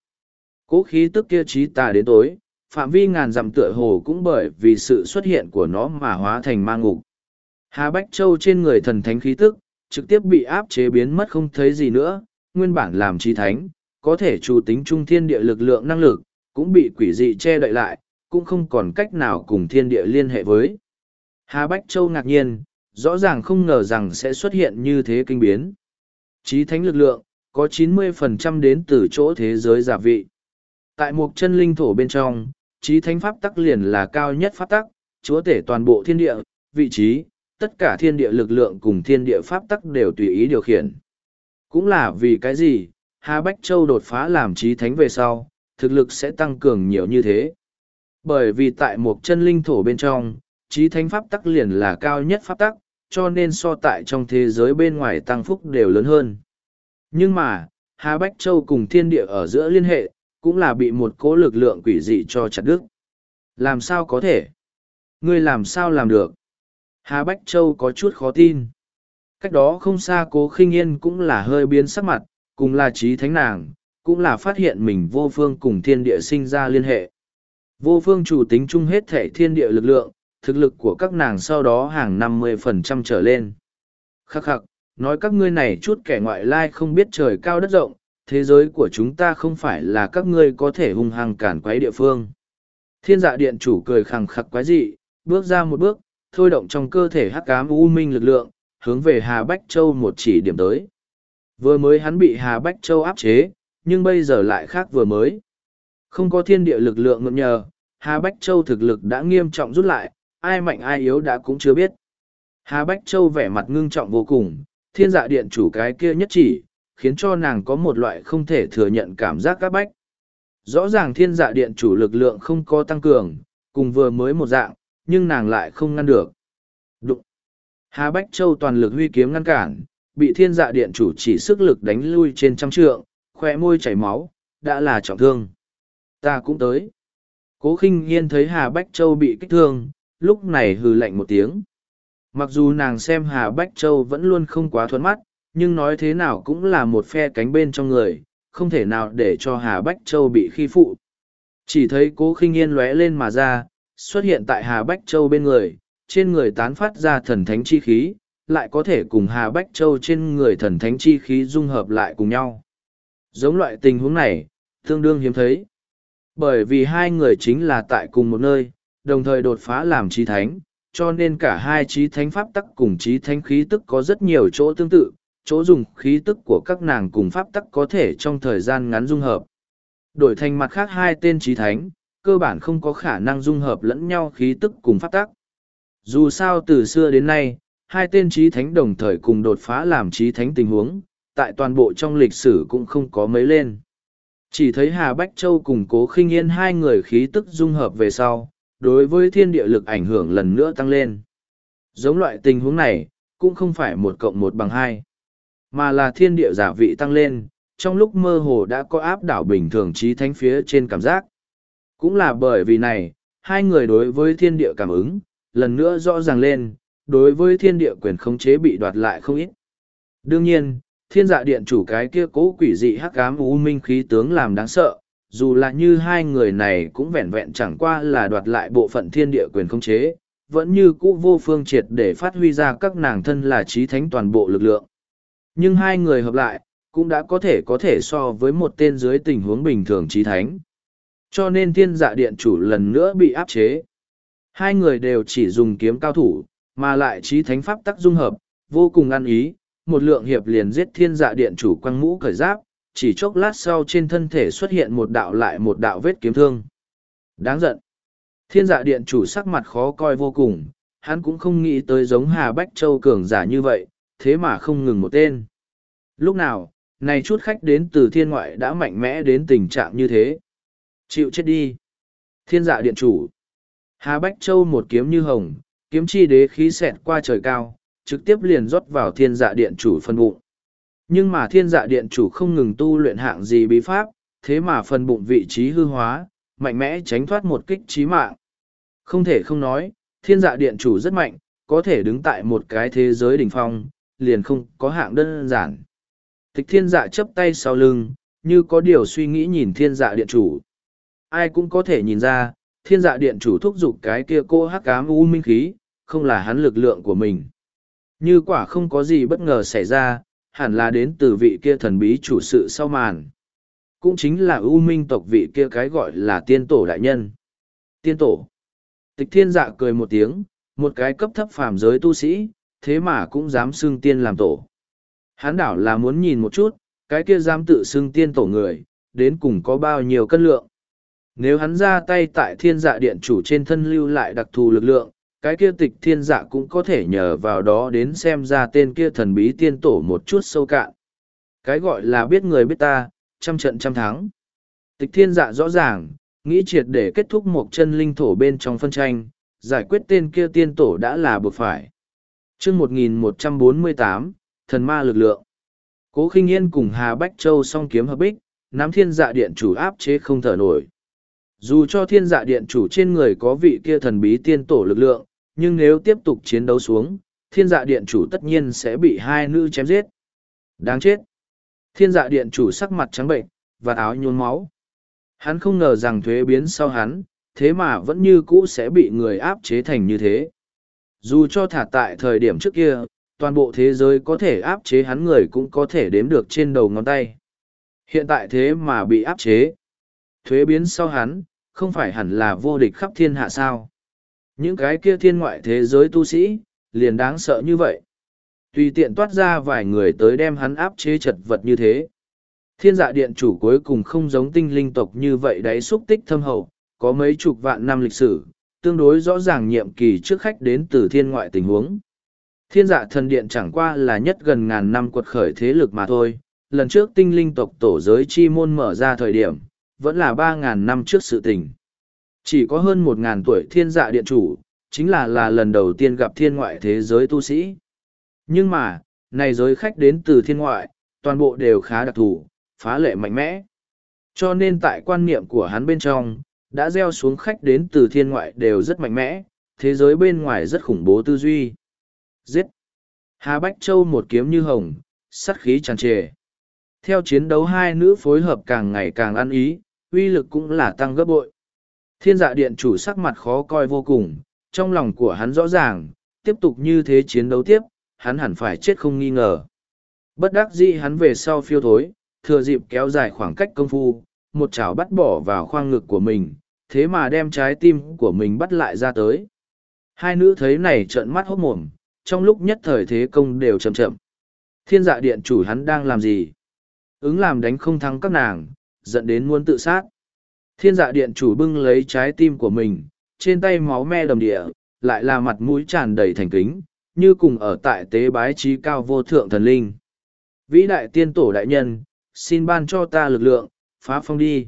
Cỗ khí tức kia trí tà đến tối, phạm vi ngàn dặm tựa hồ cũng bởi vì sự xuất hiện của nó mà hóa thành ma ngục. Hà Bách Châu trên người thần thánh khí tức, trực tiếp bị áp chế biến mất không thấy gì nữa, nguyên bản làm trí thánh, có thể chủ tính trung thiên địa lực lượng năng lực, cũng bị quỷ dị che đậy lại, cũng không còn cách nào cùng thiên địa liên hệ với. Hà Bách Châu ngạc nhiên, rõ ràng không ngờ rằng sẽ xuất hiện như thế kinh biến. Chí thánh lực lượng, có 90% đến từ chỗ thế giới giả vị. Tại một chân linh thổ bên trong, chí thánh pháp tắc liền là cao nhất pháp tắc, chúa tể toàn bộ thiên địa, vị trí, tất cả thiên địa lực lượng cùng thiên địa pháp tắc đều tùy ý điều khiển. Cũng là vì cái gì, Hà Bách Châu đột phá làm Chí thánh về sau, thực lực sẽ tăng cường nhiều như thế. Bởi vì tại một chân linh thổ bên trong, chí thánh pháp tắc liền là cao nhất pháp tắc, cho nên so tại trong thế giới bên ngoài tăng phúc đều lớn hơn. Nhưng mà, Hà Bách Châu cùng thiên địa ở giữa liên hệ, cũng là bị một cố lực lượng quỷ dị cho chặt đứt. Làm sao có thể? Ngươi làm sao làm được? Hà Bách Châu có chút khó tin. Cách đó không xa cố khinh yên cũng là hơi biến sắc mặt, cùng là trí thánh nàng, cũng là phát hiện mình vô phương cùng thiên địa sinh ra liên hệ. Vô phương chủ tính chung hết thể thiên địa lực lượng, thực lực của các nàng sau đó hàng năm mươi phần trăm trở lên. Khắc khắc, nói các ngươi này chút kẻ ngoại lai không biết trời cao đất rộng, thế giới của chúng ta không phải là các ngươi có thể hung hăng cản quấy địa phương. Thiên dạ điện chủ cười khẳng khắc quái dị, bước ra một bước, thôi động trong cơ thể hắc ám u minh lực lượng, hướng về Hà Bách Châu một chỉ điểm tới. Vừa mới hắn bị Hà Bách Châu áp chế, nhưng bây giờ lại khác vừa mới. Không có thiên địa lực lượng ngậm nhờ, Hà Bách Châu thực lực đã nghiêm trọng rút lại, ai mạnh ai yếu đã cũng chưa biết. Hà Bách Châu vẻ mặt ngưng trọng vô cùng, thiên dạ điện chủ cái kia nhất chỉ, khiến cho nàng có một loại không thể thừa nhận cảm giác các bách. Rõ ràng thiên dạ điện chủ lực lượng không có tăng cường, cùng vừa mới một dạng, nhưng nàng lại không ngăn được. Đụng! Hà Bách Châu toàn lực huy kiếm ngăn cản, bị thiên dạ điện chủ chỉ sức lực đánh lui trên trăm trượng, khỏe môi chảy máu, đã là trọng thương. Ta cũng tới. Cố khinh Nhiên thấy Hà Bách Châu bị kích thương, lúc này hừ lạnh một tiếng. Mặc dù nàng xem Hà Bách Châu vẫn luôn không quá thuẫn mắt, nhưng nói thế nào cũng là một phe cánh bên trong người, không thể nào để cho Hà Bách Châu bị khi phụ. Chỉ thấy cố khinh yên lóe lên mà ra, xuất hiện tại Hà Bách Châu bên người, trên người tán phát ra thần thánh chi khí, lại có thể cùng Hà Bách Châu trên người thần thánh chi khí dung hợp lại cùng nhau. Giống loại tình huống này, tương đương hiếm thấy. Bởi vì hai người chính là tại cùng một nơi, đồng thời đột phá làm trí thánh, cho nên cả hai trí thánh pháp tắc cùng trí thánh khí tức có rất nhiều chỗ tương tự, chỗ dùng khí tức của các nàng cùng pháp tắc có thể trong thời gian ngắn dung hợp. Đổi thành mặt khác hai tên trí thánh, cơ bản không có khả năng dung hợp lẫn nhau khí tức cùng pháp tắc. Dù sao từ xưa đến nay, hai tên trí thánh đồng thời cùng đột phá làm trí thánh tình huống, tại toàn bộ trong lịch sử cũng không có mấy lên. Chỉ thấy Hà Bách Châu cùng cố khinh yên hai người khí tức dung hợp về sau, đối với thiên địa lực ảnh hưởng lần nữa tăng lên. Giống loại tình huống này, cũng không phải một cộng một bằng hai, mà là thiên địa giả vị tăng lên, trong lúc mơ hồ đã có áp đảo bình thường trí thánh phía trên cảm giác. Cũng là bởi vì này, hai người đối với thiên địa cảm ứng, lần nữa rõ ràng lên, đối với thiên địa quyền khống chế bị đoạt lại không ít. Đương nhiên, thiên dạ điện chủ cái kia cố quỷ dị hắc ám u minh khí tướng làm đáng sợ, dù là như hai người này cũng vẹn vẹn chẳng qua là đoạt lại bộ phận thiên địa quyền khống chế, vẫn như cũ vô phương triệt để phát huy ra các nàng thân là trí thánh toàn bộ lực lượng. Nhưng hai người hợp lại, cũng đã có thể có thể so với một tên dưới tình huống bình thường trí thánh. Cho nên thiên dạ điện chủ lần nữa bị áp chế. Hai người đều chỉ dùng kiếm cao thủ, mà lại trí thánh pháp tắc dung hợp, vô cùng ăn ý, một lượng hiệp liền giết thiên dạ điện chủ quăng mũ cởi giáp, chỉ chốc lát sau trên thân thể xuất hiện một đạo lại một đạo vết kiếm thương. Đáng giận. Thiên dạ điện chủ sắc mặt khó coi vô cùng, hắn cũng không nghĩ tới giống Hà Bách Châu cường giả như vậy, thế mà không ngừng một tên. Lúc nào, này chút khách đến từ thiên ngoại đã mạnh mẽ đến tình trạng như thế. Chịu chết đi. Thiên dạ điện chủ. Hà Bách Châu một kiếm như hồng, kiếm chi đế khí xẹt qua trời cao, trực tiếp liền rót vào thiên dạ điện chủ phân bụng. Nhưng mà thiên dạ điện chủ không ngừng tu luyện hạng gì bí pháp, thế mà phần bụng vị trí hư hóa, mạnh mẽ tránh thoát một kích trí mạng. Không thể không nói, thiên dạ điện chủ rất mạnh, có thể đứng tại một cái thế giới đỉnh phong, liền không có hạng đơn giản. Tịch thiên dạ chấp tay sau lưng, như có điều suy nghĩ nhìn thiên dạ điện chủ. Ai cũng có thể nhìn ra, thiên dạ điện chủ thúc giục cái kia cô hắc cám u minh khí, không là hắn lực lượng của mình. Như quả không có gì bất ngờ xảy ra, hẳn là đến từ vị kia thần bí chủ sự sau màn. Cũng chính là ưu minh tộc vị kia cái gọi là tiên tổ đại nhân. Tiên tổ. Tịch thiên dạ cười một tiếng, một cái cấp thấp phàm giới tu sĩ, thế mà cũng dám xưng tiên làm tổ. Hán đảo là muốn nhìn một chút, cái kia dám tự xưng tiên tổ người, đến cùng có bao nhiêu cân lượng. Nếu hắn ra tay tại thiên dạ điện chủ trên thân lưu lại đặc thù lực lượng, cái kia tịch thiên dạ cũng có thể nhờ vào đó đến xem ra tên kia thần bí tiên tổ một chút sâu cạn. Cái gọi là biết người biết ta, trăm trận trăm thắng. Tịch thiên dạ rõ ràng, nghĩ triệt để kết thúc một chân linh thổ bên trong phân tranh, giải quyết tên kia tiên tổ đã là buộc phải. chương 1148, thần ma lực lượng. Cố khinh yên cùng Hà Bách Châu song kiếm hợp bích, nắm thiên dạ điện chủ áp chế không thở nổi. Dù cho thiên dạ điện chủ trên người có vị kia thần bí tiên tổ lực lượng, nhưng nếu tiếp tục chiến đấu xuống, thiên dạ điện chủ tất nhiên sẽ bị hai nữ chém giết. Đáng chết! Thiên dạ điện chủ sắc mặt trắng bệnh, và áo nhuôn máu. Hắn không ngờ rằng thuế biến sau hắn, thế mà vẫn như cũ sẽ bị người áp chế thành như thế. Dù cho thả tại thời điểm trước kia, toàn bộ thế giới có thể áp chế hắn người cũng có thể đếm được trên đầu ngón tay. Hiện tại thế mà bị áp chế. Thuế biến sau hắn, không phải hẳn là vô địch khắp thiên hạ sao. Những cái kia thiên ngoại thế giới tu sĩ, liền đáng sợ như vậy. Tùy tiện toát ra vài người tới đem hắn áp chế chật vật như thế. Thiên dạ điện chủ cuối cùng không giống tinh linh tộc như vậy đáy xúc tích thâm hậu, có mấy chục vạn năm lịch sử, tương đối rõ ràng nhiệm kỳ trước khách đến từ thiên ngoại tình huống. Thiên dạ thần điện chẳng qua là nhất gần ngàn năm quật khởi thế lực mà thôi, lần trước tinh linh tộc tổ giới chi môn mở ra thời điểm, vẫn là ba ngàn năm trước sự tình. Chỉ có hơn một ngàn tuổi thiên dạ điện chủ, chính là là lần đầu tiên gặp thiên ngoại thế giới tu sĩ. Nhưng mà, này giới khách đến từ thiên ngoại, toàn bộ đều khá đặc thù, phá lệ mạnh mẽ. Cho nên tại quan niệm của hắn bên trong, đã gieo xuống khách đến từ thiên ngoại đều rất mạnh mẽ, thế giới bên ngoài rất khủng bố tư duy. Giết! Hà Bách Châu một kiếm như hồng, sắt khí tràn trề. Theo chiến đấu hai nữ phối hợp càng ngày càng ăn ý, uy lực cũng là tăng gấp bội. Thiên dạ điện chủ sắc mặt khó coi vô cùng, trong lòng của hắn rõ ràng, tiếp tục như thế chiến đấu tiếp, hắn hẳn phải chết không nghi ngờ. Bất đắc dĩ hắn về sau phiêu thối, thừa dịp kéo dài khoảng cách công phu, một chảo bắt bỏ vào khoang ngực của mình, thế mà đem trái tim của mình bắt lại ra tới. Hai nữ thấy này trợn mắt hốt mồm, trong lúc nhất thời thế công đều chậm chậm. Thiên dạ điện chủ hắn đang làm gì? Ứng làm đánh không thắng các nàng, dẫn đến muốn tự sát. Thiên dạ điện chủ bưng lấy trái tim của mình, trên tay máu me đầm địa, lại là mặt mũi tràn đầy thành kính, như cùng ở tại tế bái trí cao vô thượng thần linh. Vĩ đại tiên tổ đại nhân, xin ban cho ta lực lượng, phá phong đi.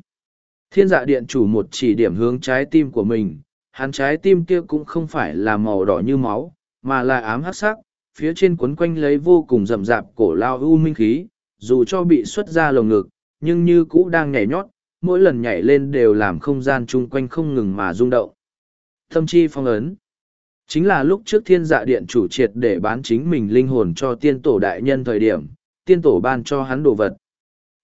Thiên dạ điện chủ một chỉ điểm hướng trái tim của mình, hắn trái tim kia cũng không phải là màu đỏ như máu, mà là ám hắc sắc, phía trên quấn quanh lấy vô cùng rậm rạp cổ lao u minh khí, dù cho bị xuất ra lồng ngực, nhưng như cũ đang nhảy nhót, mỗi lần nhảy lên đều làm không gian chung quanh không ngừng mà rung động. Thâm chi phong ấn Chính là lúc trước thiên dạ điện chủ triệt để bán chính mình linh hồn cho tiên tổ đại nhân thời điểm, tiên tổ ban cho hắn đồ vật.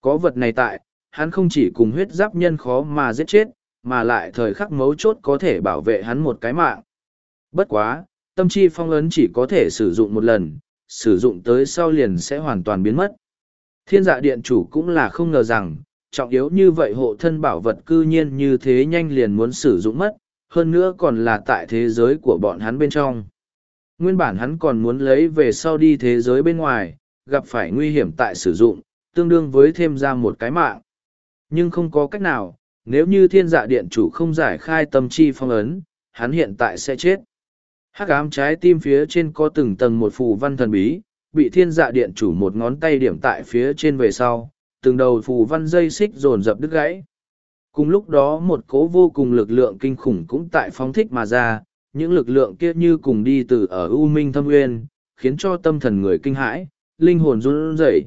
Có vật này tại, hắn không chỉ cùng huyết giáp nhân khó mà giết chết, mà lại thời khắc mấu chốt có thể bảo vệ hắn một cái mạng. Bất quá, tâm chi phong ấn chỉ có thể sử dụng một lần, sử dụng tới sau liền sẽ hoàn toàn biến mất. Thiên dạ điện chủ cũng là không ngờ rằng, trọng yếu như vậy hộ thân bảo vật cư nhiên như thế nhanh liền muốn sử dụng mất, hơn nữa còn là tại thế giới của bọn hắn bên trong. Nguyên bản hắn còn muốn lấy về sau đi thế giới bên ngoài, gặp phải nguy hiểm tại sử dụng, tương đương với thêm ra một cái mạng. Nhưng không có cách nào, nếu như thiên dạ điện chủ không giải khai tâm chi phong ấn, hắn hiện tại sẽ chết. Hắc ám trái tim phía trên có từng tầng một phù văn thần bí, bị thiên dạ điện chủ một ngón tay điểm tại phía trên về sau, từng đầu phù văn dây xích dồn dập đứt gãy. Cùng lúc đó một cố vô cùng lực lượng kinh khủng cũng tại phóng thích mà ra, những lực lượng kia như cùng đi từ ở U Minh Thâm Nguyên, khiến cho tâm thần người kinh hãi, linh hồn run rẩy.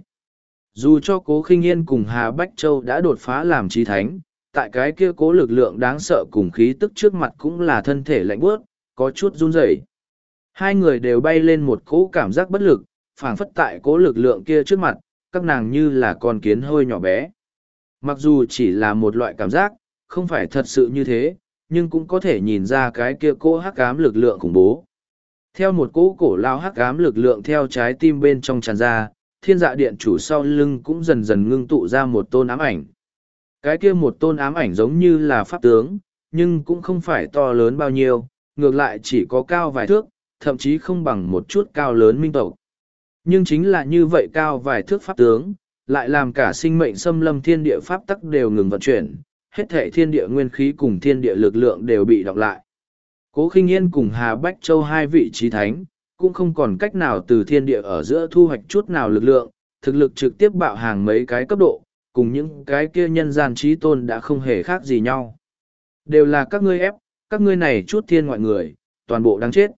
Dù cho cố khinh yên cùng Hà Bách Châu đã đột phá làm trí thánh, tại cái kia cố lực lượng đáng sợ cùng khí tức trước mặt cũng là thân thể lạnh bước, có chút run rẩy. Hai người đều bay lên một cỗ cảm giác bất lực, phảng phất tại cố lực lượng kia trước mặt, các nàng như là con kiến hơi nhỏ bé. Mặc dù chỉ là một loại cảm giác, không phải thật sự như thế, nhưng cũng có thể nhìn ra cái kia cỗ hắc ám lực lượng khủng bố. Theo một cỗ cổ lao hắc ám lực lượng theo trái tim bên trong tràn ra, thiên dạ điện chủ sau lưng cũng dần dần ngưng tụ ra một tôn ám ảnh. Cái kia một tôn ám ảnh giống như là pháp tướng, nhưng cũng không phải to lớn bao nhiêu, ngược lại chỉ có cao vài thước, thậm chí không bằng một chút cao lớn minh tộc. Nhưng chính là như vậy cao vài thước pháp tướng, lại làm cả sinh mệnh xâm lâm thiên địa pháp tắc đều ngừng vận chuyển, hết thể thiên địa nguyên khí cùng thiên địa lực lượng đều bị đọc lại. Cố khinh yên cùng Hà Bách Châu hai vị trí thánh, cũng không còn cách nào từ thiên địa ở giữa thu hoạch chút nào lực lượng, thực lực trực tiếp bạo hàng mấy cái cấp độ, cùng những cái kia nhân gian trí tôn đã không hề khác gì nhau. Đều là các ngươi ép, các ngươi này chút thiên ngoại người, toàn bộ đáng chết.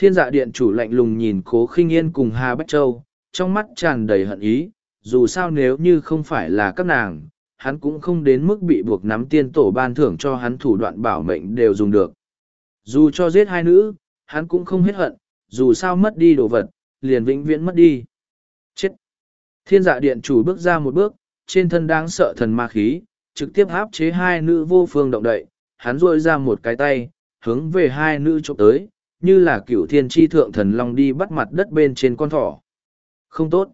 Thiên dạ điện chủ lạnh lùng nhìn cố khinh yên cùng Hà Bách Châu, trong mắt tràn đầy hận ý, dù sao nếu như không phải là các nàng, hắn cũng không đến mức bị buộc nắm tiên tổ ban thưởng cho hắn thủ đoạn bảo mệnh đều dùng được. Dù cho giết hai nữ, hắn cũng không hết hận, dù sao mất đi đồ vật, liền vĩnh viễn mất đi. Chết! Thiên dạ điện chủ bước ra một bước, trên thân đáng sợ thần ma khí, trực tiếp áp chế hai nữ vô phương động đậy, hắn rôi ra một cái tay, hướng về hai nữ chụp tới, như là cựu thiên tri thượng thần long đi bắt mặt đất bên trên con thỏ. Không tốt.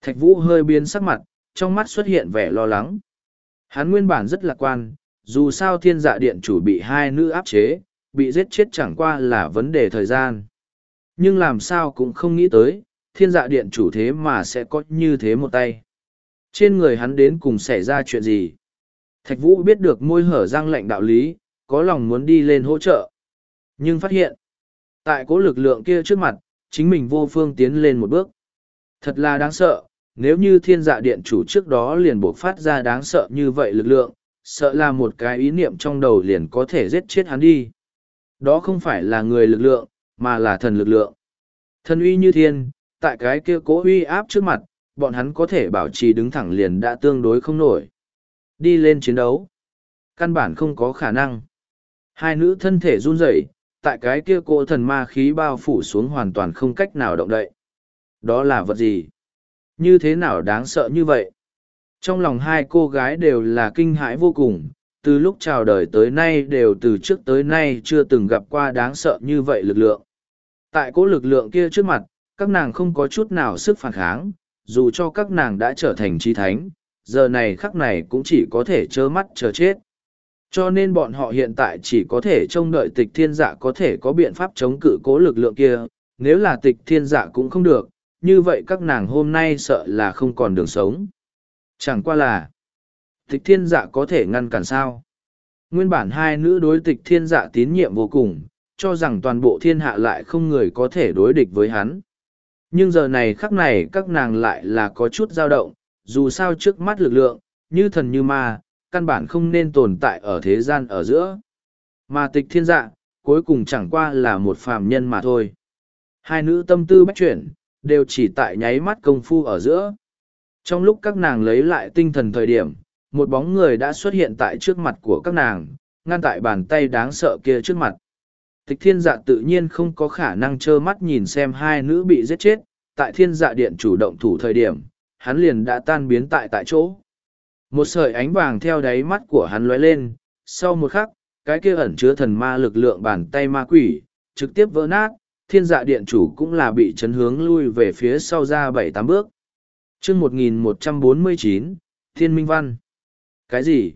Thạch vũ hơi biến sắc mặt, trong mắt xuất hiện vẻ lo lắng. Hắn nguyên bản rất lạc quan, dù sao thiên dạ điện chủ bị hai nữ áp chế, bị giết chết chẳng qua là vấn đề thời gian. Nhưng làm sao cũng không nghĩ tới, thiên dạ điện chủ thế mà sẽ có như thế một tay. Trên người hắn đến cùng xảy ra chuyện gì? Thạch vũ biết được môi hở răng lệnh đạo lý, có lòng muốn đi lên hỗ trợ. Nhưng phát hiện, tại cố lực lượng kia trước mặt, chính mình vô phương tiến lên một bước. Thật là đáng sợ, nếu như thiên dạ điện chủ trước đó liền buộc phát ra đáng sợ như vậy lực lượng, sợ là một cái ý niệm trong đầu liền có thể giết chết hắn đi. Đó không phải là người lực lượng, mà là thần lực lượng. Thần uy như thiên, tại cái kia cố uy áp trước mặt, bọn hắn có thể bảo trì đứng thẳng liền đã tương đối không nổi. Đi lên chiến đấu. Căn bản không có khả năng. Hai nữ thân thể run rẩy, tại cái kia cỗ thần ma khí bao phủ xuống hoàn toàn không cách nào động đậy. Đó là vật gì? Như thế nào đáng sợ như vậy? Trong lòng hai cô gái đều là kinh hãi vô cùng, từ lúc chào đời tới nay đều từ trước tới nay chưa từng gặp qua đáng sợ như vậy lực lượng. Tại cỗ lực lượng kia trước mặt, các nàng không có chút nào sức phản kháng, dù cho các nàng đã trở thành trí thánh, giờ này khắc này cũng chỉ có thể trơ mắt chờ chết. Cho nên bọn họ hiện tại chỉ có thể trông đợi tịch thiên dạ có thể có biện pháp chống cự cố lực lượng kia, nếu là tịch thiên dạ cũng không được, như vậy các nàng hôm nay sợ là không còn đường sống. Chẳng qua là, tịch thiên dạ có thể ngăn cản sao. Nguyên bản hai nữ đối tịch thiên dạ tín nhiệm vô cùng, cho rằng toàn bộ thiên hạ lại không người có thể đối địch với hắn. Nhưng giờ này khắc này các nàng lại là có chút dao động, dù sao trước mắt lực lượng, như thần như ma, căn bản không nên tồn tại ở thế gian ở giữa. Mà tịch thiên dạ, cuối cùng chẳng qua là một phàm nhân mà thôi. Hai nữ tâm tư bách chuyển, đều chỉ tại nháy mắt công phu ở giữa. Trong lúc các nàng lấy lại tinh thần thời điểm, một bóng người đã xuất hiện tại trước mặt của các nàng, ngăn tại bàn tay đáng sợ kia trước mặt. Tịch thiên dạ tự nhiên không có khả năng trơ mắt nhìn xem hai nữ bị giết chết, tại thiên dạ điện chủ động thủ thời điểm, hắn liền đã tan biến tại tại chỗ. Một sợi ánh vàng theo đáy mắt của hắn lóe lên, sau một khắc, cái kia ẩn chứa thần ma lực lượng bàn tay ma quỷ, trực tiếp vỡ nát, thiên dạ điện chủ cũng là bị chấn hướng lui về phía sau ra bảy tám bước. chương 1149, Thiên Minh Văn. Cái gì?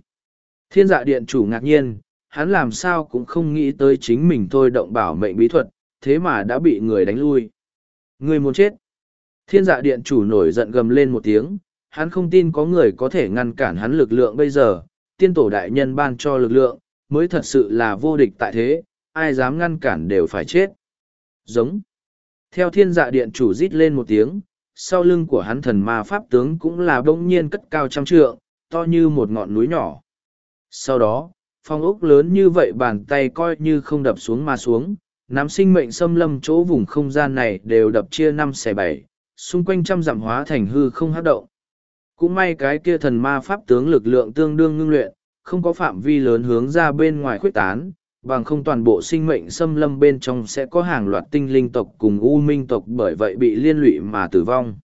Thiên dạ điện chủ ngạc nhiên, hắn làm sao cũng không nghĩ tới chính mình thôi động bảo mệnh bí thuật, thế mà đã bị người đánh lui. Người muốn chết. Thiên dạ điện chủ nổi giận gầm lên một tiếng, hắn không tin có người có thể ngăn cản hắn lực lượng bây giờ, tiên tổ đại nhân ban cho lực lượng, mới thật sự là vô địch tại thế, ai dám ngăn cản đều phải chết. Giống. Theo thiên dạ điện chủ rít lên một tiếng, sau lưng của hắn thần ma pháp tướng cũng là bỗng nhiên cất cao trăm trượng, to như một ngọn núi nhỏ. Sau đó, phong ốc lớn như vậy bàn tay coi như không đập xuống mà xuống, nắm sinh mệnh xâm lâm chỗ vùng không gian này đều đập chia năm xẻ bảy, xung quanh trăm dặm hóa thành hư không hát động. Cũng may cái kia thần ma pháp tướng lực lượng tương đương ngưng luyện, không có phạm vi lớn hướng ra bên ngoài khuyết tán, bằng không toàn bộ sinh mệnh xâm lâm bên trong sẽ có hàng loạt tinh linh tộc cùng u minh tộc bởi vậy bị liên lụy mà tử vong.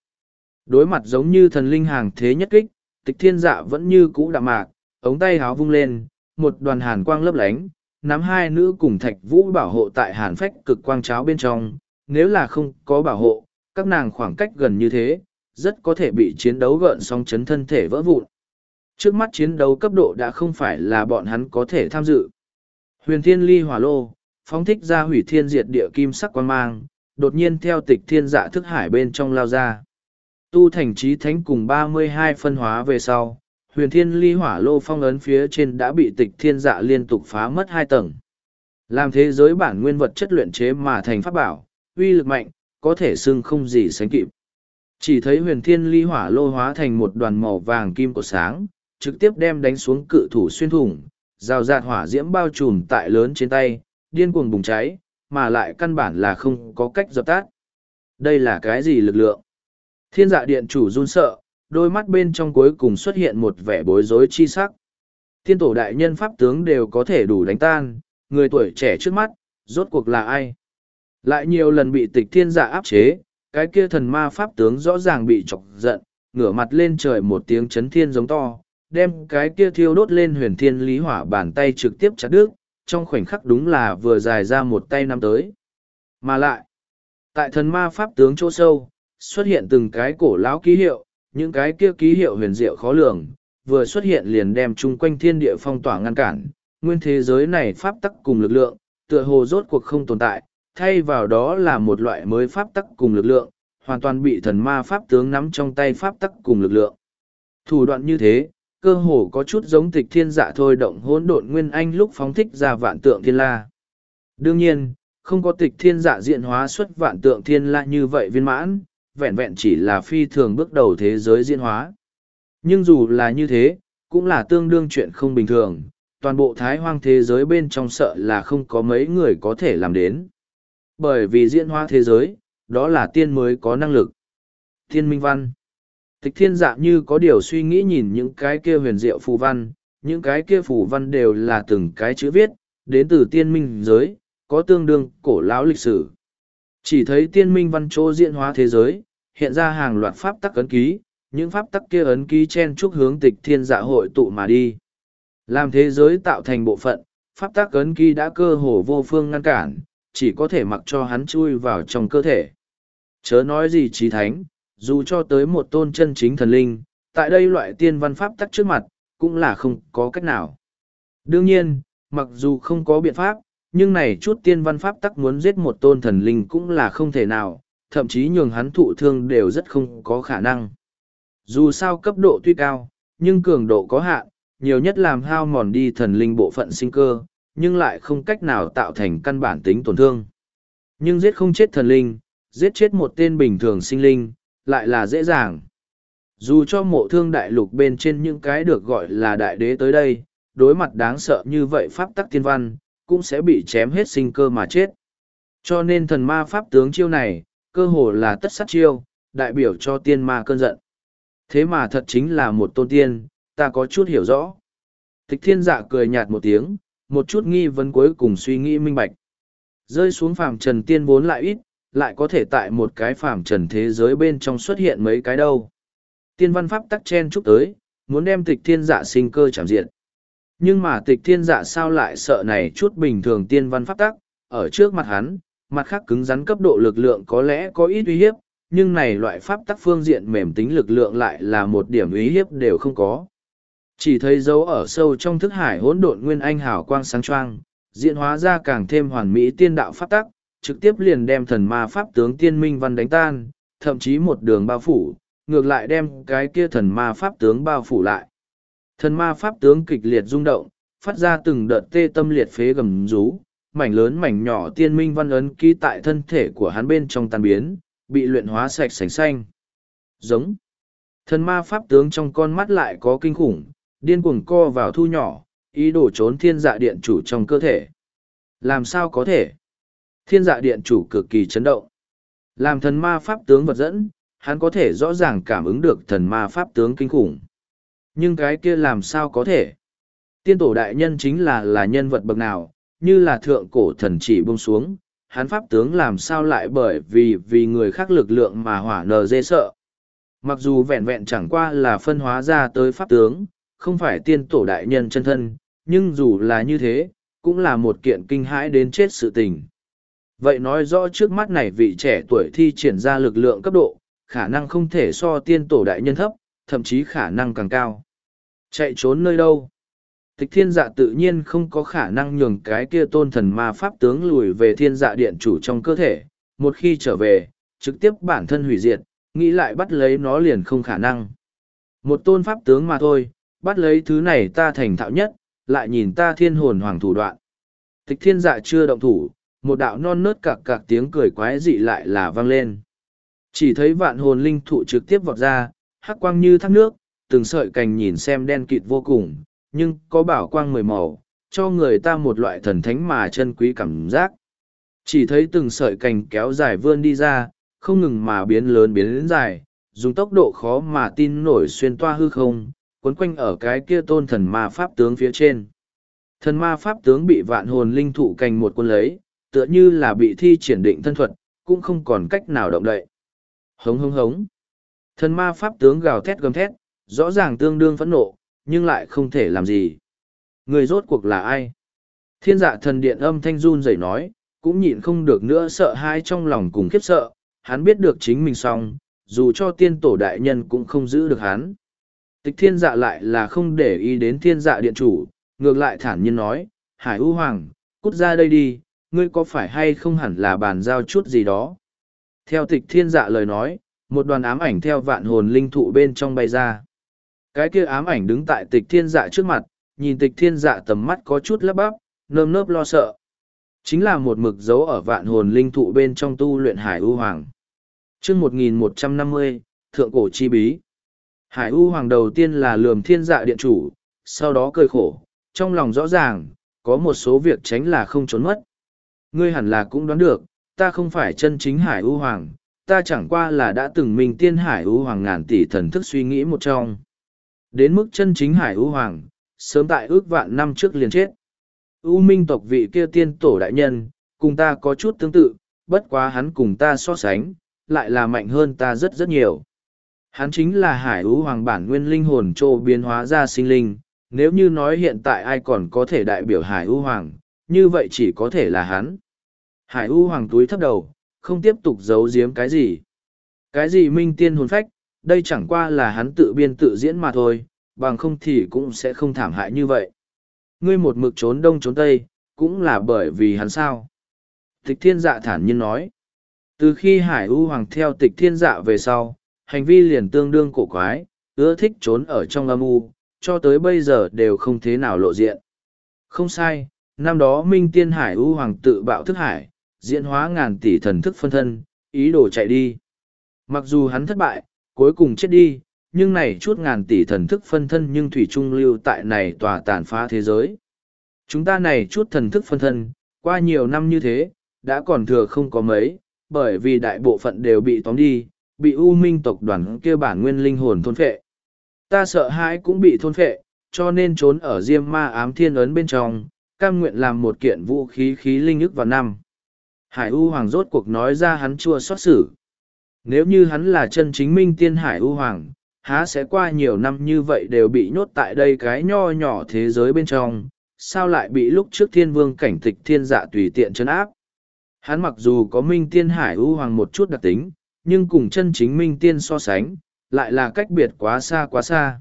Đối mặt giống như thần linh hàng thế nhất kích, tịch thiên dạ vẫn như cũ đạm mạc, ống tay háo vung lên, một đoàn hàn quang lấp lánh, nắm hai nữ cùng thạch vũ bảo hộ tại hàn phách cực quang cháo bên trong, nếu là không có bảo hộ, các nàng khoảng cách gần như thế, rất có thể bị chiến đấu gợn sóng chấn thân thể vỡ vụn. Trước mắt chiến đấu cấp độ đã không phải là bọn hắn có thể tham dự. Huyền thiên ly hỏa lô, phóng thích ra hủy thiên diệt địa kim sắc quan mang, đột nhiên theo tịch thiên dạ thức hải bên trong lao ra. Tu thành trí thánh cùng ba mươi hai phân hóa về sau, huyền thiên ly hỏa lô phong ấn phía trên đã bị tịch thiên dạ liên tục phá mất hai tầng. Làm thế giới bản nguyên vật chất luyện chế mà thành pháp bảo, uy lực mạnh, có thể xưng không gì sánh kịp. Chỉ thấy huyền thiên ly hỏa lô hóa thành một đoàn màu vàng kim của sáng, trực tiếp đem đánh xuống cự thủ xuyên thủng, rào rạt hỏa diễm bao trùm tại lớn trên tay, điên cuồng bùng cháy, mà lại căn bản là không có cách dập tắt. Đây là cái gì lực lượng? Thiên dạ điện chủ run sợ, đôi mắt bên trong cuối cùng xuất hiện một vẻ bối rối chi sắc. Thiên tổ đại nhân pháp tướng đều có thể đủ đánh tan, người tuổi trẻ trước mắt, rốt cuộc là ai? Lại nhiều lần bị tịch thiên dạ áp chế, cái kia thần ma pháp tướng rõ ràng bị chọc giận, ngửa mặt lên trời một tiếng chấn thiên giống to, đem cái kia thiêu đốt lên huyền thiên lý hỏa bàn tay trực tiếp chặt đứt, trong khoảnh khắc đúng là vừa dài ra một tay năm tới. Mà lại, tại thần ma pháp tướng chỗ sâu, xuất hiện từng cái cổ lão ký hiệu, những cái kia ký hiệu huyền diệu khó lường, vừa xuất hiện liền đem chung quanh thiên địa phong tỏa ngăn cản, nguyên thế giới này pháp tắc cùng lực lượng, tựa hồ rốt cuộc không tồn tại, thay vào đó là một loại mới pháp tắc cùng lực lượng, hoàn toàn bị thần ma pháp tướng nắm trong tay pháp tắc cùng lực lượng. Thủ đoạn như thế, cơ hồ có chút giống tịch thiên dạ thôi động hỗn độn nguyên anh lúc phóng thích ra vạn tượng thiên la. Đương nhiên, không có tịch thiên dạ diện hóa xuất vạn tượng thiên la như vậy viên mãn, vẹn vẹn chỉ là phi thường bước đầu thế giới diễn hóa. Nhưng dù là như thế, cũng là tương đương chuyện không bình thường, toàn bộ thái hoang thế giới bên trong sợ là không có mấy người có thể làm đến. Bởi vì diễn hóa thế giới, đó là tiên mới có năng lực. Thiên minh văn. Tịch thiên dạ như có điều suy nghĩ nhìn những cái kia huyền diệu phù văn, những cái kia phù văn đều là từng cái chữ viết, đến từ tiên minh giới, có tương đương cổ lão lịch sử. Chỉ thấy tiên minh văn chỗ diễn hóa thế giới, hiện ra hàng loạt pháp tắc ấn ký, những pháp tắc kia ấn ký chen chúc hướng tịch thiên dạ hội tụ mà đi. Làm thế giới tạo thành bộ phận, pháp tắc ấn ký đã cơ hồ vô phương ngăn cản, chỉ có thể mặc cho hắn chui vào trong cơ thể. Chớ nói gì trí thánh, dù cho tới một tôn chân chính thần linh, tại đây loại tiên văn pháp tắc trước mặt, cũng là không có cách nào. Đương nhiên, mặc dù không có biện pháp, nhưng này chút tiên văn pháp tắc muốn giết một tôn thần linh cũng là không thể nào, thậm chí nhường hắn thụ thương đều rất không có khả năng. Dù sao cấp độ tuy cao, nhưng cường độ có hạn, nhiều nhất làm hao mòn đi thần linh bộ phận sinh cơ, nhưng lại không cách nào tạo thành căn bản tính tổn thương. Nhưng giết không chết thần linh, giết chết một tên bình thường sinh linh, lại là dễ dàng. Dù cho mộ thương đại lục bên trên những cái được gọi là đại đế tới đây, đối mặt đáng sợ như vậy pháp tắc tiên văn, cũng sẽ bị chém hết sinh cơ mà chết. Cho nên thần ma pháp tướng chiêu này, cơ hồ là tất sát chiêu, đại biểu cho tiên ma cơn giận. Thế mà thật chính là một tôn tiên, ta có chút hiểu rõ. Tịch thiên dạ cười nhạt một tiếng, một chút nghi vấn cuối cùng suy nghĩ minh bạch. Rơi xuống phàm trần tiên vốn lại ít, lại có thể tại một cái phàm trần thế giới bên trong xuất hiện mấy cái đâu. Tiên văn pháp tắc chen chúc tới, muốn đem tịch thiên dạ sinh cơ chạm diện. Nhưng mà tịch thiên dạ sao lại sợ này chút bình thường tiên văn pháp tắc, ở trước mặt hắn, mặt khác cứng rắn cấp độ lực lượng có lẽ có ít uy hiếp, nhưng này loại pháp tắc phương diện mềm tính lực lượng lại là một điểm uy hiếp đều không có. Chỉ thấy dấu ở sâu trong thức hải hỗn độn nguyên anh hào quang sáng choang, diễn hóa ra càng thêm hoàn mỹ tiên đạo pháp tắc, trực tiếp liền đem thần ma pháp tướng tiên minh văn đánh tan, thậm chí một đường bao phủ, ngược lại đem cái kia thần ma pháp tướng bao phủ lại. Thần ma pháp tướng kịch liệt rung động, phát ra từng đợt tê tâm liệt phế gầm rú, mảnh lớn mảnh nhỏ tiên minh văn ấn ký tại thân thể của hắn bên trong tan biến, bị luyện hóa sạch sành xanh. Giống. Thần ma pháp tướng trong con mắt lại có kinh khủng, điên cuồng co vào thu nhỏ, ý đồ trốn thiên dạ điện chủ trong cơ thể. Làm sao có thể? Thiên dạ điện chủ cực kỳ chấn động. Làm thần ma pháp tướng vật dẫn, hắn có thể rõ ràng cảm ứng được thần ma pháp tướng kinh khủng. Nhưng cái kia làm sao có thể? Tiên tổ đại nhân chính là là nhân vật bậc nào, như là thượng cổ thần chỉ buông xuống, hắn pháp tướng làm sao lại bởi vì vì người khác lực lượng mà hỏa nờ dê sợ. Mặc dù vẹn vẹn chẳng qua là phân hóa ra tới pháp tướng, không phải tiên tổ đại nhân chân thân, nhưng dù là như thế, cũng là một kiện kinh hãi đến chết sự tình. Vậy nói rõ trước mắt này vị trẻ tuổi thi triển ra lực lượng cấp độ, khả năng không thể so tiên tổ đại nhân thấp, thậm chí khả năng càng cao. Chạy trốn nơi đâu? Tịch thiên dạ tự nhiên không có khả năng nhường cái kia tôn thần ma pháp tướng lùi về thiên dạ điện chủ trong cơ thể. Một khi trở về, trực tiếp bản thân hủy diệt, nghĩ lại bắt lấy nó liền không khả năng. Một tôn pháp tướng mà thôi, bắt lấy thứ này ta thành thạo nhất, lại nhìn ta thiên hồn hoàng thủ đoạn. Tịch thiên dạ chưa động thủ, một đạo non nớt cạc cạc tiếng cười quái dị lại là vang lên. Chỉ thấy vạn hồn linh thụ trực tiếp vọt ra, hắc quang như thác nước, từng sợi cành nhìn xem đen kịt vô cùng, nhưng có bảo quang mười màu, cho người ta một loại thần thánh mà chân quý cảm giác. Chỉ thấy từng sợi cành kéo dài vươn đi ra, không ngừng mà biến lớn biến lớn dài, dùng tốc độ khó mà tin nổi xuyên toa hư không, quấn quanh ở cái kia tôn thần ma pháp tướng phía trên. Thần ma pháp tướng bị vạn hồn linh thụ cành một quân lấy, tựa như là bị thi triển định thân thuật, cũng không còn cách nào động đậy. Hống hống hống. Thần ma pháp tướng gào thét gầm thét, rõ ràng tương đương phẫn nộ, nhưng lại không thể làm gì. Người rốt cuộc là ai? Thiên dạ thần điện âm thanh run rẩy nói, cũng nhịn không được nữa sợ hãi trong lòng cùng khiếp sợ, hắn biết được chính mình xong, dù cho tiên tổ đại nhân cũng không giữ được hắn. Tịch thiên dạ lại là không để ý đến thiên dạ điện chủ, ngược lại thản nhiên nói, Hải U Hoàng, cút ra đây đi, ngươi có phải hay không hẳn là bàn giao chút gì đó. Theo tịch thiên dạ lời nói, một đoàn ám ảnh theo vạn hồn linh thụ bên trong bay ra. Cái kia ám ảnh đứng tại tịch thiên dạ trước mặt, nhìn tịch thiên dạ tầm mắt có chút lấp bắp, nơm nớp lo sợ. Chính là một mực dấu ở vạn hồn linh thụ bên trong tu luyện Hải U Hoàng. chương 1150, Thượng Cổ Chi Bí. Hải U Hoàng đầu tiên là lườm thiên dạ điện chủ, sau đó cười khổ, trong lòng rõ ràng, có một số việc tránh là không trốn mất. Ngươi hẳn là cũng đoán được, ta không phải chân chính Hải U Hoàng, ta chẳng qua là đã từng mình tiên Hải U Hoàng ngàn tỷ thần thức suy nghĩ một trong. Đến mức chân chính Hải U Hoàng, sớm tại ước vạn năm trước liền chết. U minh tộc vị kia tiên tổ đại nhân, cùng ta có chút tương tự, bất quá hắn cùng ta so sánh, lại là mạnh hơn ta rất rất nhiều. Hắn chính là hải ú hoàng bản nguyên linh hồn trô biến hóa ra sinh linh, nếu như nói hiện tại ai còn có thể đại biểu hải ú hoàng, như vậy chỉ có thể là hắn. Hải ú hoàng túi thấp đầu, không tiếp tục giấu giếm cái gì. Cái gì minh tiên hồn phách, đây chẳng qua là hắn tự biên tự diễn mà thôi, bằng không thì cũng sẽ không thảm hại như vậy. Ngươi một mực trốn đông trốn tây, cũng là bởi vì hắn sao. Tịch thiên dạ thản nhiên nói. Từ khi Hải U Hoàng theo tịch thiên dạ về sau, hành vi liền tương đương cổ quái, ưa thích trốn ở trong âm u, cho tới bây giờ đều không thế nào lộ diện. Không sai, năm đó Minh Tiên Hải U Hoàng tự bạo thức hải, diễn hóa ngàn tỷ thần thức phân thân, ý đồ chạy đi. Mặc dù hắn thất bại, cuối cùng chết đi, nhưng này chút ngàn tỷ thần thức phân thân nhưng thủy trung lưu tại này tòa tàn phá thế giới. Chúng ta này chút thần thức phân thân, qua nhiều năm như thế, đã còn thừa không có mấy, bởi vì đại bộ phận đều bị tóm đi, bị u minh tộc đoàn kia bản nguyên linh hồn thôn phệ. Ta sợ hãi cũng bị thôn phệ, cho nên trốn ở diêm ma ám thiên ấn bên trong, cam nguyện làm một kiện vũ khí khí linh ức vào năm. Hải U Hoàng rốt cuộc nói ra hắn chua xót xử. Nếu như hắn là chân chính minh tiên Hải U Hoàng, há sẽ qua nhiều năm như vậy đều bị nhốt tại đây cái nho nhỏ thế giới bên trong, sao lại bị lúc trước thiên vương cảnh tịch thiên dạ tùy tiện chấn áp. Hắn mặc dù có minh tiên hải u hoàng một chút đặc tính, nhưng cùng chân chính minh tiên so sánh, lại là cách biệt quá xa quá xa.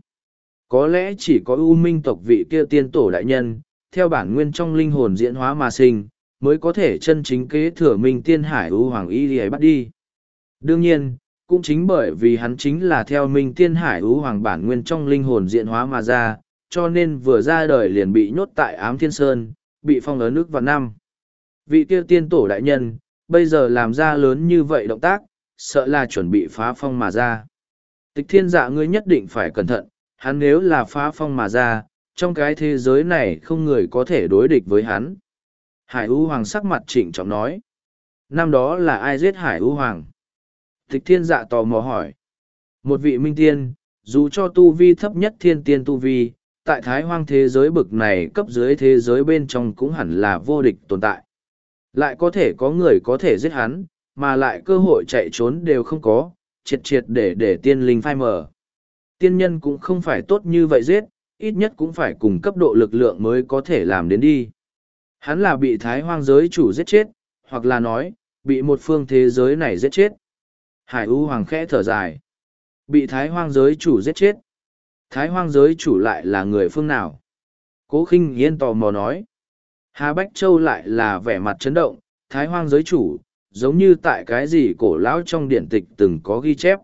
Có lẽ chỉ có ưu minh tộc vị kia tiên tổ đại nhân, theo bản nguyên trong linh hồn diễn hóa mà sinh, mới có thể chân chính kế thừa minh tiên hải ưu hoàng y ấy bắt đi. Đương nhiên, cũng chính bởi vì hắn chính là theo minh tiên hải ưu hoàng bản nguyên trong linh hồn diễn hóa mà ra, cho nên vừa ra đời liền bị nhốt tại ám thiên sơn, bị phong ấn nước vào năm. Vị tiêu tiên tổ đại nhân, bây giờ làm ra lớn như vậy động tác, sợ là chuẩn bị phá phong mà ra. Tịch thiên dạ ngươi nhất định phải cẩn thận, hắn nếu là phá phong mà ra, trong cái thế giới này không người có thể đối địch với hắn. Hải U Hoàng sắc mặt trịnh trọng nói. Năm đó là ai giết Hải U Hoàng? Tịch thiên dạ tò mò hỏi. Một vị minh tiên, dù cho tu vi thấp nhất thiên tiên tu vi, tại thái hoang thế giới bực này cấp dưới thế giới bên trong cũng hẳn là vô địch tồn tại. Lại có thể có người có thể giết hắn, mà lại cơ hội chạy trốn đều không có, triệt triệt để để tiên linh phai mờ. Tiên nhân cũng không phải tốt như vậy giết, ít nhất cũng phải cùng cấp độ lực lượng mới có thể làm đến đi. Hắn là bị thái hoang giới chủ giết chết, hoặc là nói, bị một phương thế giới này giết chết. Hải U Hoàng khẽ thở dài. Bị thái hoang giới chủ giết chết. Thái hoang giới chủ lại là người phương nào? Cố khinh yên tò mò nói. Hà Bách Châu lại là vẻ mặt chấn động, thái hoang giới chủ, giống như tại cái gì cổ lão trong điện tịch từng có ghi chép.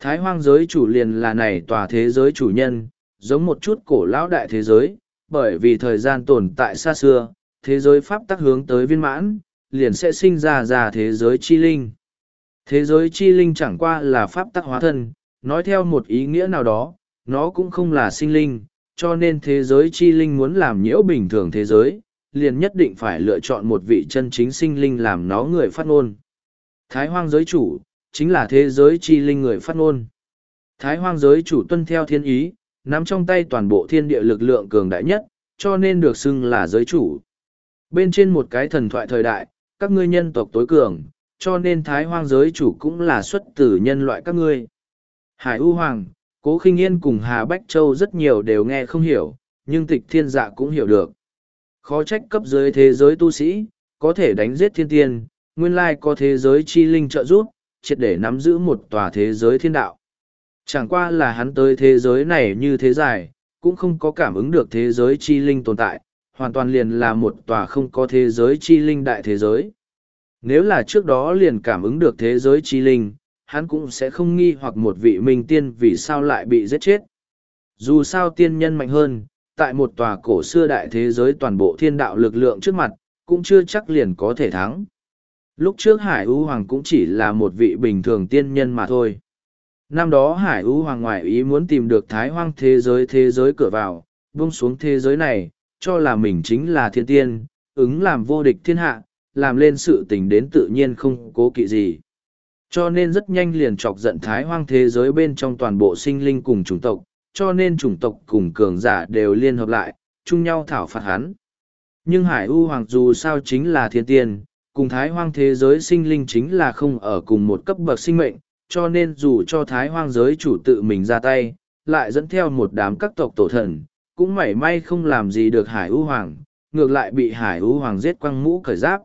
Thái hoang giới chủ liền là này tòa thế giới chủ nhân, giống một chút cổ lão đại thế giới, bởi vì thời gian tồn tại xa xưa, thế giới pháp tắc hướng tới viên mãn, liền sẽ sinh ra ra thế giới chi linh. Thế giới chi linh chẳng qua là pháp tắc hóa thân, nói theo một ý nghĩa nào đó, nó cũng không là sinh linh, cho nên thế giới chi linh muốn làm nhiễu bình thường thế giới, liền nhất định phải lựa chọn một vị chân chính sinh linh làm nó người phát ngôn. Thái hoang giới chủ, chính là thế giới chi linh người phát ngôn. Thái hoang giới chủ tuân theo thiên ý, nắm trong tay toàn bộ thiên địa lực lượng cường đại nhất, cho nên được xưng là giới chủ. Bên trên một cái thần thoại thời đại, các ngươi nhân tộc tối cường, cho nên thái hoang giới chủ cũng là xuất tử nhân loại các ngươi. Hải U Hoàng, Cố khinh yên cùng Hà Bách Châu rất nhiều đều nghe không hiểu, nhưng tịch thiên dạ cũng hiểu được. Khó trách cấp dưới thế giới tu sĩ, có thể đánh giết thiên tiên, nguyên lai có thế giới chi linh trợ giúp, triệt để nắm giữ một tòa thế giới thiên đạo. Chẳng qua là hắn tới thế giới này như thế dài, cũng không có cảm ứng được thế giới chi linh tồn tại, hoàn toàn liền là một tòa không có thế giới chi linh đại thế giới. Nếu là trước đó liền cảm ứng được thế giới chi linh, hắn cũng sẽ không nghi hoặc một vị minh tiên vì sao lại bị giết chết. Dù sao tiên nhân mạnh hơn, tại một tòa cổ xưa đại thế giới toàn bộ thiên đạo lực lượng trước mặt, cũng chưa chắc liền có thể thắng. Lúc trước Hải U Hoàng cũng chỉ là một vị bình thường tiên nhân mà thôi. Năm đó Hải U Hoàng ngoại ý muốn tìm được thái hoang thế giới thế giới cửa vào, buông xuống thế giới này, cho là mình chính là thiên tiên, ứng làm vô địch thiên hạ, làm lên sự tình đến tự nhiên không cố kỵ gì. Cho nên rất nhanh liền chọc giận thái hoang thế giới bên trong toàn bộ sinh linh cùng chủng tộc, cho nên chủng tộc cùng cường giả đều liên hợp lại, chung nhau thảo phạt hắn. Nhưng Hải U Hoàng dù sao chính là thiên tiên, cùng thái hoang thế giới sinh linh chính là không ở cùng một cấp bậc sinh mệnh, cho nên dù cho thái hoang giới chủ tự mình ra tay, lại dẫn theo một đám các tộc tổ thần, cũng mảy may không làm gì được Hải U Hoàng, ngược lại bị Hải U Hoàng giết quăng mũ cởi giáp.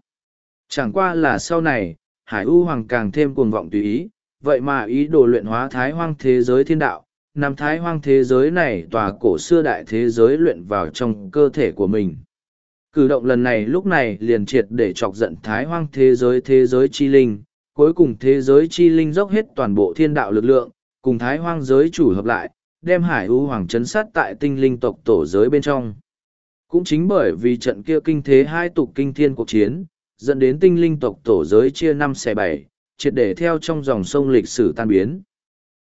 Chẳng qua là sau này, Hải U Hoàng càng thêm cuồng vọng tùy ý, vậy mà ý đồ luyện hóa thái hoang thế giới thiên đạo, nằm thái hoang thế giới này tòa cổ xưa đại thế giới luyện vào trong cơ thể của mình. Cử động lần này lúc này liền triệt để chọc giận thái hoang thế giới thế giới chi linh, cuối cùng thế giới chi linh dốc hết toàn bộ thiên đạo lực lượng, cùng thái hoang giới chủ hợp lại, đem hải u hoàng chấn sát tại tinh linh tộc tổ giới bên trong. Cũng chính bởi vì trận kia kinh thế hai tục kinh thiên cuộc chiến, dẫn đến tinh linh tộc tổ giới chia năm xẻ bảy, triệt để theo trong dòng sông lịch sử tan biến.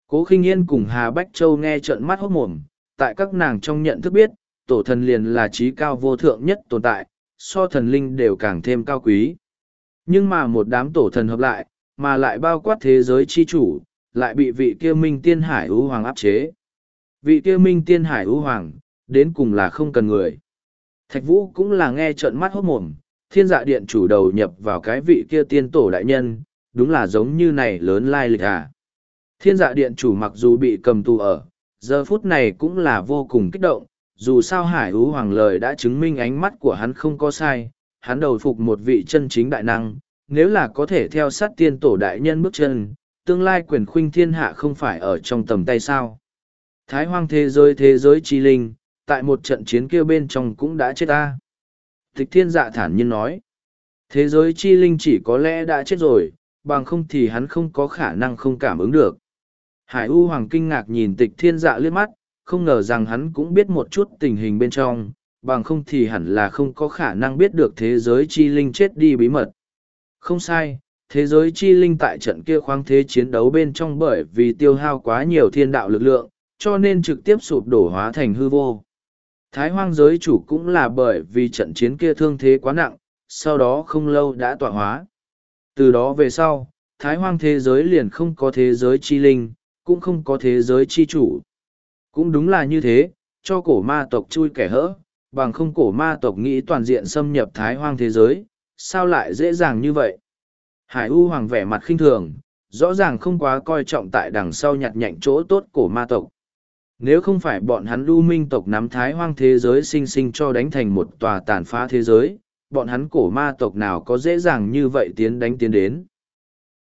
Cố khinh yên cùng Hà Bách Châu nghe trợn mắt hốt mồm, tại các nàng trong nhận thức biết, tổ thần liền là trí cao vô thượng nhất tồn tại, so thần linh đều càng thêm cao quý. Nhưng mà một đám tổ thần hợp lại, mà lại bao quát thế giới chi chủ, lại bị vị kia minh tiên hải ưu hoàng áp chế. Vị kia minh tiên hải ưu hoàng, đến cùng là không cần người. Thạch vũ cũng là nghe trợn mắt hốt mồm, thiên dạ điện chủ đầu nhập vào cái vị kia tiên tổ đại nhân, đúng là giống như này lớn lai lịch à. Thiên dạ điện chủ mặc dù bị cầm tù ở, giờ phút này cũng là vô cùng kích động, dù sao hải hú hoàng lời đã chứng minh ánh mắt của hắn không có sai, hắn đầu phục một vị chân chính đại năng, nếu là có thể theo sát tiên tổ đại nhân bước chân, tương lai quyền khuynh thiên hạ không phải ở trong tầm tay sao. Thái hoang thế giới thế giới chi linh, tại một trận chiến kia bên trong cũng đã chết ta. Tịch thiên dạ thản nhiên nói. Thế giới chi linh chỉ có lẽ đã chết rồi, bằng không thì hắn không có khả năng không cảm ứng được. Hải U Hoàng kinh ngạc nhìn tịch thiên dạ liếc mắt, không ngờ rằng hắn cũng biết một chút tình hình bên trong, bằng không thì hẳn là không có khả năng biết được thế giới chi linh chết đi bí mật. Không sai, thế giới chi linh tại trận kia khoáng thế chiến đấu bên trong bởi vì tiêu hao quá nhiều thiên đạo lực lượng, cho nên trực tiếp sụp đổ hóa thành hư vô. Thái hoang giới chủ cũng là bởi vì trận chiến kia thương thế quá nặng, sau đó không lâu đã tọa hóa. Từ đó về sau, thái hoang thế giới liền không có thế giới chi linh, cũng không có thế giới chi chủ. Cũng đúng là như thế, cho cổ ma tộc chui kẻ hỡ, bằng không cổ ma tộc nghĩ toàn diện xâm nhập thái hoang thế giới, sao lại dễ dàng như vậy? Hải U Hoàng vẻ mặt khinh thường, rõ ràng không quá coi trọng tại đằng sau nhặt nhạnh chỗ tốt cổ ma tộc. Nếu không phải bọn hắn lưu minh tộc nắm thái hoang thế giới sinh sinh cho đánh thành một tòa tàn phá thế giới, bọn hắn cổ ma tộc nào có dễ dàng như vậy tiến đánh tiến đến.